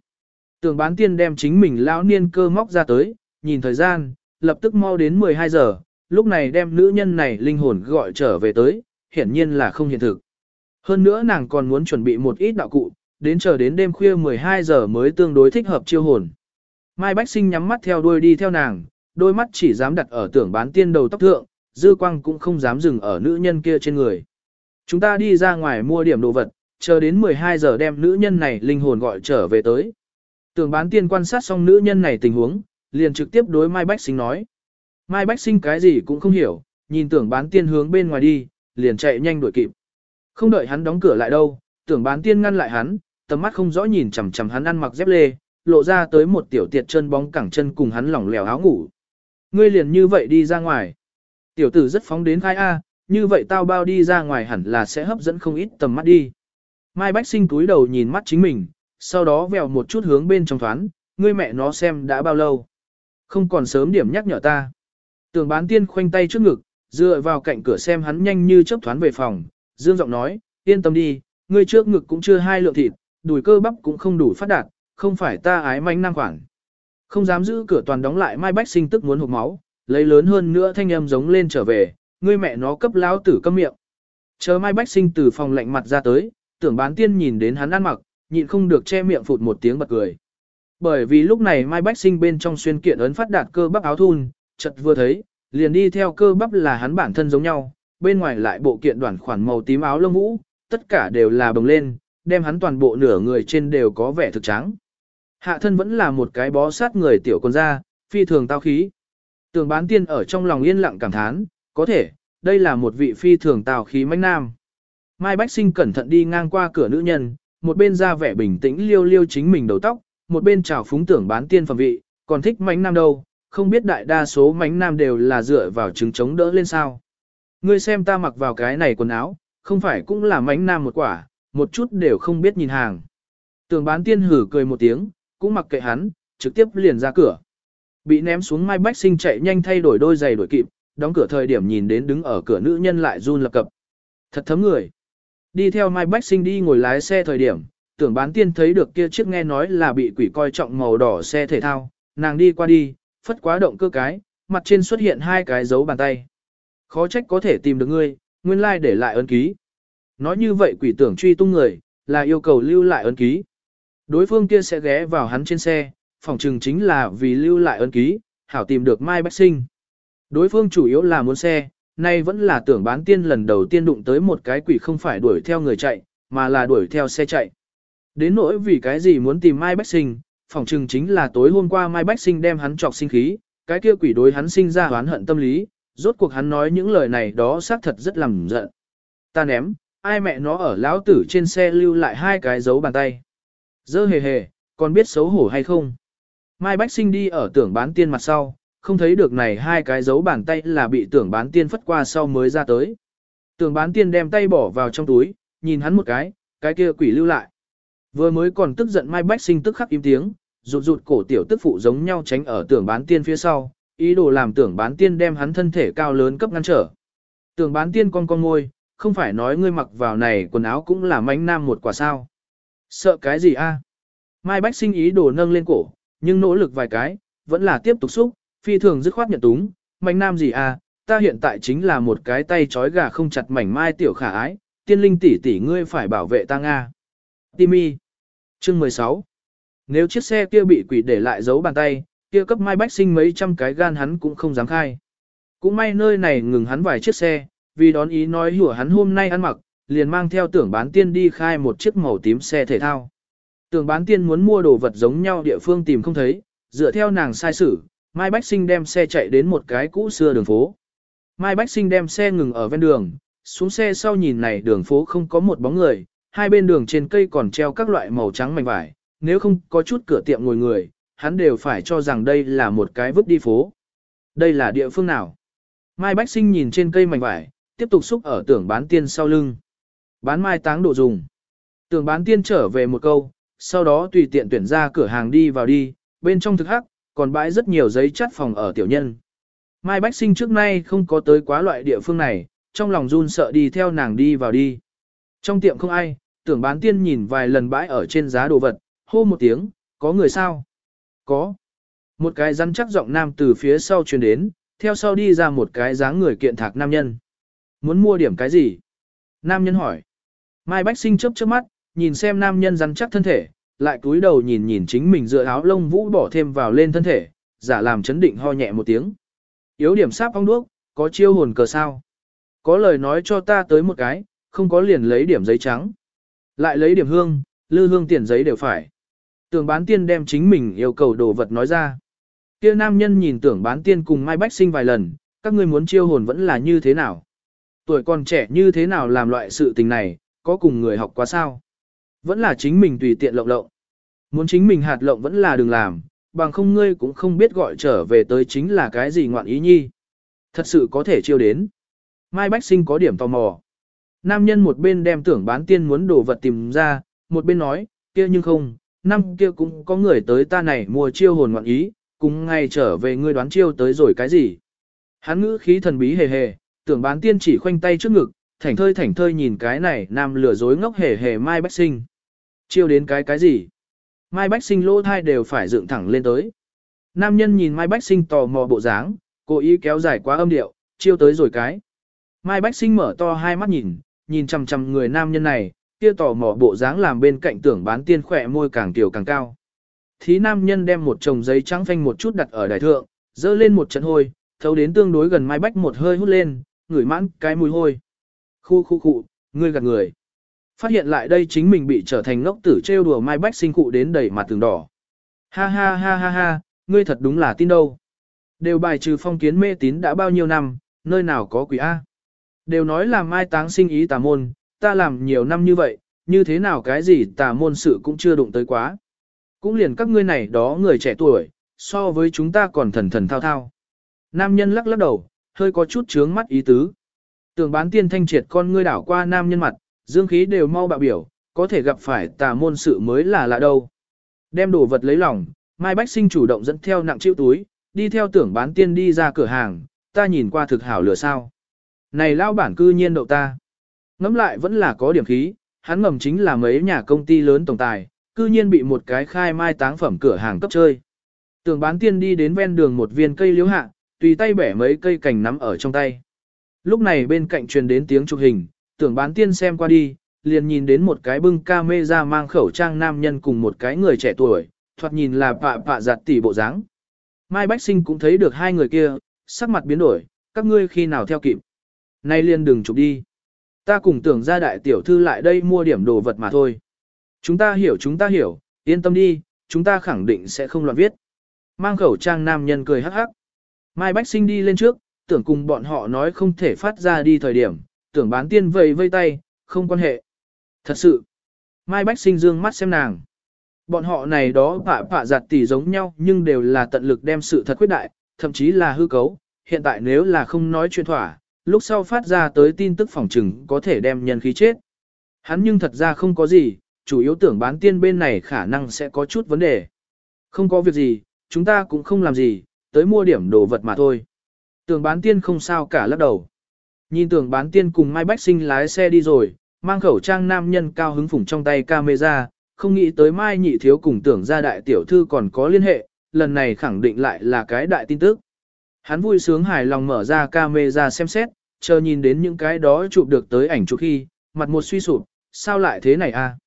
Tưởng bán tiên đem chính mình lão niên cơ móc ra tới, nhìn thời gian, lập tức mau đến 12 giờ, lúc này đem nữ nhân này linh hồn gọi trở về tới, hiển nhiên là không hiện thực. Hơn nữa nàng còn muốn chuẩn bị một ít đạo cụ, đến chờ đến đêm khuya 12 giờ mới tương đối thích hợp chiêu hồn. Mai Bách Sinh nhắm mắt theo đuôi đi theo nàng, đôi mắt chỉ dám đặt ở tưởng bán tiên đầu tóc thượng, dư quang cũng không dám dừng ở nữ nhân kia trên người. Chúng ta đi ra ngoài mua điểm đồ vật, chờ đến 12 giờ đem nữ nhân này linh hồn gọi trở về tới. Tưởng bán tiên quan sát xong nữ nhân này tình huống, liền trực tiếp đối Mai Bách Sinh nói. Mai Bách Sinh cái gì cũng không hiểu, nhìn tưởng bán tiên hướng bên ngoài đi, liền chạy nhanh đuổi kịp. Không đợi hắn đóng cửa lại đâu, tưởng bán tiên ngăn lại hắn, tầm mắt không rõ nhìn chằm chằm hắn ăn mặc dép lê, lộ ra tới một tiểu tiệt chân bóng cẳng chân cùng hắn lỏng lẻo áo ngủ. Ngươi liền như vậy đi ra ngoài. Tiểu tử rất phóng đến khai A, như vậy tao bao đi ra ngoài hẳn là sẽ hấp dẫn không ít tầm mắt đi. Mai Bách Sinh túi đầu nhìn mắt chính mình, sau đó vèo một chút hướng bên trong thoáng, ngươi mẹ nó xem đã bao lâu. Không còn sớm điểm nhắc nhở ta. Tưởng bán tiên khoanh tay trước ngực, dựa vào cạnh cửa xem hắn nhanh như chớp thoáng về phòng, dương giọng nói, yên tâm đi, ngươi trước ngực cũng chưa hai lượng thịt, đùi cơ bắp cũng không đủ phát đạt, không phải ta ái manh năng khoảng. Không dám giữ cửa toàn đóng lại Mai Bách Sinh tức muốn hụt máu, lấy lớn hơn nữa thanh âm giống lên trở về, ngươi mẹ nó cấp lão tử câm miệng. Chờ Mai Bách Sinh từ phòng lạnh mặt ra tới, tưởng bán tiên nhìn đến hắn ăn mặc, nhịn không được che miệng phụt một tiếng bật cười. Bởi vì lúc này Mai Bách Sinh bên trong xuyên kiện ấn phát đạt cơ bắp áo thun, chợt vừa thấy, liền đi theo cơ bắp là hắn bản thân giống nhau, bên ngoài lại bộ kiện đoàn khoản màu tím áo lông vũ, tất cả đều là bồng lên, đem hắn toàn bộ nửa người trên đều có vẻ thực trắng. Hạ thân vẫn là một cái bó sát người tiểu con da, phi thường tao khí. Tường bán tiên ở trong lòng yên lặng cảm thán, có thể, đây là một vị phi thường tào khí mãnh nam. Mai Bách Sinh cẩn thận đi ngang qua cửa nữ nhân, một bên ra vẻ bình tĩnh liêu liêu chính mình đầu tóc, một bên chào phúng tưởng bán tiên phẩm vị, còn thích mánh nam đâu, không biết đại đa số mánh nam đều là dựa vào trứng chống đỡ lên sao. Ngươi xem ta mặc vào cái này quần áo, không phải cũng là mánh nam một quả, một chút đều không biết nhìn hàng. Tưởng bán tiên hử cười một tiếng, cũng mặc kệ hắn, trực tiếp liền ra cửa. Bị ném xuống Mai Bách Sinh chạy nhanh thay đổi đôi giày đổi kịp, đóng cửa thời điểm nhìn đến đứng ở cửa nữ nhân lại run lập cập. Thật thấm người. Đi theo Mai Bách Sinh đi ngồi lái xe thời điểm, tưởng bán tiên thấy được kia chiếc nghe nói là bị quỷ coi trọng màu đỏ xe thể thao, nàng đi qua đi, phất quá động cơ cái, mặt trên xuất hiện hai cái dấu bàn tay. Khó trách có thể tìm được ngươi, nguyên lai like để lại ấn ký. Nói như vậy quỷ tưởng truy tung người, là yêu cầu lưu lại ấn ký. Đối phương kia sẽ ghé vào hắn trên xe, phòng trừng chính là vì lưu lại ấn ký, hảo tìm được Mai Bách Sinh. Đối phương chủ yếu là muốn xe, nay vẫn là tưởng bán tiên lần đầu tiên đụng tới một cái quỷ không phải đuổi theo người chạy, mà là đuổi theo xe chạy. Đến nỗi vì cái gì muốn tìm Mai Bách Sinh, phỏng chừng chính là tối hôm qua Mai Bách Sinh đem hắn trọc sinh khí, cái kia quỷ đối hắn sinh ra oán hận tâm lý, rốt cuộc hắn nói những lời này đó xác thật rất làm giận. Ta ném, ai mẹ nó ở lão tử trên xe lưu lại hai cái dấu bàn tay. Dơ hề hề, còn biết xấu hổ hay không? Mai Bách Sinh đi ở tưởng bán tiên mặt sau, không thấy được này hai cái dấu bàn tay là bị tưởng bán tiên phất qua sau mới ra tới. Tưởng bán tiên đem tay bỏ vào trong túi, nhìn hắn một cái, cái kia quỷ lưu lại. Vừa mới còn tức giận Mai Bách Sinh tức khắc im tiếng, rụt rụt cổ tiểu tức phụ giống nhau tránh ở tưởng bán tiên phía sau, ý đồ làm tưởng bán tiên đem hắn thân thể cao lớn cấp ngăn trở. Tưởng bán tiên con con ngôi, không phải nói ngươi mặc vào này quần áo cũng là mánh nam một quả sao. Sợ cái gì a? Mai Bách sinh ý đồ nâng lên cổ, nhưng nỗ lực vài cái, vẫn là tiếp tục xúc, phi thường dứt khoát nhận túng, mạnh nam gì a? Ta hiện tại chính là một cái tay trói gà không chặt mảnh mai tiểu khả ái, tiên linh tỷ tỷ ngươi phải bảo vệ ta Nga. Timmy. Chương 16. Nếu chiếc xe kia bị quỷ để lại dấu bàn tay, kia cấp Mai Bách sinh mấy trăm cái gan hắn cũng không dám khai. Cũng may nơi này ngừng hắn vài chiếc xe, vì đón ý nói hùa hắn hôm nay ăn mặc, liền mang theo tưởng bán tiên đi khai một chiếc màu tím xe thể thao. Tưởng bán tiên muốn mua đồ vật giống nhau địa phương tìm không thấy, dựa theo nàng sai sử, Mai Bách Sinh đem xe chạy đến một cái cũ xưa đường phố. Mai Bách Sinh đem xe ngừng ở ven đường, xuống xe sau nhìn này đường phố không có một bóng người, hai bên đường trên cây còn treo các loại màu trắng mảnh vải, nếu không có chút cửa tiệm ngồi người, hắn đều phải cho rằng đây là một cái vứt đi phố. Đây là địa phương nào? Mai Bách Sinh nhìn trên cây mảnh vải, tiếp tục xúc ở tưởng bán tiên sau lưng. Bán mai táng độ dùng. Tưởng bán tiên trở về một câu, sau đó tùy tiện tuyển ra cửa hàng đi vào đi, bên trong thực hắc, còn bãi rất nhiều giấy chắt phòng ở tiểu nhân. Mai Bách Sinh trước nay không có tới quá loại địa phương này, trong lòng run sợ đi theo nàng đi vào đi. Trong tiệm không ai, tưởng bán tiên nhìn vài lần bãi ở trên giá đồ vật, hô một tiếng, có người sao? Có. Một cái rắn chắc giọng nam từ phía sau truyền đến, theo sau đi ra một cái dáng người kiện thạc nam nhân. Muốn mua điểm cái gì? Nam nhân hỏi. Mai Bách Sinh chớp chớp mắt, nhìn xem nam nhân rắn chắc thân thể, lại cúi đầu nhìn nhìn chính mình dựa áo lông vũ bỏ thêm vào lên thân thể, giả làm chấn định ho nhẹ một tiếng. Yếu điểm sáp ong đuốc, có chiêu hồn cờ sao? Có lời nói cho ta tới một cái, không có liền lấy điểm giấy trắng. Lại lấy điểm hương, lư hương tiền giấy đều phải. Tưởng bán tiên đem chính mình yêu cầu đồ vật nói ra. Kia nam nhân nhìn tưởng bán tiên cùng Mai Bách sinh vài lần, các ngươi muốn chiêu hồn vẫn là như thế nào? Tuổi còn trẻ như thế nào làm loại sự tình này, có cùng người học quá sao? Vẫn là chính mình tùy tiện lộng lộng. Muốn chính mình hạt lộng vẫn là đừng làm, bằng không ngươi cũng không biết gọi trở về tới chính là cái gì ngoạn ý nhi. Thật sự có thể chiêu đến. Mai Bách Sinh có điểm tò mò. Nam nhân một bên đem tưởng bán tiên muốn đồ vật tìm ra, một bên nói, kia nhưng không, năm kia cũng có người tới ta này mua chiêu hồn ngoạn ý, cùng ngay trở về ngươi đoán chiêu tới rồi cái gì. Hắn ngữ khí thần bí hề hề, tưởng bán tiên chỉ khoanh tay trước ngực, thảnh thơi thảnh thơi nhìn cái này nam lừa dối ngốc hề hề Mai Bách Sinh. Chiêu đến cái cái gì? Mai Bách Sinh lỗ thai đều phải dựng thẳng lên tới. Nam nhân nhìn Mai Bách Sinh tò mò bộ dáng, cố ý kéo dài quá âm điệu, chiêu tới rồi cái. Mai Bách Sinh mở to hai mắt nhìn, nhìn chằm chằm người nam nhân này, kia tò mò bộ dáng làm bên cạnh tưởng bán tiên khỏe môi càng tiểu càng cao. Thí nam nhân đem một chồng giấy trắng phanh một chút đặt ở đài thượng, dơ lên một trận hôi, thấu đến tương đối gần Mai Bách một hơi hút lên, ngửi mãn cái mùi hôi. Khu khu khu, ngươi gạt người. Phát hiện lại đây chính mình bị trở thành ngốc tử trêu đùa Mai Bách sinh cụ đến đầy mặt tường đỏ. Ha ha ha ha ha, ngươi thật đúng là tin đâu. Đều bài trừ phong kiến mê tín đã bao nhiêu năm, nơi nào có quỷ A. Đều nói là mai táng sinh ý tà môn, ta làm nhiều năm như vậy, như thế nào cái gì tà môn sự cũng chưa đụng tới quá. Cũng liền các ngươi này đó người trẻ tuổi, so với chúng ta còn thần thần thao thao. Nam nhân lắc lắc đầu, hơi có chút trướng mắt ý tứ. Tưởng bán tiên thanh triệt con ngươi đảo qua nam nhân mặt, dương khí đều mau bạo biểu, có thể gặp phải tà môn sự mới là lạ đâu. Đem đồ vật lấy lòng, Mai Bách Sinh chủ động dẫn theo nặng chịu túi, đi theo tưởng bán tiên đi ra cửa hàng, ta nhìn qua thực hảo lửa sao. Này lao bản cư nhiên đậu ta. Ngắm lại vẫn là có điểm khí, hắn ngầm chính là mấy nhà công ty lớn tổng tài, cư nhiên bị một cái khai mai táng phẩm cửa hàng cấp chơi. Tưởng bán tiên đi đến ven đường một viên cây liễu hạ, tùy tay bẻ mấy cây cành nắm ở trong tay. Lúc này bên cạnh truyền đến tiếng chụp hình, tưởng bán tiên xem qua đi, liền nhìn đến một cái bưng ca mê ra mang khẩu trang nam nhân cùng một cái người trẻ tuổi, thoạt nhìn là pạ pạ giặt tỉ bộ dáng. Mai Bách Sinh cũng thấy được hai người kia, sắc mặt biến đổi, các ngươi khi nào theo kịp. Nay liền đừng chụp đi. Ta cùng tưởng ra đại tiểu thư lại đây mua điểm đồ vật mà thôi. Chúng ta hiểu chúng ta hiểu, yên tâm đi, chúng ta khẳng định sẽ không loạn viết. Mang khẩu trang nam nhân cười hắc hắc. Mai Bách Sinh đi lên trước, tưởng cùng bọn họ nói không thể phát ra đi thời điểm, tưởng bán tiên vầy vây tay, không quan hệ. Thật sự, Mai Bách sinh dương mắt xem nàng. Bọn họ này đó phạ phạ giặt tỉ giống nhau nhưng đều là tận lực đem sự thật quyết đại, thậm chí là hư cấu. Hiện tại nếu là không nói chuyện thỏa, lúc sau phát ra tới tin tức phòng trừng có thể đem nhân khí chết. Hắn nhưng thật ra không có gì, chủ yếu tưởng bán tiên bên này khả năng sẽ có chút vấn đề. Không có việc gì, chúng ta cũng không làm gì, tới mua điểm đồ vật mà thôi. Tưởng bán tiên không sao cả lắc đầu. Nhìn tưởng bán tiên cùng Mai Bách Sinh lái xe đi rồi, mang khẩu trang nam nhân cao hứng phủng trong tay camera, không nghĩ tới Mai nhị thiếu cùng tưởng ra đại tiểu thư còn có liên hệ, lần này khẳng định lại là cái đại tin tức. Hắn vui sướng hài lòng mở ra camera xem xét, chờ nhìn đến những cái đó chụp được tới ảnh chụp khi, mặt một suy sụp, sao lại thế này a? À?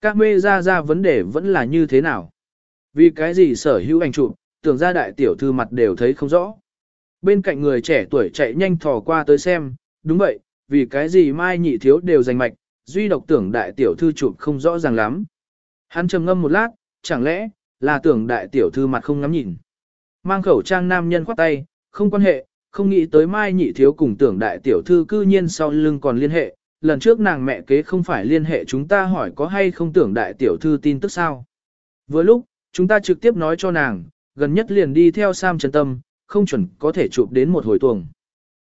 Camera ra vấn đề vẫn là như thế nào? Vì cái gì sở hữu ảnh chụp, tưởng ra đại tiểu thư mặt đều thấy không rõ. Bên cạnh người trẻ tuổi chạy nhanh thò qua tới xem, đúng vậy, vì cái gì mai nhị thiếu đều giành mạch, duy độc tưởng đại tiểu thư chụp không rõ ràng lắm. Hắn trầm ngâm một lát, chẳng lẽ, là tưởng đại tiểu thư mặt không ngắm nhìn. Mang khẩu trang nam nhân khoát tay, không quan hệ, không nghĩ tới mai nhị thiếu cùng tưởng đại tiểu thư cư nhiên sau lưng còn liên hệ, lần trước nàng mẹ kế không phải liên hệ chúng ta hỏi có hay không tưởng đại tiểu thư tin tức sao. Vừa lúc, chúng ta trực tiếp nói cho nàng, gần nhất liền đi theo Sam Trần Tâm, không chuẩn có thể chụp đến một hồi tuồng.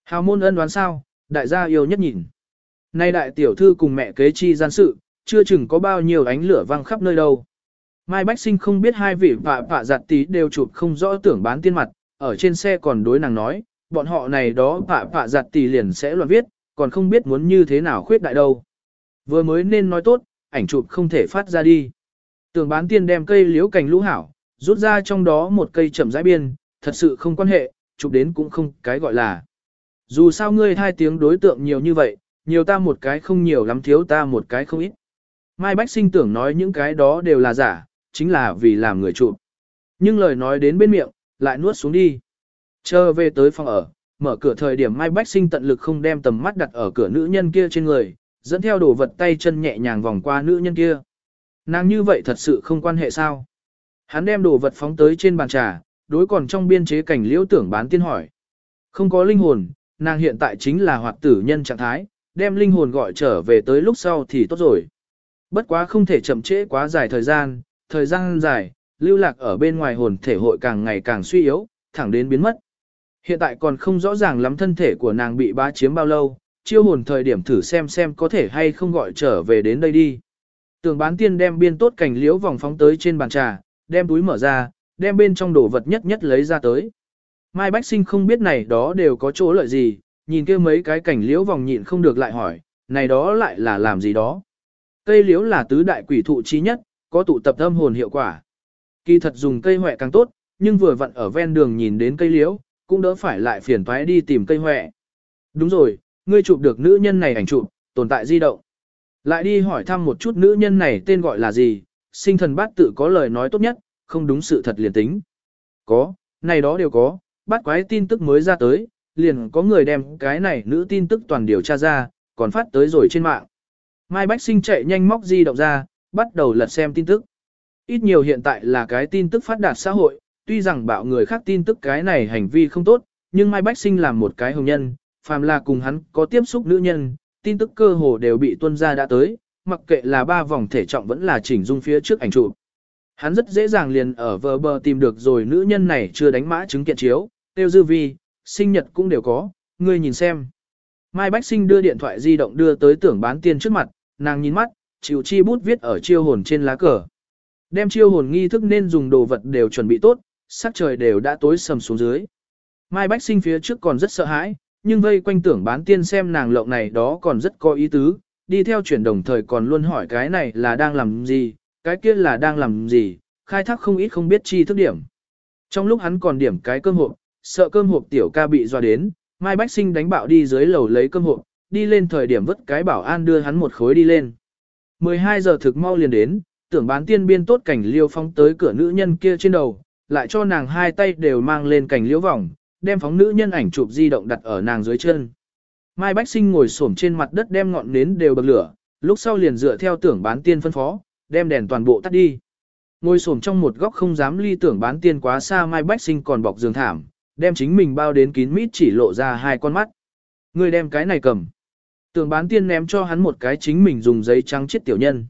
Hào môn ân đoán sao, đại gia yêu nhất nhìn. Nay đại tiểu thư cùng mẹ kế chi gian sự, chưa chừng có bao nhiêu ánh lửa văng khắp nơi đâu. Mai Bách Sinh không biết hai vị vạ vạ giặt tí đều chụp không rõ tưởng bán tiên mặt, ở trên xe còn đối nàng nói, bọn họ này đó vạ vạ giặt tỷ liền sẽ loạn viết, còn không biết muốn như thế nào khuyết đại đâu. Vừa mới nên nói tốt, ảnh chụp không thể phát ra đi. Tưởng bán tiên đem cây liễu cành lũ hảo, rút ra trong đó một cây chậm rãi biên, thật sự không quan hệ, chụp đến cũng không cái gọi là. Dù sao ngươi thai tiếng đối tượng nhiều như vậy, nhiều ta một cái không nhiều lắm thiếu ta một cái không ít. Mai Bách sinh tưởng nói những cái đó đều là giả, chính là vì làm người chụp. Nhưng lời nói đến bên miệng, lại nuốt xuống đi. Chờ về tới phòng ở, mở cửa thời điểm Mai Bách Sinh tận lực không đem tầm mắt đặt ở cửa nữ nhân kia trên người, dẫn theo đồ vật tay chân nhẹ nhàng vòng qua nữ nhân kia. Nàng như vậy thật sự không quan hệ sao? Hắn đem đồ vật phóng tới trên bàn trà, đối còn trong biên chế cảnh liễu tưởng bán tiên hỏi. Không có linh hồn, nàng hiện tại chính là hoạt tử nhân trạng thái, đem linh hồn gọi trở về tới lúc sau thì tốt rồi. Bất quá không thể chậm trễ quá dài thời gian, thời gian dài, lưu lạc ở bên ngoài hồn thể hội càng ngày càng suy yếu, thẳng đến biến mất. Hiện tại còn không rõ ràng lắm thân thể của nàng bị bá chiếm bao lâu, chiêu hồn thời điểm thử xem xem có thể hay không gọi trở về đến đây đi. Tường bán tiên đem biên tốt cảnh liễu vòng phóng tới trên bàn trà, đem túi mở ra, đem bên trong đồ vật nhất nhất lấy ra tới. Mai Bách Sinh không biết này đó đều có chỗ lợi gì, nhìn kia mấy cái cảnh liễu vòng nhịn không được lại hỏi, này đó lại là làm gì đó. Cây liễu là tứ đại quỷ thụ chí nhất, có tụ tập âm hồn hiệu quả. Kỳ thật dùng cây hoẹ càng tốt, nhưng vừa vặn ở ven đường nhìn đến cây liễu, cũng đỡ phải lại phiền toái đi tìm cây hoẹ. Đúng rồi, ngươi chụp được nữ nhân này ảnh chụp, tồn tại di động. Lại đi hỏi thăm một chút nữ nhân này tên gọi là gì, sinh thần bát tự có lời nói tốt nhất, không đúng sự thật liền tính. Có, này đó đều có, bắt quái tin tức mới ra tới, liền có người đem cái này nữ tin tức toàn điều tra ra, còn phát tới rồi trên mạng. Mai Bách Sinh chạy nhanh móc di động ra, bắt đầu lật xem tin tức. Ít nhiều hiện tại là cái tin tức phát đạt xã hội, tuy rằng bạo người khác tin tức cái này hành vi không tốt, nhưng Mai Bách Sinh làm một cái hồng nhân, phàm là cùng hắn có tiếp xúc nữ nhân, tin tức cơ hồ đều bị tuân ra đã tới, mặc kệ là ba vòng thể trọng vẫn là chỉnh dung phía trước ảnh chụp. Hắn rất dễ dàng liền ở vờ bờ tìm được rồi nữ nhân này chưa đánh mã chứng kiện chiếu, tiêu dư vi, sinh nhật cũng đều có, ngươi nhìn xem. Mai Bách Sinh đưa điện thoại di động đưa tới tưởng bán tiên trước mặt, nàng nhìn mắt, chịu chi bút viết ở chiêu hồn trên lá cờ. Đem chiêu hồn nghi thức nên dùng đồ vật đều chuẩn bị tốt, sắc trời đều đã tối sầm xuống dưới. Mai Bách Sinh phía trước còn rất sợ hãi, nhưng vây quanh tưởng bán tiên xem nàng lộng này đó còn rất có ý tứ, đi theo chuyển đồng thời còn luôn hỏi cái này là đang làm gì, cái kia là đang làm gì, khai thác không ít không biết chi thức điểm. Trong lúc hắn còn điểm cái cơm hộp, sợ cơm hộp tiểu ca bị doa đến, Mai Bách Sinh đánh bạo đi dưới lầu lấy cơm hộp, đi lên thời điểm vứt cái bảo an đưa hắn một khối đi lên. 12 giờ thực mau liền đến, tưởng bán tiên biên tốt cảnh liêu phóng tới cửa nữ nhân kia trên đầu, lại cho nàng hai tay đều mang lên cảnh liễu vòng, đem phóng nữ nhân ảnh chụp di động đặt ở nàng dưới chân. Mai Bách Sinh ngồi xổm trên mặt đất đem ngọn nến đều bật lửa, lúc sau liền dựa theo tưởng bán tiên phân phó, đem đèn toàn bộ tắt đi. Ngồi xổm trong một góc không dám ly tưởng bán tiên quá xa Mai Bách Sinh còn bọc giường thảm, đem chính mình bao đến kín mít chỉ lộ ra hai con mắt. Người đem cái này cầm. Tưởng bán tiên ném cho hắn một cái chính mình dùng giấy trắng chết tiểu nhân.